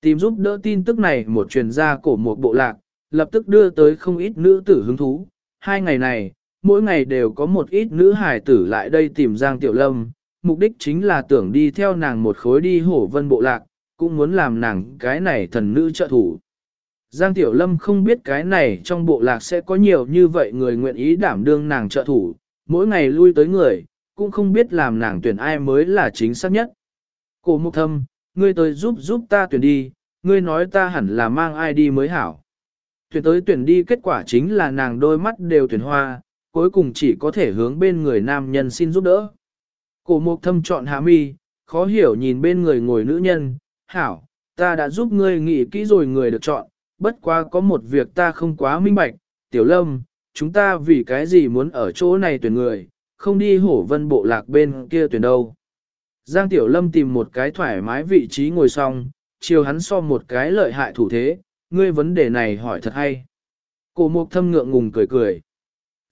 Tìm giúp đỡ tin tức này một truyền gia cổ một bộ lạc, lập tức đưa tới không ít nữ tử hứng thú. Hai ngày này, mỗi ngày đều có một ít nữ hài tử lại đây tìm Giang Tiểu Lâm, mục đích chính là tưởng đi theo nàng một khối đi hổ vân bộ lạc, cũng muốn làm nàng cái này thần nữ trợ thủ. Giang Tiểu Lâm không biết cái này trong bộ lạc sẽ có nhiều như vậy người nguyện ý đảm đương nàng trợ thủ, mỗi ngày lui tới người, cũng không biết làm nàng tuyển ai mới là chính xác nhất. Cổ mục thâm, ngươi tới giúp giúp ta tuyển đi, ngươi nói ta hẳn là mang ai đi mới hảo. Tuyển tới tuyển đi kết quả chính là nàng đôi mắt đều tuyển hoa, cuối cùng chỉ có thể hướng bên người nam nhân xin giúp đỡ. Cổ mục thâm chọn hạ mi, khó hiểu nhìn bên người ngồi nữ nhân, hảo, ta đã giúp ngươi nghĩ kỹ rồi người được chọn, bất quá có một việc ta không quá minh bạch, tiểu lâm, chúng ta vì cái gì muốn ở chỗ này tuyển người, không đi hổ vân bộ lạc bên kia tuyển đâu. Giang Tiểu Lâm tìm một cái thoải mái vị trí ngồi xong, chiều hắn so một cái lợi hại thủ thế, ngươi vấn đề này hỏi thật hay. Cổ mục thâm ngượng ngùng cười cười.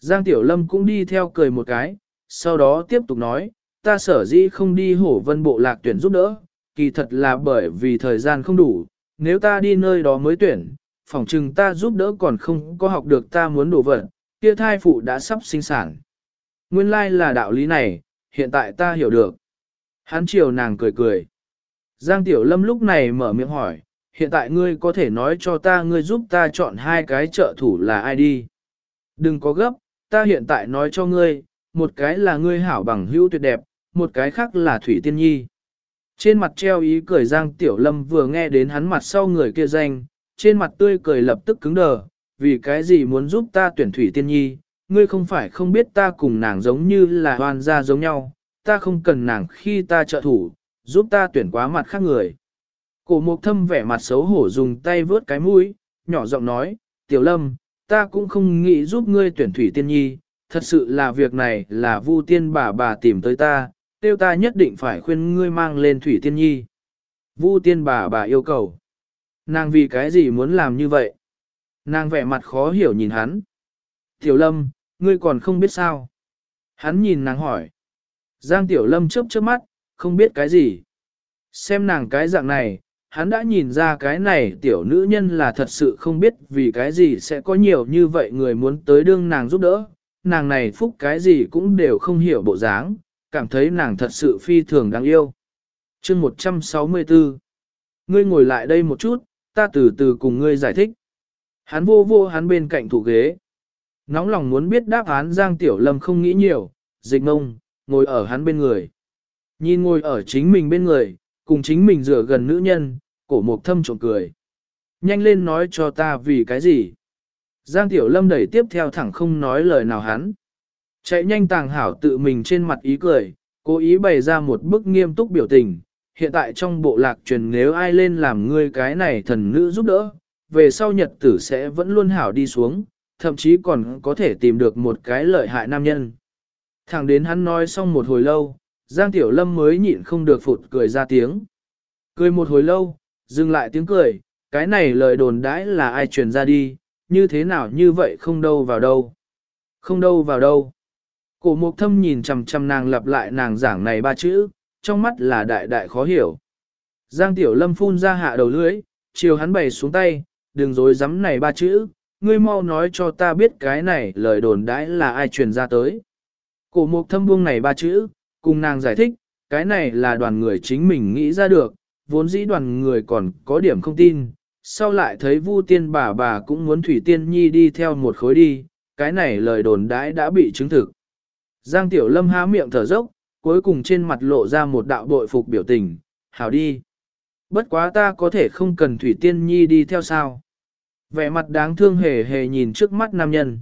Giang Tiểu Lâm cũng đi theo cười một cái, sau đó tiếp tục nói, ta sở dĩ không đi hổ vân bộ lạc tuyển giúp đỡ, kỳ thật là bởi vì thời gian không đủ, nếu ta đi nơi đó mới tuyển, phỏng chừng ta giúp đỡ còn không có học được ta muốn đổ vật, kia thai phụ đã sắp sinh sản. Nguyên lai là đạo lý này, hiện tại ta hiểu được. Hắn chiều nàng cười cười. Giang Tiểu Lâm lúc này mở miệng hỏi, hiện tại ngươi có thể nói cho ta ngươi giúp ta chọn hai cái trợ thủ là ai đi. Đừng có gấp, ta hiện tại nói cho ngươi, một cái là ngươi hảo bằng hữu tuyệt đẹp, một cái khác là Thủy Tiên Nhi. Trên mặt treo ý cười Giang Tiểu Lâm vừa nghe đến hắn mặt sau người kia danh, trên mặt tươi cười lập tức cứng đờ, vì cái gì muốn giúp ta tuyển Thủy Tiên Nhi, ngươi không phải không biết ta cùng nàng giống như là hoàn gia giống nhau, ta không cần nàng khi ta trợ thủ, giúp ta tuyển quá mặt khác người. Cổ mục thâm vẻ mặt xấu hổ dùng tay vớt cái mũi, nhỏ giọng nói, tiểu lâm, ta cũng không nghĩ giúp ngươi tuyển thủy tiên nhi, thật sự là việc này là vu tiên bà bà tìm tới ta, tiêu ta nhất định phải khuyên ngươi mang lên thủy tiên nhi. Vu tiên bà bà yêu cầu. Nàng vì cái gì muốn làm như vậy? Nàng vẻ mặt khó hiểu nhìn hắn. Tiểu lâm, ngươi còn không biết sao. Hắn nhìn nàng hỏi. Giang Tiểu Lâm chớp chớp mắt, không biết cái gì. Xem nàng cái dạng này, hắn đã nhìn ra cái này tiểu nữ nhân là thật sự không biết vì cái gì sẽ có nhiều như vậy người muốn tới đương nàng giúp đỡ. Nàng này phúc cái gì cũng đều không hiểu bộ dáng, cảm thấy nàng thật sự phi thường đáng yêu. chương 164 Ngươi ngồi lại đây một chút, ta từ từ cùng ngươi giải thích. Hắn vô vô hắn bên cạnh thủ ghế. Nóng lòng muốn biết đáp án Giang Tiểu Lâm không nghĩ nhiều, dịch ngông, ngồi ở hắn bên người. Nhìn ngồi ở chính mình bên người, cùng chính mình rửa gần nữ nhân, cổ mộc thâm trộm cười. Nhanh lên nói cho ta vì cái gì. Giang Tiểu Lâm đẩy tiếp theo thẳng không nói lời nào hắn. Chạy nhanh tàng hảo tự mình trên mặt ý cười, cố ý bày ra một bức nghiêm túc biểu tình. Hiện tại trong bộ lạc truyền nếu ai lên làm ngươi cái này thần nữ giúp đỡ, về sau nhật tử sẽ vẫn luôn hảo đi xuống, thậm chí còn có thể tìm được một cái lợi hại nam nhân. Thẳng đến hắn nói xong một hồi lâu, Giang Tiểu Lâm mới nhịn không được phụt cười ra tiếng. Cười một hồi lâu, dừng lại tiếng cười, cái này lời đồn đãi là ai truyền ra đi, như thế nào như vậy không đâu vào đâu. Không đâu vào đâu. Cổ mục thâm nhìn chằm chằm nàng lặp lại nàng giảng này ba chữ, trong mắt là đại đại khó hiểu. Giang Tiểu Lâm phun ra hạ đầu lưới, chiều hắn bày xuống tay, đừng dối dám này ba chữ, ngươi mau nói cho ta biết cái này lời đồn đãi là ai truyền ra tới. Cổ mục thâm buông này ba chữ, cùng nàng giải thích, cái này là đoàn người chính mình nghĩ ra được, vốn dĩ đoàn người còn có điểm không tin, sau lại thấy Vu Tiên bà bà cũng muốn Thủy Tiên Nhi đi theo một khối đi, cái này lời đồn đãi đã bị chứng thực. Giang Tiểu Lâm há miệng thở dốc, cuối cùng trên mặt lộ ra một đạo bội phục biểu tình, hảo đi. Bất quá ta có thể không cần Thủy Tiên Nhi đi theo sao. Vẻ mặt đáng thương hề hề nhìn trước mắt nam nhân.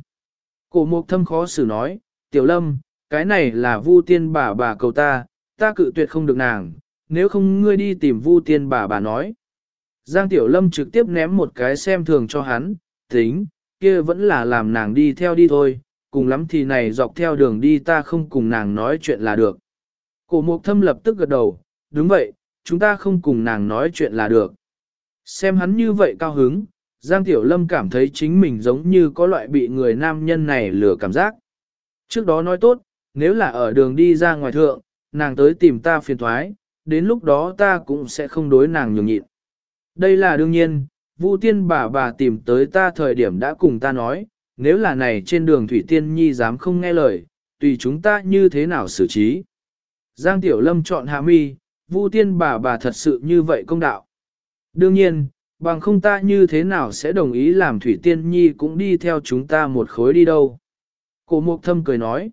Cổ mục thâm khó xử nói, Tiểu Lâm, cái này là Vu Tiên bà bà cầu ta, ta cự tuyệt không được nàng, nếu không ngươi đi tìm Vu Tiên bà bà nói. Giang Tiểu Lâm trực tiếp ném một cái xem thường cho hắn, tính, kia vẫn là làm nàng đi theo đi thôi, cùng lắm thì này dọc theo đường đi ta không cùng nàng nói chuyện là được. Cổ mục thâm lập tức gật đầu, đúng vậy, chúng ta không cùng nàng nói chuyện là được. Xem hắn như vậy cao hứng, Giang Tiểu Lâm cảm thấy chính mình giống như có loại bị người nam nhân này lừa cảm giác. Trước đó nói tốt, nếu là ở đường đi ra ngoài thượng, nàng tới tìm ta phiền thoái, đến lúc đó ta cũng sẽ không đối nàng nhường nhịn. Đây là đương nhiên, Vu tiên bà bà tìm tới ta thời điểm đã cùng ta nói, nếu là này trên đường Thủy Tiên Nhi dám không nghe lời, tùy chúng ta như thế nào xử trí. Giang Tiểu Lâm chọn hạ mi, Vu tiên bà bà thật sự như vậy công đạo. Đương nhiên, bằng không ta như thế nào sẽ đồng ý làm Thủy Tiên Nhi cũng đi theo chúng ta một khối đi đâu. Cổ mục thâm cười nói.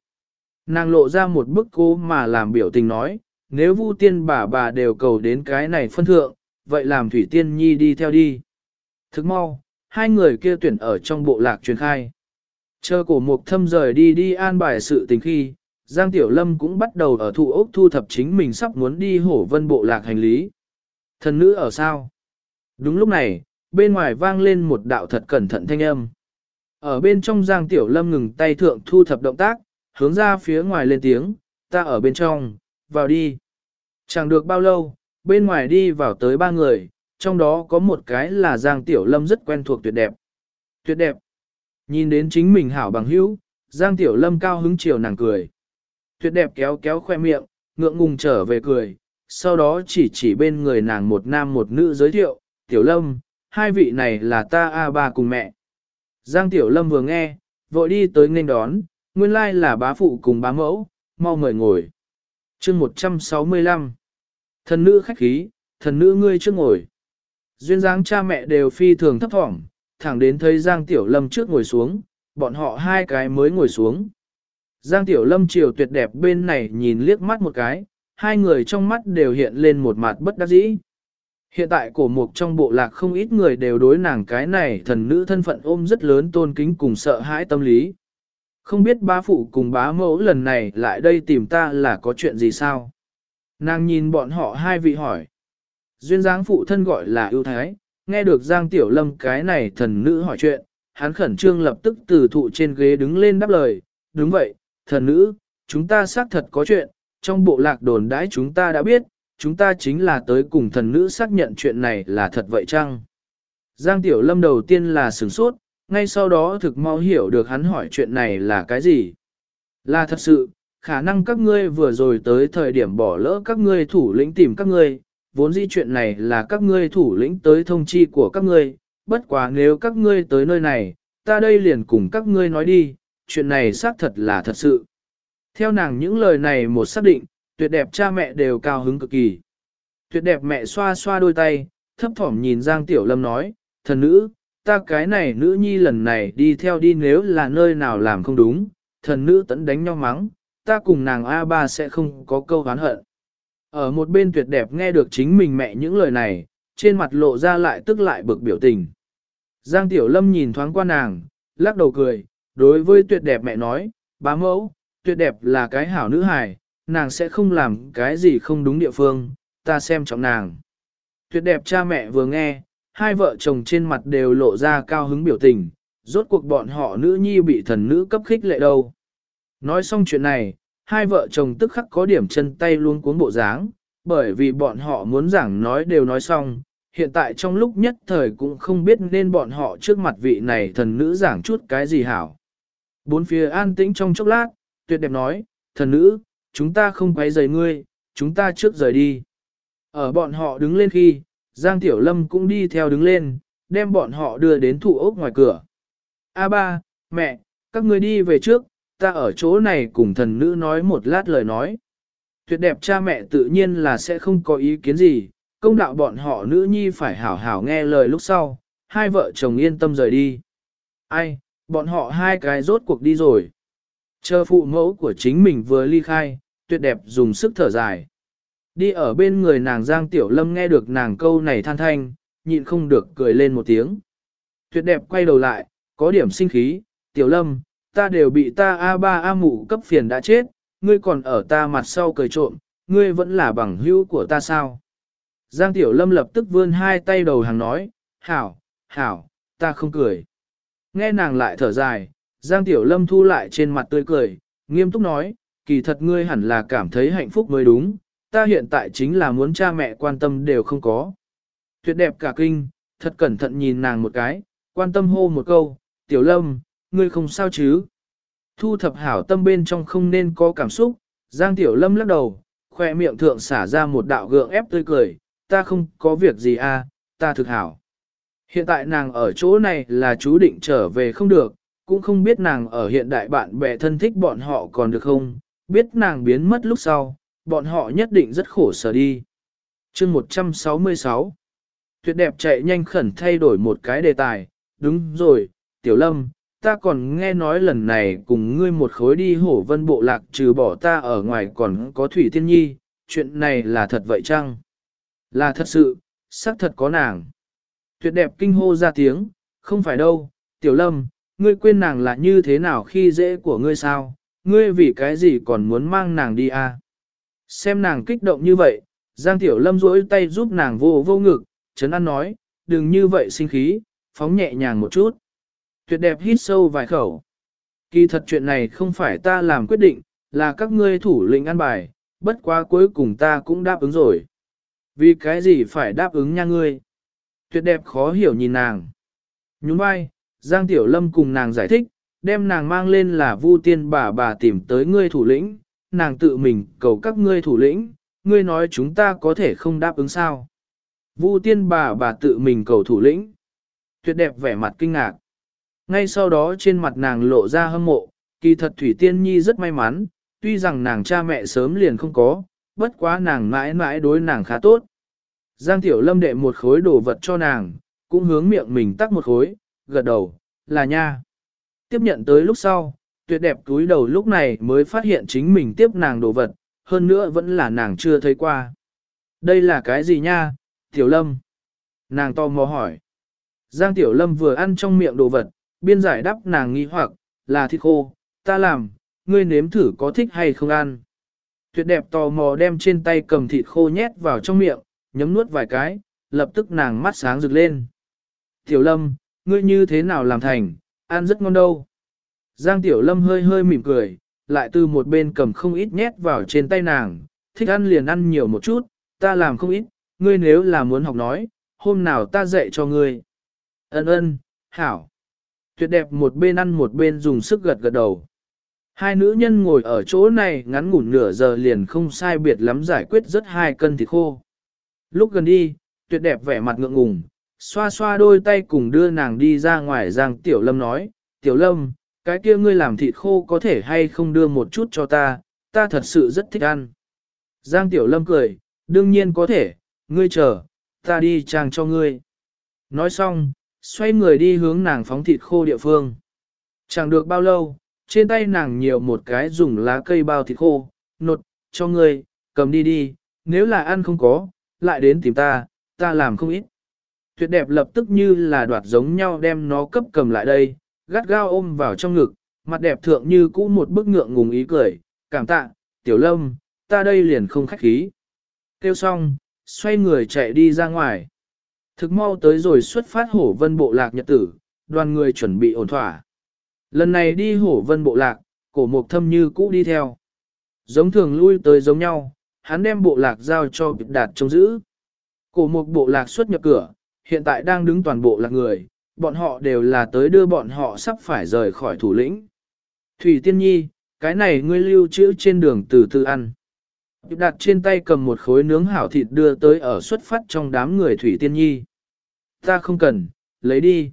Nàng lộ ra một bức cố mà làm biểu tình nói, nếu Vu tiên bà bà đều cầu đến cái này phân thượng, vậy làm Thủy Tiên Nhi đi theo đi. Thức mau, hai người kia tuyển ở trong bộ lạc truyền khai. Chờ cổ mục thâm rời đi đi an bài sự tình khi, Giang Tiểu Lâm cũng bắt đầu ở thụ ốc thu thập chính mình sắp muốn đi hổ vân bộ lạc hành lý. Thần nữ ở sao? Đúng lúc này, bên ngoài vang lên một đạo thật cẩn thận thanh âm. Ở bên trong Giang Tiểu Lâm ngừng tay thượng thu thập động tác, hướng ra phía ngoài lên tiếng, ta ở bên trong, vào đi. Chẳng được bao lâu, bên ngoài đi vào tới ba người, trong đó có một cái là Giang Tiểu Lâm rất quen thuộc tuyệt đẹp. Tuyệt đẹp. Nhìn đến chính mình hảo bằng hữu, Giang Tiểu Lâm cao hứng chiều nàng cười. Tuyệt đẹp kéo kéo khoe miệng, ngượng ngùng trở về cười, sau đó chỉ chỉ bên người nàng một nam một nữ giới thiệu, Tiểu Lâm, hai vị này là ta A ba cùng mẹ. Giang Tiểu Lâm vừa nghe, vội đi tới nên đón, nguyên lai là bá phụ cùng bá mẫu, mau mời ngồi. chương 165 Thần nữ khách khí, thần nữ ngươi trước ngồi. Duyên dáng cha mẹ đều phi thường thấp thỏm, thẳng đến thấy Giang Tiểu Lâm trước ngồi xuống, bọn họ hai cái mới ngồi xuống. Giang Tiểu Lâm chiều tuyệt đẹp bên này nhìn liếc mắt một cái, hai người trong mắt đều hiện lên một mặt bất đắc dĩ. Hiện tại cổ mục trong bộ lạc không ít người đều đối nàng cái này thần nữ thân phận ôm rất lớn tôn kính cùng sợ hãi tâm lý. Không biết bá phụ cùng bá mẫu lần này lại đây tìm ta là có chuyện gì sao? Nàng nhìn bọn họ hai vị hỏi. Duyên dáng phụ thân gọi là ưu thái, nghe được Giang Tiểu Lâm cái này thần nữ hỏi chuyện, hắn khẩn trương lập tức từ thụ trên ghế đứng lên đáp lời. Đúng vậy, thần nữ, chúng ta xác thật có chuyện, trong bộ lạc đồn đãi chúng ta đã biết, chúng ta chính là tới cùng thần nữ xác nhận chuyện này là thật vậy chăng? Giang Tiểu Lâm đầu tiên là sửng sốt, ngay sau đó thực mau hiểu được hắn hỏi chuyện này là cái gì. Là thật sự, khả năng các ngươi vừa rồi tới thời điểm bỏ lỡ các ngươi thủ lĩnh tìm các ngươi, vốn dĩ chuyện này là các ngươi thủ lĩnh tới thông chi của các ngươi, bất quá nếu các ngươi tới nơi này, ta đây liền cùng các ngươi nói đi, chuyện này xác thật là thật sự. Theo nàng những lời này một xác định, tuyệt đẹp cha mẹ đều cao hứng cực kỳ. Tuyệt đẹp mẹ xoa xoa đôi tay, thấp thỏm nhìn Giang Tiểu Lâm nói, thần nữ, ta cái này nữ nhi lần này đi theo đi nếu là nơi nào làm không đúng, thần nữ tẫn đánh nhau mắng, ta cùng nàng A3 sẽ không có câu hán hận. Ở một bên tuyệt đẹp nghe được chính mình mẹ những lời này, trên mặt lộ ra lại tức lại bực biểu tình. Giang Tiểu Lâm nhìn thoáng qua nàng, lắc đầu cười, đối với tuyệt đẹp mẹ nói, bá mẫu, tuyệt đẹp là cái hảo nữ hài, nàng sẽ không làm cái gì không đúng địa phương, ta xem trọng nàng. Tuyệt đẹp cha mẹ vừa nghe, hai vợ chồng trên mặt đều lộ ra cao hứng biểu tình, rốt cuộc bọn họ nữ nhi bị thần nữ cấp khích lệ đâu. Nói xong chuyện này, hai vợ chồng tức khắc có điểm chân tay luôn cuốn bộ dáng, bởi vì bọn họ muốn giảng nói đều nói xong, hiện tại trong lúc nhất thời cũng không biết nên bọn họ trước mặt vị này thần nữ giảng chút cái gì hảo. Bốn phía an tĩnh trong chốc lát, tuyệt đẹp nói, thần nữ, chúng ta không quấy rầy ngươi, chúng ta trước rời đi. Ở bọn họ đứng lên khi, Giang Tiểu Lâm cũng đi theo đứng lên, đem bọn họ đưa đến thụ ốc ngoài cửa. A ba, mẹ, các ngươi đi về trước, ta ở chỗ này cùng thần nữ nói một lát lời nói. Tuyệt đẹp cha mẹ tự nhiên là sẽ không có ý kiến gì, công đạo bọn họ nữ nhi phải hảo hảo nghe lời lúc sau, hai vợ chồng yên tâm rời đi. Ai, bọn họ hai cái rốt cuộc đi rồi. Chờ phụ mẫu của chính mình vừa ly khai, tuyệt đẹp dùng sức thở dài. Đi ở bên người nàng Giang Tiểu Lâm nghe được nàng câu này than thanh, nhịn không được cười lên một tiếng. Tuyệt đẹp quay đầu lại, có điểm sinh khí, Tiểu Lâm, ta đều bị ta A3 A mụ cấp phiền đã chết, ngươi còn ở ta mặt sau cười trộm, ngươi vẫn là bằng hữu của ta sao? Giang Tiểu Lâm lập tức vươn hai tay đầu hàng nói, hảo, hảo, ta không cười. Nghe nàng lại thở dài, Giang Tiểu Lâm thu lại trên mặt tươi cười, nghiêm túc nói, kỳ thật ngươi hẳn là cảm thấy hạnh phúc mới đúng, ta hiện tại chính là muốn cha mẹ quan tâm đều không có. Tuyệt đẹp cả kinh, thật cẩn thận nhìn nàng một cái, quan tâm hô một câu, Tiểu Lâm, ngươi không sao chứ? Thu thập hảo tâm bên trong không nên có cảm xúc, Giang Tiểu Lâm lắc đầu, khoe miệng thượng xả ra một đạo gượng ép tươi cười, ta không có việc gì à, ta thực hảo. Hiện tại nàng ở chỗ này là chú định trở về không được, cũng không biết nàng ở hiện đại bạn bè thân thích bọn họ còn được không, biết nàng biến mất lúc sau, bọn họ nhất định rất khổ sở đi. chương 166 Tuyệt đẹp chạy nhanh khẩn thay đổi một cái đề tài, đúng rồi, Tiểu Lâm, ta còn nghe nói lần này cùng ngươi một khối đi hổ vân bộ lạc trừ bỏ ta ở ngoài còn có Thủy Tiên Nhi, chuyện này là thật vậy chăng? Là thật sự, xác thật có nàng. Tuyệt đẹp kinh hô ra tiếng, không phải đâu, Tiểu Lâm, ngươi quên nàng là như thế nào khi dễ của ngươi sao, ngươi vì cái gì còn muốn mang nàng đi à? Xem nàng kích động như vậy, Giang Tiểu Lâm duỗi tay giúp nàng vô vô ngực, Trấn An nói, đừng như vậy sinh khí, phóng nhẹ nhàng một chút. Tuyệt đẹp hít sâu vài khẩu. Kỳ thật chuyện này không phải ta làm quyết định, là các ngươi thủ lĩnh an bài, bất quá cuối cùng ta cũng đáp ứng rồi. Vì cái gì phải đáp ứng nha ngươi? Tuyệt đẹp khó hiểu nhìn nàng. Nhún vai, Giang Tiểu Lâm cùng nàng giải thích, đem nàng mang lên là Vu Tiên bà bà tìm tới ngươi thủ lĩnh, nàng tự mình cầu các ngươi thủ lĩnh, ngươi nói chúng ta có thể không đáp ứng sao. Vu Tiên bà bà tự mình cầu thủ lĩnh. Tuyệt đẹp vẻ mặt kinh ngạc. Ngay sau đó trên mặt nàng lộ ra hâm mộ, kỳ thật Thủy Tiên Nhi rất may mắn, tuy rằng nàng cha mẹ sớm liền không có, bất quá nàng mãi mãi đối nàng khá tốt. Giang Tiểu Lâm đệ một khối đồ vật cho nàng, cũng hướng miệng mình tắc một khối, gật đầu, là nha. Tiếp nhận tới lúc sau, tuyệt đẹp túi đầu lúc này mới phát hiện chính mình tiếp nàng đồ vật, hơn nữa vẫn là nàng chưa thấy qua. Đây là cái gì nha, Tiểu Lâm? Nàng to mò hỏi. Giang Tiểu Lâm vừa ăn trong miệng đồ vật, biên giải đáp nàng nghi hoặc, là thịt khô, ta làm, ngươi nếm thử có thích hay không ăn. Tuyệt đẹp tò mò đem trên tay cầm thịt khô nhét vào trong miệng, nhấm nuốt vài cái, lập tức nàng mắt sáng rực lên. Tiểu Lâm, ngươi như thế nào làm thành, ăn rất ngon đâu. Giang Tiểu Lâm hơi hơi mỉm cười, lại từ một bên cầm không ít nhét vào trên tay nàng, thích ăn liền ăn nhiều một chút, ta làm không ít, ngươi nếu là muốn học nói, hôm nào ta dạy cho ngươi. Ân ân, hảo. Tuyệt đẹp một bên ăn một bên dùng sức gật gật đầu. Hai nữ nhân ngồi ở chỗ này ngắn ngủn nửa giờ liền không sai biệt lắm giải quyết rất hai cân thịt khô. Lúc gần đi, tuyệt đẹp vẻ mặt ngượng ngùng, xoa xoa đôi tay cùng đưa nàng đi ra ngoài Giang Tiểu Lâm nói, Tiểu Lâm, cái kia ngươi làm thịt khô có thể hay không đưa một chút cho ta, ta thật sự rất thích ăn. Giang Tiểu Lâm cười, đương nhiên có thể, ngươi chờ, ta đi trang cho ngươi. Nói xong, xoay người đi hướng nàng phóng thịt khô địa phương. Chẳng được bao lâu, trên tay nàng nhiều một cái dùng lá cây bao thịt khô, nột, cho ngươi, cầm đi đi, nếu là ăn không có, lại đến tìm ta, ta làm không ít. Tuyệt đẹp lập tức như là đoạt giống nhau đem nó cấp cầm lại đây, gắt gao ôm vào trong ngực, mặt đẹp thượng như cũ một bức ngượng ngùng ý cười, cảm tạ, tiểu lâm, ta đây liền không khách khí. Kêu xong, xoay người chạy đi ra ngoài. Thực mau tới rồi xuất phát hổ vân bộ lạc nhật tử, đoàn người chuẩn bị ổn thỏa. Lần này đi hổ vân bộ lạc, cổ mục thâm như cũ đi theo. Giống thường lui tới giống nhau, hắn đem bộ lạc giao cho Bịp Đạt trông giữ. Cổ mục bộ lạc xuất nhập cửa, hiện tại đang đứng toàn bộ lạc người, bọn họ đều là tới đưa bọn họ sắp phải rời khỏi thủ lĩnh. Thủy Tiên Nhi, cái này ngươi lưu trữ trên đường từ từ ăn. Bịp Đạt trên tay cầm một khối nướng hảo thịt đưa tới ở xuất phát trong đám người Thủy Tiên Nhi. Ta không cần, lấy đi.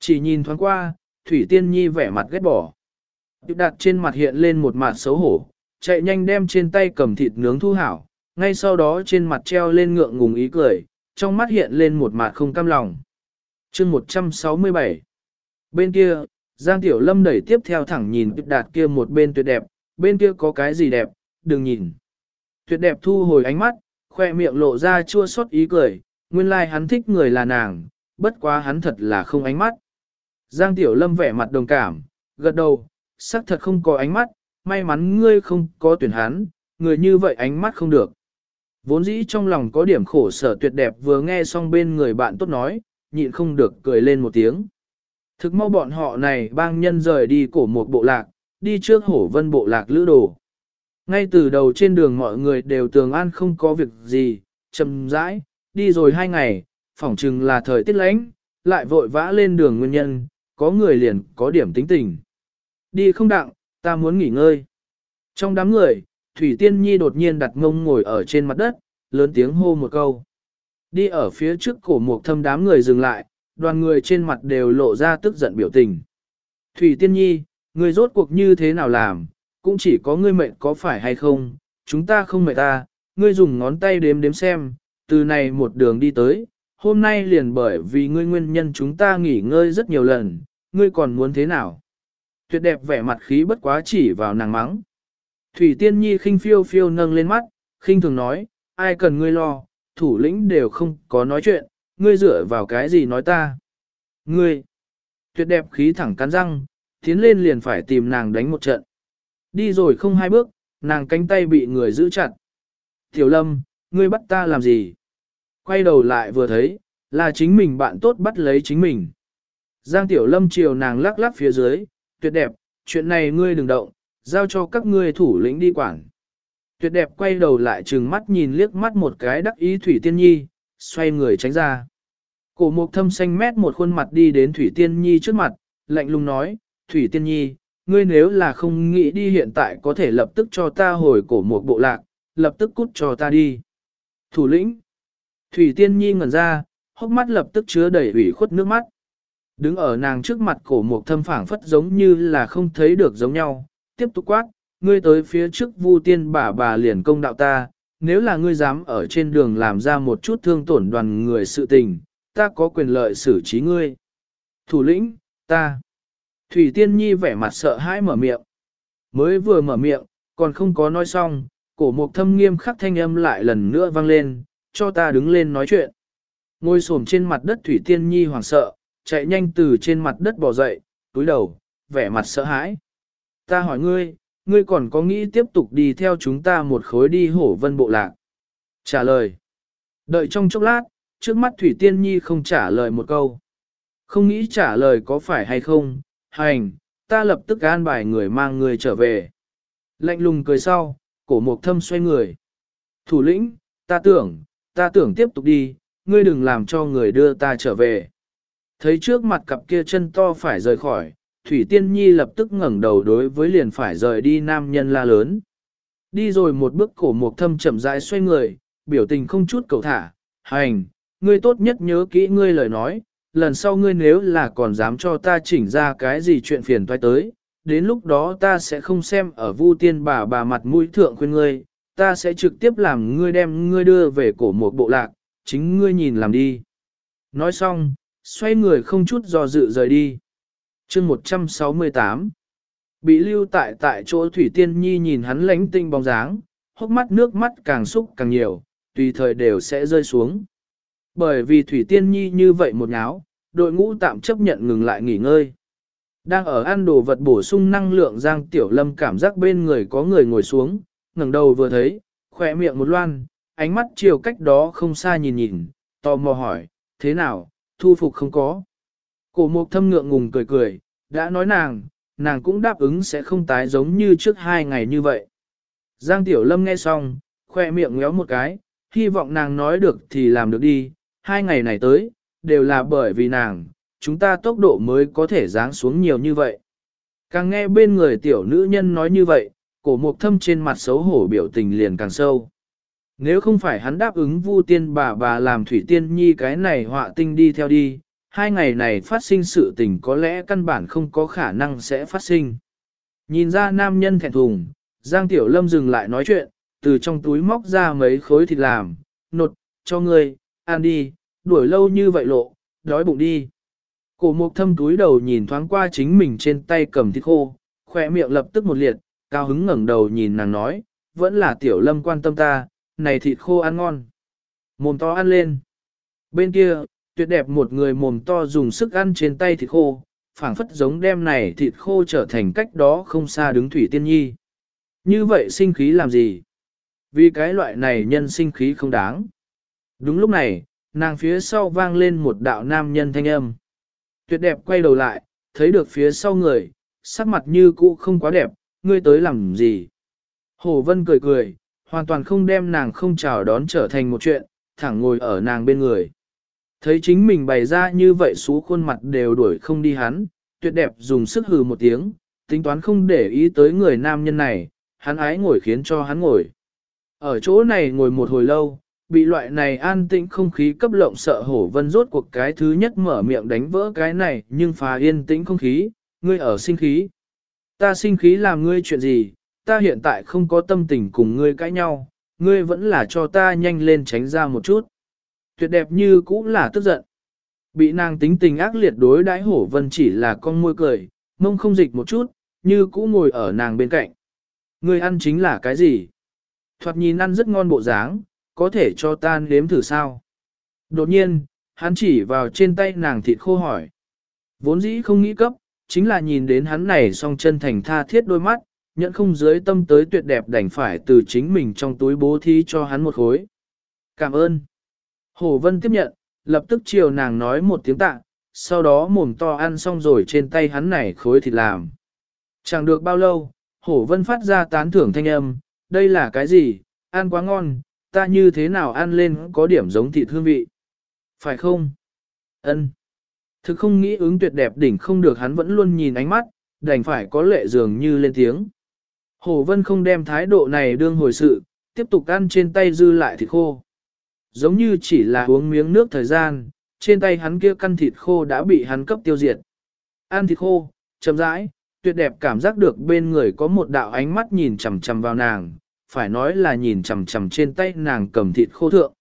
Chỉ nhìn thoáng qua, Thủy Tiên Nhi vẻ mặt ghét bỏ. Điệp đạt trên mặt hiện lên một mặt xấu hổ, chạy nhanh đem trên tay cầm thịt nướng thu hảo, ngay sau đó trên mặt treo lên ngượng ngùng ý cười, trong mắt hiện lên một mặt không cam lòng. chương 167 Bên kia, Giang Tiểu Lâm đẩy tiếp theo thẳng nhìn tuyệt đạt kia một bên tuyệt đẹp, bên kia có cái gì đẹp, đừng nhìn. Tuyệt đẹp thu hồi ánh mắt, khoe miệng lộ ra chua xót ý cười, nguyên lai like hắn thích người là nàng, bất quá hắn thật là không ánh mắt. Giang Tiểu Lâm vẻ mặt đồng cảm, gật đầu, xác thật không có ánh mắt, may mắn ngươi không có tuyển hắn, người như vậy ánh mắt không được. Vốn dĩ trong lòng có điểm khổ sở tuyệt đẹp vừa nghe xong bên người bạn tốt nói, nhịn không được cười lên một tiếng. Thực mau bọn họ này bang nhân rời đi cổ một bộ lạc, đi trước hổ vân bộ lạc lữ đồ. Ngay từ đầu trên đường mọi người đều tường an không có việc gì, chậm rãi, đi rồi hai ngày, phỏng chừng là thời tiết lạnh, lại vội vã lên đường nguyên nhân, có người liền có điểm tính tình. Đi không đặng, ta muốn nghỉ ngơi. Trong đám người, Thủy Tiên Nhi đột nhiên đặt ngông ngồi ở trên mặt đất, lớn tiếng hô một câu. Đi ở phía trước cổ mục thâm đám người dừng lại, đoàn người trên mặt đều lộ ra tức giận biểu tình. Thủy Tiên Nhi, người rốt cuộc như thế nào làm, cũng chỉ có ngươi mệnh có phải hay không, chúng ta không mệt ta, ngươi dùng ngón tay đếm đếm xem, từ này một đường đi tới, hôm nay liền bởi vì ngươi nguyên nhân chúng ta nghỉ ngơi rất nhiều lần, ngươi còn muốn thế nào? Tuyệt đẹp vẻ mặt khí bất quá chỉ vào nàng mắng. Thủy Tiên Nhi khinh phiêu phiêu nâng lên mắt, khinh thường nói, ai cần ngươi lo, thủ lĩnh đều không có nói chuyện, ngươi dựa vào cái gì nói ta? Ngươi! Tuyệt đẹp khí thẳng cắn răng, tiến lên liền phải tìm nàng đánh một trận. Đi rồi không hai bước, nàng cánh tay bị người giữ chặt. Tiểu lâm, ngươi bắt ta làm gì? Quay đầu lại vừa thấy, là chính mình bạn tốt bắt lấy chính mình. Giang Tiểu Lâm chiều nàng lắc lắc phía dưới, tuyệt đẹp, chuyện này ngươi đừng động, giao cho các ngươi thủ lĩnh đi quản. Tuyệt đẹp quay đầu lại trừng mắt nhìn liếc mắt một cái đắc ý Thủy Tiên Nhi, xoay người tránh ra. Cổ mục thâm xanh mét một khuôn mặt đi đến Thủy Tiên Nhi trước mặt, lạnh lùng nói, Thủy Tiên Nhi, ngươi nếu là không nghĩ đi hiện tại có thể lập tức cho ta hồi cổ mục bộ lạc, lập tức cút cho ta đi. Thủ lĩnh, Thủy Tiên Nhi ngẩn ra, hốc mắt lập tức chứa đầy ủy khuất nước mắt. Đứng ở nàng trước mặt cổ mục thâm phảng phất giống như là không thấy được giống nhau, tiếp tục quát, ngươi tới phía trước vu tiên bà bà liền công đạo ta, nếu là ngươi dám ở trên đường làm ra một chút thương tổn đoàn người sự tình, ta có quyền lợi xử trí ngươi. Thủ lĩnh, ta. Thủy Tiên Nhi vẻ mặt sợ hãi mở miệng. Mới vừa mở miệng, còn không có nói xong, cổ mục thâm nghiêm khắc thanh âm lại lần nữa vang lên, cho ta đứng lên nói chuyện. Ngồi xổm trên mặt đất Thủy Tiên Nhi hoảng sợ, chạy nhanh từ trên mặt đất bò dậy, túi đầu, vẻ mặt sợ hãi. Ta hỏi ngươi, ngươi còn có nghĩ tiếp tục đi theo chúng ta một khối đi hổ vân bộ lạc? Trả lời. Đợi trong chốc lát, trước mắt Thủy Tiên Nhi không trả lời một câu. Không nghĩ trả lời có phải hay không, hành, ta lập tức an bài người mang người trở về. Lạnh lùng cười sau, cổ mộc thâm xoay người. Thủ lĩnh, ta tưởng, ta tưởng tiếp tục đi, ngươi đừng làm cho người đưa ta trở về. Thấy trước mặt cặp kia chân to phải rời khỏi, Thủy Tiên Nhi lập tức ngẩng đầu đối với liền phải rời đi nam nhân la lớn. Đi rồi một bước cổ mục thâm chậm rãi xoay người, biểu tình không chút cầu thả, hành, ngươi tốt nhất nhớ kỹ ngươi lời nói, lần sau ngươi nếu là còn dám cho ta chỉnh ra cái gì chuyện phiền toái tới, đến lúc đó ta sẽ không xem ở vu tiên bà bà mặt mũi thượng khuyên ngươi, ta sẽ trực tiếp làm ngươi đem ngươi đưa về cổ một bộ lạc, chính ngươi nhìn làm đi. Nói xong, xoay người không chút do dự rời đi. chương 168 Bị lưu tại tại chỗ Thủy Tiên Nhi nhìn hắn lánh tinh bóng dáng, hốc mắt nước mắt càng xúc càng nhiều, tùy thời đều sẽ rơi xuống. Bởi vì Thủy Tiên Nhi như vậy một nháo, đội ngũ tạm chấp nhận ngừng lại nghỉ ngơi. Đang ở ăn đồ vật bổ sung năng lượng Giang Tiểu Lâm cảm giác bên người có người ngồi xuống, ngẩng đầu vừa thấy, khỏe miệng một loan, ánh mắt chiều cách đó không xa nhìn nhìn, tò mò hỏi, thế nào, thu phục không có. Cổ mục thâm ngượng ngùng cười cười, đã nói nàng, nàng cũng đáp ứng sẽ không tái giống như trước hai ngày như vậy. Giang Tiểu Lâm nghe xong, khoe miệng ngéo một cái, hy vọng nàng nói được thì làm được đi, hai ngày này tới, đều là bởi vì nàng, chúng ta tốc độ mới có thể giáng xuống nhiều như vậy. Càng nghe bên người tiểu nữ nhân nói như vậy, cổ mục thâm trên mặt xấu hổ biểu tình liền càng sâu. Nếu không phải hắn đáp ứng vu tiên bà bà làm thủy tiên nhi cái này họa tinh đi theo đi, hai ngày này phát sinh sự tình có lẽ căn bản không có khả năng sẽ phát sinh. Nhìn ra nam nhân thẹn thùng, Giang Tiểu Lâm dừng lại nói chuyện, từ trong túi móc ra mấy khối thịt làm, nột, cho ngươi, ăn đi, đuổi lâu như vậy lộ, đói bụng đi. Cổ mục thâm túi đầu nhìn thoáng qua chính mình trên tay cầm thịt khô, khỏe miệng lập tức một liệt, cao hứng ngẩng đầu nhìn nàng nói, vẫn là Tiểu Lâm quan tâm ta, này thịt khô ăn ngon. Mồm to ăn lên. Bên kia, tuyệt đẹp một người mồm to dùng sức ăn trên tay thịt khô, phảng phất giống đem này thịt khô trở thành cách đó không xa đứng thủy tiên nhi. Như vậy sinh khí làm gì? Vì cái loại này nhân sinh khí không đáng. Đúng lúc này, nàng phía sau vang lên một đạo nam nhân thanh âm. Tuyệt đẹp quay đầu lại, thấy được phía sau người, sắc mặt như cũ không quá đẹp, ngươi tới làm gì? Hồ Vân cười cười, hoàn toàn không đem nàng không chào đón trở thành một chuyện, thẳng ngồi ở nàng bên người. Thấy chính mình bày ra như vậy xú khuôn mặt đều đuổi không đi hắn, tuyệt đẹp dùng sức hừ một tiếng, tính toán không để ý tới người nam nhân này, hắn ái ngồi khiến cho hắn ngồi. Ở chỗ này ngồi một hồi lâu, bị loại này an tĩnh không khí cấp lộng sợ hổ vân rốt cuộc cái thứ nhất mở miệng đánh vỡ cái này nhưng phá yên tĩnh không khí, ngươi ở sinh khí. Ta sinh khí làm ngươi chuyện gì, ta hiện tại không có tâm tình cùng ngươi cãi nhau, ngươi vẫn là cho ta nhanh lên tránh ra một chút. Tuyệt đẹp như cũ là tức giận. Bị nàng tính tình ác liệt đối đãi hổ vân chỉ là con môi cười, mông không dịch một chút, như cũ ngồi ở nàng bên cạnh. Ngươi ăn chính là cái gì? Thoạt nhìn ăn rất ngon bộ dáng, có thể cho ta nếm thử sao? Đột nhiên, hắn chỉ vào trên tay nàng thịt khô hỏi. Vốn dĩ không nghĩ cấp, chính là nhìn đến hắn này song chân thành tha thiết đôi mắt, nhận không dưới tâm tới tuyệt đẹp đành phải từ chính mình trong túi bố thí cho hắn một khối. Cảm ơn. Hồ Vân tiếp nhận, lập tức chiều nàng nói một tiếng tạ, sau đó mồm to ăn xong rồi trên tay hắn này khối thịt làm. Chẳng được bao lâu, Hổ Vân phát ra tán thưởng thanh âm, đây là cái gì, ăn quá ngon, ta như thế nào ăn lên có điểm giống thịt hương vị. Phải không? Ân. Thực không nghĩ ứng tuyệt đẹp đỉnh không được hắn vẫn luôn nhìn ánh mắt, đành phải có lệ dường như lên tiếng. Hồ Vân không đem thái độ này đương hồi sự, tiếp tục ăn trên tay dư lại thịt khô. Giống như chỉ là uống miếng nước thời gian, trên tay hắn kia căn thịt khô đã bị hắn cấp tiêu diệt. Ăn thịt khô, chậm rãi, tuyệt đẹp cảm giác được bên người có một đạo ánh mắt nhìn chằm chằm vào nàng, phải nói là nhìn chằm chằm trên tay nàng cầm thịt khô thượng.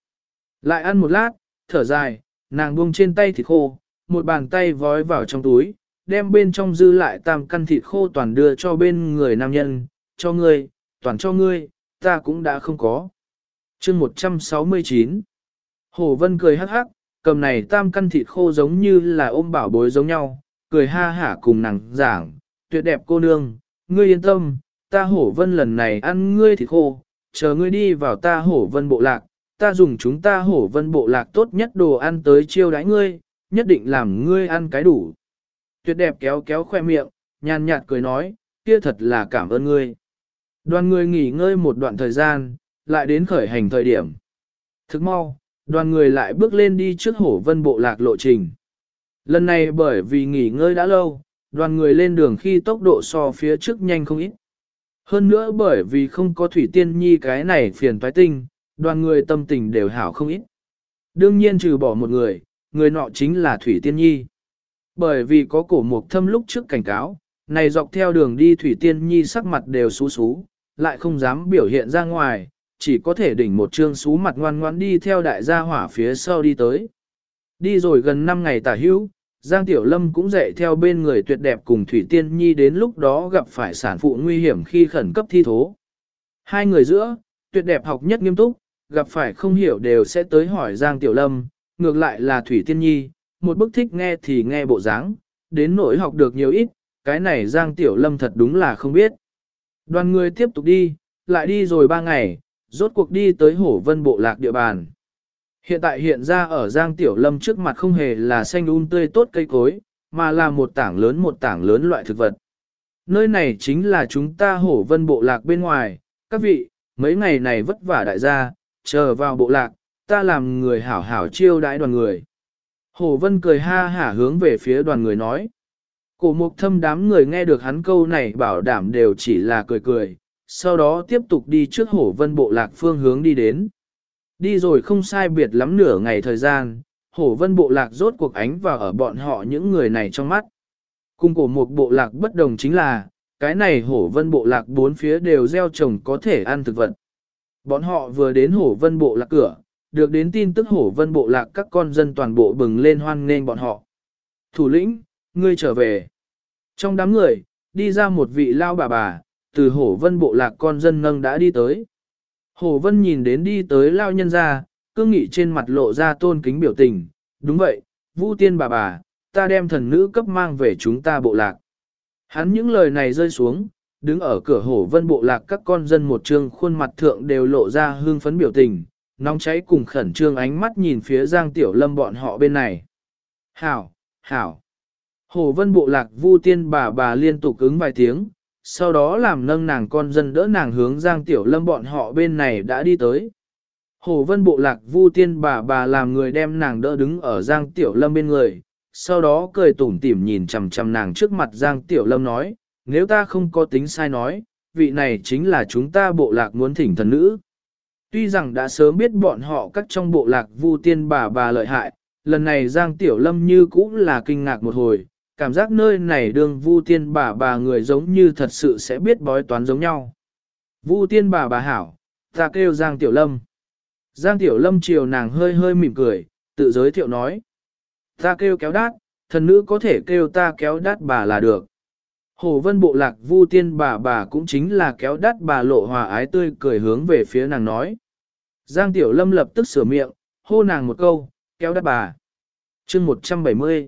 Lại ăn một lát, thở dài, nàng buông trên tay thịt khô, một bàn tay vói vào trong túi, đem bên trong dư lại tam căn thịt khô toàn đưa cho bên người nam nhân, cho ngươi, toàn cho ngươi, ta cũng đã không có. chương 169 Hồ Vân cười hắc hắc, cầm này tam căn thịt khô giống như là ôm bảo bối giống nhau, cười ha hả cùng nàng giảng, tuyệt đẹp cô nương, ngươi yên tâm, ta hổ vân lần này ăn ngươi thịt khô, chờ ngươi đi vào ta hổ vân bộ lạc, ta dùng chúng ta hổ vân bộ lạc tốt nhất đồ ăn tới chiêu đãi ngươi, nhất định làm ngươi ăn cái đủ. Tuyệt đẹp kéo kéo khoe miệng, nhàn nhạt cười nói, kia thật là cảm ơn ngươi. Đoàn người nghỉ ngơi một đoạn thời gian, lại đến khởi hành thời điểm. Thức mau, đoàn người lại bước lên đi trước hổ vân bộ lạc lộ trình. Lần này bởi vì nghỉ ngơi đã lâu, đoàn người lên đường khi tốc độ so phía trước nhanh không ít. Hơn nữa bởi vì không có thủy tiên nhi cái này phiền toái tinh, đoàn người tâm tình đều hảo không ít. Đương nhiên trừ bỏ một người, người nọ chính là thủy tiên nhi. Bởi vì có cổ mục thâm lúc trước cảnh cáo, này dọc theo đường đi thủy tiên nhi sắc mặt đều xú xú, lại không dám biểu hiện ra ngoài, chỉ có thể đỉnh một trương xú mặt ngoan ngoan đi theo đại gia hỏa phía sau đi tới. Đi rồi gần 5 ngày tả hữu, Giang Tiểu Lâm cũng dạy theo bên người tuyệt đẹp cùng Thủy Tiên Nhi đến lúc đó gặp phải sản phụ nguy hiểm khi khẩn cấp thi thố. Hai người giữa, tuyệt đẹp học nhất nghiêm túc, gặp phải không hiểu đều sẽ tới hỏi Giang Tiểu Lâm, ngược lại là Thủy Tiên Nhi, một bức thích nghe thì nghe bộ dáng, đến nỗi học được nhiều ít, cái này Giang Tiểu Lâm thật đúng là không biết. Đoàn người tiếp tục đi, lại đi rồi ba ngày, rốt cuộc đi tới hổ vân bộ lạc địa bàn. Hiện tại hiện ra ở Giang Tiểu Lâm trước mặt không hề là xanh un tươi tốt cây cối, mà là một tảng lớn một tảng lớn loại thực vật. Nơi này chính là chúng ta hổ vân bộ lạc bên ngoài, các vị, mấy ngày này vất vả đại gia, chờ vào bộ lạc, ta làm người hảo hảo chiêu đãi đoàn người. Hổ vân cười ha hả hướng về phía đoàn người nói. Cổ mục thâm đám người nghe được hắn câu này bảo đảm đều chỉ là cười cười, sau đó tiếp tục đi trước hổ vân bộ lạc phương hướng đi đến. Đi rồi không sai biệt lắm nửa ngày thời gian, hổ vân bộ lạc rốt cuộc ánh vào ở bọn họ những người này trong mắt. Cùng cổ một bộ lạc bất đồng chính là, cái này hổ vân bộ lạc bốn phía đều gieo trồng có thể ăn thực vật. Bọn họ vừa đến hổ vân bộ lạc cửa, được đến tin tức hổ vân bộ lạc các con dân toàn bộ bừng lên hoan nghênh bọn họ. Thủ lĩnh, ngươi trở về. Trong đám người, đi ra một vị lao bà bà, từ hổ vân bộ lạc con dân nâng đã đi tới. Hổ vân nhìn đến đi tới lao nhân ra, cương nghị trên mặt lộ ra tôn kính biểu tình, đúng vậy, vu tiên bà bà, ta đem thần nữ cấp mang về chúng ta bộ lạc. Hắn những lời này rơi xuống, đứng ở cửa hổ vân bộ lạc các con dân một trương khuôn mặt thượng đều lộ ra hương phấn biểu tình, nóng cháy cùng khẩn trương ánh mắt nhìn phía Giang Tiểu Lâm bọn họ bên này. Hảo, hảo. Hồ vân bộ lạc vu tiên bà bà liên tục ứng vài tiếng, sau đó làm nâng nàng con dân đỡ nàng hướng Giang Tiểu Lâm bọn họ bên này đã đi tới. Hồ vân bộ lạc vu tiên bà bà làm người đem nàng đỡ đứng ở Giang Tiểu Lâm bên người, sau đó cười tủm tỉm nhìn chằm chằm nàng trước mặt Giang Tiểu Lâm nói, nếu ta không có tính sai nói, vị này chính là chúng ta bộ lạc muốn thỉnh thần nữ. Tuy rằng đã sớm biết bọn họ cắt trong bộ lạc vu tiên bà bà lợi hại, lần này Giang Tiểu Lâm như cũng là kinh ngạc một hồi, cảm giác nơi này đương vu tiên bà bà người giống như thật sự sẽ biết bói toán giống nhau. Vu tiên bà bà hảo, ta kêu Giang Tiểu Lâm. Giang Tiểu Lâm chiều nàng hơi hơi mỉm cười, tự giới thiệu nói. Ta kêu kéo đát, thần nữ có thể kêu ta kéo đát bà là được. Hồ vân bộ lạc vu tiên bà bà cũng chính là kéo đát bà lộ hòa ái tươi cười hướng về phía nàng nói. Giang Tiểu Lâm lập tức sửa miệng, hô nàng một câu, kéo đát bà. chương 170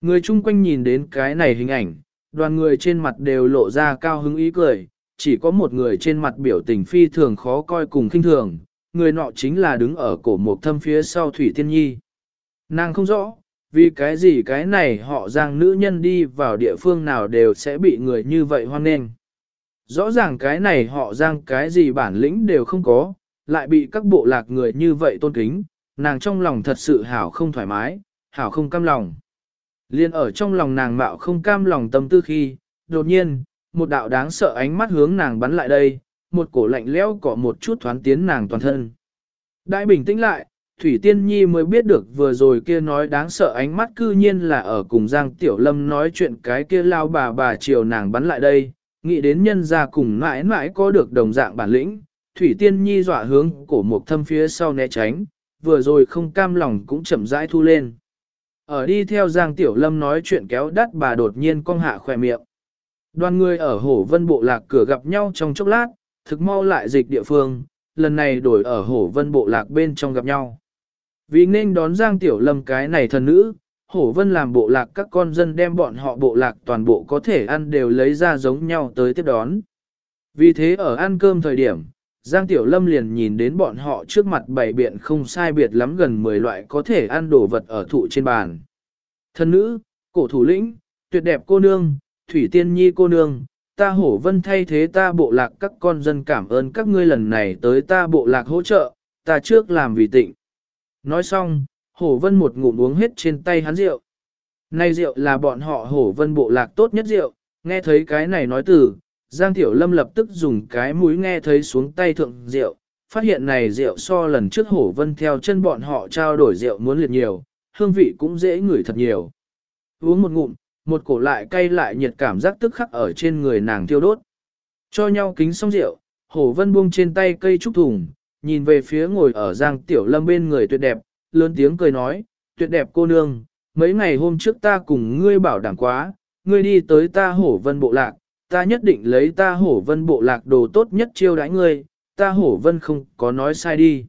Người chung quanh nhìn đến cái này hình ảnh, đoàn người trên mặt đều lộ ra cao hứng ý cười, chỉ có một người trên mặt biểu tình phi thường khó coi cùng khinh thường, người nọ chính là đứng ở cổ một thâm phía sau Thủy Tiên Nhi. Nàng không rõ, vì cái gì cái này họ giang nữ nhân đi vào địa phương nào đều sẽ bị người như vậy hoan nghênh. Rõ ràng cái này họ giang cái gì bản lĩnh đều không có, lại bị các bộ lạc người như vậy tôn kính, nàng trong lòng thật sự hảo không thoải mái, hảo không cam lòng. Liên ở trong lòng nàng mạo không cam lòng tâm tư khi, đột nhiên, một đạo đáng sợ ánh mắt hướng nàng bắn lại đây, một cổ lạnh lẽo cọ một chút thoáng tiến nàng toàn thân. Đại bình tĩnh lại, Thủy Tiên Nhi mới biết được vừa rồi kia nói đáng sợ ánh mắt cư nhiên là ở cùng Giang Tiểu Lâm nói chuyện cái kia lao bà bà chiều nàng bắn lại đây, nghĩ đến nhân ra cùng mãi mãi có được đồng dạng bản lĩnh, Thủy Tiên Nhi dọa hướng cổ một thâm phía sau né tránh, vừa rồi không cam lòng cũng chậm rãi thu lên. Ở đi theo Giang Tiểu Lâm nói chuyện kéo đắt bà đột nhiên cong hạ khỏe miệng. Đoàn người ở hổ vân bộ lạc cửa gặp nhau trong chốc lát, thực mau lại dịch địa phương, lần này đổi ở hổ vân bộ lạc bên trong gặp nhau. Vì nên đón Giang Tiểu Lâm cái này thần nữ, hổ vân làm bộ lạc các con dân đem bọn họ bộ lạc toàn bộ có thể ăn đều lấy ra giống nhau tới tiếp đón. Vì thế ở ăn cơm thời điểm, Giang Tiểu Lâm liền nhìn đến bọn họ trước mặt bảy biện không sai biệt lắm gần 10 loại có thể ăn đồ vật ở thụ trên bàn. Thần nữ, cổ thủ lĩnh, tuyệt đẹp cô nương, thủy tiên nhi cô nương, ta hổ vân thay thế ta bộ lạc các con dân cảm ơn các ngươi lần này tới ta bộ lạc hỗ trợ, ta trước làm vì tịnh. Nói xong, hổ vân một ngụm uống hết trên tay hắn rượu. Này rượu là bọn họ hổ vân bộ lạc tốt nhất rượu, nghe thấy cái này nói từ, Giang Tiểu Lâm lập tức dùng cái mũi nghe thấy xuống tay thượng rượu, phát hiện này rượu so lần trước hổ vân theo chân bọn họ trao đổi rượu muốn liệt nhiều, hương vị cũng dễ ngửi thật nhiều. Uống một ngụm, một cổ lại cay lại nhiệt cảm giác tức khắc ở trên người nàng thiêu đốt. Cho nhau kính xong rượu, hổ vân buông trên tay cây trúc thùng, nhìn về phía ngồi ở Giang Tiểu Lâm bên người tuyệt đẹp, lớn tiếng cười nói, tuyệt đẹp cô nương, mấy ngày hôm trước ta cùng ngươi bảo đảm quá, ngươi đi tới ta hổ vân bộ lạc, ta nhất định lấy ta hổ vân bộ lạc đồ tốt nhất chiêu đãi ngươi, ta hổ vân không có nói sai đi.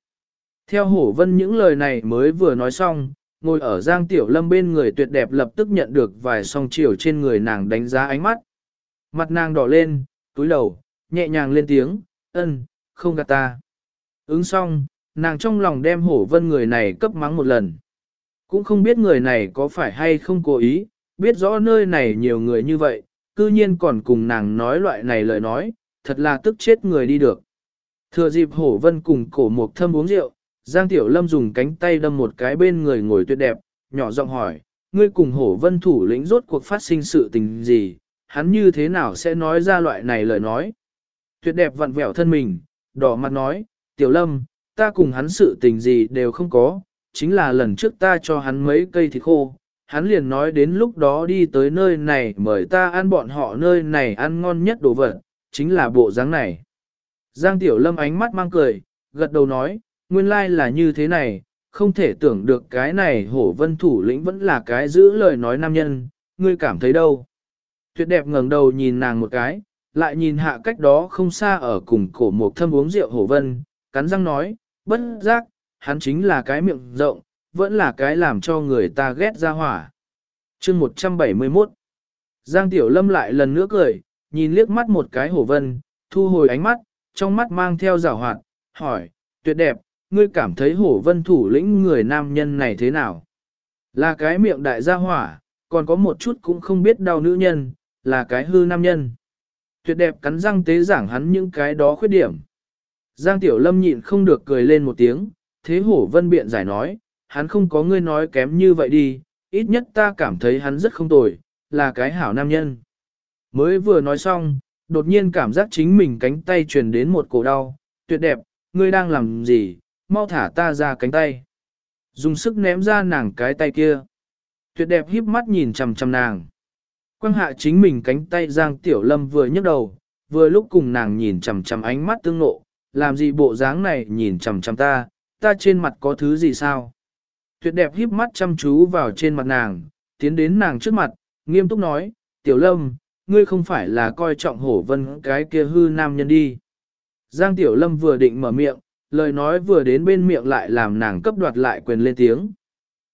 Theo hổ vân những lời này mới vừa nói xong, ngồi ở Giang Tiểu Lâm bên người tuyệt đẹp lập tức nhận được vài song chiều trên người nàng đánh giá ánh mắt. Mặt nàng đỏ lên, túi đầu, nhẹ nhàng lên tiếng, ân, không gạt ta. Ứng xong, nàng trong lòng đem hổ vân người này cấp mắng một lần. Cũng không biết người này có phải hay không cố ý, biết rõ nơi này nhiều người như vậy, cư nhiên còn cùng nàng nói loại này lời nói, thật là tức chết người đi được. Thừa dịp hổ vân cùng cổ mục thâm uống rượu, Giang Tiểu Lâm dùng cánh tay đâm một cái bên người ngồi tuyệt đẹp, nhỏ giọng hỏi, ngươi cùng hổ vân thủ lĩnh rốt cuộc phát sinh sự tình gì, hắn như thế nào sẽ nói ra loại này lời nói. Tuyệt đẹp vặn vẹo thân mình, đỏ mặt nói, Tiểu Lâm, ta cùng hắn sự tình gì đều không có, chính là lần trước ta cho hắn mấy cây thịt khô, hắn liền nói đến lúc đó đi tới nơi này mời ta ăn bọn họ nơi này ăn ngon nhất đồ vật, chính là bộ dáng này. Giang Tiểu Lâm ánh mắt mang cười, gật đầu nói, nguyên lai là như thế này, không thể tưởng được cái này hổ vân thủ lĩnh vẫn là cái giữ lời nói nam nhân, ngươi cảm thấy đâu. Tuyệt đẹp ngẩng đầu nhìn nàng một cái, lại nhìn hạ cách đó không xa ở cùng cổ một thâm uống rượu hổ vân, cắn răng nói, bất giác, hắn chính là cái miệng rộng, vẫn là cái làm cho người ta ghét ra hỏa. chương 171 Giang Tiểu Lâm lại lần nữa cười, nhìn liếc mắt một cái hổ vân, thu hồi ánh mắt, trong mắt mang theo rào hoạt, hỏi, tuyệt đẹp, ngươi cảm thấy hổ vân thủ lĩnh người nam nhân này thế nào? Là cái miệng đại gia hỏa, còn có một chút cũng không biết đau nữ nhân, là cái hư nam nhân. Tuyệt đẹp cắn răng tế giảng hắn những cái đó khuyết điểm. Giang Tiểu Lâm nhịn không được cười lên một tiếng, thế hổ vân biện giải nói, hắn không có ngươi nói kém như vậy đi, ít nhất ta cảm thấy hắn rất không tồi, là cái hảo nam nhân. Mới vừa nói xong, đột nhiên cảm giác chính mình cánh tay truyền đến một cổ đau, tuyệt đẹp, ngươi đang làm gì, mau thả ta ra cánh tay. Dùng sức ném ra nàng cái tay kia. Tuyệt đẹp híp mắt nhìn chằm chằm nàng. Quang hạ chính mình cánh tay Giang Tiểu Lâm vừa nhấc đầu, vừa lúc cùng nàng nhìn chằm chằm ánh mắt tương nộ, làm gì bộ dáng này nhìn chằm chằm ta, ta trên mặt có thứ gì sao? Tuyệt đẹp híp mắt chăm chú vào trên mặt nàng, tiến đến nàng trước mặt, nghiêm túc nói, Tiểu Lâm, ngươi không phải là coi trọng hổ vân cái kia hư nam nhân đi. Giang Tiểu Lâm vừa định mở miệng, lời nói vừa đến bên miệng lại làm nàng cấp đoạt lại quyền lên tiếng.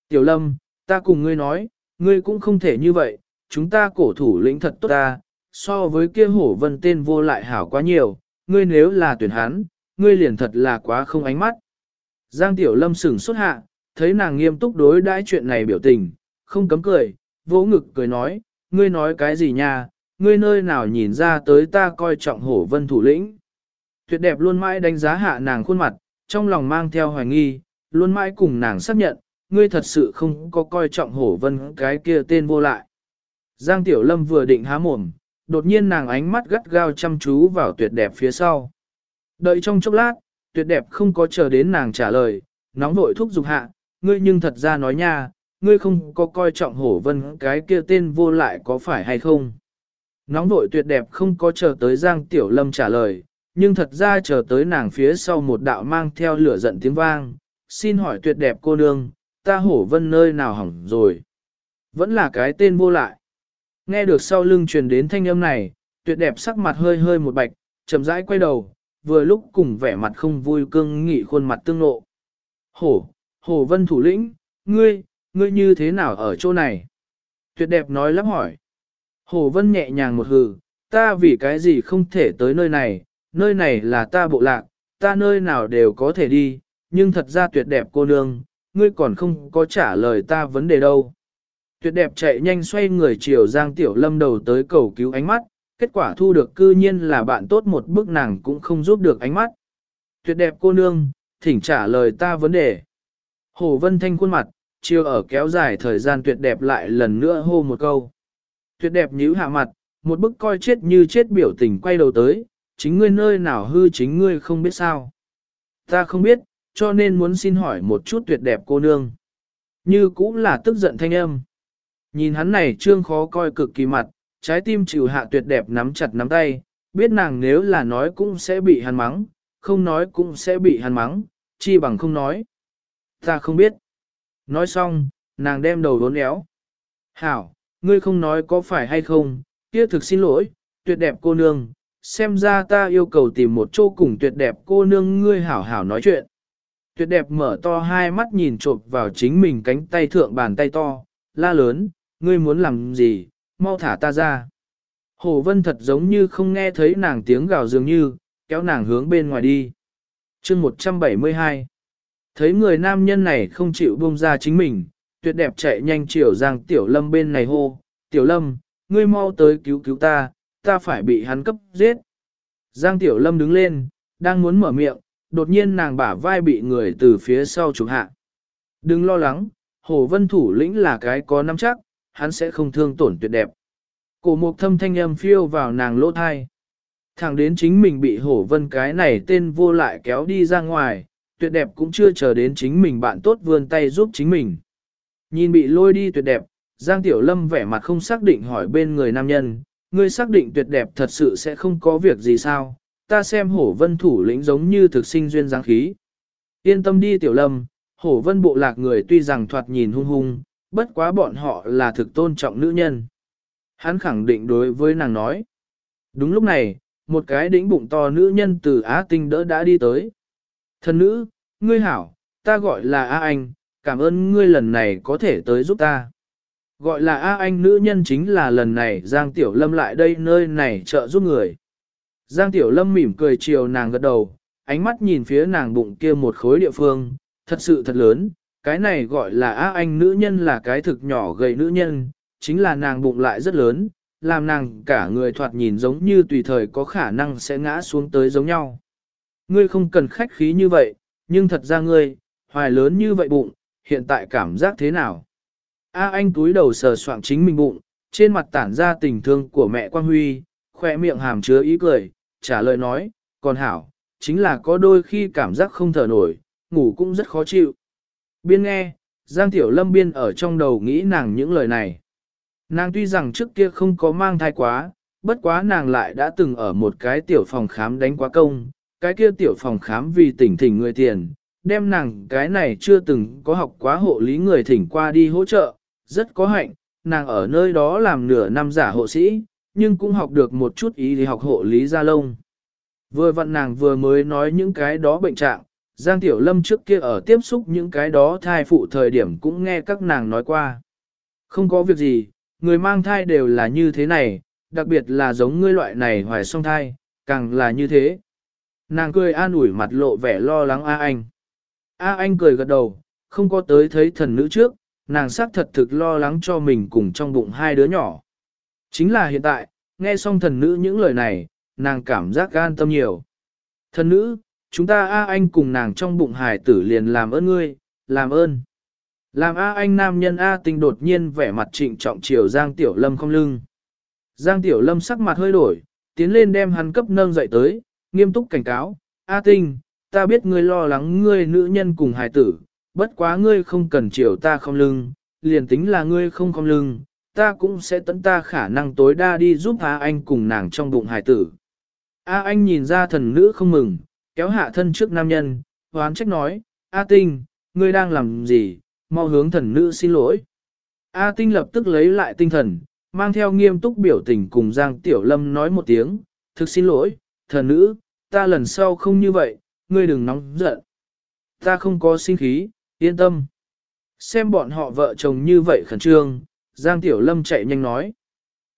Tiểu Lâm, ta cùng ngươi nói, ngươi cũng không thể như vậy, chúng ta cổ thủ lĩnh thật tốt ta, so với kia hổ vân tên vô lại hảo quá nhiều, ngươi nếu là tuyển hắn, ngươi liền thật là quá không ánh mắt. Giang Tiểu Lâm sửng xuất hạ, thấy nàng nghiêm túc đối đãi chuyện này biểu tình, không cấm cười, vỗ ngực cười nói, ngươi nói cái gì nha, ngươi nơi nào nhìn ra tới ta coi trọng hổ vân thủ lĩnh. Tuyệt đẹp luôn mãi đánh giá hạ nàng khuôn mặt, trong lòng mang theo hoài nghi, luôn mãi cùng nàng xác nhận, ngươi thật sự không có coi trọng hổ vân cái kia tên vô lại. Giang Tiểu Lâm vừa định há mồm, đột nhiên nàng ánh mắt gắt gao chăm chú vào tuyệt đẹp phía sau. Đợi trong chốc lát, tuyệt đẹp không có chờ đến nàng trả lời, nóng vội thúc giục hạ, ngươi nhưng thật ra nói nha, ngươi không có coi trọng hổ vân cái kia tên vô lại có phải hay không. Nóng vội tuyệt đẹp không có chờ tới Giang Tiểu Lâm trả lời, nhưng thật ra chờ tới nàng phía sau một đạo mang theo lửa giận tiếng vang, xin hỏi tuyệt đẹp cô nương, ta hổ vân nơi nào hỏng rồi. Vẫn là cái tên vô lại. Nghe được sau lưng truyền đến thanh âm này, tuyệt đẹp sắc mặt hơi hơi một bạch, chậm rãi quay đầu, vừa lúc cùng vẻ mặt không vui cương nghị khuôn mặt tương nộ. Hổ, Hồ vân thủ lĩnh, ngươi, ngươi như thế nào ở chỗ này? Tuyệt đẹp nói lắp hỏi. Hồ vân nhẹ nhàng một hừ, ta vì cái gì không thể tới nơi này, nơi này là ta bộ lạc, ta nơi nào đều có thể đi, nhưng thật ra tuyệt đẹp cô nương, ngươi còn không có trả lời ta vấn đề đâu. Tuyệt đẹp chạy nhanh xoay người chiều Giang Tiểu Lâm đầu tới cầu cứu ánh mắt, kết quả thu được cư nhiên là bạn tốt một bước nàng cũng không giúp được ánh mắt. Tuyệt đẹp cô nương, thỉnh trả lời ta vấn đề. Hồ Vân Thanh khuôn mặt, chiều ở kéo dài thời gian tuyệt đẹp lại lần nữa hô một câu. Tuyệt đẹp nhíu hạ mặt, một bức coi chết như chết biểu tình quay đầu tới, chính ngươi nơi nào hư chính ngươi không biết sao. Ta không biết, cho nên muốn xin hỏi một chút tuyệt đẹp cô nương. Như cũng là tức giận thanh âm. Nhìn hắn này trương khó coi cực kỳ mặt, trái tim chịu hạ tuyệt đẹp nắm chặt nắm tay, biết nàng nếu là nói cũng sẽ bị hắn mắng, không nói cũng sẽ bị hắn mắng, chi bằng không nói. Ta không biết. Nói xong, nàng đem đầu đốn éo. Hảo, ngươi không nói có phải hay không, kia thực xin lỗi, tuyệt đẹp cô nương, xem ra ta yêu cầu tìm một chỗ cùng tuyệt đẹp cô nương ngươi hảo hảo nói chuyện. Tuyệt đẹp mở to hai mắt nhìn trộm vào chính mình cánh tay thượng bàn tay to, la lớn, ngươi muốn làm gì, mau thả ta ra. Hồ Vân thật giống như không nghe thấy nàng tiếng gào dường như, kéo nàng hướng bên ngoài đi. chương 172 Thấy người nam nhân này không chịu buông ra chính mình, tuyệt đẹp chạy nhanh chiều Giang Tiểu Lâm bên này hô, Tiểu Lâm, ngươi mau tới cứu cứu ta, ta phải bị hắn cấp giết. Giang Tiểu Lâm đứng lên, đang muốn mở miệng, đột nhiên nàng bả vai bị người từ phía sau chụp hạ. Đừng lo lắng, Hồ Vân thủ lĩnh là cái có nắm chắc, hắn sẽ không thương tổn tuyệt đẹp. Cổ mục thâm thanh âm phiêu vào nàng lỗ thai. Thẳng đến chính mình bị hổ vân cái này tên vô lại kéo đi ra ngoài, tuyệt đẹp cũng chưa chờ đến chính mình bạn tốt vươn tay giúp chính mình. Nhìn bị lôi đi tuyệt đẹp, Giang Tiểu Lâm vẻ mặt không xác định hỏi bên người nam nhân, ngươi xác định tuyệt đẹp thật sự sẽ không có việc gì sao, ta xem hổ vân thủ lĩnh giống như thực sinh duyên dáng khí. Yên tâm đi Tiểu Lâm, hổ vân bộ lạc người tuy rằng thoạt nhìn hung hung, bất quá bọn họ là thực tôn trọng nữ nhân. Hắn khẳng định đối với nàng nói. Đúng lúc này, một cái đĩnh bụng to nữ nhân từ Á Tinh đỡ đã đi tới. Thần nữ, ngươi hảo, ta gọi là A Anh, cảm ơn ngươi lần này có thể tới giúp ta. Gọi là A Anh nữ nhân chính là lần này Giang Tiểu Lâm lại đây nơi này trợ giúp người. Giang Tiểu Lâm mỉm cười chiều nàng gật đầu, ánh mắt nhìn phía nàng bụng kia một khối địa phương, thật sự thật lớn, cái này gọi là A Anh nữ nhân là cái thực nhỏ gầy nữ nhân, chính là nàng bụng lại rất lớn, làm nàng cả người thoạt nhìn giống như tùy thời có khả năng sẽ ngã xuống tới giống nhau. Ngươi không cần khách khí như vậy, nhưng thật ra ngươi, hoài lớn như vậy bụng, hiện tại cảm giác thế nào? A anh túi đầu sờ soạng chính mình bụng, trên mặt tản ra tình thương của mẹ Quang Huy, khoe miệng hàm chứa ý cười, trả lời nói, còn hảo, chính là có đôi khi cảm giác không thở nổi, ngủ cũng rất khó chịu. Biên nghe, Giang Tiểu Lâm biên ở trong đầu nghĩ nàng những lời này. Nàng tuy rằng trước kia không có mang thai quá, bất quá nàng lại đã từng ở một cái tiểu phòng khám đánh quá công, cái kia tiểu phòng khám vì tỉnh thỉnh người tiền, đem nàng cái này chưa từng có học quá hộ lý người thỉnh qua đi hỗ trợ, rất có hạnh, nàng ở nơi đó làm nửa năm giả hộ sĩ, nhưng cũng học được một chút ý thì học hộ lý gia lông. Vừa vặn nàng vừa mới nói những cái đó bệnh trạng, Giang Tiểu Lâm trước kia ở tiếp xúc những cái đó thai phụ thời điểm cũng nghe các nàng nói qua. Không có việc gì, người mang thai đều là như thế này, đặc biệt là giống ngươi loại này hoài song thai, càng là như thế. Nàng cười an ủi mặt lộ vẻ lo lắng A Anh. A Anh cười gật đầu, không có tới thấy thần nữ trước, nàng xác thật thực lo lắng cho mình cùng trong bụng hai đứa nhỏ. Chính là hiện tại, nghe xong thần nữ những lời này, nàng cảm giác gan tâm nhiều. Thần nữ, chúng ta A Anh cùng nàng trong bụng hài tử liền làm ơn ngươi, làm ơn. Làm A Anh nam nhân A tinh đột nhiên vẻ mặt trịnh trọng chiều Giang Tiểu Lâm không lưng. Giang Tiểu Lâm sắc mặt hơi đổi, tiến lên đem hắn cấp nâng dậy tới, nghiêm túc cảnh cáo, A tinh, ta biết ngươi lo lắng ngươi nữ nhân cùng hài tử, bất quá ngươi không cần chiều ta không lưng, liền tính là ngươi không không lưng, ta cũng sẽ tận ta khả năng tối đa đi giúp A Anh cùng nàng trong bụng hài tử. A Anh nhìn ra thần nữ không mừng, kéo hạ thân trước nam nhân, hoán trách nói, A tinh, ngươi đang làm gì, mau hướng thần nữ xin lỗi. A Tinh lập tức lấy lại tinh thần, mang theo nghiêm túc biểu tình cùng Giang Tiểu Lâm nói một tiếng, thực xin lỗi, thần nữ, ta lần sau không như vậy, ngươi đừng nóng giận. Ta không có sinh khí, yên tâm. Xem bọn họ vợ chồng như vậy khẩn trương, Giang Tiểu Lâm chạy nhanh nói.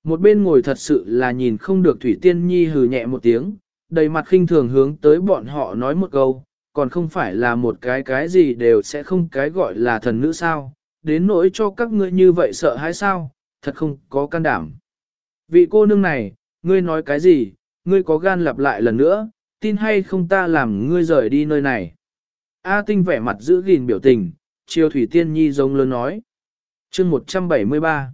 Một bên ngồi thật sự là nhìn không được Thủy Tiên Nhi hừ nhẹ một tiếng, đầy mặt khinh thường hướng tới bọn họ nói một câu, còn không phải là một cái cái gì đều sẽ không cái gọi là thần nữ sao, đến nỗi cho các ngươi như vậy sợ hãi sao, thật không có can đảm. Vị cô nương này, ngươi nói cái gì, ngươi có gan lặp lại lần nữa, tin hay không ta làm ngươi rời đi nơi này. A tinh vẻ mặt giữ gìn biểu tình, chiều Thủy Tiên Nhi giống lớn nói. chương 173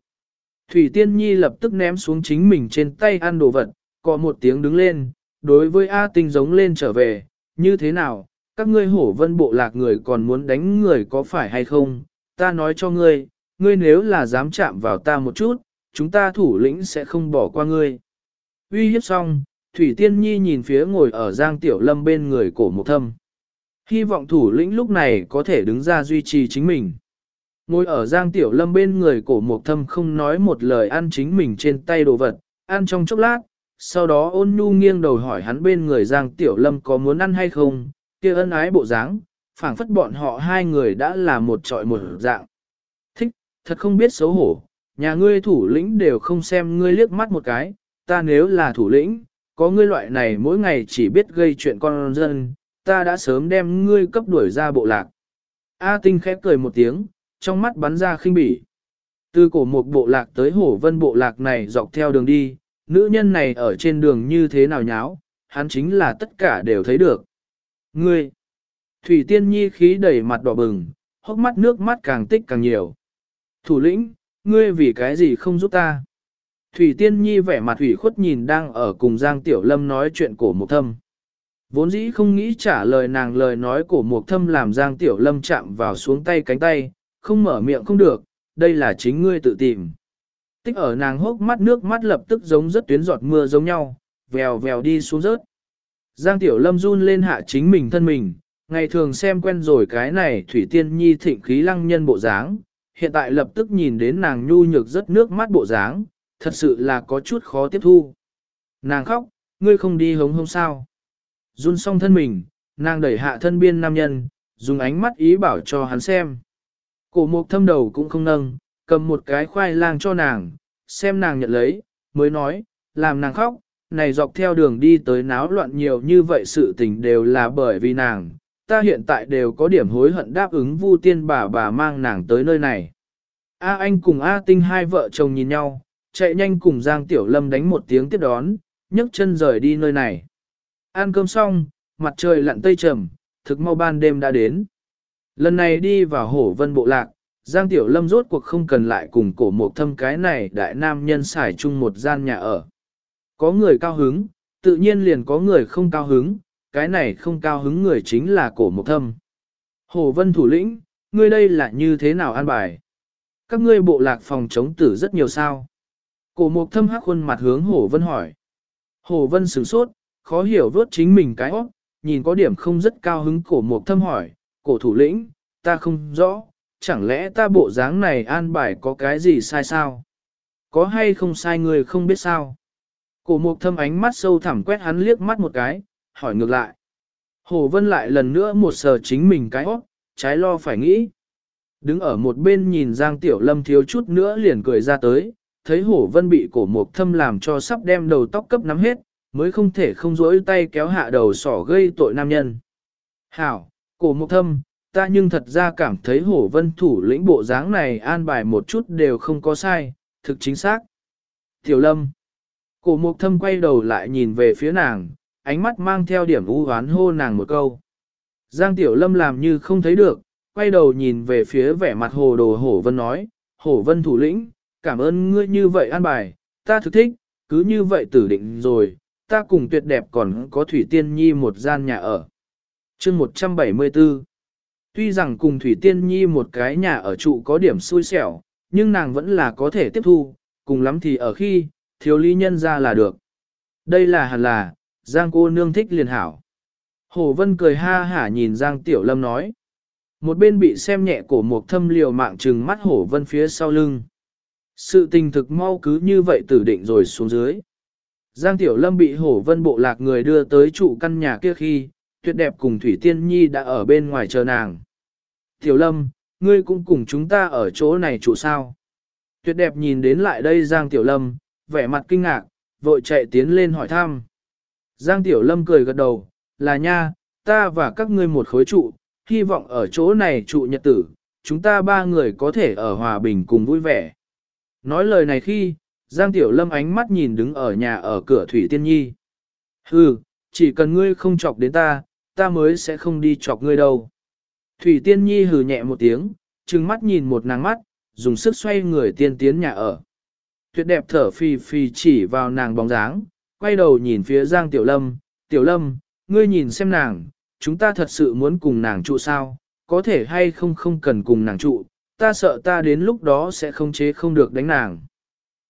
Thủy Tiên Nhi lập tức ném xuống chính mình trên tay ăn đồ vật, có một tiếng đứng lên, đối với A tinh giống lên trở về, như thế nào, các ngươi hổ vân bộ lạc người còn muốn đánh người có phải hay không, ta nói cho ngươi, ngươi nếu là dám chạm vào ta một chút, chúng ta thủ lĩnh sẽ không bỏ qua ngươi. Uy hiếp xong, Thủy Tiên Nhi nhìn phía ngồi ở Giang Tiểu Lâm bên người cổ một thâm. Hy vọng thủ lĩnh lúc này có thể đứng ra duy trì chính mình. Ngồi ở Giang Tiểu Lâm bên người cổ một thâm không nói một lời ăn chính mình trên tay đồ vật, ăn trong chốc lát, sau đó ôn nhu nghiêng đầu hỏi hắn bên người Giang Tiểu Lâm có muốn ăn hay không, kia ân ái bộ dáng, phảng phất bọn họ hai người đã là một trọi một dạng. Thích, thật không biết xấu hổ, nhà ngươi thủ lĩnh đều không xem ngươi liếc mắt một cái, ta nếu là thủ lĩnh, có ngươi loại này mỗi ngày chỉ biết gây chuyện con dân, ta đã sớm đem ngươi cấp đuổi ra bộ lạc. A tinh khép cười một tiếng, trong mắt bắn ra khinh bỉ. Từ cổ một bộ lạc tới hổ vân bộ lạc này dọc theo đường đi, nữ nhân này ở trên đường như thế nào nháo, hắn chính là tất cả đều thấy được. Ngươi! Thủy Tiên Nhi khí đẩy mặt đỏ bừng, hốc mắt nước mắt càng tích càng nhiều. Thủ lĩnh, ngươi vì cái gì không giúp ta? Thủy Tiên Nhi vẻ mặt ủy khuất nhìn đang ở cùng Giang Tiểu Lâm nói chuyện cổ Mục Thâm. Vốn dĩ không nghĩ trả lời nàng lời nói cổ Mục Thâm làm Giang Tiểu Lâm chạm vào xuống tay cánh tay, không mở miệng không được, đây là chính ngươi tự tìm. Tích ở nàng hốc mắt nước mắt lập tức giống rất tuyến giọt mưa giống nhau, vèo vèo đi xuống rớt. Giang Tiểu Lâm run lên hạ chính mình thân mình, ngày thường xem quen rồi cái này Thủy Tiên Nhi thịnh khí lăng nhân bộ dáng, hiện tại lập tức nhìn đến nàng nhu nhược rất nước mắt bộ dáng, thật sự là có chút khó tiếp thu. Nàng khóc, ngươi không đi hống hống sao. Run xong thân mình, nàng đẩy hạ thân biên nam nhân, dùng ánh mắt ý bảo cho hắn xem. Cổ mục thâm đầu cũng không nâng, cầm một cái khoai lang cho nàng, xem nàng nhận lấy, mới nói, làm nàng khóc, này dọc theo đường đi tới náo loạn nhiều như vậy sự tình đều là bởi vì nàng, ta hiện tại đều có điểm hối hận đáp ứng vu tiên bà bà mang nàng tới nơi này. A anh cùng A tinh hai vợ chồng nhìn nhau, chạy nhanh cùng Giang Tiểu Lâm đánh một tiếng tiếp đón, nhấc chân rời đi nơi này. Ăn cơm xong, mặt trời lặn tây trầm, thực mau ban đêm đã đến. Lần này đi vào hổ vân bộ lạc, Giang Tiểu Lâm rốt cuộc không cần lại cùng cổ một thâm cái này đại nam nhân xài chung một gian nhà ở. Có người cao hứng, tự nhiên liền có người không cao hứng, cái này không cao hứng người chính là cổ một thâm. Hổ vân thủ lĩnh, ngươi đây là như thế nào an bài? Các ngươi bộ lạc phòng chống tử rất nhiều sao? Cổ mục thâm hắc khuôn mặt hướng hổ vân hỏi. Hổ vân sửng sốt, khó hiểu vớt chính mình cái óc, nhìn có điểm không rất cao hứng cổ mục thâm hỏi, cổ thủ lĩnh, ta không rõ, chẳng lẽ ta bộ dáng này an bài có cái gì sai sao? Có hay không sai người không biết sao? Cổ mục thâm ánh mắt sâu thẳm quét hắn liếc mắt một cái, hỏi ngược lại. Hồ Vân lại lần nữa một sờ chính mình cái óc, trái lo phải nghĩ. Đứng ở một bên nhìn Giang Tiểu Lâm thiếu chút nữa liền cười ra tới, thấy Hổ Vân bị cổ mục thâm làm cho sắp đem đầu tóc cấp nắm hết, mới không thể không rỗi tay kéo hạ đầu sỏ gây tội nam nhân. Hảo, cổ mục thâm, ta nhưng thật ra cảm thấy Hổ Vân thủ lĩnh bộ dáng này an bài một chút đều không có sai, thực chính xác. Tiểu Lâm, cổ mục thâm quay đầu lại nhìn về phía nàng, ánh mắt mang theo điểm u hoán hô nàng một câu. Giang Tiểu Lâm làm như không thấy được, quay đầu nhìn về phía vẻ mặt hồ đồ Hổ Vân nói, Hổ Vân thủ lĩnh, cảm ơn ngươi như vậy an bài, ta thực thích, cứ như vậy tử định rồi, ta cùng tuyệt đẹp còn có Thủy Tiên Nhi một gian nhà ở. chương 174 Tuy rằng cùng Thủy Tiên Nhi một cái nhà ở trụ có điểm xui xẻo, nhưng nàng vẫn là có thể tiếp thu, cùng lắm thì ở khi, thiếu lý nhân ra là được. Đây là hẳn là, Giang cô nương thích liền hảo. Hồ Vân cười ha hả nhìn Giang Tiểu Lâm nói. Một bên bị xem nhẹ cổ một thâm liều mạng trừng mắt Hổ Vân phía sau lưng. Sự tình thực mau cứ như vậy tử định rồi xuống dưới. Giang Tiểu Lâm bị hổ vân bộ lạc người đưa tới trụ căn nhà kia khi, tuyệt đẹp cùng Thủy Tiên Nhi đã ở bên ngoài chờ nàng. Tiểu Lâm, ngươi cũng cùng chúng ta ở chỗ này trụ sao? Tuyệt đẹp nhìn đến lại đây Giang Tiểu Lâm, vẻ mặt kinh ngạc, vội chạy tiến lên hỏi thăm. Giang Tiểu Lâm cười gật đầu, là nha, ta và các ngươi một khối trụ, hy vọng ở chỗ này trụ nhật tử, chúng ta ba người có thể ở hòa bình cùng vui vẻ. Nói lời này khi, Giang Tiểu Lâm ánh mắt nhìn đứng ở nhà ở cửa Thủy Tiên Nhi. Hừ, chỉ cần ngươi không chọc đến ta, ta mới sẽ không đi chọc ngươi đâu. Thủy Tiên Nhi hừ nhẹ một tiếng, trừng mắt nhìn một nàng mắt, dùng sức xoay người tiên tiến nhà ở. Tuyệt đẹp thở phì phì chỉ vào nàng bóng dáng, quay đầu nhìn phía Giang Tiểu Lâm, Tiểu Lâm, ngươi nhìn xem nàng, chúng ta thật sự muốn cùng nàng trụ sao, có thể hay không không cần cùng nàng trụ, ta sợ ta đến lúc đó sẽ không chế không được đánh nàng.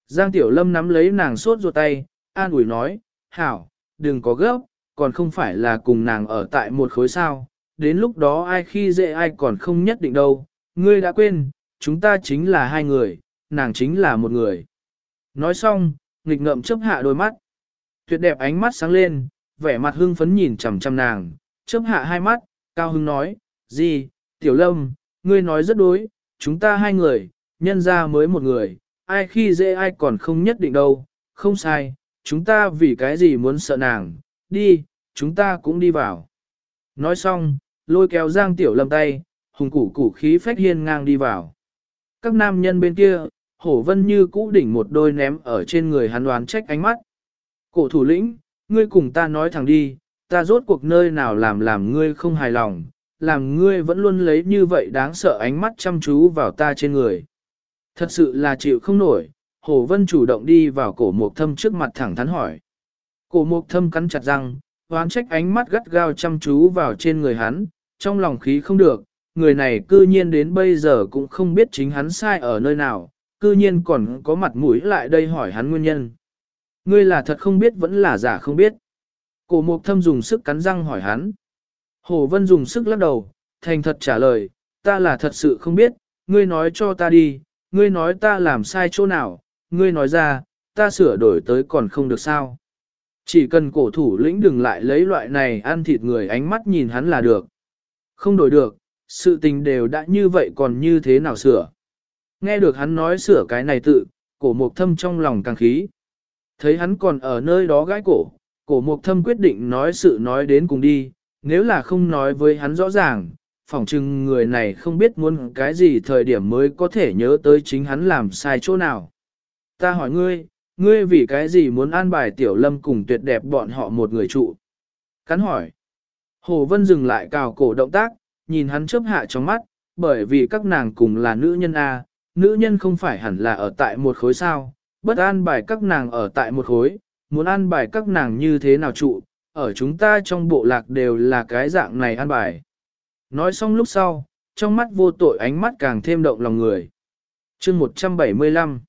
Giang Tiểu Lâm nắm lấy nàng sốt ruột tay, an ủi nói, hảo, đừng có gấp, còn không phải là cùng nàng ở tại một khối sao, đến lúc đó ai khi dễ ai còn không nhất định đâu, ngươi đã quên, chúng ta chính là hai người, nàng chính là một người. Nói xong, nghịch ngậm chấp hạ đôi mắt. Tuyệt đẹp ánh mắt sáng lên, vẻ mặt hưng phấn nhìn chằm chằm nàng, chấp hạ hai mắt, cao hưng nói, gì, Tiểu Lâm, ngươi nói rất đối, chúng ta hai người, nhân ra mới một người, ai khi dễ ai còn không nhất định đâu, không sai, chúng ta vì cái gì muốn sợ nàng, đi, chúng ta cũng đi vào. Nói xong, lôi kéo Giang Tiểu Lâm tay, hùng củ củ khí phách hiên ngang đi vào. Các nam nhân bên kia, hổ vân như cũ đỉnh một đôi ném ở trên người hắn đoán trách ánh mắt. Cổ thủ lĩnh, ngươi cùng ta nói thẳng đi, ta rốt cuộc nơi nào làm làm ngươi không hài lòng, làm ngươi vẫn luôn lấy như vậy đáng sợ ánh mắt chăm chú vào ta trên người. Thật sự là chịu không nổi, Hồ Vân chủ động đi vào cổ mục thâm trước mặt thẳng thắn hỏi. Cổ mục thâm cắn chặt răng, hoán trách ánh mắt gắt gao chăm chú vào trên người hắn, trong lòng khí không được, người này cư nhiên đến bây giờ cũng không biết chính hắn sai ở nơi nào, cư nhiên còn có mặt mũi lại đây hỏi hắn nguyên nhân. Ngươi là thật không biết vẫn là giả không biết. Cổ mục thâm dùng sức cắn răng hỏi hắn. Hồ Vân dùng sức lắc đầu, thành thật trả lời, ta là thật sự không biết, ngươi nói cho ta đi, ngươi nói ta làm sai chỗ nào, ngươi nói ra, ta sửa đổi tới còn không được sao. Chỉ cần cổ thủ lĩnh đừng lại lấy loại này ăn thịt người ánh mắt nhìn hắn là được. Không đổi được, sự tình đều đã như vậy còn như thế nào sửa. Nghe được hắn nói sửa cái này tự, cổ mục thâm trong lòng càng khí. Thấy hắn còn ở nơi đó gãi cổ, cổ mục thâm quyết định nói sự nói đến cùng đi, nếu là không nói với hắn rõ ràng, phỏng chừng người này không biết muốn cái gì thời điểm mới có thể nhớ tới chính hắn làm sai chỗ nào. Ta hỏi ngươi, ngươi vì cái gì muốn an bài tiểu lâm cùng tuyệt đẹp bọn họ một người trụ? Cắn hỏi. Hồ Vân dừng lại cào cổ động tác, nhìn hắn chớp hạ trong mắt, bởi vì các nàng cùng là nữ nhân A, nữ nhân không phải hẳn là ở tại một khối sao, bất an bài các nàng ở tại một khối, muốn an bài các nàng như thế nào trụ, ở chúng ta trong bộ lạc đều là cái dạng này an bài. Nói xong lúc sau, trong mắt vô tội ánh mắt càng thêm động lòng người. chương 175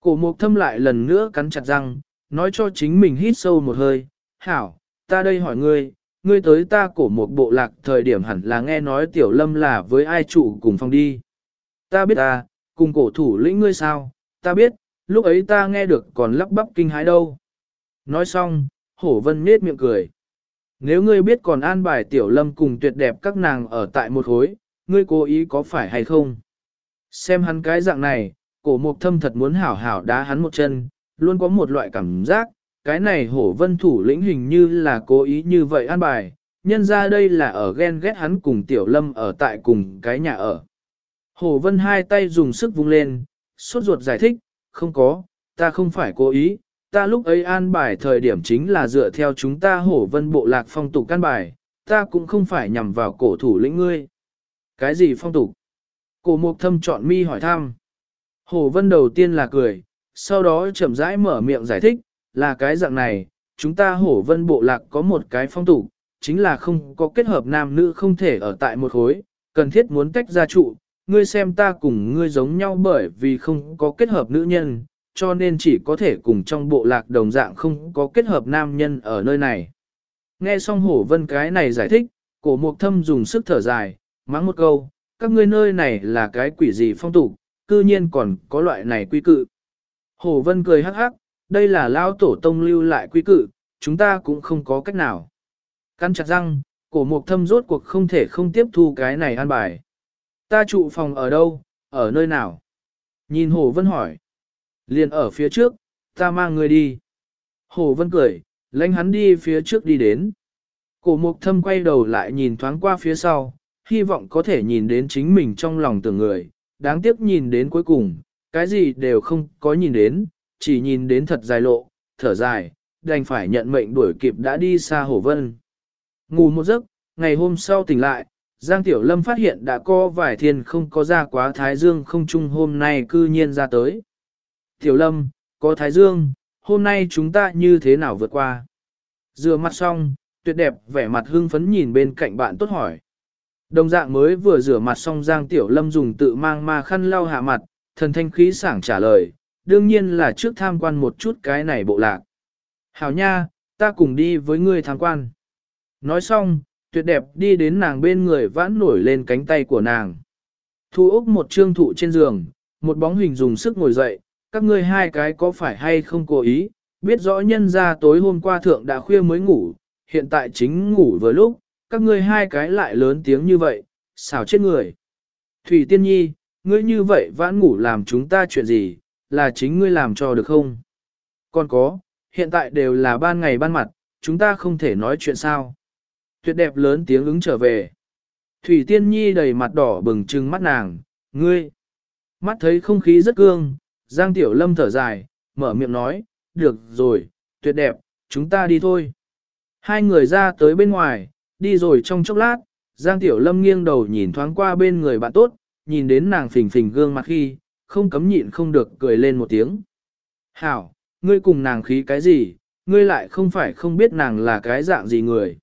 Cổ mục thâm lại lần nữa cắn chặt răng, nói cho chính mình hít sâu một hơi, hảo, ta đây hỏi ngươi, ngươi tới ta cổ một bộ lạc thời điểm hẳn là nghe nói tiểu lâm là với ai chủ cùng phong đi. Ta biết ta, cùng cổ thủ lĩnh ngươi sao, ta biết, lúc ấy ta nghe được còn lắp bắp kinh hãi đâu. Nói xong, hổ vân nết miệng cười. Nếu ngươi biết còn an bài tiểu lâm cùng tuyệt đẹp các nàng ở tại một khối, ngươi cố ý có phải hay không? Xem hắn cái dạng này, cổ mục thâm thật muốn hảo hảo đá hắn một chân, luôn có một loại cảm giác, cái này hổ vân thủ lĩnh hình như là cố ý như vậy an bài, nhân ra đây là ở ghen ghét hắn cùng tiểu lâm ở tại cùng cái nhà ở. Hổ vân hai tay dùng sức vung lên, suốt ruột giải thích, không có, ta không phải cố ý, ta lúc ấy an bài thời điểm chính là dựa theo chúng ta hổ vân bộ lạc phong tục căn bài, ta cũng không phải nhằm vào cổ thủ lĩnh ngươi. Cái gì phong tục? Cổ mục thâm chọn mi hỏi thăm. Hổ vân đầu tiên là cười, sau đó chậm rãi mở miệng giải thích, là cái dạng này, chúng ta hổ vân bộ lạc có một cái phong tục, chính là không có kết hợp nam nữ không thể ở tại một khối, cần thiết muốn tách ra trụ, ngươi xem ta cùng ngươi giống nhau bởi vì không có kết hợp nữ nhân, cho nên chỉ có thể cùng trong bộ lạc đồng dạng không có kết hợp nam nhân ở nơi này. Nghe xong hổ vân cái này giải thích, cổ mục thâm dùng sức thở dài, mắng một câu, các ngươi nơi này là cái quỷ gì phong tục, cư nhiên còn có loại này quy cự. Hổ vân cười hắc hắc, đây là lao tổ tông lưu lại quy cự, chúng ta cũng không có cách nào. Căn chặt răng, cổ mục thâm rốt cuộc không thể không tiếp thu cái này an bài. Ta trụ phòng ở đâu, ở nơi nào? Nhìn Hồ Vân hỏi. Liền ở phía trước, ta mang người đi. Hồ Vân cười, lãnh hắn đi phía trước đi đến. Cổ mục thâm quay đầu lại nhìn thoáng qua phía sau, hy vọng có thể nhìn đến chính mình trong lòng tưởng người, đáng tiếc nhìn đến cuối cùng, cái gì đều không có nhìn đến, chỉ nhìn đến thật dài lộ, thở dài, đành phải nhận mệnh đuổi kịp đã đi xa Hồ Vân. Ngủ một giấc, ngày hôm sau tỉnh lại, Giang Tiểu Lâm phát hiện đã có vài thiên không có ra quá Thái Dương không trung hôm nay cư nhiên ra tới. Tiểu Lâm, có Thái Dương, hôm nay chúng ta như thế nào vượt qua? Rửa mặt xong, tuyệt đẹp vẻ mặt hưng phấn nhìn bên cạnh bạn tốt hỏi. Đồng dạng mới vừa rửa mặt xong Giang Tiểu Lâm dùng tự mang ma khăn lau hạ mặt, thần thanh khí sảng trả lời, đương nhiên là trước tham quan một chút cái này bộ lạc. Hảo nha, ta cùng đi với ngươi tham quan. Nói xong, tuyệt đẹp đi đến nàng bên người vãn nổi lên cánh tay của nàng. Thu Úc một trương thụ trên giường, một bóng hình dùng sức ngồi dậy, các ngươi hai cái có phải hay không cố ý, biết rõ nhân ra tối hôm qua thượng đã khuya mới ngủ, hiện tại chính ngủ vừa lúc, các ngươi hai cái lại lớn tiếng như vậy, xào chết người. Thủy Tiên Nhi, ngươi như vậy vãn ngủ làm chúng ta chuyện gì, là chính ngươi làm cho được không? Còn có, hiện tại đều là ban ngày ban mặt, chúng ta không thể nói chuyện sao. Tuyệt đẹp lớn tiếng ứng trở về. Thủy Tiên Nhi đầy mặt đỏ bừng trừng mắt nàng, ngươi. Mắt thấy không khí rất cương, Giang Tiểu Lâm thở dài, mở miệng nói, được rồi, tuyệt đẹp, chúng ta đi thôi. Hai người ra tới bên ngoài, đi rồi trong chốc lát, Giang Tiểu Lâm nghiêng đầu nhìn thoáng qua bên người bạn tốt, nhìn đến nàng phình phình gương mặt khi, không cấm nhịn không được cười lên một tiếng. Hảo, ngươi cùng nàng khí cái gì, ngươi lại không phải không biết nàng là cái dạng gì người.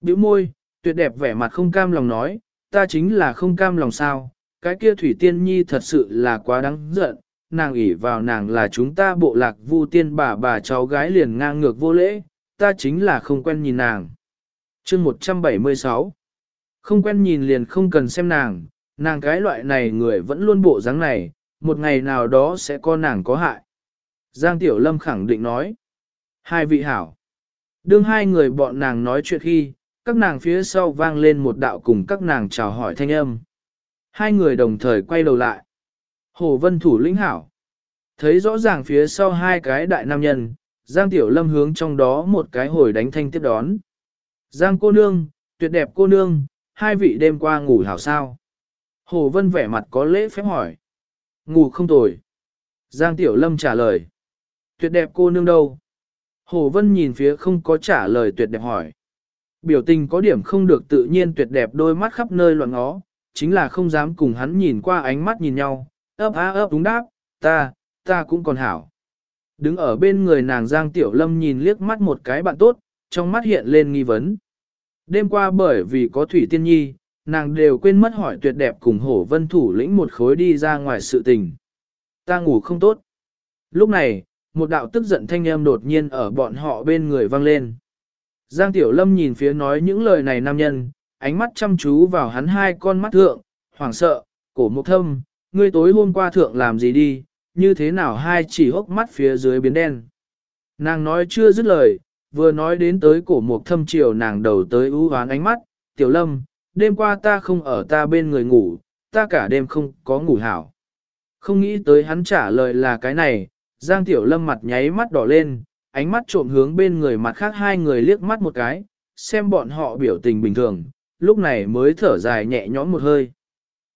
Biểu môi, tuyệt đẹp vẻ mặt không cam lòng nói, ta chính là không cam lòng sao, cái kia Thủy Tiên Nhi thật sự là quá đáng giận, nàng ỷ vào nàng là chúng ta bộ lạc vu tiên bà bà cháu gái liền ngang ngược vô lễ, ta chính là không quen nhìn nàng. chương 176 Không quen nhìn liền không cần xem nàng, nàng cái loại này người vẫn luôn bộ dáng này, một ngày nào đó sẽ có nàng có hại. Giang Tiểu Lâm khẳng định nói. Hai vị hảo. Đương hai người bọn nàng nói chuyện khi, các nàng phía sau vang lên một đạo cùng các nàng chào hỏi thanh âm. Hai người đồng thời quay đầu lại. Hồ Vân thủ lĩnh hảo. Thấy rõ ràng phía sau hai cái đại nam nhân, Giang Tiểu Lâm hướng trong đó một cái hồi đánh thanh tiếp đón. Giang cô nương, tuyệt đẹp cô nương, hai vị đêm qua ngủ hảo sao? Hồ Vân vẻ mặt có lễ phép hỏi. Ngủ không tồi. Giang Tiểu Lâm trả lời. Tuyệt đẹp cô nương đâu? Hồ Vân nhìn phía không có trả lời tuyệt đẹp hỏi. Biểu tình có điểm không được tự nhiên tuyệt đẹp đôi mắt khắp nơi loạn ngó, chính là không dám cùng hắn nhìn qua ánh mắt nhìn nhau, ấp á ấp đúng đáp, ta, ta cũng còn hảo. Đứng ở bên người nàng Giang Tiểu Lâm nhìn liếc mắt một cái bạn tốt, trong mắt hiện lên nghi vấn. Đêm qua bởi vì có Thủy Tiên Nhi, nàng đều quên mất hỏi tuyệt đẹp cùng hổ vân thủ lĩnh một khối đi ra ngoài sự tình. Ta ngủ không tốt. Lúc này, một đạo tức giận thanh âm đột nhiên ở bọn họ bên người vang lên. Giang Tiểu Lâm nhìn phía nói những lời này nam nhân, ánh mắt chăm chú vào hắn hai con mắt thượng, hoảng sợ, cổ mục thâm, ngươi tối hôm qua thượng làm gì đi, như thế nào hai chỉ hốc mắt phía dưới biến đen. Nàng nói chưa dứt lời, vừa nói đến tới cổ mục thâm chiều nàng đầu tới ưu hoán ánh mắt, Tiểu Lâm, đêm qua ta không ở ta bên người ngủ, ta cả đêm không có ngủ hảo. Không nghĩ tới hắn trả lời là cái này, Giang Tiểu Lâm mặt nháy mắt đỏ lên, ánh mắt trộm hướng bên người mặt khác hai người liếc mắt một cái, xem bọn họ biểu tình bình thường, lúc này mới thở dài nhẹ nhõm một hơi.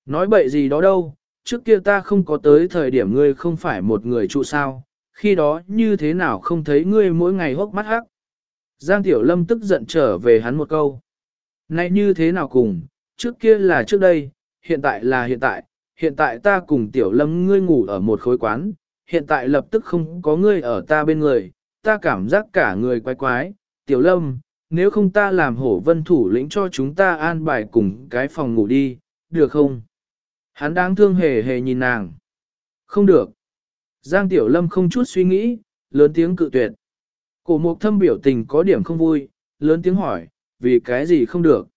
Nói bậy gì đó đâu, trước kia ta không có tới thời điểm ngươi không phải một người trụ sao, khi đó như thế nào không thấy ngươi mỗi ngày hốc mắt hắc. Giang Tiểu Lâm tức giận trở về hắn một câu. Này như thế nào cùng, trước kia là trước đây, hiện tại là hiện tại, hiện tại ta cùng Tiểu Lâm ngươi ngủ ở một khối quán, hiện tại lập tức không có ngươi ở ta bên người, ta cảm giác cả người quái quái, Tiểu Lâm, nếu không ta làm hổ vân thủ lĩnh cho chúng ta an bài cùng cái phòng ngủ đi, được không? Hắn đáng thương hề hề nhìn nàng. Không được. Giang Tiểu Lâm không chút suy nghĩ, lớn tiếng cự tuyệt. Cổ mục thâm biểu tình có điểm không vui, lớn tiếng hỏi, vì cái gì không được?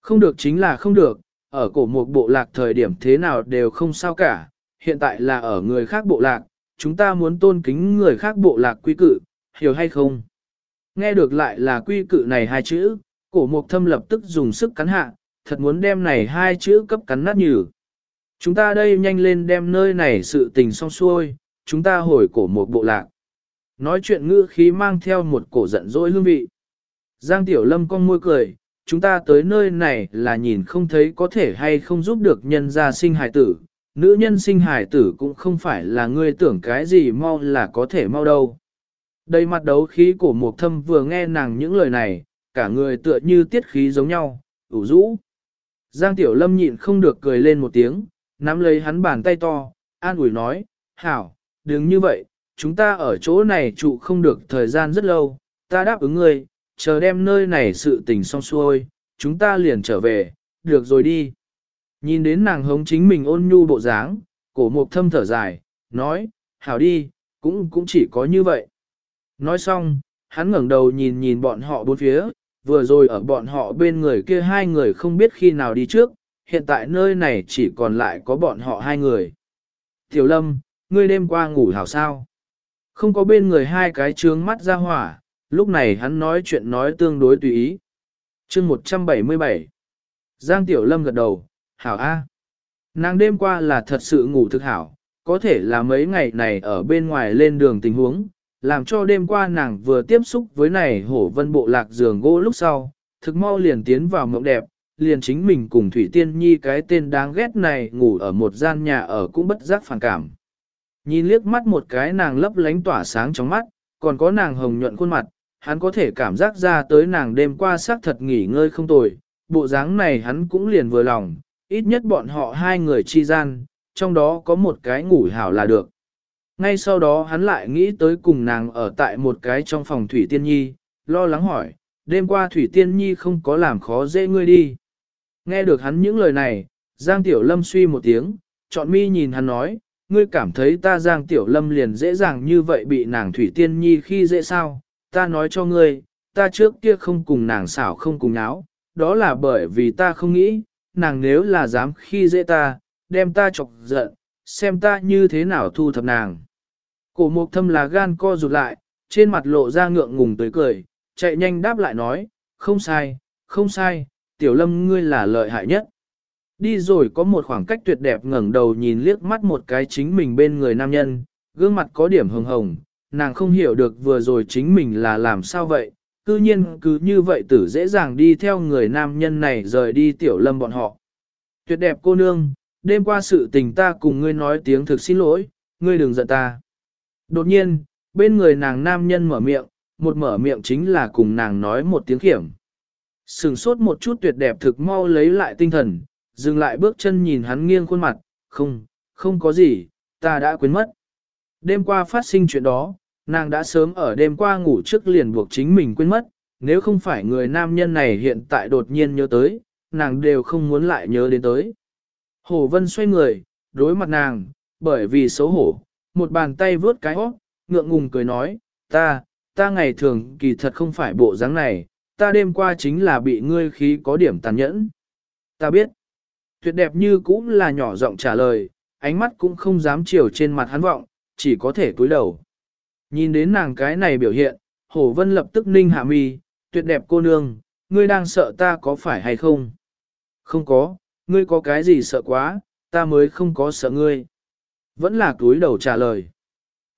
Không được chính là không được, ở cổ mục bộ lạc thời điểm thế nào đều không sao cả, hiện tại là ở người khác bộ lạc, chúng ta muốn tôn kính người khác bộ lạc quy cự, hiểu hay không? Nghe được lại là quy cự này hai chữ, cổ mục thâm lập tức dùng sức cắn hạ, thật muốn đem này hai chữ cấp cắn nát nhừ. Chúng ta đây nhanh lên đem nơi này sự tình xong xuôi, chúng ta hồi cổ một bộ lạc. Nói chuyện ngữ khí mang theo một cổ giận dỗi hương vị. Giang Tiểu Lâm con môi cười, chúng ta tới nơi này là nhìn không thấy có thể hay không giúp được nhân gia sinh hài tử. Nữ nhân sinh hài tử cũng không phải là ngươi tưởng cái gì mau là có thể mau đâu. Đây mặt đấu khí của Mộc Thâm vừa nghe nàng những lời này, cả người tựa như tiết khí giống nhau, ủ rũ. Giang Tiểu Lâm nhịn không được cười lên một tiếng, nắm lấy hắn bàn tay to, an ủi nói, hảo, đừng như vậy, chúng ta ở chỗ này trụ không được thời gian rất lâu, ta đáp ứng ngươi, chờ đem nơi này sự tình xong xuôi, chúng ta liền trở về, được rồi đi. Nhìn đến nàng hống chính mình ôn nhu bộ dáng, cổ mục thâm thở dài, nói, hảo đi, cũng cũng chỉ có như vậy. Nói xong, hắn ngẩng đầu nhìn nhìn bọn họ bốn phía, vừa rồi ở bọn họ bên người kia hai người không biết khi nào đi trước, hiện tại nơi này chỉ còn lại có bọn họ hai người. Tiểu lâm, ngươi đêm qua ngủ hảo sao? Không có bên người hai cái trướng mắt ra hỏa, lúc này hắn nói chuyện nói tương đối tùy ý. chương 177 Giang Tiểu Lâm gật đầu, hảo A. Nàng đêm qua là thật sự ngủ thực hảo, có thể là mấy ngày này ở bên ngoài lên đường tình huống, làm cho đêm qua nàng vừa tiếp xúc với này hổ vân bộ lạc giường gỗ lúc sau, thực mau liền tiến vào mộng đẹp, liền chính mình cùng Thủy Tiên Nhi cái tên đáng ghét này ngủ ở một gian nhà ở cũng bất giác phản cảm. Nhìn liếc mắt một cái nàng lấp lánh tỏa sáng trong mắt, còn có nàng hồng nhuận khuôn mặt, hắn có thể cảm giác ra tới nàng đêm qua xác thật nghỉ ngơi không tồi, bộ dáng này hắn cũng liền vừa lòng, ít nhất bọn họ hai người chi gian, trong đó có một cái ngủ hảo là được. Ngay sau đó hắn lại nghĩ tới cùng nàng ở tại một cái trong phòng Thủy Tiên Nhi, lo lắng hỏi, đêm qua Thủy Tiên Nhi không có làm khó dễ ngươi đi. Nghe được hắn những lời này, Giang Tiểu Lâm suy một tiếng, chọn mi nhìn hắn nói, ngươi cảm thấy ta Giang Tiểu Lâm liền dễ dàng như vậy bị nàng Thủy Tiên Nhi khi dễ sao, ta nói cho ngươi, ta trước kia không cùng nàng xảo không cùng náo, đó là bởi vì ta không nghĩ, nàng nếu là dám khi dễ ta, đem ta chọc giận, xem ta như thế nào thu thập nàng. Cổ mục thâm là gan co rụt lại, trên mặt lộ ra ngượng ngùng tới cười, chạy nhanh đáp lại nói, không sai, không sai, tiểu lâm ngươi là lợi hại nhất. Đi rồi có một khoảng cách tuyệt đẹp ngẩng đầu nhìn liếc mắt một cái chính mình bên người nam nhân, gương mặt có điểm hồng hồng, nàng không hiểu được vừa rồi chính mình là làm sao vậy, cư nhiên cứ như vậy tử dễ dàng đi theo người nam nhân này rời đi tiểu lâm bọn họ. Tuyệt đẹp cô nương, đêm qua sự tình ta cùng ngươi nói tiếng thực xin lỗi, ngươi đừng giận ta. Đột nhiên, bên người nàng nam nhân mở miệng, một mở miệng chính là cùng nàng nói một tiếng khiểm. Sừng sốt một chút tuyệt đẹp thực mau lấy lại tinh thần, dừng lại bước chân nhìn hắn nghiêng khuôn mặt, không, không có gì, ta đã quên mất. Đêm qua phát sinh chuyện đó, nàng đã sớm ở đêm qua ngủ trước liền buộc chính mình quên mất, nếu không phải người nam nhân này hiện tại đột nhiên nhớ tới, nàng đều không muốn lại nhớ đến tới. Hồ Vân xoay người, đối mặt nàng, bởi vì xấu hổ, một bàn tay vướt cái hót, ngượng ngùng cười nói, ta, ta ngày thường kỳ thật không phải bộ dáng này, ta đêm qua chính là bị ngươi khí có điểm tàn nhẫn. Ta biết, tuyệt đẹp như cũng là nhỏ giọng trả lời, ánh mắt cũng không dám chiều trên mặt hắn vọng, chỉ có thể cúi đầu. Nhìn đến nàng cái này biểu hiện, Hổ Vân lập tức ninh hạ mi, tuyệt đẹp cô nương, ngươi đang sợ ta có phải hay không? Không có, ngươi có cái gì sợ quá, ta mới không có sợ ngươi. Vẫn là túi đầu trả lời.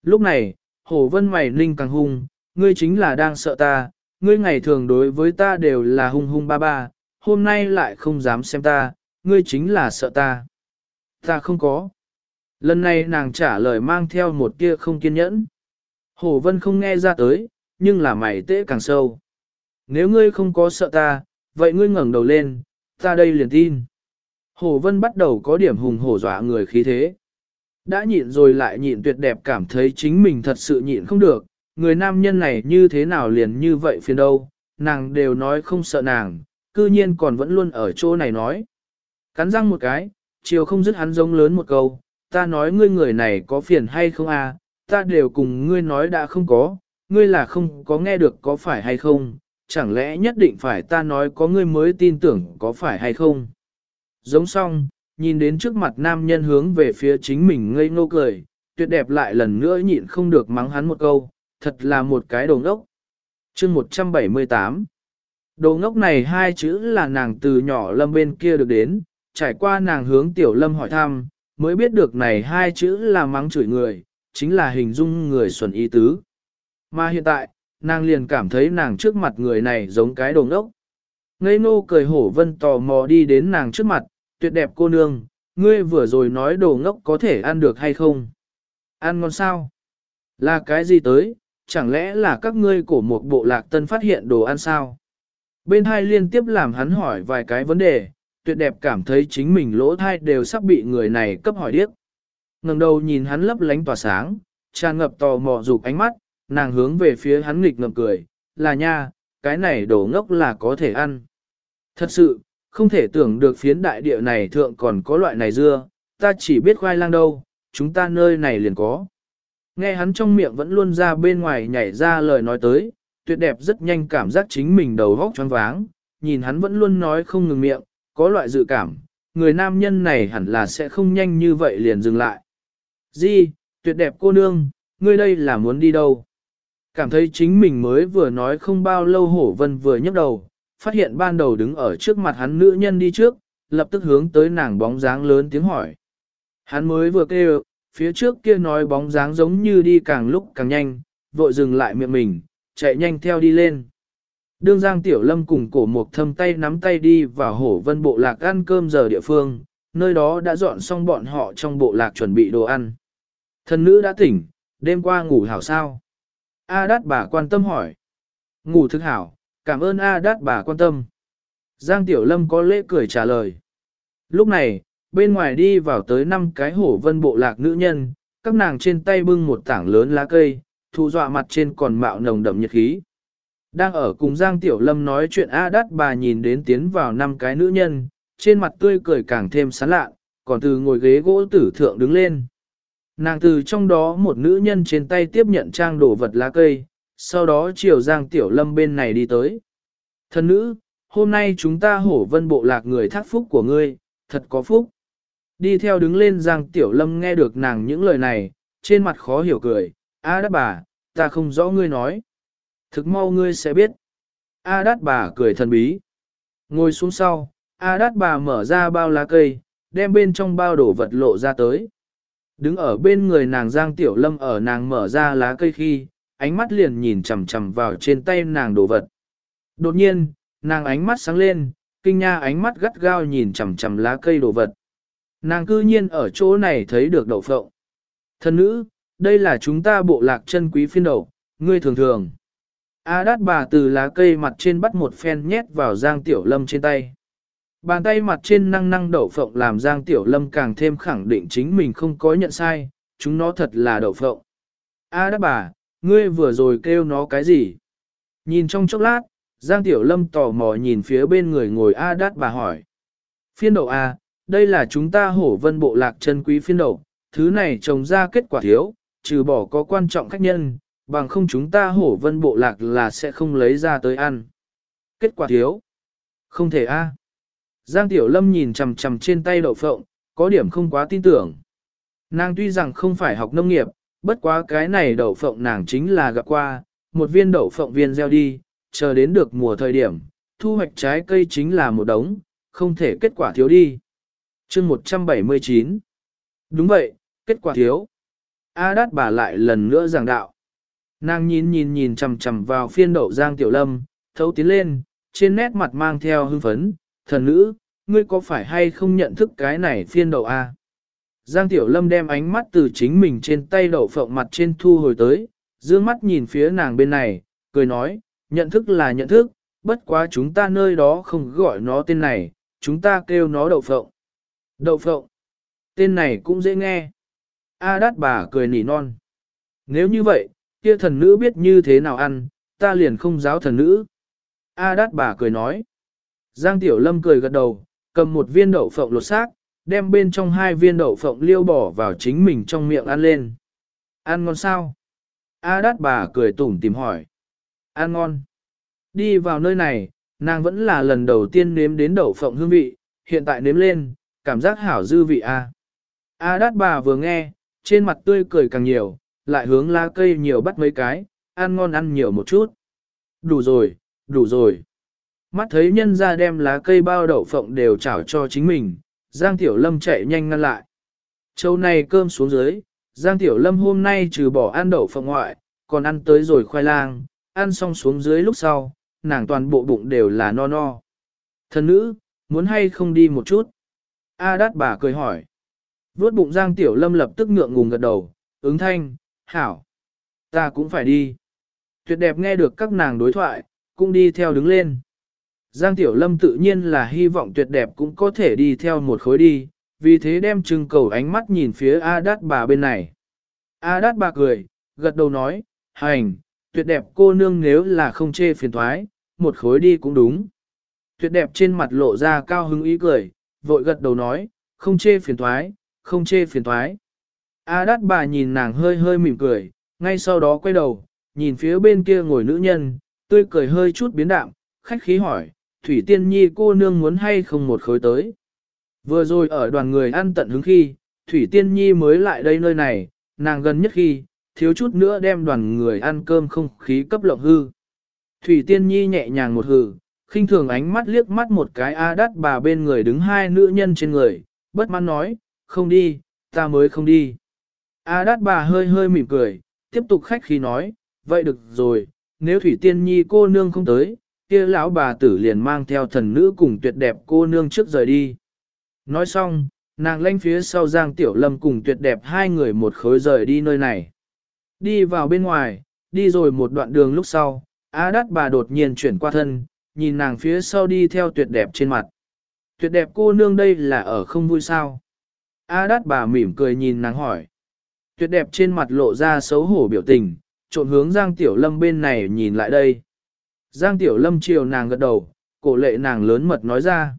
Lúc này, Hổ Vân mày ninh càng hung, ngươi chính là đang sợ ta, ngươi ngày thường đối với ta đều là hung hung ba ba, hôm nay lại không dám xem ta, ngươi chính là sợ ta. Ta không có. Lần này nàng trả lời mang theo một tia không kiên nhẫn. Hồ Vân không nghe ra tới, nhưng là mày tễ càng sâu. Nếu ngươi không có sợ ta, vậy ngươi ngẩng đầu lên, ta đây liền tin. Hồ Vân bắt đầu có điểm hùng hổ dọa người khí thế. Đã nhịn rồi lại nhịn tuyệt đẹp cảm thấy chính mình thật sự nhịn không được, người nam nhân này như thế nào liền như vậy phiền đâu, nàng đều nói không sợ nàng, cư nhiên còn vẫn luôn ở chỗ này nói. Cắn răng một cái, chiều không dứt hắn giống lớn một câu, ta nói ngươi người này có phiền hay không à, ta đều cùng ngươi nói đã không có, ngươi là không có nghe được có phải hay không, chẳng lẽ nhất định phải ta nói có ngươi mới tin tưởng có phải hay không. Giống xong, nhìn đến trước mặt nam nhân hướng về phía chính mình ngây ngô cười, tuyệt đẹp lại lần nữa nhịn không được mắng hắn một câu, thật là một cái đồ ngốc. chương 178 Đồ ngốc này hai chữ là nàng từ nhỏ lâm bên kia được đến, trải qua nàng hướng tiểu lâm hỏi thăm, mới biết được này hai chữ là mắng chửi người, chính là hình dung người xuẩn ý tứ. Mà hiện tại, nàng liền cảm thấy nàng trước mặt người này giống cái đồ ngốc. Ngây ngô cười hổ vân tò mò đi đến nàng trước mặt, tuyệt đẹp cô nương, ngươi vừa rồi nói đồ ngốc có thể ăn được hay không? Ăn ngon sao? Là cái gì tới, chẳng lẽ là các ngươi của một bộ lạc tân phát hiện đồ ăn sao? Bên hai liên tiếp làm hắn hỏi vài cái vấn đề, tuyệt đẹp cảm thấy chính mình lỗ thai đều sắp bị người này cấp hỏi điếc. ngẩng đầu nhìn hắn lấp lánh tỏa sáng, tràn ngập tò mò dục ánh mắt, nàng hướng về phía hắn nghịch ngợm cười, là nha, cái này đồ ngốc là có thể ăn. Thật sự, không thể tưởng được phiến đại địa này thượng còn có loại này dưa, ta chỉ biết khoai lang đâu, chúng ta nơi này liền có. Nghe hắn trong miệng vẫn luôn ra bên ngoài nhảy ra lời nói tới, tuyệt đẹp rất nhanh cảm giác chính mình đầu vóc choáng váng, nhìn hắn vẫn luôn nói không ngừng miệng, có loại dự cảm, người nam nhân này hẳn là sẽ không nhanh như vậy liền dừng lại. Di, tuyệt đẹp cô nương, ngươi đây là muốn đi đâu? Cảm thấy chính mình mới vừa nói không bao lâu hổ vân vừa nhấc đầu, phát hiện ban đầu đứng ở trước mặt hắn nữ nhân đi trước, lập tức hướng tới nàng bóng dáng lớn tiếng hỏi. Hắn mới vừa kêu, phía trước kia nói bóng dáng giống như đi càng lúc càng nhanh, vội dừng lại miệng mình, chạy nhanh theo đi lên. Đương Giang Tiểu Lâm cùng cổ mục thâm tay nắm tay đi vào hổ vân bộ lạc ăn cơm giờ địa phương, nơi đó đã dọn xong bọn họ trong bộ lạc chuẩn bị đồ ăn. Thần nữ đã tỉnh, đêm qua ngủ hảo sao? A đát bà quan tâm hỏi. Ngủ thức hảo, cảm ơn A đát bà quan tâm. Giang Tiểu Lâm có lễ cười trả lời. Lúc này, bên ngoài đi vào tới năm cái hổ vân bộ lạc nữ nhân, các nàng trên tay bưng một tảng lớn lá cây, thụ dọa mặt trên còn mạo nồng đậm nhiệt khí. Đang ở cùng Giang Tiểu Lâm nói chuyện A đắt bà nhìn đến tiến vào năm cái nữ nhân, trên mặt tươi cười càng thêm sán lạ, còn từ ngồi ghế gỗ tử thượng đứng lên. Nàng từ trong đó một nữ nhân trên tay tiếp nhận trang đổ vật lá cây, sau đó chiều Giang Tiểu Lâm bên này đi tới. Thân nữ, hôm nay chúng ta hổ vân bộ lạc người thác phúc của ngươi, thật có phúc. Đi theo đứng lên Giang Tiểu Lâm nghe được nàng những lời này, trên mặt khó hiểu cười, A đát bà, ta không rõ ngươi nói. Thực mau ngươi sẽ biết. A đát bà cười thần bí. Ngồi xuống sau, A đát bà mở ra bao lá cây, đem bên trong bao đổ vật lộ ra tới. Đứng ở bên người nàng Giang Tiểu Lâm ở nàng mở ra lá cây khi, ánh mắt liền nhìn chằm chằm vào trên tay nàng đồ vật. Đột nhiên, nàng ánh mắt sáng lên, kinh nha ánh mắt gắt gao nhìn chằm chằm lá cây đồ vật. Nàng cư nhiên ở chỗ này thấy được đậu phộng. Thân nữ, đây là chúng ta bộ lạc chân quý phiên đậu, ngươi thường thường. A đát bà từ lá cây mặt trên bắt một phen nhét vào Giang Tiểu Lâm trên tay. Bàn tay mặt trên năng năng đậu phộng làm Giang Tiểu Lâm càng thêm khẳng định chính mình không có nhận sai, chúng nó thật là đậu phộng. A đát bà, ngươi vừa rồi kêu nó cái gì? Nhìn trong chốc lát, Giang Tiểu Lâm tò mò nhìn phía bên người ngồi A đát bà hỏi. Phiên đậu A, đây là chúng ta hổ vân bộ lạc chân quý phiên đậu, thứ này trồng ra kết quả thiếu, trừ bỏ có quan trọng khách nhân, bằng không chúng ta hổ vân bộ lạc là sẽ không lấy ra tới ăn. Kết quả thiếu. Không thể a. Giang Tiểu Lâm nhìn chằm chằm trên tay đậu phộng, có điểm không quá tin tưởng. Nàng tuy rằng không phải học nông nghiệp, bất quá cái này đậu phộng nàng chính là gặp qua, một viên đậu phộng viên gieo đi, chờ đến được mùa thời điểm, thu hoạch trái cây chính là một đống, không thể kết quả thiếu đi chương 179 Đúng vậy, kết quả thiếu. A đát bà lại lần nữa giảng đạo. Nàng nhìn nhìn nhìn chằm chằm vào phiên đậu Giang Tiểu Lâm, thấu tiến lên, trên nét mặt mang theo hưng phấn, thần nữ, ngươi có phải hay không nhận thức cái này phiên đậu a? Giang Tiểu Lâm đem ánh mắt từ chính mình trên tay đậu phộng mặt trên thu hồi tới, dương mắt nhìn phía nàng bên này, cười nói, nhận thức là nhận thức, bất quá chúng ta nơi đó không gọi nó tên này, chúng ta kêu nó đậu phộng. Đậu phộng, tên này cũng dễ nghe. A đát bà cười nỉ non. Nếu như vậy, kia thần nữ biết như thế nào ăn, ta liền không giáo thần nữ. A đát bà cười nói. Giang Tiểu Lâm cười gật đầu, cầm một viên đậu phộng lột xác, đem bên trong hai viên đậu phộng liêu bỏ vào chính mình trong miệng ăn lên. Ăn ngon sao? A đát bà cười tủm tìm hỏi. Ăn ngon. Đi vào nơi này, nàng vẫn là lần đầu tiên nếm đến đậu phộng hương vị, hiện tại nếm lên, cảm giác hảo dư vị a. A đát bà vừa nghe, trên mặt tươi cười càng nhiều, lại hướng lá cây nhiều bắt mấy cái, ăn ngon ăn nhiều một chút. Đủ rồi, đủ rồi. Mắt thấy nhân ra đem lá cây bao đậu phộng đều chảo cho chính mình, Giang Tiểu Lâm chạy nhanh ngăn lại. Châu này cơm xuống dưới, Giang Tiểu Lâm hôm nay trừ bỏ ăn đậu phộng ngoại, còn ăn tới rồi khoai lang, ăn xong xuống dưới lúc sau, nàng toàn bộ bụng đều là no no. Thần nữ, muốn hay không đi một chút? A đát bà cười hỏi. Vốt bụng Giang Tiểu Lâm lập tức ngượng ngùng gật đầu, ứng thanh, hảo. Ta cũng phải đi. Tuyệt đẹp nghe được các nàng đối thoại, cũng đi theo đứng lên. Giang Tiểu Lâm tự nhiên là hy vọng tuyệt đẹp cũng có thể đi theo một khối đi, vì thế đem trưng cầu ánh mắt nhìn phía A Đát bà bên này. A Đát bà cười, gật đầu nói, hành, tuyệt đẹp cô nương nếu là không chê phiền thoái, một khối đi cũng đúng. Tuyệt đẹp trên mặt lộ ra cao hứng ý cười, vội gật đầu nói, không chê phiền thoái, không chê phiền thoái. A đát bà nhìn nàng hơi hơi mỉm cười, ngay sau đó quay đầu, nhìn phía bên kia ngồi nữ nhân, tươi cười hơi chút biến đạm, khách khí hỏi, Thủy Tiên Nhi cô nương muốn hay không một khối tới. Vừa rồi ở đoàn người ăn tận hứng khi, Thủy Tiên Nhi mới lại đây nơi này, nàng gần nhất khi, thiếu chút nữa đem đoàn người ăn cơm không khí cấp lộng hư. Thủy Tiên Nhi nhẹ nhàng một hừ, khinh thường ánh mắt liếc mắt một cái A đắt bà bên người đứng hai nữ nhân trên người, bất mãn nói, không đi, ta mới không đi. A đát bà hơi hơi mỉm cười, tiếp tục khách khí nói, vậy được rồi, nếu Thủy Tiên Nhi cô nương không tới, kia lão bà tử liền mang theo thần nữ cùng tuyệt đẹp cô nương trước rời đi. Nói xong, nàng lanh phía sau Giang Tiểu Lâm cùng tuyệt đẹp hai người một khối rời đi nơi này. Đi vào bên ngoài, đi rồi một đoạn đường lúc sau, a đắt bà đột nhiên chuyển qua thân, nhìn nàng phía sau đi theo tuyệt đẹp trên mặt. Tuyệt đẹp cô nương đây là ở không vui sao? A đát bà mỉm cười nhìn nàng hỏi. Tuyệt đẹp trên mặt lộ ra xấu hổ biểu tình, trộn hướng Giang Tiểu Lâm bên này nhìn lại đây. Giang Tiểu Lâm chiều nàng gật đầu, cổ lệ nàng lớn mật nói ra.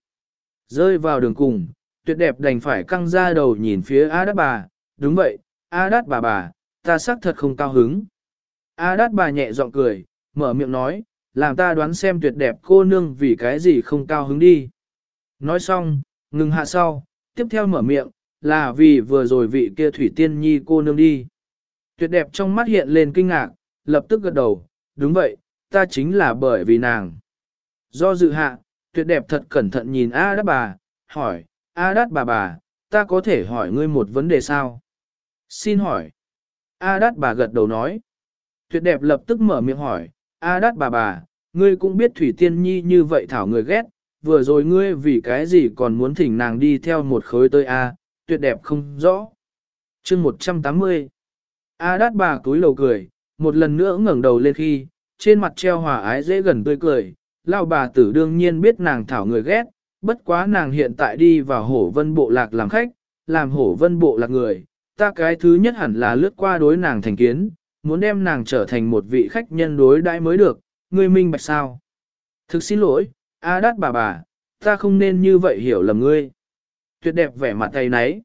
Rơi vào đường cùng, tuyệt đẹp đành phải căng ra đầu nhìn phía A đát bà, đúng vậy, A đát bà bà, ta xác thật không cao hứng. A đát bà nhẹ giọng cười, mở miệng nói, làm ta đoán xem tuyệt đẹp cô nương vì cái gì không cao hứng đi. Nói xong, ngừng hạ sau, tiếp theo mở miệng, là vì vừa rồi vị kia thủy tiên nhi cô nương đi. Tuyệt đẹp trong mắt hiện lên kinh ngạc, lập tức gật đầu, đúng vậy, ta chính là bởi vì nàng. Do dự hạ, tuyệt đẹp thật cẩn thận nhìn A đắt bà, hỏi, A đắt bà bà, ta có thể hỏi ngươi một vấn đề sao? Xin hỏi. A đắt bà gật đầu nói. Tuyệt đẹp lập tức mở miệng hỏi, A đát bà bà, ngươi cũng biết Thủy Tiên Nhi như vậy thảo người ghét, vừa rồi ngươi vì cái gì còn muốn thỉnh nàng đi theo một khối tới A, tuyệt đẹp không rõ. chương 180 A đát bà túi lầu cười, một lần nữa ngẩng đầu lên khi, trên mặt treo hòa ái dễ gần tươi cười, lao bà tử đương nhiên biết nàng thảo người ghét, bất quá nàng hiện tại đi vào hổ vân bộ lạc làm khách, làm hổ vân bộ lạc người, ta cái thứ nhất hẳn là lướt qua đối nàng thành kiến, muốn đem nàng trở thành một vị khách nhân đối đãi mới được, ngươi minh bạch sao. Thực xin lỗi, A đát bà bà, ta không nên như vậy hiểu lầm ngươi. Tuyệt đẹp vẻ mặt tay nấy.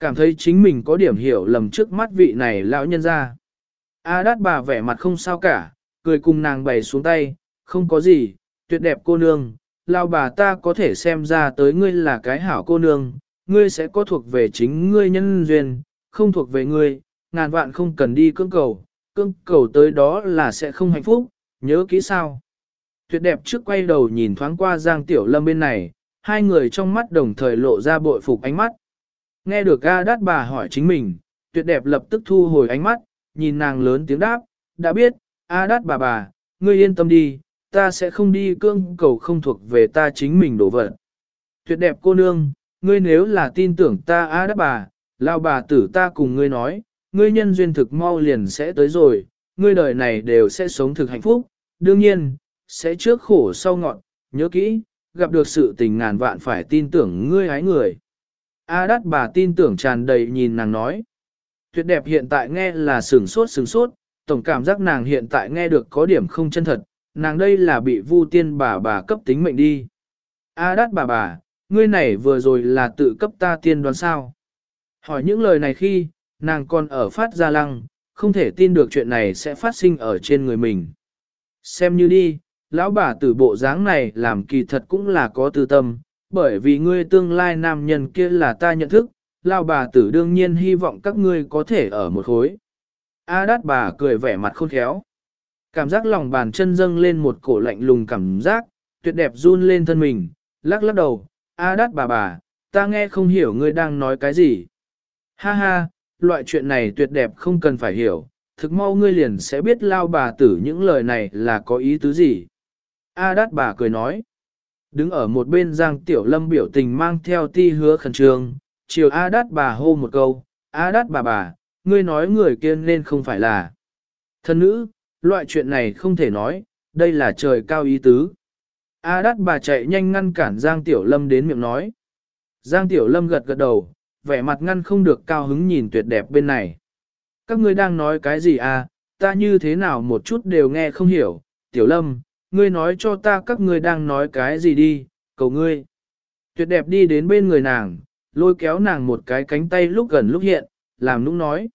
Cảm thấy chính mình có điểm hiểu lầm trước mắt vị này lão nhân ra. A đát bà vẻ mặt không sao cả, cười cùng nàng bày xuống tay, không có gì, tuyệt đẹp cô nương, lao bà ta có thể xem ra tới ngươi là cái hảo cô nương, ngươi sẽ có thuộc về chính ngươi nhân duyên, không thuộc về ngươi, ngàn vạn không cần đi cưỡng cầu, cưỡng cầu tới đó là sẽ không hạnh phúc, nhớ kỹ sao. Tuyệt đẹp trước quay đầu nhìn thoáng qua Giang Tiểu Lâm bên này, hai người trong mắt đồng thời lộ ra bội phục ánh mắt. Nghe được A đát bà hỏi chính mình, tuyệt đẹp lập tức thu hồi ánh mắt, nhìn nàng lớn tiếng đáp, đã biết, A đát bà bà, ngươi yên tâm đi, ta sẽ không đi cương cầu không thuộc về ta chính mình đổ vật. Tuyệt đẹp cô nương, ngươi nếu là tin tưởng ta A đát bà, lao bà tử ta cùng ngươi nói, ngươi nhân duyên thực mau liền sẽ tới rồi, ngươi đời này đều sẽ sống thực hạnh phúc, đương nhiên, sẽ trước khổ sau ngọn, nhớ kỹ, gặp được sự tình ngàn vạn phải tin tưởng ngươi hái người. A đắt bà tin tưởng tràn đầy nhìn nàng nói. Tuyệt đẹp hiện tại nghe là sừng sốt sừng sốt, tổng cảm giác nàng hiện tại nghe được có điểm không chân thật, nàng đây là bị vu tiên bà bà cấp tính mệnh đi. A đắt bà bà, ngươi này vừa rồi là tự cấp ta tiên đoán sao. Hỏi những lời này khi, nàng còn ở phát ra lăng, không thể tin được chuyện này sẽ phát sinh ở trên người mình. Xem như đi, lão bà tử bộ dáng này làm kỳ thật cũng là có tư tâm, bởi vì ngươi tương lai nam nhân kia là ta nhận thức, lão bà tử đương nhiên hy vọng các ngươi có thể ở một khối. A đát bà cười vẻ mặt khôn khéo. Cảm giác lòng bàn chân dâng lên một cổ lạnh lùng cảm giác, tuyệt đẹp run lên thân mình, lắc lắc đầu, A đát bà bà, ta nghe không hiểu ngươi đang nói cái gì. Ha ha, loại chuyện này tuyệt đẹp không cần phải hiểu, thực mau ngươi liền sẽ biết lao bà tử những lời này là có ý tứ gì. A đát bà cười nói. Đứng ở một bên Giang Tiểu Lâm biểu tình mang theo ti hứa khẩn trương, chiều A đát bà hô một câu, A đát bà bà, ngươi nói người kia nên không phải là thân nữ, loại chuyện này không thể nói, đây là trời cao ý tứ. A đát bà chạy nhanh ngăn cản Giang Tiểu Lâm đến miệng nói. Giang Tiểu Lâm gật gật đầu, vẻ mặt ngăn không được cao hứng nhìn tuyệt đẹp bên này. Các ngươi đang nói cái gì à, ta như thế nào một chút đều nghe không hiểu, Tiểu Lâm, ngươi nói cho ta các ngươi đang nói cái gì đi, cầu ngươi. Tuyệt đẹp đi đến bên người nàng, lôi kéo nàng một cái cánh tay lúc gần lúc hiện, làm nũng nói.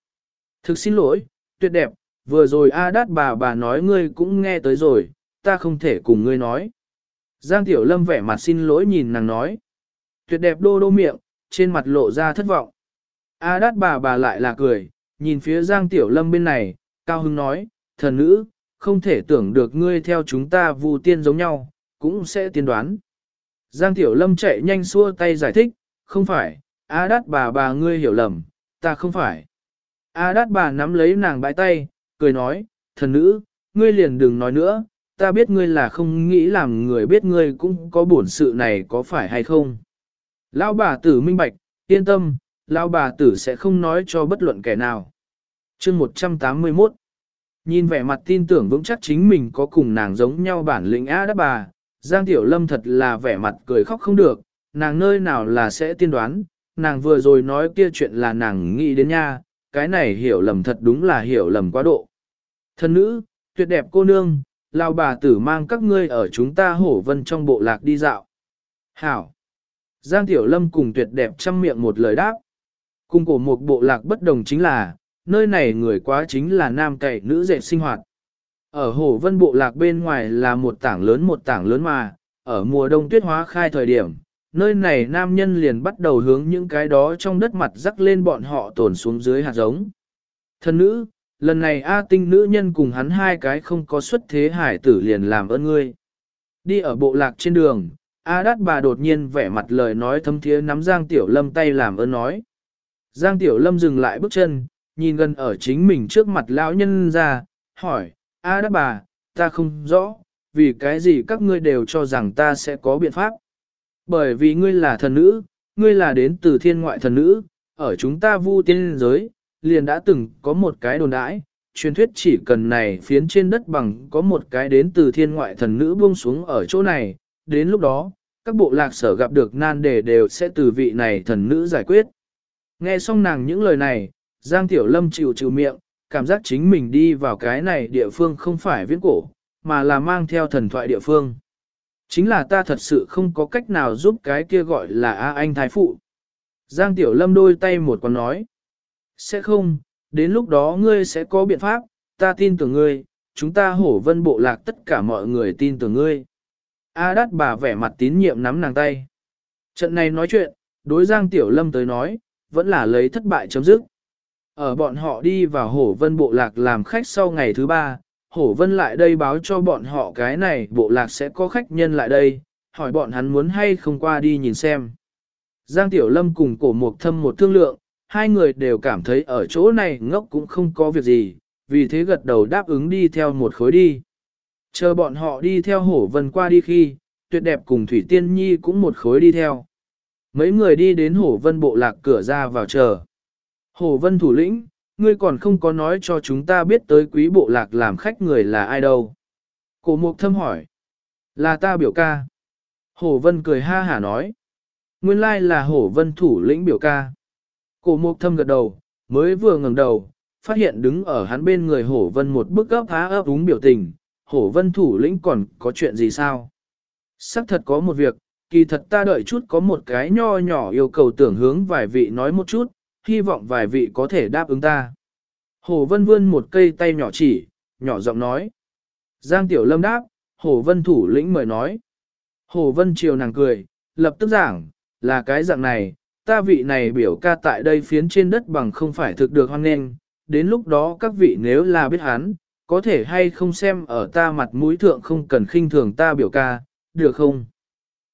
Thực xin lỗi, tuyệt đẹp, vừa rồi A đát bà bà nói ngươi cũng nghe tới rồi, ta không thể cùng ngươi nói. Giang Tiểu Lâm vẻ mặt xin lỗi nhìn nàng nói. Tuyệt đẹp đô đô miệng, trên mặt lộ ra thất vọng. A đát bà bà lại là cười, nhìn phía Giang Tiểu Lâm bên này, cao hưng nói, thần nữ, không thể tưởng được ngươi theo chúng ta vu tiên giống nhau, cũng sẽ tiên đoán. Giang Tiểu Lâm chạy nhanh xua tay giải thích, không phải, A đát bà bà ngươi hiểu lầm, ta không phải. A đát bà nắm lấy nàng bãi tay, cười nói, thần nữ, ngươi liền đừng nói nữa, ta biết ngươi là không nghĩ làm người biết ngươi cũng có bổn sự này có phải hay không. Lão bà tử minh bạch, yên tâm, lão bà tử sẽ không nói cho bất luận kẻ nào. chương 181 Nhìn vẻ mặt tin tưởng vững chắc chính mình có cùng nàng giống nhau bản lĩnh á đáp bà, Giang Tiểu Lâm thật là vẻ mặt cười khóc không được, nàng nơi nào là sẽ tiên đoán, nàng vừa rồi nói kia chuyện là nàng nghĩ đến nha, cái này hiểu lầm thật đúng là hiểu lầm quá độ. Thân nữ, tuyệt đẹp cô nương, lao bà tử mang các ngươi ở chúng ta hổ vân trong bộ lạc đi dạo. Hảo! Giang Tiểu Lâm cùng tuyệt đẹp chăm miệng một lời đáp. Cùng cổ một bộ lạc bất đồng chính là, nơi này người quá chính là nam cậy nữ dệt sinh hoạt. Ở hồ vân bộ lạc bên ngoài là một tảng lớn một tảng lớn mà, ở mùa đông tuyết hóa khai thời điểm, nơi này nam nhân liền bắt đầu hướng những cái đó trong đất mặt rắc lên bọn họ tổn xuống dưới hạt giống. Thân nữ, lần này A tinh nữ nhân cùng hắn hai cái không có xuất thế hải tử liền làm ơn ngươi. Đi ở bộ lạc trên đường, A đát bà đột nhiên vẻ mặt lời nói thâm thiế nắm Giang Tiểu Lâm tay làm ơn nói. Giang Tiểu Lâm dừng lại bước chân, nhìn gần ở chính mình trước mặt lão nhân ra, hỏi, A đát bà, ta không rõ, vì cái gì các ngươi đều cho rằng ta sẽ có biện pháp. Bởi vì ngươi là thần nữ, ngươi là đến từ thiên ngoại thần nữ, ở chúng ta vu tiên giới, liền đã từng có một cái đồn đãi, truyền thuyết chỉ cần này phiến trên đất bằng có một cái đến từ thiên ngoại thần nữ buông xuống ở chỗ này, đến lúc đó, các bộ lạc sở gặp được nan đề đều sẽ từ vị này thần nữ giải quyết. Nghe xong nàng những lời này, Giang Tiểu Lâm chịu chịu miệng, cảm giác chính mình đi vào cái này địa phương không phải viễn cổ, mà là mang theo thần thoại địa phương. Chính là ta thật sự không có cách nào giúp cái kia gọi là A Anh Thái Phụ. Giang Tiểu Lâm đôi tay một con nói. Sẽ không, đến lúc đó ngươi sẽ có biện pháp, ta tin tưởng ngươi, chúng ta hổ vân bộ lạc tất cả mọi người tin tưởng ngươi. A đắt bà vẻ mặt tín nhiệm nắm nàng tay. Trận này nói chuyện, đối Giang Tiểu Lâm tới nói, vẫn là lấy thất bại chấm dứt. Ở bọn họ đi vào hổ vân bộ lạc làm khách sau ngày thứ ba, hổ vân lại đây báo cho bọn họ cái này bộ lạc sẽ có khách nhân lại đây, hỏi bọn hắn muốn hay không qua đi nhìn xem. Giang Tiểu Lâm cùng cổ mục thâm một thương lượng, hai người đều cảm thấy ở chỗ này ngốc cũng không có việc gì, vì thế gật đầu đáp ứng đi theo một khối đi. Chờ bọn họ đi theo hổ vân qua đi khi, tuyệt đẹp cùng Thủy Tiên Nhi cũng một khối đi theo. Mấy người đi đến hổ vân bộ lạc cửa ra vào chờ. Hổ vân thủ lĩnh, ngươi còn không có nói cho chúng ta biết tới quý bộ lạc làm khách người là ai đâu. Cổ mục thâm hỏi. Là ta biểu ca. Hổ vân cười ha hả nói. Nguyên lai là hổ vân thủ lĩnh biểu ca. Cổ mục thâm gật đầu, mới vừa ngẩng đầu, phát hiện đứng ở hắn bên người hổ vân một bức ấp há ấp úng biểu tình, hổ vân thủ lĩnh còn có chuyện gì sao? Sắc thật có một việc, kỳ thật ta đợi chút có một cái nho nhỏ yêu cầu tưởng hướng vài vị nói một chút, hy vọng vài vị có thể đáp ứng ta. Hổ vân vươn một cây tay nhỏ chỉ, nhỏ giọng nói. Giang tiểu lâm đáp, hổ vân thủ lĩnh mời nói. Hổ vân chiều nàng cười, lập tức giảng, là cái dạng này, ta vị này biểu ca tại đây phiến trên đất bằng không phải thực được hoan nghênh, đến lúc đó các vị nếu là biết hắn, có thể hay không xem ở ta mặt mũi thượng không cần khinh thường ta biểu ca, được không?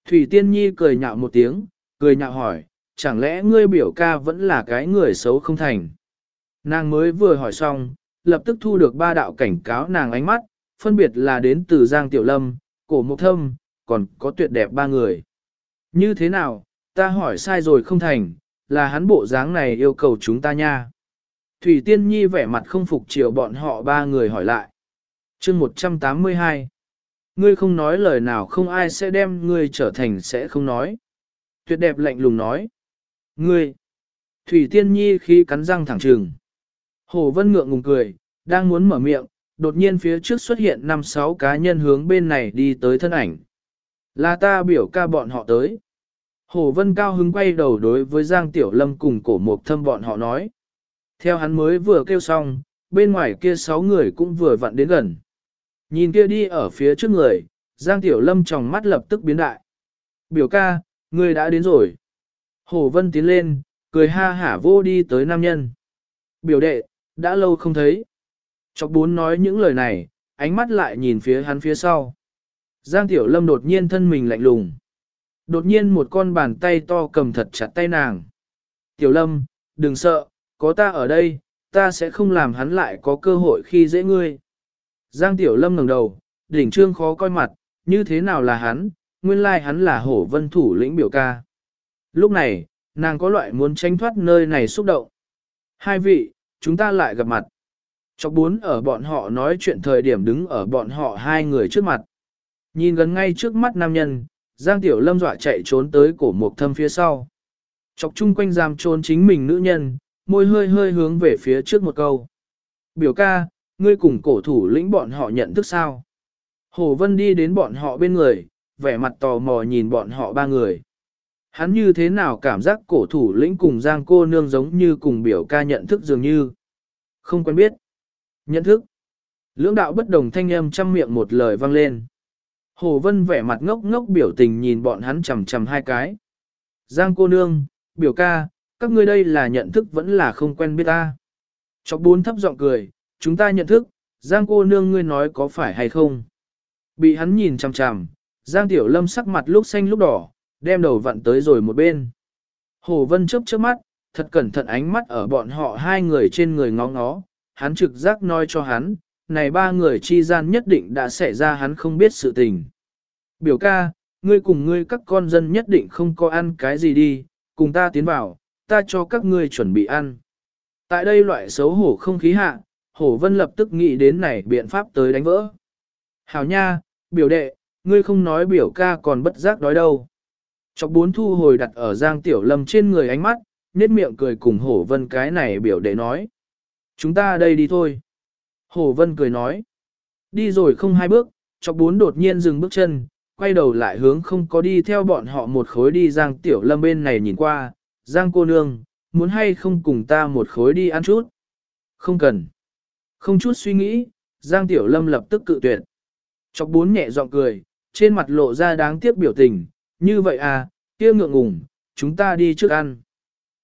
Thủy Tiên Nhi cười nhạo một tiếng, cười nhạo hỏi, chẳng lẽ ngươi biểu ca vẫn là cái người xấu không thành? Nàng mới vừa hỏi xong, lập tức thu được ba đạo cảnh cáo nàng ánh mắt, phân biệt là đến từ Giang Tiểu Lâm, Cổ Mộc Thâm, còn có tuyệt đẹp ba người. Như thế nào, ta hỏi sai rồi không thành, là hắn bộ dáng này yêu cầu chúng ta nha. Thủy Tiên Nhi vẻ mặt không phục chiều bọn họ ba người hỏi lại. chương 182 Ngươi không nói lời nào không ai sẽ đem ngươi trở thành sẽ không nói. Tuyệt đẹp lạnh lùng nói. Ngươi! Thủy Tiên Nhi khi cắn răng thẳng trừng. Hồ Vân ngượng ngùng cười, đang muốn mở miệng, đột nhiên phía trước xuất hiện năm sáu cá nhân hướng bên này đi tới thân ảnh. Là ta biểu ca bọn họ tới. Hồ Vân cao hứng quay đầu đối với Giang Tiểu Lâm cùng cổ mục thâm bọn họ nói. Theo hắn mới vừa kêu xong, bên ngoài kia sáu người cũng vừa vặn đến gần. Nhìn kia đi ở phía trước người, Giang Tiểu Lâm trong mắt lập tức biến đại. Biểu ca, người đã đến rồi. Hồ Vân tiến lên, cười ha hả vô đi tới nam nhân. Biểu đệ, đã lâu không thấy. Chọc bốn nói những lời này, ánh mắt lại nhìn phía hắn phía sau. Giang Tiểu Lâm đột nhiên thân mình lạnh lùng. Đột nhiên một con bàn tay to cầm thật chặt tay nàng. Tiểu Lâm, đừng sợ, có ta ở đây, ta sẽ không làm hắn lại có cơ hội khi dễ ngươi. Giang Tiểu Lâm ngẩng đầu, đỉnh trương khó coi mặt, như thế nào là hắn, nguyên lai hắn là hổ vân thủ lĩnh biểu ca. Lúc này, nàng có loại muốn tranh thoát nơi này xúc động. Hai vị, chúng ta lại gặp mặt. Chọc bốn ở bọn họ nói chuyện thời điểm đứng ở bọn họ hai người trước mặt. Nhìn gần ngay trước mắt nam nhân, Giang Tiểu Lâm dọa chạy trốn tới cổ mục thâm phía sau. Chọc chung quanh giam trốn chính mình nữ nhân, môi hơi hơi hướng về phía trước một câu. Biểu ca, ngươi cùng cổ thủ lĩnh bọn họ nhận thức sao? Hồ Vân đi đến bọn họ bên người, vẻ mặt tò mò nhìn bọn họ ba người. Hắn như thế nào cảm giác cổ thủ lĩnh cùng Giang cô nương giống như cùng biểu ca nhận thức dường như. Không quen biết. Nhận thức. Lưỡng đạo bất đồng thanh âm trăm miệng một lời vang lên. Hồ Vân vẻ mặt ngốc ngốc biểu tình nhìn bọn hắn chầm chầm hai cái. Giang cô nương, biểu ca, các ngươi đây là nhận thức vẫn là không quen biết ta. Chọc bốn thấp giọng cười, chúng ta nhận thức, Giang cô nương ngươi nói có phải hay không. Bị hắn nhìn chằm chằm, Giang Tiểu Lâm sắc mặt lúc xanh lúc đỏ, đem đầu vặn tới rồi một bên. Hồ Vân chớp chớp mắt, thật cẩn thận ánh mắt ở bọn họ hai người trên người ngó ngó, hắn trực giác nói cho hắn, này ba người chi gian nhất định đã xảy ra hắn không biết sự tình. Biểu ca, ngươi cùng ngươi các con dân nhất định không có ăn cái gì đi, cùng ta tiến vào, ta cho các ngươi chuẩn bị ăn. Tại đây loại xấu hổ không khí hạ, hổ vân lập tức nghĩ đến này biện pháp tới đánh vỡ. Hảo nha, biểu đệ, ngươi không nói biểu ca còn bất giác đói đâu. Chọc bốn thu hồi đặt ở giang tiểu lâm trên người ánh mắt, nét miệng cười cùng hổ vân cái này biểu đệ nói. Chúng ta đây đi thôi. Hổ vân cười nói. Đi rồi không hai bước, chọc bốn đột nhiên dừng bước chân, quay đầu lại hướng không có đi theo bọn họ một khối đi giang tiểu lâm bên này nhìn qua. Giang cô nương, muốn hay không cùng ta một khối đi ăn chút? Không cần. Không chút suy nghĩ, Giang Tiểu Lâm lập tức cự tuyệt. Chọc bốn nhẹ giọng cười, trên mặt lộ ra đáng tiếc biểu tình, như vậy à, kia ngượng ngùng, chúng ta đi trước ăn.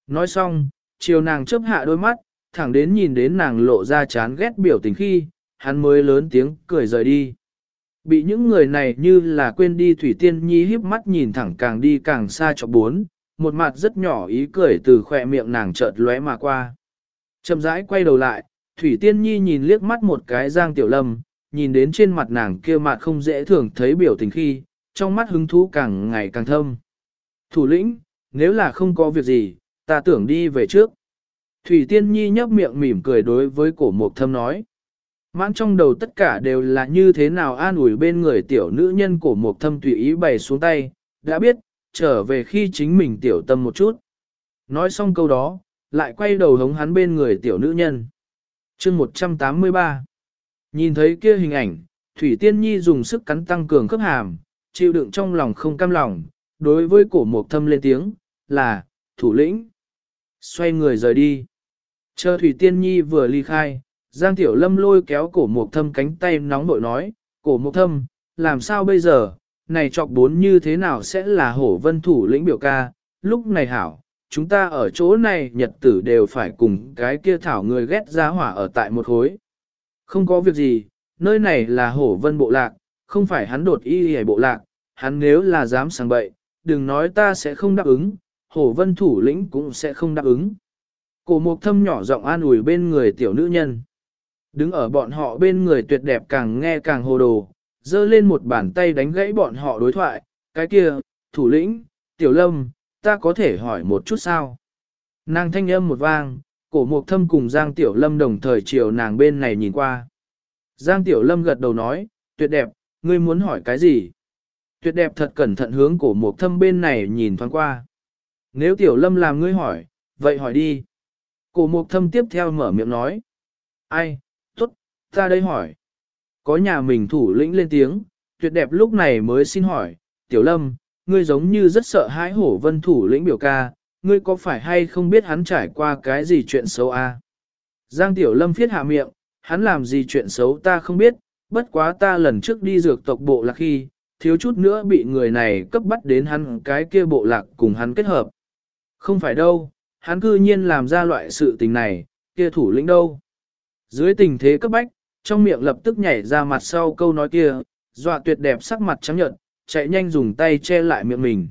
Nói xong, chiều nàng chớp hạ đôi mắt, thẳng đến nhìn đến nàng lộ ra chán ghét biểu tình khi, hắn mới lớn tiếng cười rời đi. Bị những người này như là quên đi Thủy Tiên Nhi híp mắt nhìn thẳng càng đi càng xa chọc bốn, một mặt rất nhỏ ý cười từ khỏe miệng nàng chợt lóe mà qua. Chậm rãi quay đầu lại, Thủy Tiên Nhi nhìn liếc mắt một cái Giang Tiểu Lâm, nhìn đến trên mặt nàng kia mặt không dễ thường thấy biểu tình khi, trong mắt hứng thú càng ngày càng thâm. Thủ lĩnh, nếu là không có việc gì, ta tưởng đi về trước. Thủy Tiên Nhi nhấp miệng mỉm cười đối với cổ mục thâm nói. Mãn trong đầu tất cả đều là như thế nào an ủi bên người tiểu nữ nhân cổ mục thâm tùy ý bày xuống tay, đã biết, trở về khi chính mình tiểu tâm một chút. Nói xong câu đó, lại quay đầu hống hắn bên người tiểu nữ nhân. chương 183 Nhìn thấy kia hình ảnh, Thủy Tiên Nhi dùng sức cắn tăng cường khớp hàm, chịu đựng trong lòng không cam lòng, đối với cổ mộc thâm lên tiếng, là, thủ lĩnh. Xoay người rời đi. Chờ Thủy Tiên Nhi vừa ly khai, Giang Tiểu Lâm lôi kéo cổ mộc thâm cánh tay nóng bội nói, cổ mộc thâm, làm sao bây giờ, này chọc bốn như thế nào sẽ là hổ vân thủ lĩnh biểu ca, lúc này hảo, chúng ta ở chỗ này nhật tử đều phải cùng cái kia thảo người ghét giá hỏa ở tại một khối. Không có việc gì, nơi này là hổ vân bộ lạc, không phải hắn đột y hề bộ lạc, hắn nếu là dám sang bậy, đừng nói ta sẽ không đáp ứng, hổ vân thủ lĩnh cũng sẽ không đáp ứng. Cổ mộc thâm nhỏ giọng an ủi bên người tiểu nữ nhân. Đứng ở bọn họ bên người tuyệt đẹp càng nghe càng hồ đồ, dơ lên một bàn tay đánh gãy bọn họ đối thoại, cái kia, thủ lĩnh, tiểu lâm, ta có thể hỏi một chút sao? Nàng thanh âm một vang, cổ mục thâm cùng Giang Tiểu Lâm đồng thời chiều nàng bên này nhìn qua. Giang Tiểu Lâm gật đầu nói, tuyệt đẹp, ngươi muốn hỏi cái gì? Tuyệt đẹp thật cẩn thận hướng cổ mục thâm bên này nhìn thoáng qua. Nếu Tiểu Lâm làm ngươi hỏi, vậy hỏi đi. Cổ mục thâm tiếp theo mở miệng nói. Ai, tốt, ta đây hỏi có nhà mình thủ lĩnh lên tiếng, tuyệt đẹp lúc này mới xin hỏi, tiểu lâm, ngươi giống như rất sợ hãi hổ vân thủ lĩnh biểu ca, ngươi có phải hay không biết hắn trải qua cái gì chuyện xấu à? Giang tiểu lâm phiết hạ miệng, hắn làm gì chuyện xấu ta không biết, bất quá ta lần trước đi dược tộc bộ lạc khi, thiếu chút nữa bị người này cấp bắt đến hắn cái kia bộ lạc cùng hắn kết hợp. Không phải đâu, hắn cư nhiên làm ra loại sự tình này, kia thủ lĩnh đâu. Dưới tình thế cấp bách, trong miệng lập tức nhảy ra mặt sau câu nói kia, dọa tuyệt đẹp sắc mặt trắng nhợt, chạy nhanh dùng tay che lại miệng mình.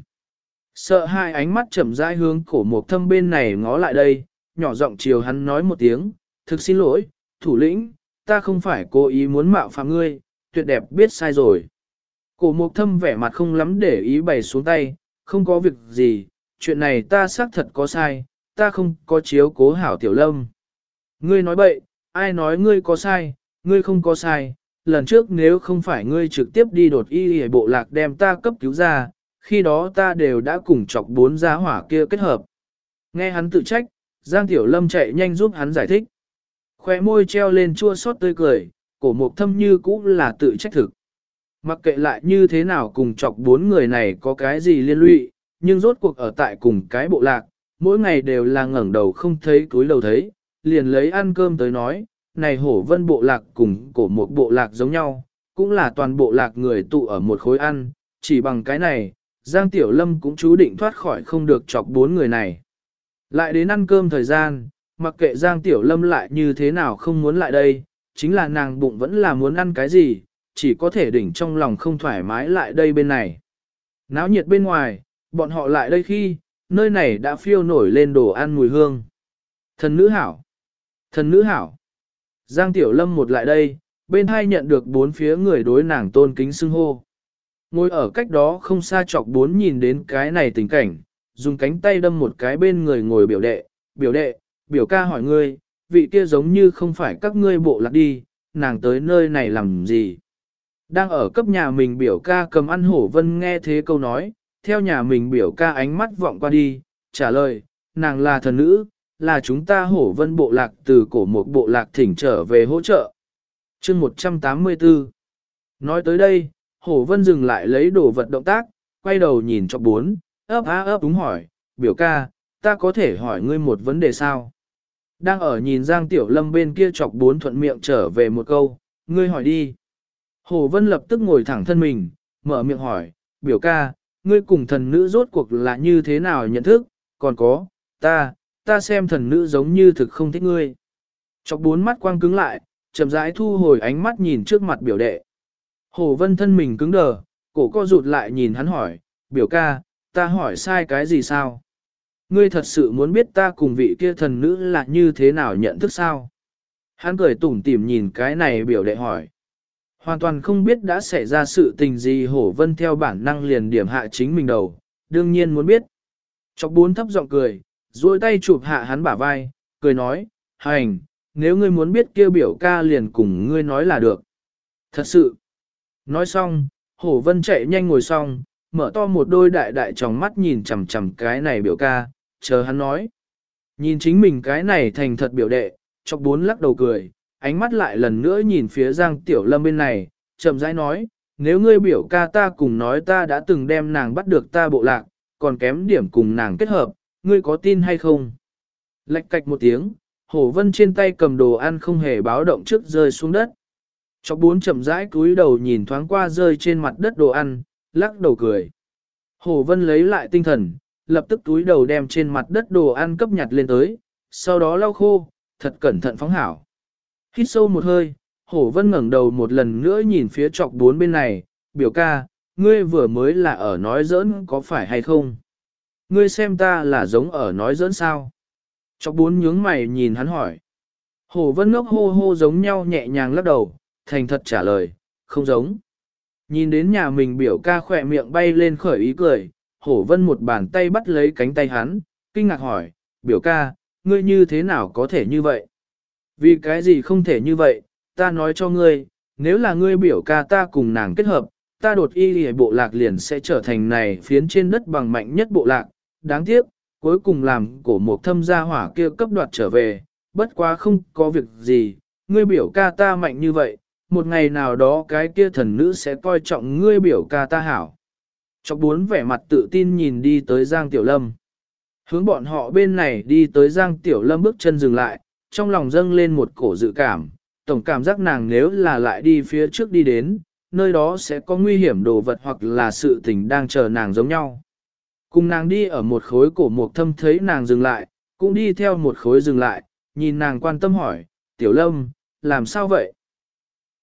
Sợ hai ánh mắt chậm rãi hướng cổ mục thâm bên này ngó lại đây, nhỏ giọng chiều hắn nói một tiếng, thực xin lỗi, thủ lĩnh, ta không phải cố ý muốn mạo phạm ngươi, tuyệt đẹp biết sai rồi. Cổ mục thâm vẻ mặt không lắm để ý bày xuống tay, không có việc gì, chuyện này ta xác thật có sai, ta không có chiếu cố hảo tiểu lâm. Ngươi nói bậy, ai nói ngươi có sai, ngươi không có sai, lần trước nếu không phải ngươi trực tiếp đi đột y hề bộ lạc đem ta cấp cứu ra, khi đó ta đều đã cùng chọc bốn giá hỏa kia kết hợp. Nghe hắn tự trách, Giang Tiểu Lâm chạy nhanh giúp hắn giải thích. Khoe môi treo lên chua xót tươi cười, cổ mục thâm như cũ là tự trách thực. Mặc kệ lại như thế nào cùng chọc bốn người này có cái gì liên lụy, nhưng rốt cuộc ở tại cùng cái bộ lạc, mỗi ngày đều là ngẩng đầu không thấy túi đầu thấy, liền lấy ăn cơm tới nói, này hổ vân bộ lạc cùng cổ một bộ lạc giống nhau, cũng là toàn bộ lạc người tụ ở một khối ăn, chỉ bằng cái này, Giang Tiểu Lâm cũng chú định thoát khỏi không được chọc bốn người này. Lại đến ăn cơm thời gian, mặc kệ Giang Tiểu Lâm lại như thế nào không muốn lại đây, chính là nàng bụng vẫn là muốn ăn cái gì, chỉ có thể đỉnh trong lòng không thoải mái lại đây bên này. Náo nhiệt bên ngoài, bọn họ lại đây khi, nơi này đã phiêu nổi lên đồ ăn mùi hương. Thần nữ hảo! Thần nữ hảo! Giang Tiểu Lâm một lại đây, bên hai nhận được bốn phía người đối nàng tôn kính xưng hô. Ngồi ở cách đó không xa chọc bốn nhìn đến cái này tình cảnh, dùng cánh tay đâm một cái bên người ngồi biểu đệ, biểu đệ, biểu ca hỏi ngươi, vị kia giống như không phải các ngươi bộ lạc đi, nàng tới nơi này làm gì. Đang ở cấp nhà mình biểu ca cầm ăn hổ vân nghe thế câu nói, theo nhà mình biểu ca ánh mắt vọng qua đi, trả lời, nàng là thần nữ, là chúng ta hổ vân bộ lạc từ cổ một bộ lạc thỉnh trở về hỗ trợ. chương 184 Nói tới đây, hổ vân dừng lại lấy đồ vật động tác, quay đầu nhìn cho bốn, ấp á ấp đúng hỏi, biểu ca, ta có thể hỏi ngươi một vấn đề sao? Đang ở nhìn Giang Tiểu Lâm bên kia chọc bốn thuận miệng trở về một câu, ngươi hỏi đi. Hồ Vân lập tức ngồi thẳng thân mình, mở miệng hỏi, biểu ca, ngươi cùng thần nữ rốt cuộc là như thế nào nhận thức, còn có, ta, ta xem thần nữ giống như thực không thích ngươi. Chọc bốn mắt quang cứng lại, chậm rãi thu hồi ánh mắt nhìn trước mặt biểu đệ. Hồ Vân thân mình cứng đờ, cổ co rụt lại nhìn hắn hỏi, biểu ca, ta hỏi sai cái gì sao? Ngươi thật sự muốn biết ta cùng vị kia thần nữ là như thế nào nhận thức sao? Hắn cười tủm tỉm nhìn cái này biểu đệ hỏi. Hoàn toàn không biết đã xảy ra sự tình gì hổ vân theo bản năng liền điểm hạ chính mình đầu, đương nhiên muốn biết. Chọc bốn thấp giọng cười, duỗi tay chụp hạ hắn bả vai, cười nói, hành, nếu ngươi muốn biết kêu biểu ca liền cùng ngươi nói là được. Thật sự. Nói xong, hổ vân chạy nhanh ngồi xong, mở to một đôi đại đại tròng mắt nhìn chằm chằm cái này biểu ca, chờ hắn nói. Nhìn chính mình cái này thành thật biểu đệ, chọc bốn lắc đầu cười, ánh mắt lại lần nữa nhìn phía Giang Tiểu Lâm bên này, chậm rãi nói, nếu ngươi biểu ca ta cùng nói ta đã từng đem nàng bắt được ta bộ lạc, còn kém điểm cùng nàng kết hợp, ngươi có tin hay không? Lạch cạch một tiếng, hổ vân trên tay cầm đồ ăn không hề báo động trước rơi xuống đất. Chọc bốn chậm rãi cúi đầu nhìn thoáng qua rơi trên mặt đất đồ ăn, lắc đầu cười. Hổ vân lấy lại tinh thần, lập tức túi đầu đem trên mặt đất đồ ăn cấp nhặt lên tới, sau đó lau khô, thật cẩn thận phóng hảo. Hít sâu một hơi, hổ vân ngẩng đầu một lần nữa nhìn phía Chọc bốn bên này, biểu ca, ngươi vừa mới là ở nói giỡn có phải hay không? Ngươi xem ta là giống ở nói dẫn sao? Chọc bốn nhướng mày nhìn hắn hỏi. Hổ vân ngốc hô hô giống nhau nhẹ nhàng lắc đầu, thành thật trả lời, không giống. Nhìn đến nhà mình biểu ca khỏe miệng bay lên khởi ý cười, hổ vân một bàn tay bắt lấy cánh tay hắn, kinh ngạc hỏi, biểu ca, ngươi như thế nào có thể như vậy? Vì cái gì không thể như vậy, ta nói cho ngươi, nếu là ngươi biểu ca ta cùng nàng kết hợp, ta đột y lìa bộ lạc liền sẽ trở thành này phiến trên đất bằng mạnh nhất bộ lạc. Đáng tiếc, cuối cùng làm cổ một thâm gia hỏa kia cấp đoạt trở về, bất quá không có việc gì, ngươi biểu ca ta mạnh như vậy, một ngày nào đó cái kia thần nữ sẽ coi trọng ngươi biểu ca ta hảo. Chọc bốn vẻ mặt tự tin nhìn đi tới Giang Tiểu Lâm. Hướng bọn họ bên này đi tới Giang Tiểu Lâm bước chân dừng lại, trong lòng dâng lên một cổ dự cảm, tổng cảm giác nàng nếu là lại đi phía trước đi đến, nơi đó sẽ có nguy hiểm đồ vật hoặc là sự tình đang chờ nàng giống nhau. Cùng nàng đi ở một khối cổ mục thâm thấy nàng dừng lại, cũng đi theo một khối dừng lại, nhìn nàng quan tâm hỏi, Tiểu Lâm, làm sao vậy?